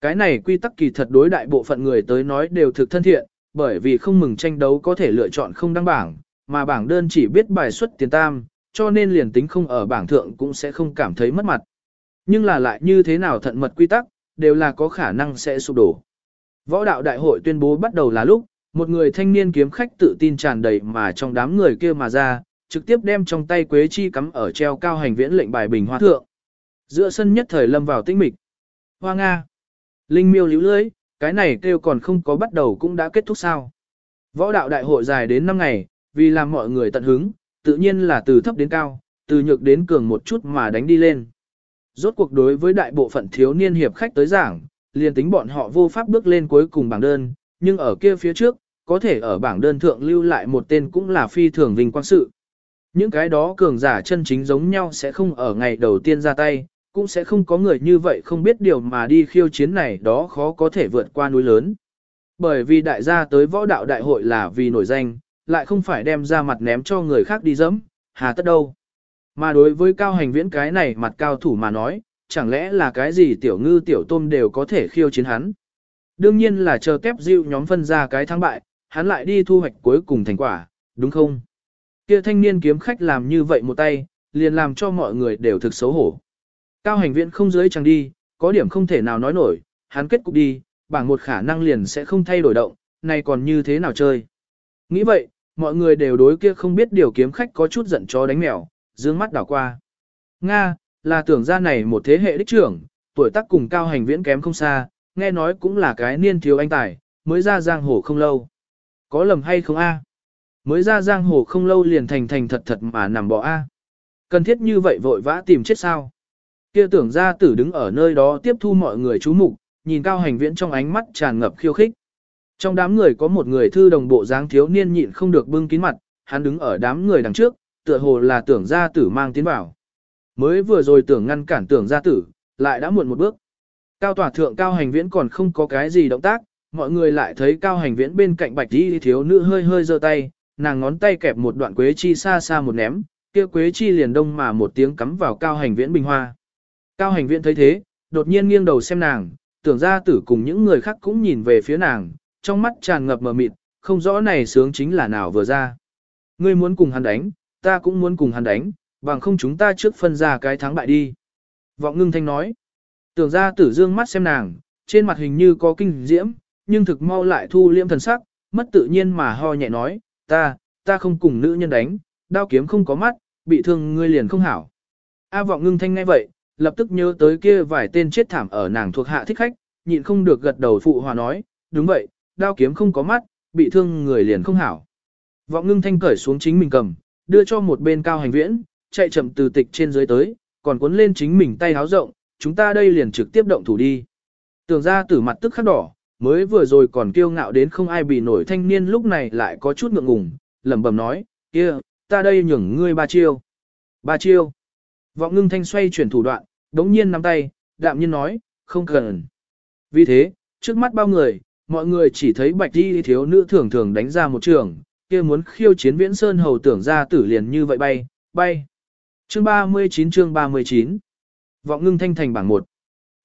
Cái này quy tắc kỳ thật đối đại bộ phận người tới nói đều thực thân thiện, bởi vì không mừng tranh đấu có thể lựa chọn không đăng bảng, mà bảng đơn chỉ biết bài xuất tiền tam, cho nên liền tính không ở bảng thượng cũng sẽ không cảm thấy mất mặt. Nhưng là lại như thế nào thận mật quy tắc, đều là có khả năng sẽ sụp đổ. Võ đạo đại hội tuyên bố bắt đầu là lúc, một người thanh niên kiếm khách tự tin tràn đầy mà trong đám người kia mà ra, trực tiếp đem trong tay quế chi cắm ở treo cao hành viễn lệnh bài bình hoa thượng. Giữa sân nhất thời lâm vào tĩnh mịch. Hoa Nga. Linh miêu liễu lưới, cái này kêu còn không có bắt đầu cũng đã kết thúc sao. Võ đạo đại hội dài đến 5 ngày, vì làm mọi người tận hứng, tự nhiên là từ thấp đến cao, từ nhược đến cường một chút mà đánh đi lên. Rốt cuộc đối với đại bộ phận thiếu niên hiệp khách tới giảng, liền tính bọn họ vô pháp bước lên cuối cùng bảng đơn, nhưng ở kia phía trước, có thể ở bảng đơn thượng lưu lại một tên cũng là phi thường vinh quang sự. Những cái đó cường giả chân chính giống nhau sẽ không ở ngày đầu tiên ra tay, cũng sẽ không có người như vậy không biết điều mà đi khiêu chiến này đó khó có thể vượt qua núi lớn. Bởi vì đại gia tới võ đạo đại hội là vì nổi danh, lại không phải đem ra mặt ném cho người khác đi dẫm, hà tất đâu. Mà đối với cao hành viễn cái này mặt cao thủ mà nói, chẳng lẽ là cái gì tiểu ngư tiểu tôm đều có thể khiêu chiến hắn. Đương nhiên là chờ kép dịu nhóm phân ra cái thắng bại, hắn lại đi thu hoạch cuối cùng thành quả, đúng không? Kia thanh niên kiếm khách làm như vậy một tay, liền làm cho mọi người đều thực xấu hổ. Cao hành viện không dưới chẳng đi, có điểm không thể nào nói nổi, hắn kết cục đi, bảng một khả năng liền sẽ không thay đổi động, này còn như thế nào chơi. Nghĩ vậy, mọi người đều đối kia không biết điều kiếm khách có chút giận chó đánh mèo, dương mắt đảo qua. Nga, là tưởng ra này một thế hệ đích trưởng, tuổi tác cùng cao hành viễn kém không xa, nghe nói cũng là cái niên thiếu anh tài, mới ra giang hồ không lâu. Có lầm hay không a? Mới ra giang hồ không lâu liền thành thành thật thật mà nằm bỏ a. Cần thiết như vậy vội vã tìm chết sao? Kia tưởng gia tử đứng ở nơi đó tiếp thu mọi người chú mục, nhìn cao hành viễn trong ánh mắt tràn ngập khiêu khích. Trong đám người có một người thư đồng bộ dáng thiếu niên nhịn không được bưng kín mặt, hắn đứng ở đám người đằng trước, tựa hồ là tưởng gia tử mang tiến vào. Mới vừa rồi tưởng ngăn cản tưởng gia tử, lại đã muộn một bước. Cao tòa thượng cao hành viễn còn không có cái gì động tác, mọi người lại thấy cao hành viễn bên cạnh bạch đi thiếu nữ hơi hơi giơ tay, nàng ngón tay kẹp một đoạn quế chi xa xa một ném, kia quế chi liền đông mà một tiếng cắm vào cao hành viễn bình hoa. Cao hành viễn thấy thế, đột nhiên nghiêng đầu xem nàng, tưởng gia tử cùng những người khác cũng nhìn về phía nàng, trong mắt tràn ngập mờ mịt, không rõ này sướng chính là nào vừa ra. Ngươi muốn cùng hắn đánh, ta cũng muốn cùng hắn đánh, bằng không chúng ta trước phân ra cái thắng bại đi. Vọng ngưng thanh nói, tưởng ra tử dương mắt xem nàng, trên mặt hình như có kinh diễm, nhưng thực mau lại thu liễm thần sắc, mất tự nhiên mà ho nhẹ nói, ta, ta không cùng nữ nhân đánh, đao kiếm không có mắt, bị thương ngươi liền không hảo. A vọng ngưng thanh ngay vậy, lập tức nhớ tới kia vài tên chết thảm ở nàng thuộc hạ thích khách, nhịn không được gật đầu phụ hòa nói, đúng vậy, đao kiếm không có mắt, bị thương người liền không hảo. Vọng ngưng thanh cởi xuống chính mình cầm, đưa cho một bên cao hành viễn, chạy chậm từ tịch trên dưới tới, còn cuốn lên chính mình tay háo rộng, chúng ta đây liền trực tiếp động thủ đi. Tưởng ra tử mặt tức khắc đỏ, mới vừa rồi còn kiêu ngạo đến không ai bị nổi thanh niên lúc này lại có chút ngượng ngùng, lẩm bẩm nói, kia, ta đây nhường ngươi ba chiêu. Ba chiêu. Vọng ngưng thanh xoay chuyển thủ đoạn, đống nhiên nắm tay, đạm nhiên nói, không cần. Vì thế, trước mắt bao người, mọi người chỉ thấy bạch đi thiếu nữ thường thường đánh ra một trường, kia muốn khiêu chiến viễn sơn hầu tưởng ra tử liền như vậy bay, bay. Chương 39 chương 39 Vọng ngưng thanh thành bảng 1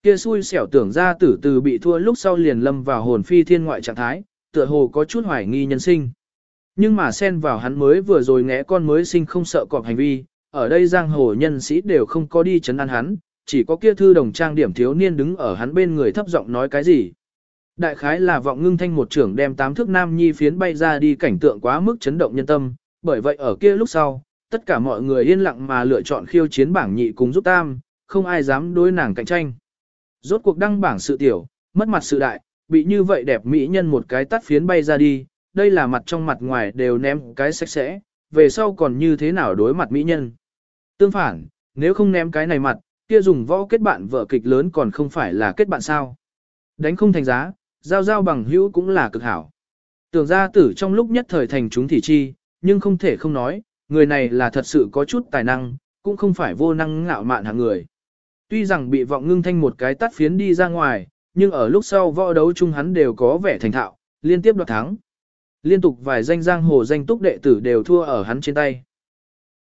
Kia xui xẻo tưởng ra tử từ bị thua lúc sau liền lâm vào hồn phi thiên ngoại trạng thái, tựa hồ có chút hoài nghi nhân sinh. Nhưng mà xen vào hắn mới vừa rồi ngẽ con mới sinh không sợ cọp hành vi, ở đây giang hồ nhân sĩ đều không có đi chấn an hắn, chỉ có kia thư đồng trang điểm thiếu niên đứng ở hắn bên người thấp giọng nói cái gì. Đại khái là vọng ngưng thanh một trưởng đem tám thước nam nhi phiến bay ra đi cảnh tượng quá mức chấn động nhân tâm, bởi vậy ở kia lúc sau, tất cả mọi người yên lặng mà lựa chọn khiêu chiến bảng nhị cùng giúp tam, không ai dám đối nàng cạnh tranh. Rốt cuộc đăng bảng sự tiểu, mất mặt sự đại, bị như vậy đẹp mỹ nhân một cái tắt phiến bay ra đi, đây là mặt trong mặt ngoài đều ném cái sạch sẽ, về sau còn như thế nào đối mặt mỹ nhân. Tương phản, nếu không ném cái này mặt, kia dùng võ kết bạn vợ kịch lớn còn không phải là kết bạn sao. Đánh không thành giá, giao giao bằng hữu cũng là cực hảo. Tưởng gia tử trong lúc nhất thời thành chúng thị chi, nhưng không thể không nói, người này là thật sự có chút tài năng, cũng không phải vô năng ngạo mạn hạng người. Tuy rằng bị vọng ngưng thanh một cái tắt phiến đi ra ngoài, nhưng ở lúc sau võ đấu chung hắn đều có vẻ thành thạo, liên tiếp đoạt thắng. Liên tục vài danh giang hồ danh túc đệ tử đều thua ở hắn trên tay.